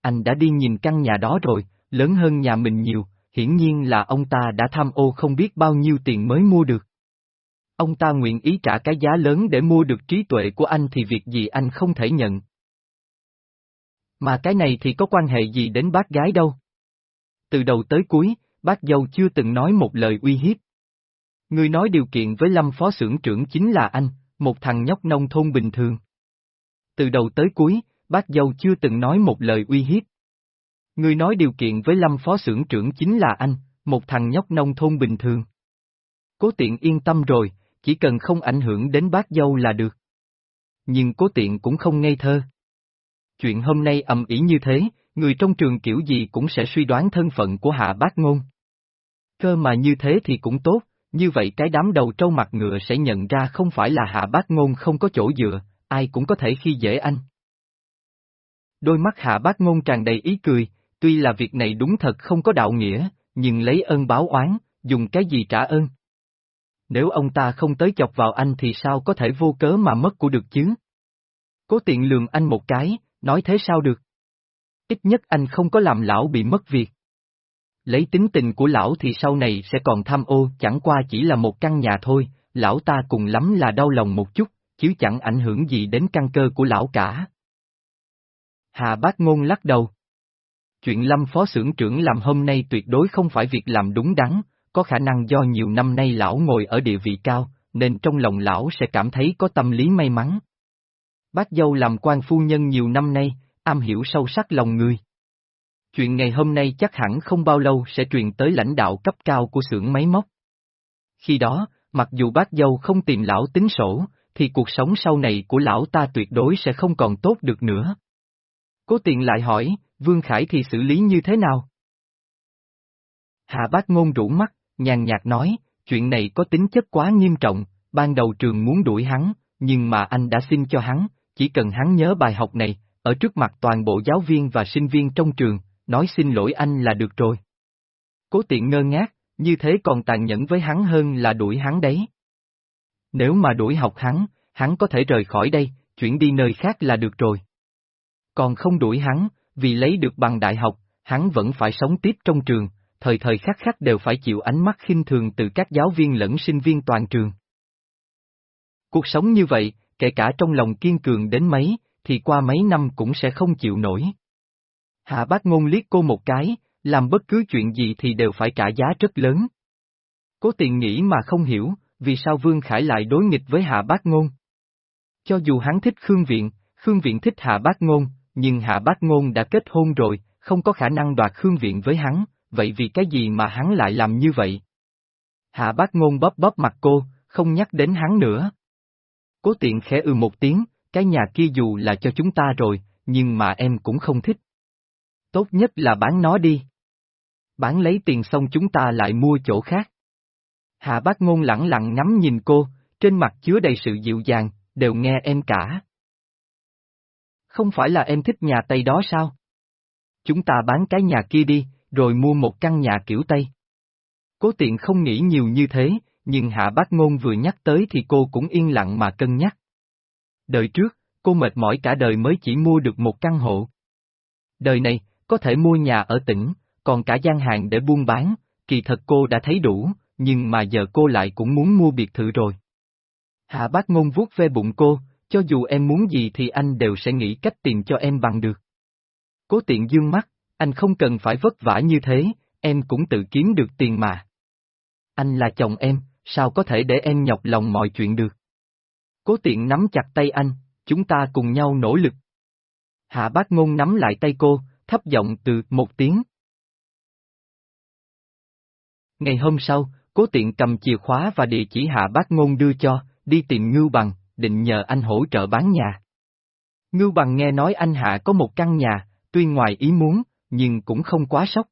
Anh đã đi nhìn căn nhà đó rồi, lớn hơn nhà mình nhiều, hiển nhiên là ông ta đã tham ô không biết bao nhiêu tiền mới mua được. Ông ta nguyện ý trả cái giá lớn để mua được trí tuệ của anh thì việc gì anh không thể nhận. Mà cái này thì có quan hệ gì đến bác gái đâu. Từ đầu tới cuối, bác dâu chưa từng nói một lời uy hiếp. Người nói điều kiện với Lâm phó xưởng trưởng chính là anh, một thằng nhóc nông thôn bình thường. Từ đầu tới cuối, bác dâu chưa từng nói một lời uy hiếp. Người nói điều kiện với Lâm phó xưởng trưởng chính là anh, một thằng nhóc nông thôn bình thường. Cố tiện yên tâm rồi, chỉ cần không ảnh hưởng đến bác dâu là được. Nhưng cố tiện cũng không ngây thơ. Chuyện hôm nay ầm ĩ như thế, người trong trường kiểu gì cũng sẽ suy đoán thân phận của hạ bác ngôn. Cơ mà như thế thì cũng tốt, như vậy cái đám đầu trâu mặt ngựa sẽ nhận ra không phải là hạ bác ngôn không có chỗ dựa, ai cũng có thể khi dễ anh. Đôi mắt hạ bác ngôn tràn đầy ý cười, tuy là việc này đúng thật không có đạo nghĩa, nhưng lấy ơn báo oán, dùng cái gì trả ơn. Nếu ông ta không tới chọc vào anh thì sao có thể vô cớ mà mất của được chứ? Cố tiện lường anh một cái, nói thế sao được? Ít nhất anh không có làm lão bị mất việc. Lấy tính tình của lão thì sau này sẽ còn tham ô chẳng qua chỉ là một căn nhà thôi, lão ta cùng lắm là đau lòng một chút, chứ chẳng ảnh hưởng gì đến căn cơ của lão cả. Hà bác ngôn lắc đầu. Chuyện lâm phó xưởng trưởng làm hôm nay tuyệt đối không phải việc làm đúng đắn, có khả năng do nhiều năm nay lão ngồi ở địa vị cao, nên trong lòng lão sẽ cảm thấy có tâm lý may mắn. Bác dâu làm quan phu nhân nhiều năm nay, am hiểu sâu sắc lòng người. chuyện ngày hôm nay chắc hẳn không bao lâu sẽ truyền tới lãnh đạo cấp cao của xưởng máy móc. Khi đó, mặc dù bác dâu không tìm lão tính sổ, thì cuộc sống sau này của lão ta tuyệt đối sẽ không còn tốt được nữa. Cố tiện lại hỏi, Vương Khải thì xử lý như thế nào? Hạ bác ngôn rũ mắt, nhàn nhạt nói, chuyện này có tính chất quá nghiêm trọng, ban đầu trường muốn đuổi hắn, nhưng mà anh đã xin cho hắn, chỉ cần hắn nhớ bài học này, ở trước mặt toàn bộ giáo viên và sinh viên trong trường, nói xin lỗi anh là được rồi. Cố tiện ngơ ngác, như thế còn tàn nhẫn với hắn hơn là đuổi hắn đấy. Nếu mà đuổi học hắn, hắn có thể rời khỏi đây, chuyển đi nơi khác là được rồi. Còn không đuổi hắn, vì lấy được bằng đại học, hắn vẫn phải sống tiếp trong trường, thời thời khắc khắc đều phải chịu ánh mắt khinh thường từ các giáo viên lẫn sinh viên toàn trường. Cuộc sống như vậy, kể cả trong lòng kiên cường đến mấy, thì qua mấy năm cũng sẽ không chịu nổi. Hạ bác ngôn liếc cô một cái, làm bất cứ chuyện gì thì đều phải trả giá rất lớn. Cố tiền nghĩ mà không hiểu, vì sao Vương Khải lại đối nghịch với Hạ bác ngôn. Cho dù hắn thích Khương Viện, Khương Viện thích Hạ bác ngôn, nhưng Hạ bác ngôn đã kết hôn rồi, không có khả năng đoạt Khương Viện với hắn, vậy vì cái gì mà hắn lại làm như vậy? Hạ bác ngôn bóp bóp mặt cô, không nhắc đến hắn nữa. Cố tiện khẽ ừ một tiếng, cái nhà kia dù là cho chúng ta rồi, nhưng mà em cũng không thích. Tốt nhất là bán nó đi. Bán lấy tiền xong chúng ta lại mua chỗ khác. Hạ bác ngôn lẳng lặng ngắm nhìn cô, trên mặt chứa đầy sự dịu dàng, đều nghe em cả. Không phải là em thích nhà Tây đó sao? Chúng ta bán cái nhà kia đi, rồi mua một căn nhà kiểu Tây. Cố tiện không nghĩ nhiều như thế, nhưng hạ bác ngôn vừa nhắc tới thì cô cũng yên lặng mà cân nhắc. Đời trước, cô mệt mỏi cả đời mới chỉ mua được một căn hộ. Đời này, có thể mua nhà ở tỉnh, còn cả gian hàng để buôn bán, kỳ thật cô đã thấy đủ, nhưng mà giờ cô lại cũng muốn mua biệt thự rồi. Hạ bác ngôn vuốt ve bụng cô, cho dù em muốn gì thì anh đều sẽ nghĩ cách tìm cho em bằng được. Cố tiện dương mắt, anh không cần phải vất vả như thế, em cũng tự kiếm được tiền mà. Anh là chồng em, sao có thể để em nhọc lòng mọi chuyện được? Cố tiện nắm chặt tay anh, chúng ta cùng nhau nỗ lực. Hạ bác ngôn nắm lại tay cô, thấp giọng từ một tiếng. Ngày hôm sau, cố tiện cầm chìa khóa và địa chỉ hạ bác ngôn đưa cho, đi tìm Ngưu Bằng, định nhờ anh hỗ trợ bán nhà. Ngưu Bằng nghe nói anh Hạ có một căn nhà, tuy ngoài ý muốn, nhưng cũng không quá sốc.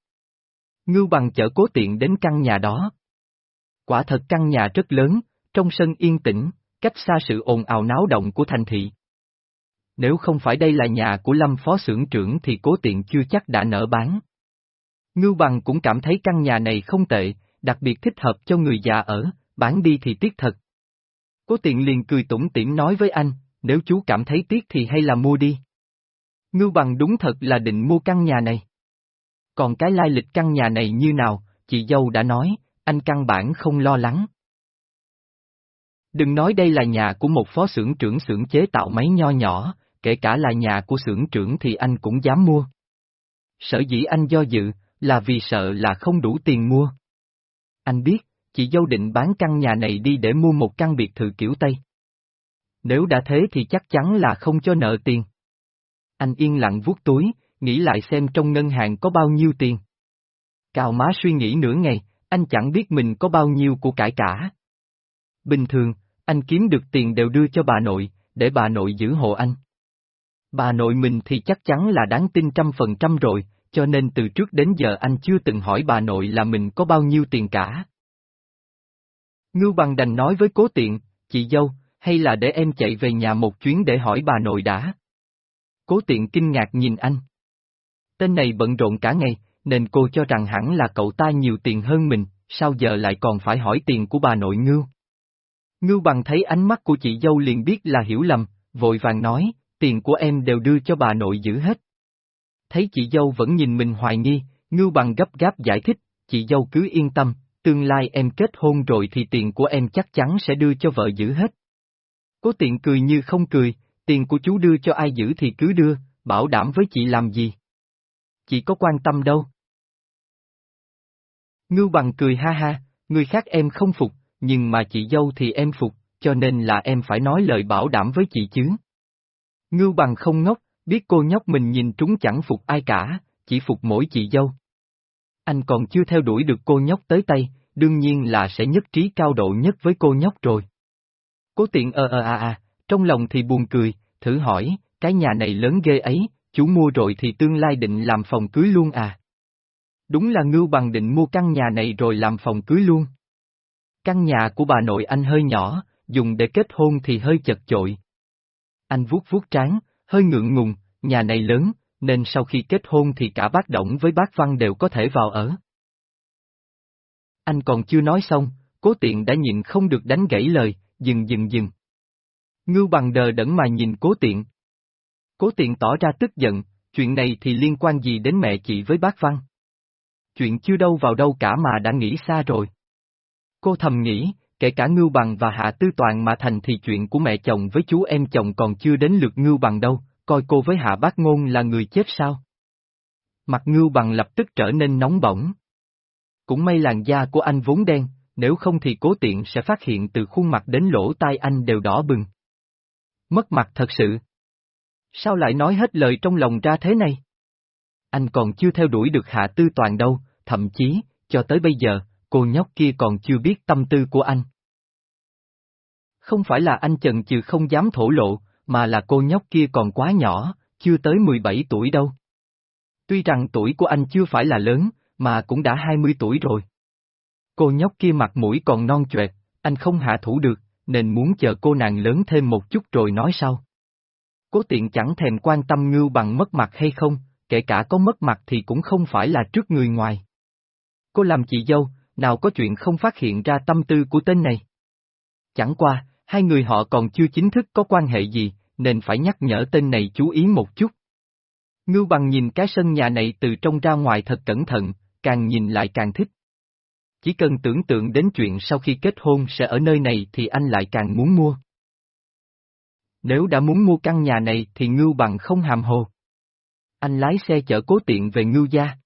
Ngưu Bằng chở cố tiện đến căn nhà đó. Quả thật căn nhà rất lớn, trong sân yên tĩnh, cách xa sự ồn ào náo động của thành thị. Nếu không phải đây là nhà của Lâm Phó xưởng trưởng thì cố tiện chưa chắc đã nở bán. Ngưu Bằng cũng cảm thấy căn nhà này không tệ, đặc biệt thích hợp cho người già ở, bán đi thì tiếc thật. Cố tiện liền cười tủm tỉm nói với anh, nếu chú cảm thấy tiếc thì hay là mua đi. Ngưu Bằng đúng thật là định mua căn nhà này. Còn cái lai lịch căn nhà này như nào, chị dâu đã nói, anh căn bản không lo lắng. Đừng nói đây là nhà của một phó xưởng trưởng xưởng chế tạo máy nho nhỏ, kể cả là nhà của xưởng trưởng thì anh cũng dám mua. Sở dĩ anh do dự, là vì sợ là không đủ tiền mua. Anh biết, chị dâu định bán căn nhà này đi để mua một căn biệt thự kiểu Tây. Nếu đã thế thì chắc chắn là không cho nợ tiền. Anh yên lặng vuốt túi, nghĩ lại xem trong ngân hàng có bao nhiêu tiền. Cào má suy nghĩ nửa ngày, anh chẳng biết mình có bao nhiêu của cải cả. Bình thường, anh kiếm được tiền đều đưa cho bà nội, để bà nội giữ hộ anh. Bà nội mình thì chắc chắn là đáng tin trăm phần trăm rồi, cho nên từ trước đến giờ anh chưa từng hỏi bà nội là mình có bao nhiêu tiền cả. Ngưu bằng đành nói với cố tiện, chị dâu, hay là để em chạy về nhà một chuyến để hỏi bà nội đã. Cố tiện kinh ngạc nhìn anh. Tên này bận rộn cả ngày, nên cô cho rằng hẳn là cậu ta nhiều tiền hơn mình, sao giờ lại còn phải hỏi tiền của bà nội Ngưu. Ngưu bằng thấy ánh mắt của chị dâu liền biết là hiểu lầm, vội vàng nói, tiền của em đều đưa cho bà nội giữ hết. Thấy chị dâu vẫn nhìn mình hoài nghi, Ngưu bằng gấp gáp giải thích, chị dâu cứ yên tâm, tương lai em kết hôn rồi thì tiền của em chắc chắn sẽ đưa cho vợ giữ hết. Cố tiện cười như không cười, tiền của chú đưa cho ai giữ thì cứ đưa, bảo đảm với chị làm gì. Chị có quan tâm đâu. Ngưu bằng cười ha ha, người khác em không phục, nhưng mà chị dâu thì em phục, cho nên là em phải nói lời bảo đảm với chị chứ. Ngưu bằng không ngốc, biết cô nhóc mình nhìn trúng chẳng phục ai cả, chỉ phục mỗi chị dâu. Anh còn chưa theo đuổi được cô nhóc tới tay, đương nhiên là sẽ nhất trí cao độ nhất với cô nhóc rồi. Cố tiện ơ ơ à à, trong lòng thì buồn cười, thử hỏi, cái nhà này lớn ghê ấy, chú mua rồi thì tương lai định làm phòng cưới luôn à? Đúng là ngưu bằng định mua căn nhà này rồi làm phòng cưới luôn. Căn nhà của bà nội anh hơi nhỏ, dùng để kết hôn thì hơi chật chội. Anh vuốt vuốt trán, hơi ngượng ngùng, nhà này lớn, nên sau khi kết hôn thì cả bác Động với bác Văn đều có thể vào ở. Anh còn chưa nói xong, cố tiện đã nhịn không được đánh gãy lời, dừng dừng dừng. Ngưu bằng đờ đẫn mà nhìn cố tiện. Cố tiện tỏ ra tức giận, chuyện này thì liên quan gì đến mẹ chị với bác Văn? Chuyện chưa đâu vào đâu cả mà đã nghĩ xa rồi. Cô thầm nghĩ, kể cả Ngưu Bằng và Hạ Tư Toàn mà thành thì chuyện của mẹ chồng với chú em chồng còn chưa đến lượt Ngưu Bằng đâu, coi cô với Hạ Bác Ngôn là người chết sao? Mặt Ngưu Bằng lập tức trở nên nóng bỏng. Cũng may làn da của anh vốn đen, nếu không thì cố tiện sẽ phát hiện từ khuôn mặt đến lỗ tai anh đều đỏ bừng. Mất mặt thật sự. Sao lại nói hết lời trong lòng ra thế này? Anh còn chưa theo đuổi được Hạ Tư Toàn đâu, thậm chí, cho tới bây giờ, cô nhóc kia còn chưa biết tâm tư của anh. Không phải là anh chần chừ không dám thổ lộ, mà là cô nhóc kia còn quá nhỏ, chưa tới 17 tuổi đâu. Tuy rằng tuổi của anh chưa phải là lớn, mà cũng đã 20 tuổi rồi. Cô nhóc kia mặt mũi còn non chuệt, anh không hạ thủ được, nên muốn chờ cô nàng lớn thêm một chút rồi nói sau. Cố tiện chẳng thèm quan tâm ngưu bằng mất mặt hay không, kể cả có mất mặt thì cũng không phải là trước người ngoài. Cô làm chị dâu, nào có chuyện không phát hiện ra tâm tư của tên này. Chẳng qua, hai người họ còn chưa chính thức có quan hệ gì, nên phải nhắc nhở tên này chú ý một chút. Ngưu bằng nhìn cái sân nhà này từ trong ra ngoài thật cẩn thận, càng nhìn lại càng thích. Chỉ cần tưởng tượng đến chuyện sau khi kết hôn sẽ ở nơi này thì anh lại càng muốn mua. Nếu đã muốn mua căn nhà này thì ngưu bằng không hàm hồ. Anh lái xe chở cố tiện về ngưu gia.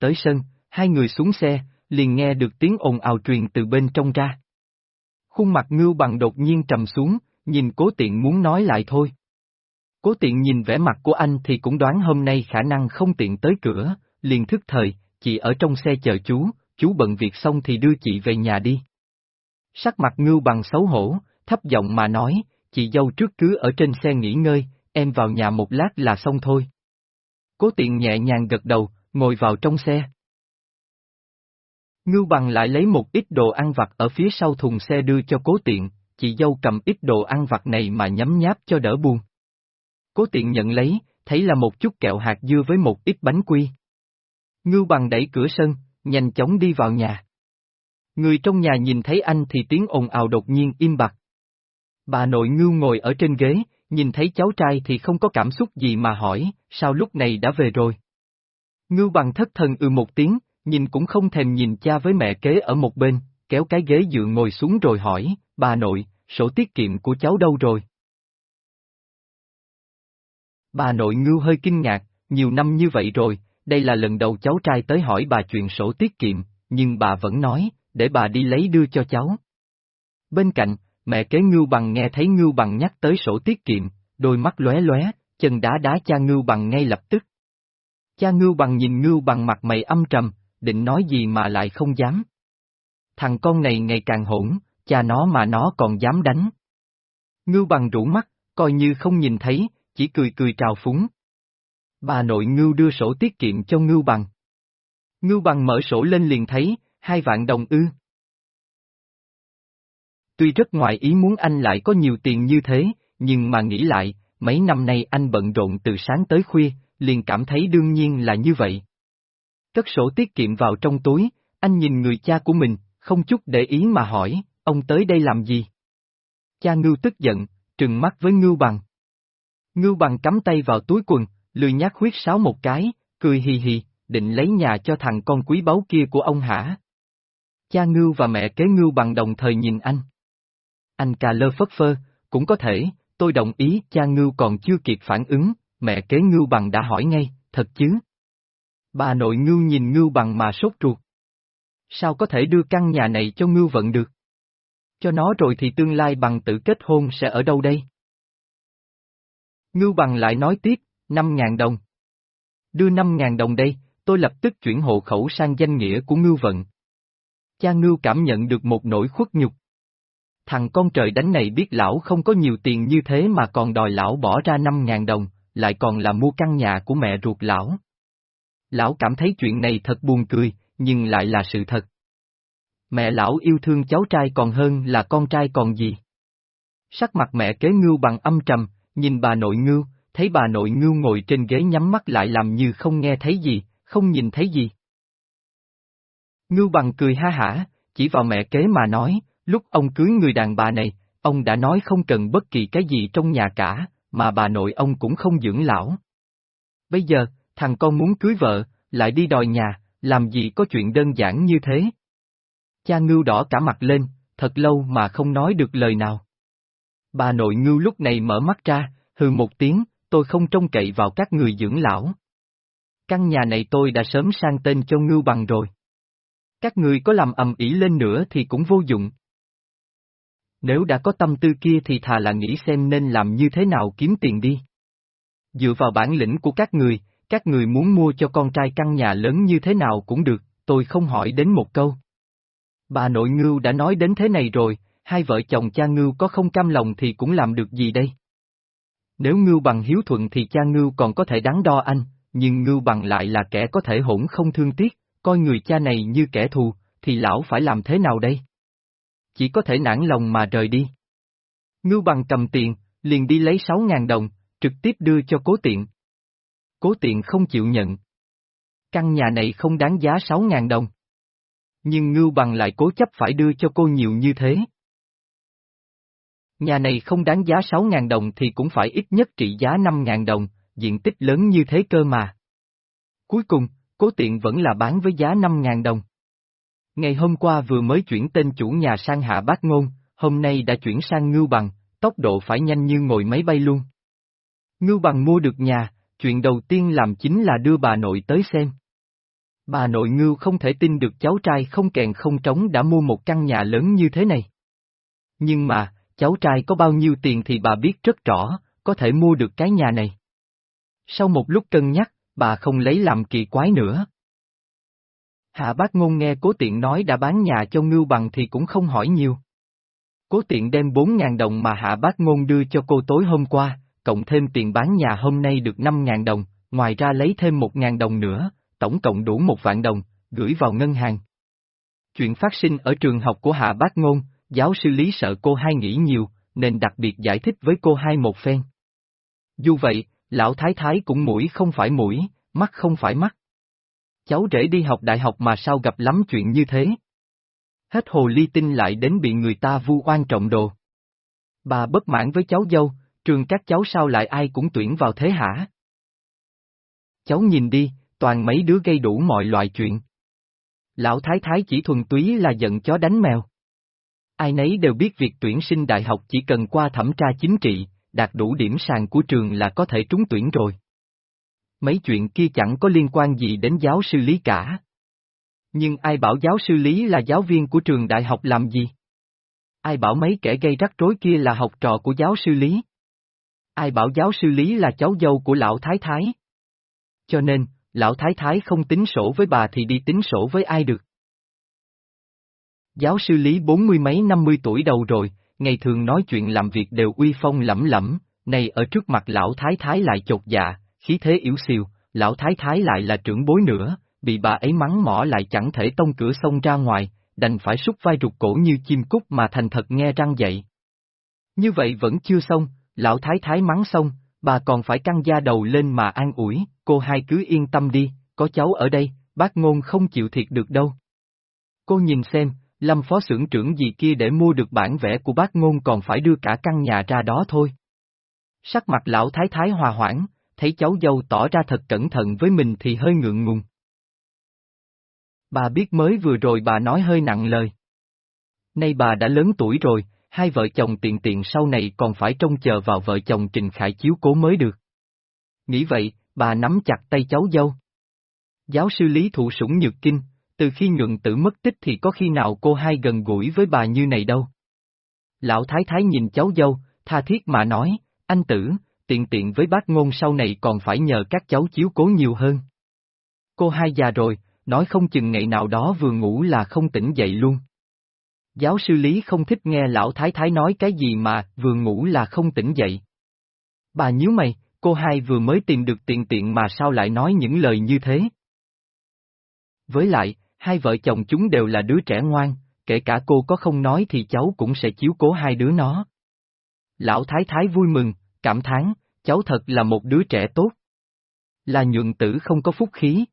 Tới sân, hai người xuống xe, liền nghe được tiếng ồn ào truyền từ bên trong ra. Khuôn mặt ngưu bằng đột nhiên trầm xuống, nhìn cố tiện muốn nói lại thôi. Cố tiện nhìn vẻ mặt của anh thì cũng đoán hôm nay khả năng không tiện tới cửa, liền thức thời, chị ở trong xe chờ chú, chú bận việc xong thì đưa chị về nhà đi. Sắc mặt ngưu bằng xấu hổ, thấp giọng mà nói, chị dâu trước cứ ở trên xe nghỉ ngơi, em vào nhà một lát là xong thôi. Cố tiện nhẹ nhàng gật đầu, ngồi vào trong xe. Ngưu bằng lại lấy một ít đồ ăn vặt ở phía sau thùng xe đưa cho cố tiện, chị dâu cầm ít đồ ăn vặt này mà nhấm nháp cho đỡ buồn. Cố tiện nhận lấy, thấy là một chút kẹo hạt dưa với một ít bánh quy. Ngưu bằng đẩy cửa sân, nhanh chóng đi vào nhà. Người trong nhà nhìn thấy anh thì tiếng ồn ào đột nhiên im bặt. Bà nội ngưu ngồi ở trên ghế, nhìn thấy cháu trai thì không có cảm xúc gì mà hỏi, sao lúc này đã về rồi? Ngưu bằng thất thần ừ một tiếng, nhìn cũng không thèm nhìn cha với mẹ kế ở một bên, kéo cái ghế dựa ngồi xuống rồi hỏi, bà nội, sổ tiết kiệm của cháu đâu rồi? Bà nội ngưu hơi kinh ngạc, nhiều năm như vậy rồi, đây là lần đầu cháu trai tới hỏi bà chuyện sổ tiết kiệm, nhưng bà vẫn nói, để bà đi lấy đưa cho cháu. Bên cạnh, mẹ kế ngưu bằng nghe thấy ngưu bằng nhắc tới sổ tiết kiệm, đôi mắt lóe lóe, chân đá đá cha ngưu bằng ngay lập tức. Cha ngưu bằng nhìn ngưu bằng mặt mày âm trầm, định nói gì mà lại không dám. Thằng con này ngày càng hỗn, cha nó mà nó còn dám đánh. Ngưu bằng rủ mắt, coi như không nhìn thấy, chỉ cười cười trào phúng. Bà nội ngưu đưa sổ tiết kiệm cho ngưu bằng. Ngưu bằng mở sổ lên liền thấy, hai vạn đồng ư. Tuy rất ngoài ý muốn anh lại có nhiều tiền như thế, nhưng mà nghĩ lại, mấy năm nay anh bận rộn từ sáng tới khuya, liền cảm thấy đương nhiên là như vậy. Cất sổ tiết kiệm vào trong túi, anh nhìn người cha của mình, không chút để ý mà hỏi, ông tới đây làm gì? Cha ngưu tức giận, trừng mắt với ngưu bằng. Ngưu bằng cắm tay vào túi quần, lười nhát huyết sáo một cái, cười hì hì, định lấy nhà cho thằng con quý báu kia của ông hả? Cha ngưu và mẹ kế ngưu bằng đồng thời nhìn anh. Anh cà lơ phất phơ, cũng có thể, tôi đồng ý, cha ngưu còn chưa kịp phản ứng, mẹ kế ngưu bằng đã hỏi ngay, thật chứ? Bà nội ngưu nhìn ngưu bằng mà sốt ruột. Sao có thể đưa căn nhà này cho ngưu vận được? Cho nó rồi thì tương lai bằng tự kết hôn sẽ ở đâu đây? Ngưu bằng lại nói tiếp, năm ngàn đồng. Đưa 5.000 đồng đây, tôi lập tức chuyển hộ khẩu sang danh nghĩa của Ngưu Vận. Cha Ngưu cảm nhận được một nỗi khuất nhục. Thằng con trời đánh này biết lão không có nhiều tiền như thế mà còn đòi lão bỏ ra 5.000 đồng, lại còn là mua căn nhà của mẹ ruột lão. Lão cảm thấy chuyện này thật buồn cười, nhưng lại là sự thật. Mẹ lão yêu thương cháu trai còn hơn là con trai còn gì. Sắc mặt mẹ kế ngưu bằng âm trầm, nhìn bà nội ngưu, thấy bà nội ngưu ngồi trên ghế nhắm mắt lại làm như không nghe thấy gì, không nhìn thấy gì. Ngưu bằng cười ha hả, chỉ vào mẹ kế mà nói, lúc ông cưới người đàn bà này, ông đã nói không cần bất kỳ cái gì trong nhà cả, mà bà nội ông cũng không dưỡng lão. Bây giờ, thằng con muốn cưới vợ, lại đi đòi nhà, làm gì có chuyện đơn giản như thế. Cha ngưu đỏ cả mặt lên, thật lâu mà không nói được lời nào. Bà nội ngưu lúc này mở mắt ra, hừ một tiếng, tôi không trông cậy vào các người dưỡng lão. Căn nhà này tôi đã sớm sang tên cho ngưu bằng rồi. Các người có làm ầm ĩ lên nữa thì cũng vô dụng. Nếu đã có tâm tư kia thì thà là nghĩ xem nên làm như thế nào kiếm tiền đi. Dựa vào bản lĩnh của các người, các người muốn mua cho con trai căn nhà lớn như thế nào cũng được, tôi không hỏi đến một câu. Bà nội ngưu đã nói đến thế này rồi, hai vợ chồng cha ngưu có không cam lòng thì cũng làm được gì đây? Nếu ngưu bằng hiếu thuận thì cha ngưu còn có thể đắn đo anh, nhưng ngưu bằng lại là kẻ có thể hỗn không thương tiếc, coi người cha này như kẻ thù, thì lão phải làm thế nào đây? Chỉ có thể nản lòng mà rời đi. Ngưu bằng cầm tiền, liền đi lấy sáu ngàn đồng, trực tiếp đưa cho cố tiện. Cố tiện không chịu nhận. Căn nhà này không đáng giá sáu ngàn đồng. Nhưng ngưu bằng lại cố chấp phải đưa cho cô nhiều như thế. Nhà này không đáng giá 6.000 đồng thì cũng phải ít nhất trị giá 5.000 đồng, diện tích lớn như thế cơ mà. Cuối cùng, cố tiện vẫn là bán với giá 5.000 đồng. Ngày hôm qua vừa mới chuyển tên chủ nhà sang hạ bác ngôn, hôm nay đã chuyển sang ngưu bằng, tốc độ phải nhanh như ngồi máy bay luôn. Ngưu bằng mua được nhà, chuyện đầu tiên làm chính là đưa bà nội tới xem. Bà nội ngưu không thể tin được cháu trai không kèn không trống đã mua một căn nhà lớn như thế này. Nhưng mà, cháu trai có bao nhiêu tiền thì bà biết rất rõ, có thể mua được cái nhà này. Sau một lúc cân nhắc, bà không lấy làm kỳ quái nữa. Hạ bác ngôn nghe cố tiện nói đã bán nhà cho ngưu bằng thì cũng không hỏi nhiều. Cố tiện đem 4.000 đồng mà hạ bác ngôn đưa cho cô tối hôm qua, cộng thêm tiền bán nhà hôm nay được 5.000 đồng, ngoài ra lấy thêm 1.000 đồng nữa, tổng cộng đủ một vạn đồng, gửi vào ngân hàng. Chuyện phát sinh ở trường học của Hạ Bác Ngôn, giáo sư Lý sợ cô hai nghĩ nhiều, nên đặc biệt giải thích với cô hai một phen. Dù vậy, lão thái thái cũng mũi không phải mũi, mắt không phải mắt. Cháu rể đi học đại học mà sao gặp lắm chuyện như thế. Hết hồ ly tinh lại đến bị người ta vu oan trọng đồ. Bà bất mãn với cháu dâu, trường các cháu sao lại ai cũng tuyển vào thế hả? Cháu nhìn đi, toàn mấy đứa gây đủ mọi loại chuyện. Lão thái thái chỉ thuần túy là giận chó đánh mèo. Ai nấy đều biết việc tuyển sinh đại học chỉ cần qua thẩm tra chính trị, đạt đủ điểm sàn của trường là có thể trúng tuyển rồi. Mấy chuyện kia chẳng có liên quan gì đến giáo sư lý cả. Nhưng ai bảo giáo sư lý là giáo viên của trường đại học làm gì? Ai bảo mấy kẻ gây rắc rối kia là học trò của giáo sư lý? Ai bảo giáo sư lý là cháu dâu của lão thái thái? Cho nên, lão thái thái không tính sổ với bà thì đi tính sổ với ai được. Giáo sư Lý bốn mươi mấy năm mươi tuổi đầu rồi, ngày thường nói chuyện làm việc đều uy phong lẫm lẫm, này ở trước mặt lão thái thái lại chột dạ, khí thế yếu siêu, lão thái thái lại là trưởng bối nữa, bị bà ấy mắng mỏ lại chẳng thể tông cửa sông ra ngoài, đành phải xúc vai rụt cổ như chim cút mà thành thật nghe răng dậy. Như vậy vẫn chưa xong, lão thái thái mắng xong, bà còn phải căng da đầu lên mà an ủi, cô hai cứ yên tâm đi, có cháu ở đây, bác ngôn không chịu thiệt được đâu. Cô nhìn xem, Lâm phó xưởng trưởng gì kia để mua được bản vẽ của bác ngôn còn phải đưa cả căn nhà ra đó thôi. Sắc mặt lão thái thái hòa hoãn, thấy cháu dâu tỏ ra thật cẩn thận với mình thì hơi ngượng ngùng. Bà biết mới vừa rồi bà nói hơi nặng lời. Nay bà đã lớn tuổi rồi, hai vợ chồng tiện tiện sau này còn phải trông chờ vào vợ chồng Trình Khải chiếu cố mới được. Nghĩ vậy, bà nắm chặt tay cháu dâu. Giáo sư Lý thụ sủng nhược kinh, từ khi nhuận tử mất tích thì có khi nào cô hai gần gũi với bà như này đâu. Lão Thái Thái nhìn cháu dâu, tha thiết mà nói, anh tử, tiện tiện với bác ngôn sau này còn phải nhờ các cháu chiếu cố nhiều hơn. Cô hai già rồi, nói không chừng ngày nào đó vừa ngủ là không tỉnh dậy luôn. Giáo sư Lý không thích nghe lão thái thái nói cái gì mà vừa ngủ là không tỉnh dậy. Bà nhíu mày, cô hai vừa mới tìm được tiền tiện mà sao lại nói những lời như thế. Với lại, hai vợ chồng chúng đều là đứa trẻ ngoan, kể cả cô có không nói thì cháu cũng sẽ chiếu cố hai đứa nó. Lão thái thái vui mừng, cảm thán, cháu thật là một đứa trẻ tốt. Là nhượng tử không có phúc khí.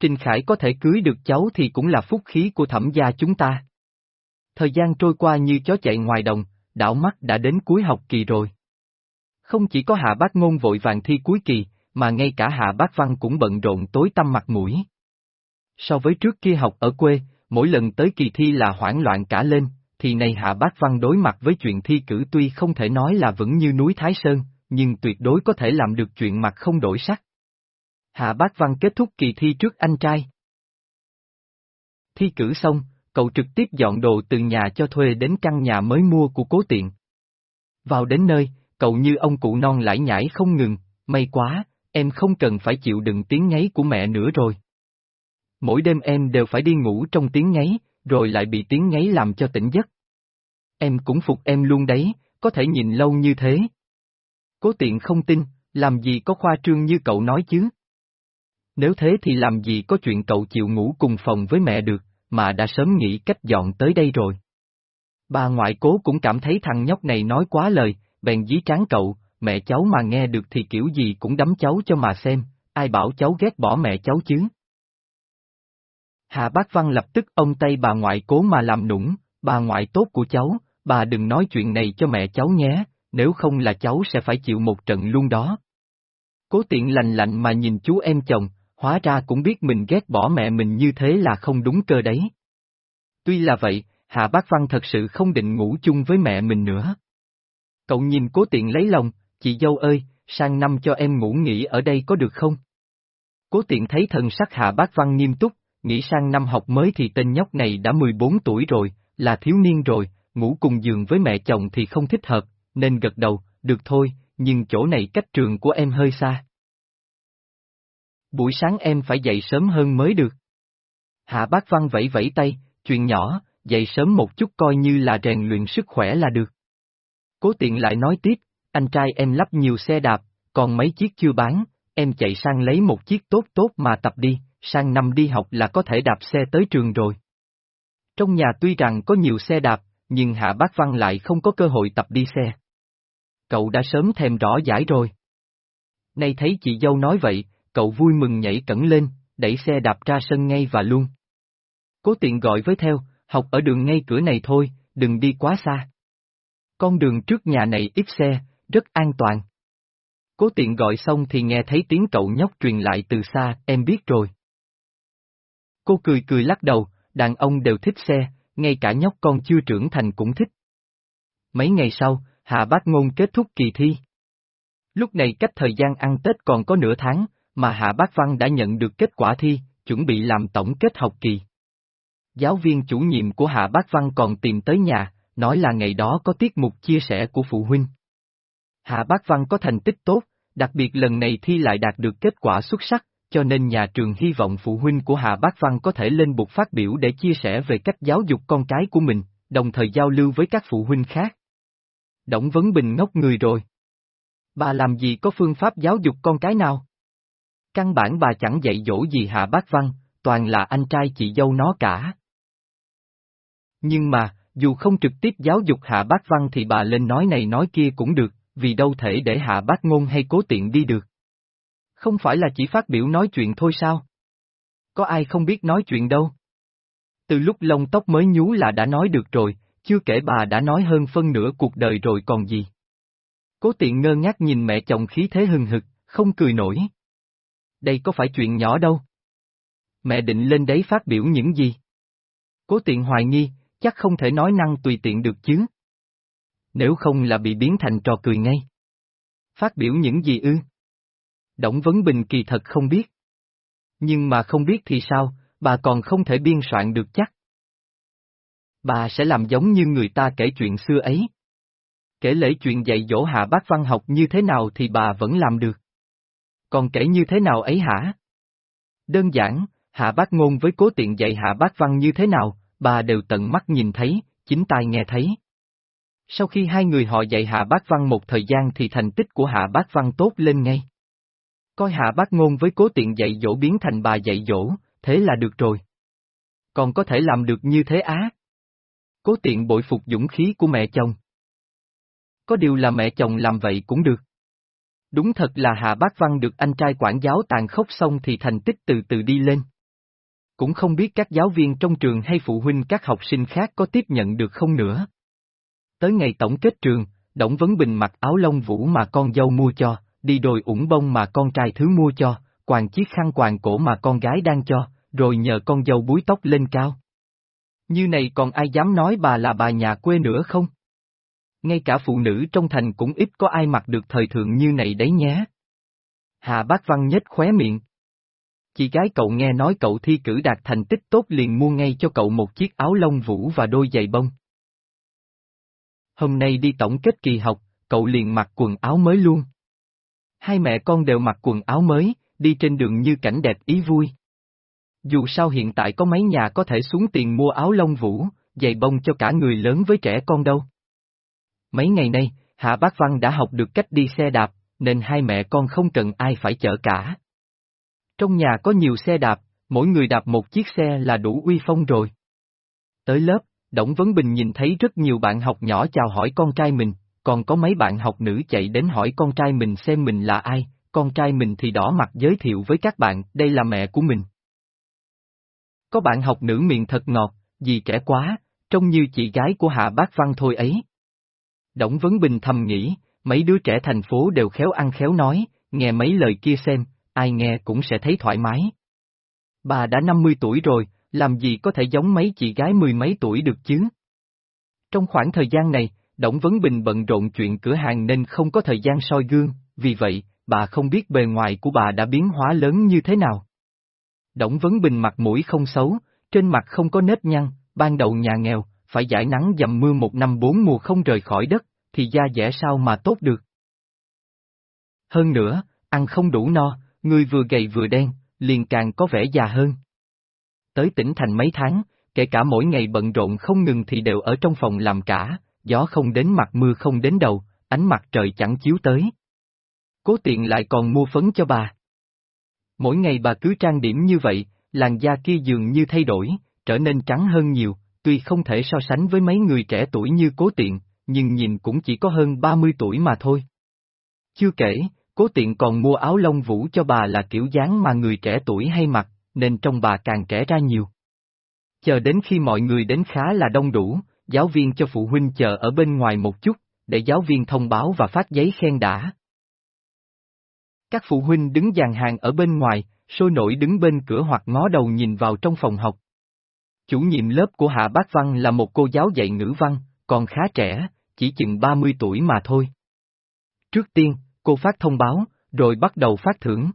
Trình Khải có thể cưới được cháu thì cũng là phúc khí của thẩm gia chúng ta. Thời gian trôi qua như chó chạy ngoài đồng, đảo mắt đã đến cuối học kỳ rồi. Không chỉ có hạ bác ngôn vội vàng thi cuối kỳ, mà ngay cả hạ bác văn cũng bận rộn tối tăm mặt mũi. So với trước kia học ở quê, mỗi lần tới kỳ thi là hoảng loạn cả lên, thì này hạ bác văn đối mặt với chuyện thi cử tuy không thể nói là vững như núi Thái Sơn, nhưng tuyệt đối có thể làm được chuyện mặt không đổi sắc. Hạ bác văn kết thúc kỳ thi trước anh trai. Thi cử xong, cậu trực tiếp dọn đồ từ nhà cho thuê đến căn nhà mới mua của cố tiện. Vào đến nơi, cậu như ông cụ non lải nhải không ngừng, may quá, em không cần phải chịu đựng tiếng ngáy của mẹ nữa rồi. Mỗi đêm em đều phải đi ngủ trong tiếng ngáy, rồi lại bị tiếng ngáy làm cho tỉnh giấc. Em cũng phục em luôn đấy, có thể nhìn lâu như thế. Cố tiện không tin, làm gì có khoa trương như cậu nói chứ. Nếu thế thì làm gì có chuyện cậu chịu ngủ cùng phòng với mẹ được, mà đã sớm nghĩ cách dọn tới đây rồi. Bà ngoại cố cũng cảm thấy thằng nhóc này nói quá lời, bèn dí tráng cậu, mẹ cháu mà nghe được thì kiểu gì cũng đấm cháu cho mà xem, ai bảo cháu ghét bỏ mẹ cháu chứ. Hạ Bác Văn lập tức ông tay bà ngoại cố mà làm nũng, bà ngoại tốt của cháu, bà đừng nói chuyện này cho mẹ cháu nhé, nếu không là cháu sẽ phải chịu một trận luôn đó. Cố tiện lành lạnh mà nhìn chú em chồng, hóa ra cũng biết mình ghét bỏ mẹ mình như thế là không đúng cơ đấy. Tuy là vậy, Hạ Bác Văn thật sự không định ngủ chung với mẹ mình nữa. Cậu nhìn cố tiện lấy lòng, chị dâu ơi, sang năm cho em ngủ nghỉ ở đây có được không? Cố tiện thấy thần sắc Hạ Bác Văn nghiêm túc, nghĩ sang năm học mới thì tên nhóc này đã 14 tuổi rồi, là thiếu niên rồi, ngủ cùng giường với mẹ chồng thì không thích hợp, nên gật đầu, được thôi, nhưng chỗ này cách trường của em hơi xa. Buổi sáng em phải dậy sớm hơn mới được. Hạ bác văn vẫy vẫy tay, chuyện nhỏ, dậy sớm một chút coi như là rèn luyện sức khỏe là được. Cố tiện lại nói tiếp, anh trai em lắp nhiều xe đạp, còn mấy chiếc chưa bán, em chạy sang lấy một chiếc tốt tốt mà tập đi, sang năm đi học là có thể đạp xe tới trường rồi. Trong nhà tuy rằng có nhiều xe đạp, nhưng Hạ Bác Văn lại không có cơ hội tập đi xe. Cậu đã sớm thèm rõ giải rồi. Nay thấy chị dâu nói vậy, cậu vui mừng nhảy cẩn lên, đẩy xe đạp ra sân ngay và luôn. Cố tiện gọi với theo, học ở đường ngay cửa này thôi, đừng đi quá xa. Con đường trước nhà này ít xe, rất an toàn. Cố tiện gọi xong thì nghe thấy tiếng cậu nhóc truyền lại từ xa, em biết rồi. Cô cười cười lắc đầu, đàn ông đều thích xe, ngay cả nhóc con chưa trưởng thành cũng thích. Mấy ngày sau, Hạ Bác Ngôn kết thúc kỳ thi. Lúc này cách thời gian ăn Tết còn có nửa tháng, mà Hạ Bác Văn đã nhận được kết quả thi, chuẩn bị làm tổng kết học kỳ. Giáo viên chủ nhiệm của Hạ Bác Văn còn tìm tới nhà, nói là ngày đó có tiết mục chia sẻ của phụ huynh. Hạ Bác Văn có thành tích tốt, đặc biệt lần này thi lại đạt được kết quả xuất sắc, cho nên nhà trường hy vọng phụ huynh của Hạ Bác Văn có thể lên bục phát biểu để chia sẻ về cách giáo dục con cái của mình, đồng thời giao lưu với các phụ huynh khác. Đổng Vấn Bình ngốc người rồi. Bà làm gì có phương pháp giáo dục con cái nào? Căn bản bà chẳng dạy dỗ gì Hạ Bác Văn, toàn là anh trai chị dâu nó cả. Nhưng mà, dù không trực tiếp giáo dục Hạ Bác Văn thì bà lên nói này nói kia cũng được, vì đâu thể để Hạ Bác Ngôn hay cố tiện đi được. Không phải là chỉ phát biểu nói chuyện thôi sao? Có ai không biết nói chuyện đâu? Từ lúc lông tóc mới nhú là đã nói được rồi, chưa kể bà đã nói hơn phân nửa cuộc đời rồi còn gì. Cố tiện ngơ ngác nhìn mẹ chồng khí thế hừng hực, không cười nổi. Đây có phải chuyện nhỏ đâu. Mẹ định lên đấy phát biểu những gì? Cố tiện hoài nghi, chắc không thể nói năng tùy tiện được chứ. Nếu không là bị biến thành trò cười ngay. Phát biểu những gì ư? Đổng Vấn Bình kỳ thật không biết. Nhưng mà không biết thì sao, bà còn không thể biên soạn được chắc. Bà sẽ làm giống như người ta kể chuyện xưa ấy. Kể lễ chuyện dạy dỗ hạ bác văn học như thế nào thì bà vẫn làm được. Còn kể như thế nào ấy hả? Đơn giản, hạ bác ngôn với cố tiện dạy hạ bác văn như thế nào, bà đều tận mắt nhìn thấy, chính tai nghe thấy. Sau khi hai người họ dạy hạ bác văn một thời gian thì thành tích của hạ bác văn tốt lên ngay. Coi hạ bác ngôn với cố tiện dạy dỗ biến thành bà dạy dỗ, thế là được rồi. Còn có thể làm được như thế á. Cố tiện bội phục dũng khí của mẹ chồng. Có điều là mẹ chồng làm vậy cũng được. Đúng thật là Hạ Bác Văn được anh trai quản giáo tàn khốc xong thì thành tích từ từ đi lên. Cũng không biết các giáo viên trong trường hay phụ huynh các học sinh khác có tiếp nhận được không nữa. Tới ngày tổng kết trường, Đổng Vấn Bình mặc áo lông vũ mà con dâu mua cho, đi đồi ủng bông mà con trai thứ mua cho, quàng chiếc khăn quàng cổ mà con gái đang cho, rồi nhờ con dâu búi tóc lên cao. Như này còn ai dám nói bà là bà nhà quê nữa không? Ngay cả phụ nữ trong thành cũng ít có ai mặc được thời thượng như này đấy nhé. Hà Bác Văn nhếch khóe miệng. Chị gái cậu nghe nói cậu thi cử đạt thành tích tốt liền mua ngay cho cậu một chiếc áo lông vũ và đôi giày bông. Hôm nay đi tổng kết kỳ học, cậu liền mặc quần áo mới luôn. Hai mẹ con đều mặc quần áo mới, đi trên đường như cảnh đẹp ý vui. Dù sao hiện tại có mấy nhà có thể xuống tiền mua áo lông vũ, giày bông cho cả người lớn với trẻ con đâu. Mấy ngày nay, Hạ Bác Văn đã học được cách đi xe đạp, nên hai mẹ con không cần ai phải chở cả. Trong nhà có nhiều xe đạp, mỗi người đạp một chiếc xe là đủ uy phong rồi. Tới lớp, Đổng Vấn Bình nhìn thấy rất nhiều bạn học nhỏ chào hỏi con trai mình, còn có mấy bạn học nữ chạy đến hỏi con trai mình xem mình là ai, con trai mình thì đỏ mặt giới thiệu với các bạn, đây là mẹ của mình. Có bạn học nữ miệng thật ngọt, gì trẻ quá, trông như chị gái của Hạ Bác Văn thôi ấy. Đổng Vấn Bình thầm nghĩ, mấy đứa trẻ thành phố đều khéo ăn khéo nói, nghe mấy lời kia xem, ai nghe cũng sẽ thấy thoải mái. Bà đã 50 tuổi rồi, làm gì có thể giống mấy chị gái mười mấy tuổi được chứ? Trong khoảng thời gian này, Đổng Vấn Bình bận rộn chuyện cửa hàng nên không có thời gian soi gương, vì vậy, bà không biết bề ngoài của bà đã biến hóa lớn như thế nào. Đổng Vấn Bình mặt mũi không xấu, trên mặt không có nếp nhăn, ban đầu nhà nghèo, phải giải nắng dầm mưa một năm bốn mùa không rời khỏi đất, thì da dẻ sao mà tốt được. Hơn nữa, ăn không đủ no, người vừa gầy vừa đen, liền càng có vẻ già hơn. Tới tỉnh thành mấy tháng, kể cả mỗi ngày bận rộn không ngừng thì đều ở trong phòng làm cả, gió không đến mặt mưa không đến đầu, ánh mặt trời chẳng chiếu tới. Cố tiện lại còn mua phấn cho bà. Mỗi ngày bà cứ trang điểm như vậy, làn da kia dường như thay đổi, trở nên trắng hơn nhiều, tuy không thể so sánh với mấy người trẻ tuổi như cố tiện, nhưng nhìn cũng chỉ có hơn 30 tuổi mà thôi. Chưa kể, cố tiện còn mua áo lông vũ cho bà là kiểu dáng mà người trẻ tuổi hay mặc, nên trong bà càng trẻ ra nhiều. Chờ đến khi mọi người đến khá là đông đủ, giáo viên cho phụ huynh chờ ở bên ngoài một chút, để giáo viên thông báo và phát giấy khen đã. Các phụ huynh đứng dàn hàng ở bên ngoài, sôi nổi đứng bên cửa hoặc ngó đầu nhìn vào trong phòng học. Chủ nhiệm lớp của Hạ Bác Văn là một cô giáo dạy ngữ văn, còn khá trẻ, chỉ chừng 30 tuổi mà thôi. Trước tiên, cô phát thông báo, rồi bắt đầu phát thưởng.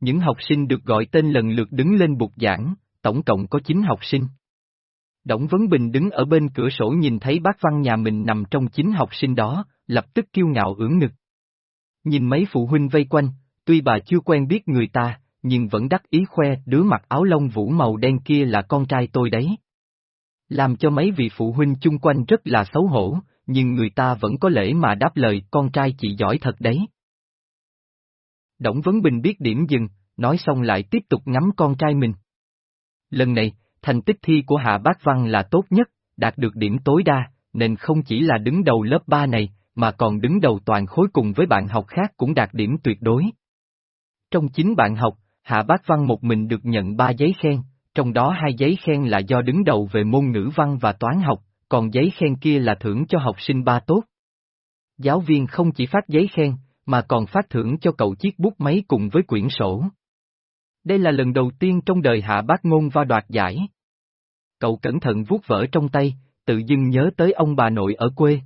Những học sinh được gọi tên lần lượt đứng lên bục giảng, tổng cộng có 9 học sinh. Đổng Vấn Bình đứng ở bên cửa sổ nhìn thấy bác văn nhà mình nằm trong 9 học sinh đó, lập tức kiêu ngạo ưỡn ngực. Nhìn mấy phụ huynh vây quanh, tuy bà chưa quen biết người ta, nhưng vẫn đắc ý khoe đứa mặc áo lông vũ màu đen kia là con trai tôi đấy. Làm cho mấy vị phụ huynh chung quanh rất là xấu hổ, nhưng người ta vẫn có lễ mà đáp lời con trai chị giỏi thật đấy. Đổng Vấn Bình biết điểm dừng, nói xong lại tiếp tục ngắm con trai mình. Lần này, thành tích thi của Hạ Bác Văn là tốt nhất, đạt được điểm tối đa, nên không chỉ là đứng đầu lớp 3 này, mà còn đứng đầu toàn khối cùng với bạn học khác cũng đạt điểm tuyệt đối. Trong chính bạn học, Hạ Bác Văn một mình được nhận 3 giấy khen, trong đó hai giấy khen là do đứng đầu về môn ngữ văn và toán học, còn giấy khen kia là thưởng cho học sinh ba tốt. Giáo viên không chỉ phát giấy khen, mà còn phát thưởng cho cậu chiếc bút máy cùng với quyển sổ. Đây là lần đầu tiên trong đời hạ bác ngôn va đoạt giải. Cậu cẩn thận vuốt vỡ trong tay, tự dưng nhớ tới ông bà nội ở quê.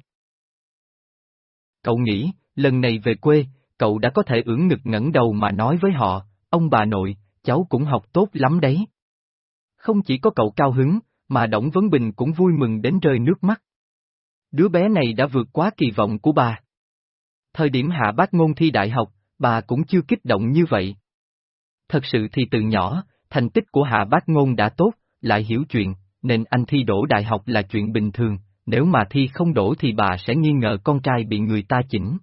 Cậu nghĩ, lần này về quê, cậu đã có thể ưỡn ngực ngẩng đầu mà nói với họ, ông bà nội, cháu cũng học tốt lắm đấy. Không chỉ có cậu cao hứng, mà Đổng Vấn Bình cũng vui mừng đến rơi nước mắt. Đứa bé này đã vượt quá kỳ vọng của bà. Thời điểm hạ bác ngôn thi đại học, bà cũng chưa kích động như vậy. Thật sự thì từ nhỏ, thành tích của hạ bác ngôn đã tốt, lại hiểu chuyện, nên anh thi đổ đại học là chuyện bình thường, nếu mà thi không đổ thì bà sẽ nghi ngờ con trai bị người ta chỉnh.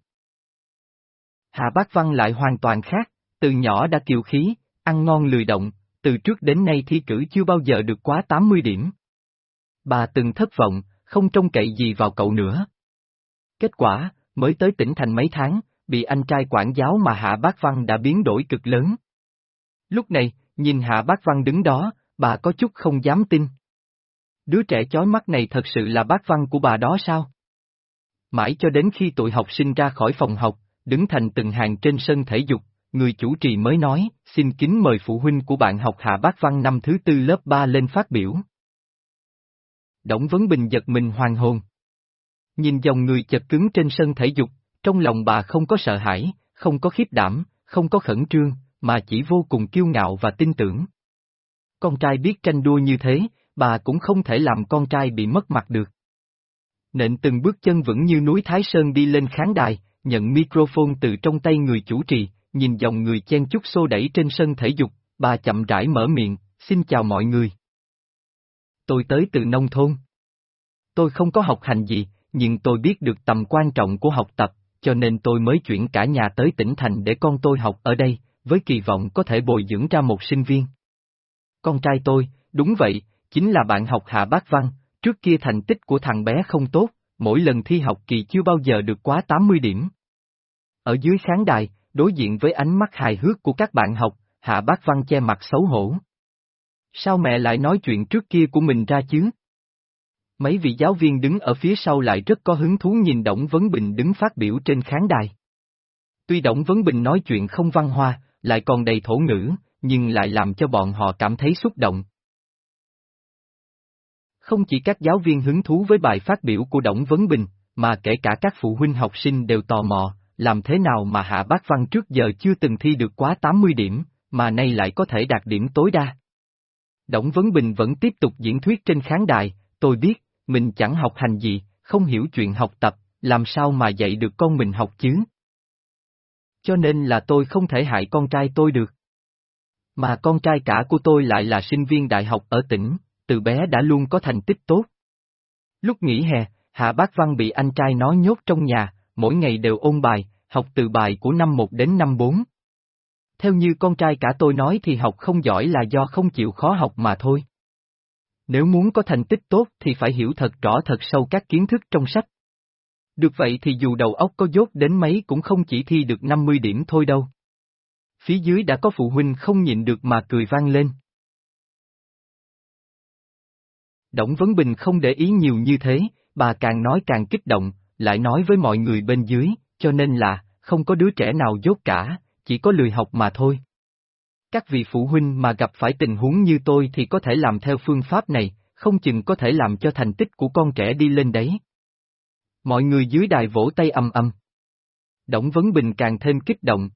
Hạ bác văn lại hoàn toàn khác, từ nhỏ đã kiều khí, ăn ngon lười động, từ trước đến nay thi cử chưa bao giờ được quá 80 điểm. Bà từng thất vọng, không trông cậy gì vào cậu nữa. Kết quả, mới tới tỉnh thành mấy tháng, bị anh trai quản giáo mà Hạ Bác Văn đã biến đổi cực lớn. Lúc này, nhìn Hạ Bác Văn đứng đó, bà có chút không dám tin. Đứa trẻ chói mắt này thật sự là bác văn của bà đó sao? Mãi cho đến khi tụi học sinh ra khỏi phòng học, đứng thành từng hàng trên sân thể dục, người chủ trì mới nói, xin kính mời phụ huynh của bạn học hạ bác văn năm thứ tư lớp 3 lên phát biểu. Đổng Vấn Bình giật mình hoàng hồn. Nhìn dòng người chật cứng trên sân thể dục, trong lòng bà không có sợ hãi, không có khiếp đảm, không có khẩn trương, mà chỉ vô cùng kiêu ngạo và tin tưởng. Con trai biết tranh đua như thế, bà cũng không thể làm con trai bị mất mặt được. Nện từng bước chân vững như núi Thái Sơn đi lên khán đài, nhận microphone từ trong tay người chủ trì, nhìn dòng người chen chúc xô đẩy trên sân thể dục, bà chậm rãi mở miệng, xin chào mọi người. Tôi tới từ nông thôn. Tôi không có học hành gì, nhưng tôi biết được tầm quan trọng của học tập, cho nên tôi mới chuyển cả nhà tới tỉnh thành để con tôi học ở đây, với kỳ vọng có thể bồi dưỡng ra một sinh viên. Con trai tôi, đúng vậy, chính là bạn học Hạ Bác Văn, trước kia thành tích của thằng bé không tốt, mỗi lần thi học kỳ chưa bao giờ được quá 80 điểm. Ở dưới khán đài, đối diện với ánh mắt hài hước của các bạn học, Hạ Bác Văn che mặt xấu hổ. Sao mẹ lại nói chuyện trước kia của mình ra chứ? Mấy vị giáo viên đứng ở phía sau lại rất có hứng thú nhìn Đổng Vấn Bình đứng phát biểu trên khán đài. Tuy Đổng Vấn Bình nói chuyện không văn hoa, lại còn đầy thổ ngữ, nhưng lại làm cho bọn họ cảm thấy xúc động. Không chỉ các giáo viên hứng thú với bài phát biểu của Đổng Vấn Bình, mà kể cả các phụ huynh học sinh đều tò mò, làm thế nào mà Hạ Bác Văn trước giờ chưa từng thi được quá 80 điểm, mà nay lại có thể đạt điểm tối đa. Đổng Vấn Bình vẫn tiếp tục diễn thuyết trên khán đài, tôi biết, mình chẳng học hành gì, không hiểu chuyện học tập, làm sao mà dạy được con mình học chứ? Cho nên là tôi không thể hại con trai tôi được. Mà con trai cả của tôi lại là sinh viên đại học ở tỉnh, từ bé đã luôn có thành tích tốt. Lúc nghỉ hè, Hạ Bác Văn bị anh trai nó nhốt trong nhà, mỗi ngày đều ôn bài, học từ bài của năm 1 đến năm 4. Theo như con trai cả tôi nói thì học không giỏi là do không chịu khó học mà thôi. Nếu muốn có thành tích tốt thì phải hiểu thật rõ thật sâu các kiến thức trong sách. Được vậy thì dù đầu óc có dốt đến mấy cũng không chỉ thi được 50 điểm thôi đâu. Phía dưới đã có phụ huynh không nhịn được mà cười vang lên. Đổng Vấn Bình không để ý nhiều như thế, bà càng nói càng kích động, lại nói với mọi người bên dưới, cho nên là, không có đứa trẻ nào dốt cả, chỉ có lười học mà thôi. Các vị phụ huynh mà gặp phải tình huống như tôi thì có thể làm theo phương pháp này, không chừng có thể làm cho thành tích của con trẻ đi lên đấy. Mọi người dưới đài vỗ tay âm âm. Đổng Vấn Bình càng thêm kích động.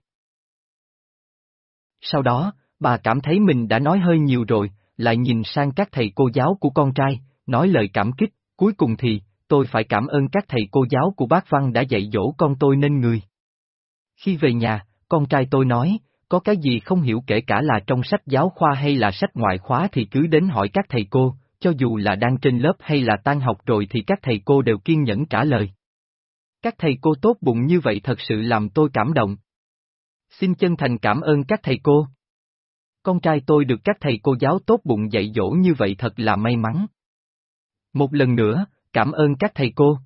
Sau đó, bà cảm thấy mình đã nói hơi nhiều rồi, lại nhìn sang các thầy cô giáo của con trai, nói lời cảm kích, cuối cùng thì, tôi phải cảm ơn các thầy cô giáo của bác Văn đã dạy dỗ con tôi nên người. Khi về nhà, con trai tôi nói, có cái gì không hiểu kể cả là trong sách giáo khoa hay là sách ngoại khóa thì cứ đến hỏi các thầy cô, cho dù là đang trên lớp hay là tan học rồi thì các thầy cô đều kiên nhẫn trả lời. Các thầy cô tốt bụng như vậy thật sự làm tôi cảm động. Xin chân thành cảm ơn các thầy cô. Con trai tôi được các thầy cô giáo tốt bụng dạy dỗ như vậy thật là may mắn. Một lần nữa, cảm ơn các thầy cô.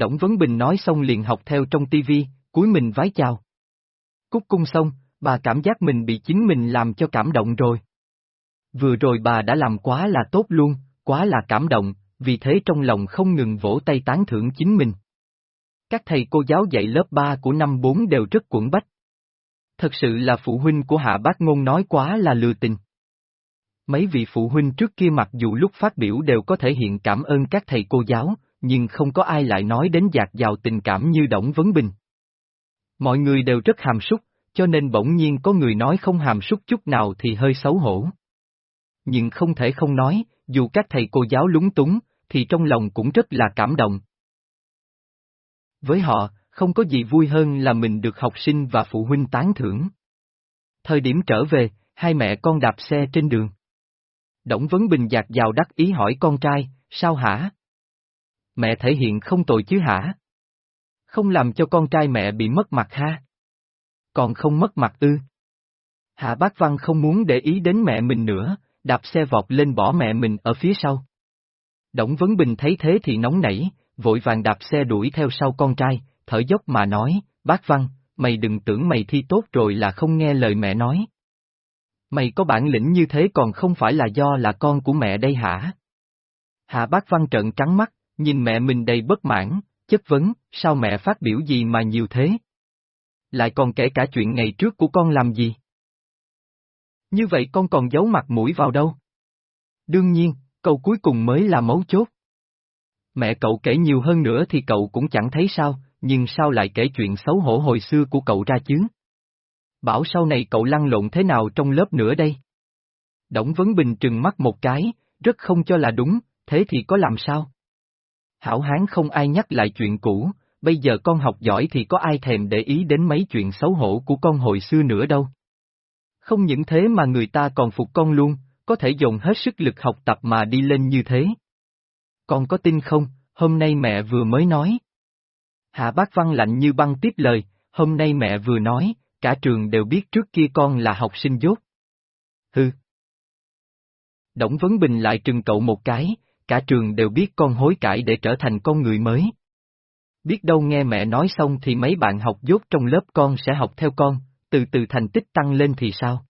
Đổng Vấn Bình nói xong liền học theo trong tivi, cúi mình vái chào. Cúc cung xong, bà cảm giác mình bị chính mình làm cho cảm động rồi. Vừa rồi bà đã làm quá là tốt luôn, quá là cảm động, vì thế trong lòng không ngừng vỗ tay tán thưởng chính mình. Các thầy cô giáo dạy lớp 3 của năm 4 đều rất quẩn bách. Thật sự là phụ huynh của Hạ Bác Ngôn nói quá là lừa tình. Mấy vị phụ huynh trước kia mặc dù lúc phát biểu đều có thể hiện cảm ơn các thầy cô giáo, nhưng không có ai lại nói đến dạt dào tình cảm như Đổng Vấn Bình. Mọi người đều rất hàm súc, cho nên bỗng nhiên có người nói không hàm súc chút nào thì hơi xấu hổ. Nhưng không thể không nói, dù các thầy cô giáo lúng túng, thì trong lòng cũng rất là cảm động. Với họ, không có gì vui hơn là mình được học sinh và phụ huynh tán thưởng. Thời điểm trở về, hai mẹ con đạp xe trên đường. Đổng Vấn Bình dạt dào đắc ý hỏi con trai, sao hả? Mẹ thể hiện không tội chứ hả? Không làm cho con trai mẹ bị mất mặt ha? Còn không mất mặt ư? Hạ Bác Văn không muốn để ý đến mẹ mình nữa, đạp xe vọt lên bỏ mẹ mình ở phía sau. Đổng Vấn Bình thấy thế thì nóng nảy, vội vàng đạp xe đuổi theo sau con trai, thở dốc mà nói, bác Văn, mày đừng tưởng mày thi tốt rồi là không nghe lời mẹ nói. Mày có bản lĩnh như thế còn không phải là do là con của mẹ đây hả? Hạ bác Văn trợn trắng mắt, nhìn mẹ mình đầy bất mãn, chất vấn, sao mẹ phát biểu gì mà nhiều thế? Lại còn kể cả chuyện ngày trước của con làm gì? Như vậy con còn giấu mặt mũi vào đâu? Đương nhiên, câu cuối cùng mới là mấu chốt. Mẹ cậu kể nhiều hơn nữa thì cậu cũng chẳng thấy sao, nhưng sao lại kể chuyện xấu hổ hồi xưa của cậu ra chứ? Bảo sau này cậu lăn lộn thế nào trong lớp nữa đây? Đổng Vấn Bình trừng mắt một cái, rất không cho là đúng, thế thì có làm sao? Hảo hán không ai nhắc lại chuyện cũ, bây giờ con học giỏi thì có ai thèm để ý đến mấy chuyện xấu hổ của con hồi xưa nữa đâu. Không những thế mà người ta còn phục con luôn, có thể dùng hết sức lực học tập mà đi lên như thế. Con có tin không, hôm nay mẹ vừa mới nói. Hạ bác văn lạnh như băng tiếp lời, hôm nay mẹ vừa nói, cả trường đều biết trước kia con là học sinh dốt. Hừ. Đổng Vấn Bình lại trừng cậu một cái, cả trường đều biết con hối cải để trở thành con người mới. Biết đâu nghe mẹ nói xong thì mấy bạn học dốt trong lớp con sẽ học theo con, từ từ thành tích tăng lên thì sao?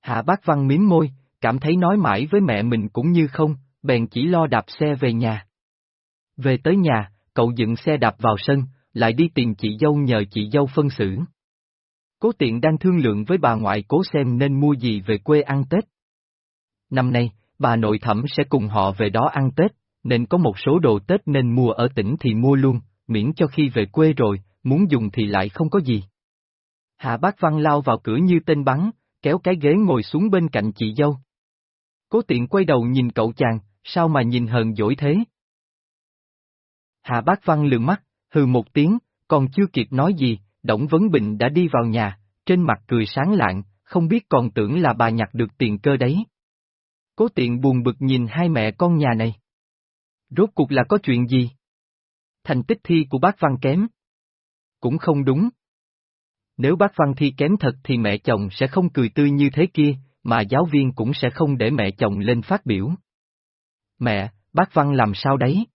Hạ bác văn miếm môi, cảm thấy nói mãi với mẹ mình cũng như không, bèn chỉ lo đạp xe về nhà. Về tới nhà, cậu dựng xe đạp vào sân, lại đi tìm chị dâu nhờ chị dâu phân xử. Cố tiện đang thương lượng với bà ngoại cố xem nên mua gì về quê ăn Tết. Năm nay, bà nội thẩm sẽ cùng họ về đó ăn Tết, nên có một số đồ Tết nên mua ở tỉnh thì mua luôn, miễn cho khi về quê rồi, muốn dùng thì lại không có gì. Hạ bác văn lao vào cửa như tên bắn, kéo cái ghế ngồi xuống bên cạnh chị dâu. Cố tiện quay đầu nhìn cậu chàng, sao mà nhìn hờn dỗi thế? Hạ bác văn lườm mắt, hừ một tiếng, còn chưa kịp nói gì, Đổng Vấn Bình đã đi vào nhà, trên mặt cười sáng lạng, không biết còn tưởng là bà nhặt được tiền cơ đấy. Cố tiện buồn bực nhìn hai mẹ con nhà này. Rốt cuộc là có chuyện gì? Thành tích thi của bác Văn kém. Cũng không đúng. Nếu bác Văn thi kém thật thì mẹ chồng sẽ không cười tươi như thế kia, mà giáo viên cũng sẽ không để mẹ chồng lên phát biểu. Mẹ, bác Văn làm sao đấy?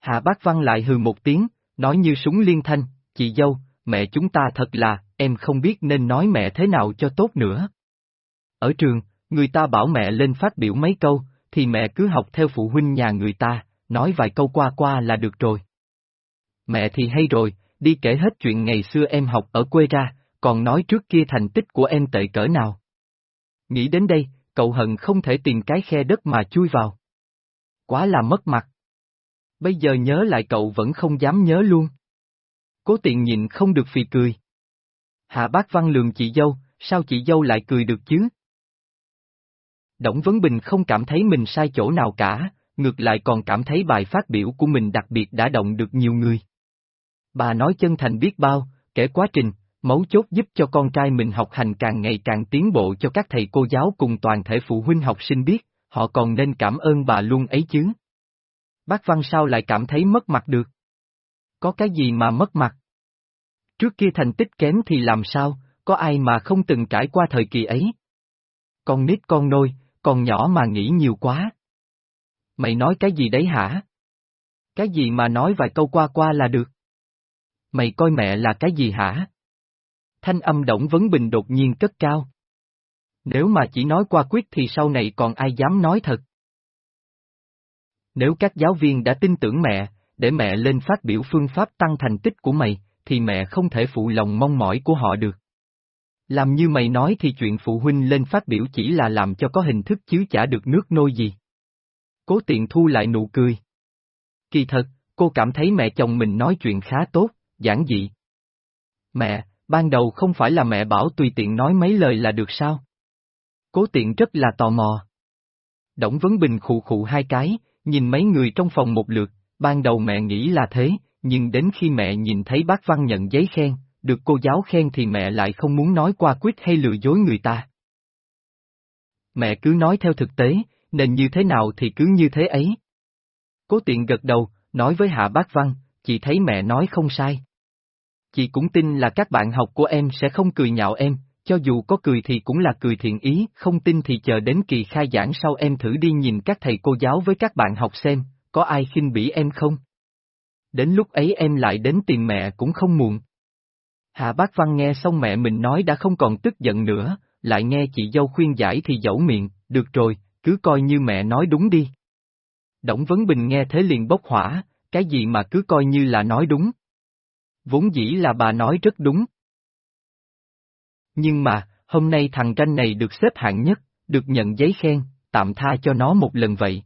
Hạ bác Văn lại hừ một tiếng, nói như súng liên thanh, chị dâu, mẹ chúng ta thật là, em không biết nên nói mẹ thế nào cho tốt nữa. Ở trường, người ta bảo mẹ lên phát biểu mấy câu, thì mẹ cứ học theo phụ huynh nhà người ta, nói vài câu qua qua là được rồi. Mẹ thì hay rồi, đi kể hết chuyện ngày xưa em học ở quê ra, còn nói trước kia thành tích của em tệ cỡ nào. Nghĩ đến đây, cậu hận không thể tìm cái khe đất mà chui vào. Quá là mất mặt. Bây giờ nhớ lại cậu vẫn không dám nhớ luôn. Cố tiện nhịn không được phì cười. Hạ bác văn lường chị dâu, sao chị dâu lại cười được chứ? Đổng Vấn Bình không cảm thấy mình sai chỗ nào cả, ngược lại còn cảm thấy bài phát biểu của mình đặc biệt đã động được nhiều người. Bà nói chân thành biết bao, kể quá trình, mấu chốt giúp cho con trai mình học hành càng ngày càng tiến bộ cho các thầy cô giáo cùng toàn thể phụ huynh học sinh biết, họ còn nên cảm ơn bà luôn ấy chứ. Bác Văn sao lại cảm thấy mất mặt được? Có cái gì mà mất mặt? Trước kia thành tích kém thì làm sao, có ai mà không từng trải qua thời kỳ ấy? Con nít con nôi, còn nhỏ mà nghĩ nhiều quá. Mày nói cái gì đấy hả? Cái gì mà nói vài câu qua qua là được? Mày coi mẹ là cái gì hả? Thanh âm động vấn bình đột nhiên cất cao. Nếu mà chỉ nói qua quyết thì sau này còn ai dám nói thật. Nếu các giáo viên đã tin tưởng mẹ, để mẹ lên phát biểu phương pháp tăng thành tích của mày, thì mẹ không thể phụ lòng mong mỏi của họ được. Làm như mày nói thì chuyện phụ huynh lên phát biểu chỉ là làm cho có hình thức chứ chả được nước nôi gì. Cố tiện thu lại nụ cười. Kỳ thật, cô cảm thấy mẹ chồng mình nói chuyện khá tốt, giản dị. Mẹ, ban đầu không phải là mẹ bảo tùy tiện nói mấy lời là được sao? Cố tiện rất là tò mò. Đổng Vấn Bình khụ khụ hai cái, nhìn mấy người trong phòng một lượt, ban đầu mẹ nghĩ là thế, nhưng đến khi mẹ nhìn thấy bác Văn nhận giấy khen, được cô giáo khen thì mẹ lại không muốn nói qua quyết hay lừa dối người ta. Mẹ cứ nói theo thực tế, nên như thế nào thì cứ như thế ấy. Cố tiện gật đầu, nói với Hạ Bác Văn, chị thấy mẹ nói không sai. Chị cũng tin là các bạn học của em sẽ không cười nhạo em, cho dù có cười thì cũng là cười thiện ý, không tin thì chờ đến kỳ khai giảng sau em thử đi nhìn các thầy cô giáo với các bạn học xem, có ai khinh bỉ em không? Đến lúc ấy em lại đến tìm mẹ cũng không muộn. Hạ Bác Văn nghe xong mẹ mình nói đã không còn tức giận nữa, lại nghe chị dâu khuyên giải thì dẫu miệng, được rồi, cứ coi như mẹ nói đúng đi. Đổng Vấn Bình nghe thế liền bốc hỏa, cái gì mà cứ coi như là nói đúng. Vốn dĩ là bà nói rất đúng. Nhưng mà, hôm nay thằng tranh này được xếp hạng nhất, được nhận giấy khen, tạm tha cho nó một lần vậy.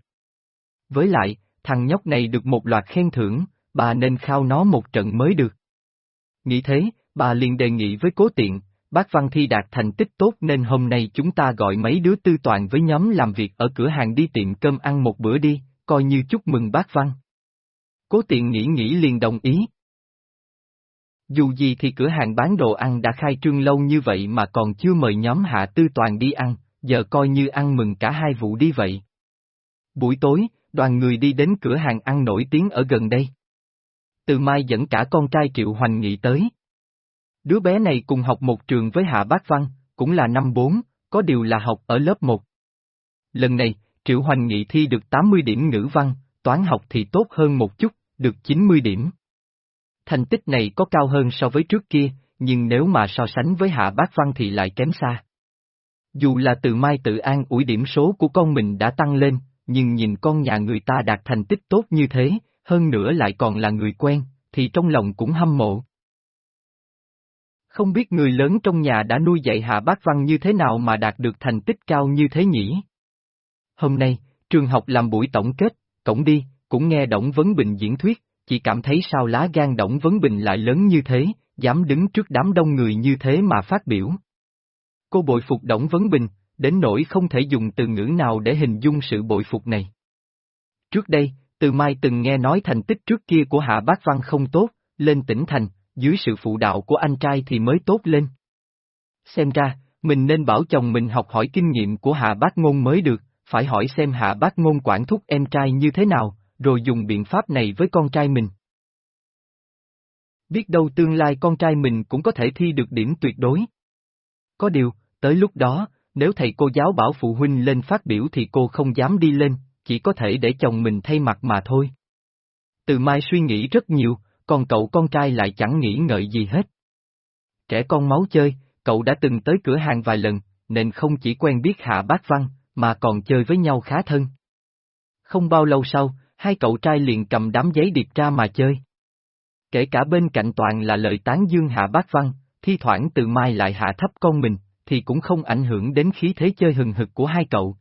Với lại, thằng nhóc này được một loạt khen thưởng, bà nên khao nó một trận mới được. Nghĩ thế, bà liền đề nghị với cố tiện, bác Văn Thi đạt thành tích tốt nên hôm nay chúng ta gọi mấy đứa tư toàn với nhóm làm việc ở cửa hàng đi tiệm cơm ăn một bữa đi, coi như chúc mừng bác Văn. Cố tiện nghĩ nghĩ liền đồng ý. Dù gì thì cửa hàng bán đồ ăn đã khai trương lâu như vậy mà còn chưa mời nhóm hạ tư toàn đi ăn, giờ coi như ăn mừng cả hai vụ đi vậy. Buổi tối, đoàn người đi đến cửa hàng ăn nổi tiếng ở gần đây. Từ mai dẫn cả con trai Triệu Hoành Nghị tới. Đứa bé này cùng học một trường với Hạ Bác Văn, cũng là năm bốn, có điều là học ở lớp một. Lần này, Triệu Hoành Nghị thi được 80 điểm ngữ văn, toán học thì tốt hơn một chút, được 90 điểm. Thành tích này có cao hơn so với trước kia, nhưng nếu mà so sánh với Hạ Bác Văn thì lại kém xa. Dù là từ mai tự an ủi điểm số của con mình đã tăng lên, nhưng nhìn con nhà người ta đạt thành tích tốt như thế, hơn nữa lại còn là người quen, thì trong lòng cũng hâm mộ. Không biết người lớn trong nhà đã nuôi dạy Hạ Bác Văn như thế nào mà đạt được thành tích cao như thế nhỉ? Hôm nay, trường học làm buổi tổng kết, cổng đi, cũng nghe Đổng Vấn Bình diễn thuyết, chỉ cảm thấy sao lá gan Đổng Vấn Bình lại lớn như thế, dám đứng trước đám đông người như thế mà phát biểu. Cô bội phục Đổng Vấn Bình, đến nỗi không thể dùng từ ngữ nào để hình dung sự bội phục này. Trước đây, Từ Mai từng nghe nói thành tích trước kia của Hạ Bác Văn không tốt, lên tỉnh thành, dưới sự phụ đạo của anh trai thì mới tốt lên. Xem ra, mình nên bảo chồng mình học hỏi kinh nghiệm của Hạ Bác Ngôn mới được, phải hỏi xem Hạ Bác Ngôn quản thúc em trai như thế nào, rồi dùng biện pháp này với con trai mình. Biết đâu tương lai con trai mình cũng có thể thi được điểm tuyệt đối. Có điều, tới lúc đó, nếu thầy cô giáo bảo phụ huynh lên phát biểu thì cô không dám đi lên, chỉ có thể để chồng mình thay mặt mà thôi. Từ mai suy nghĩ rất nhiều, còn cậu con trai lại chẳng nghĩ ngợi gì hết. Trẻ con máu chơi, cậu đã từng tới cửa hàng vài lần, nên không chỉ quen biết Hạ Bác Văn, mà còn chơi với nhau khá thân. Không bao lâu sau, hai cậu trai liền cầm đám giấy điệp ra mà chơi. Kể cả bên cạnh toàn là lời tán dương Hạ Bác Văn, thi thoảng từ mai lại hạ thấp con mình, thì cũng không ảnh hưởng đến khí thế chơi hừng hực của hai cậu.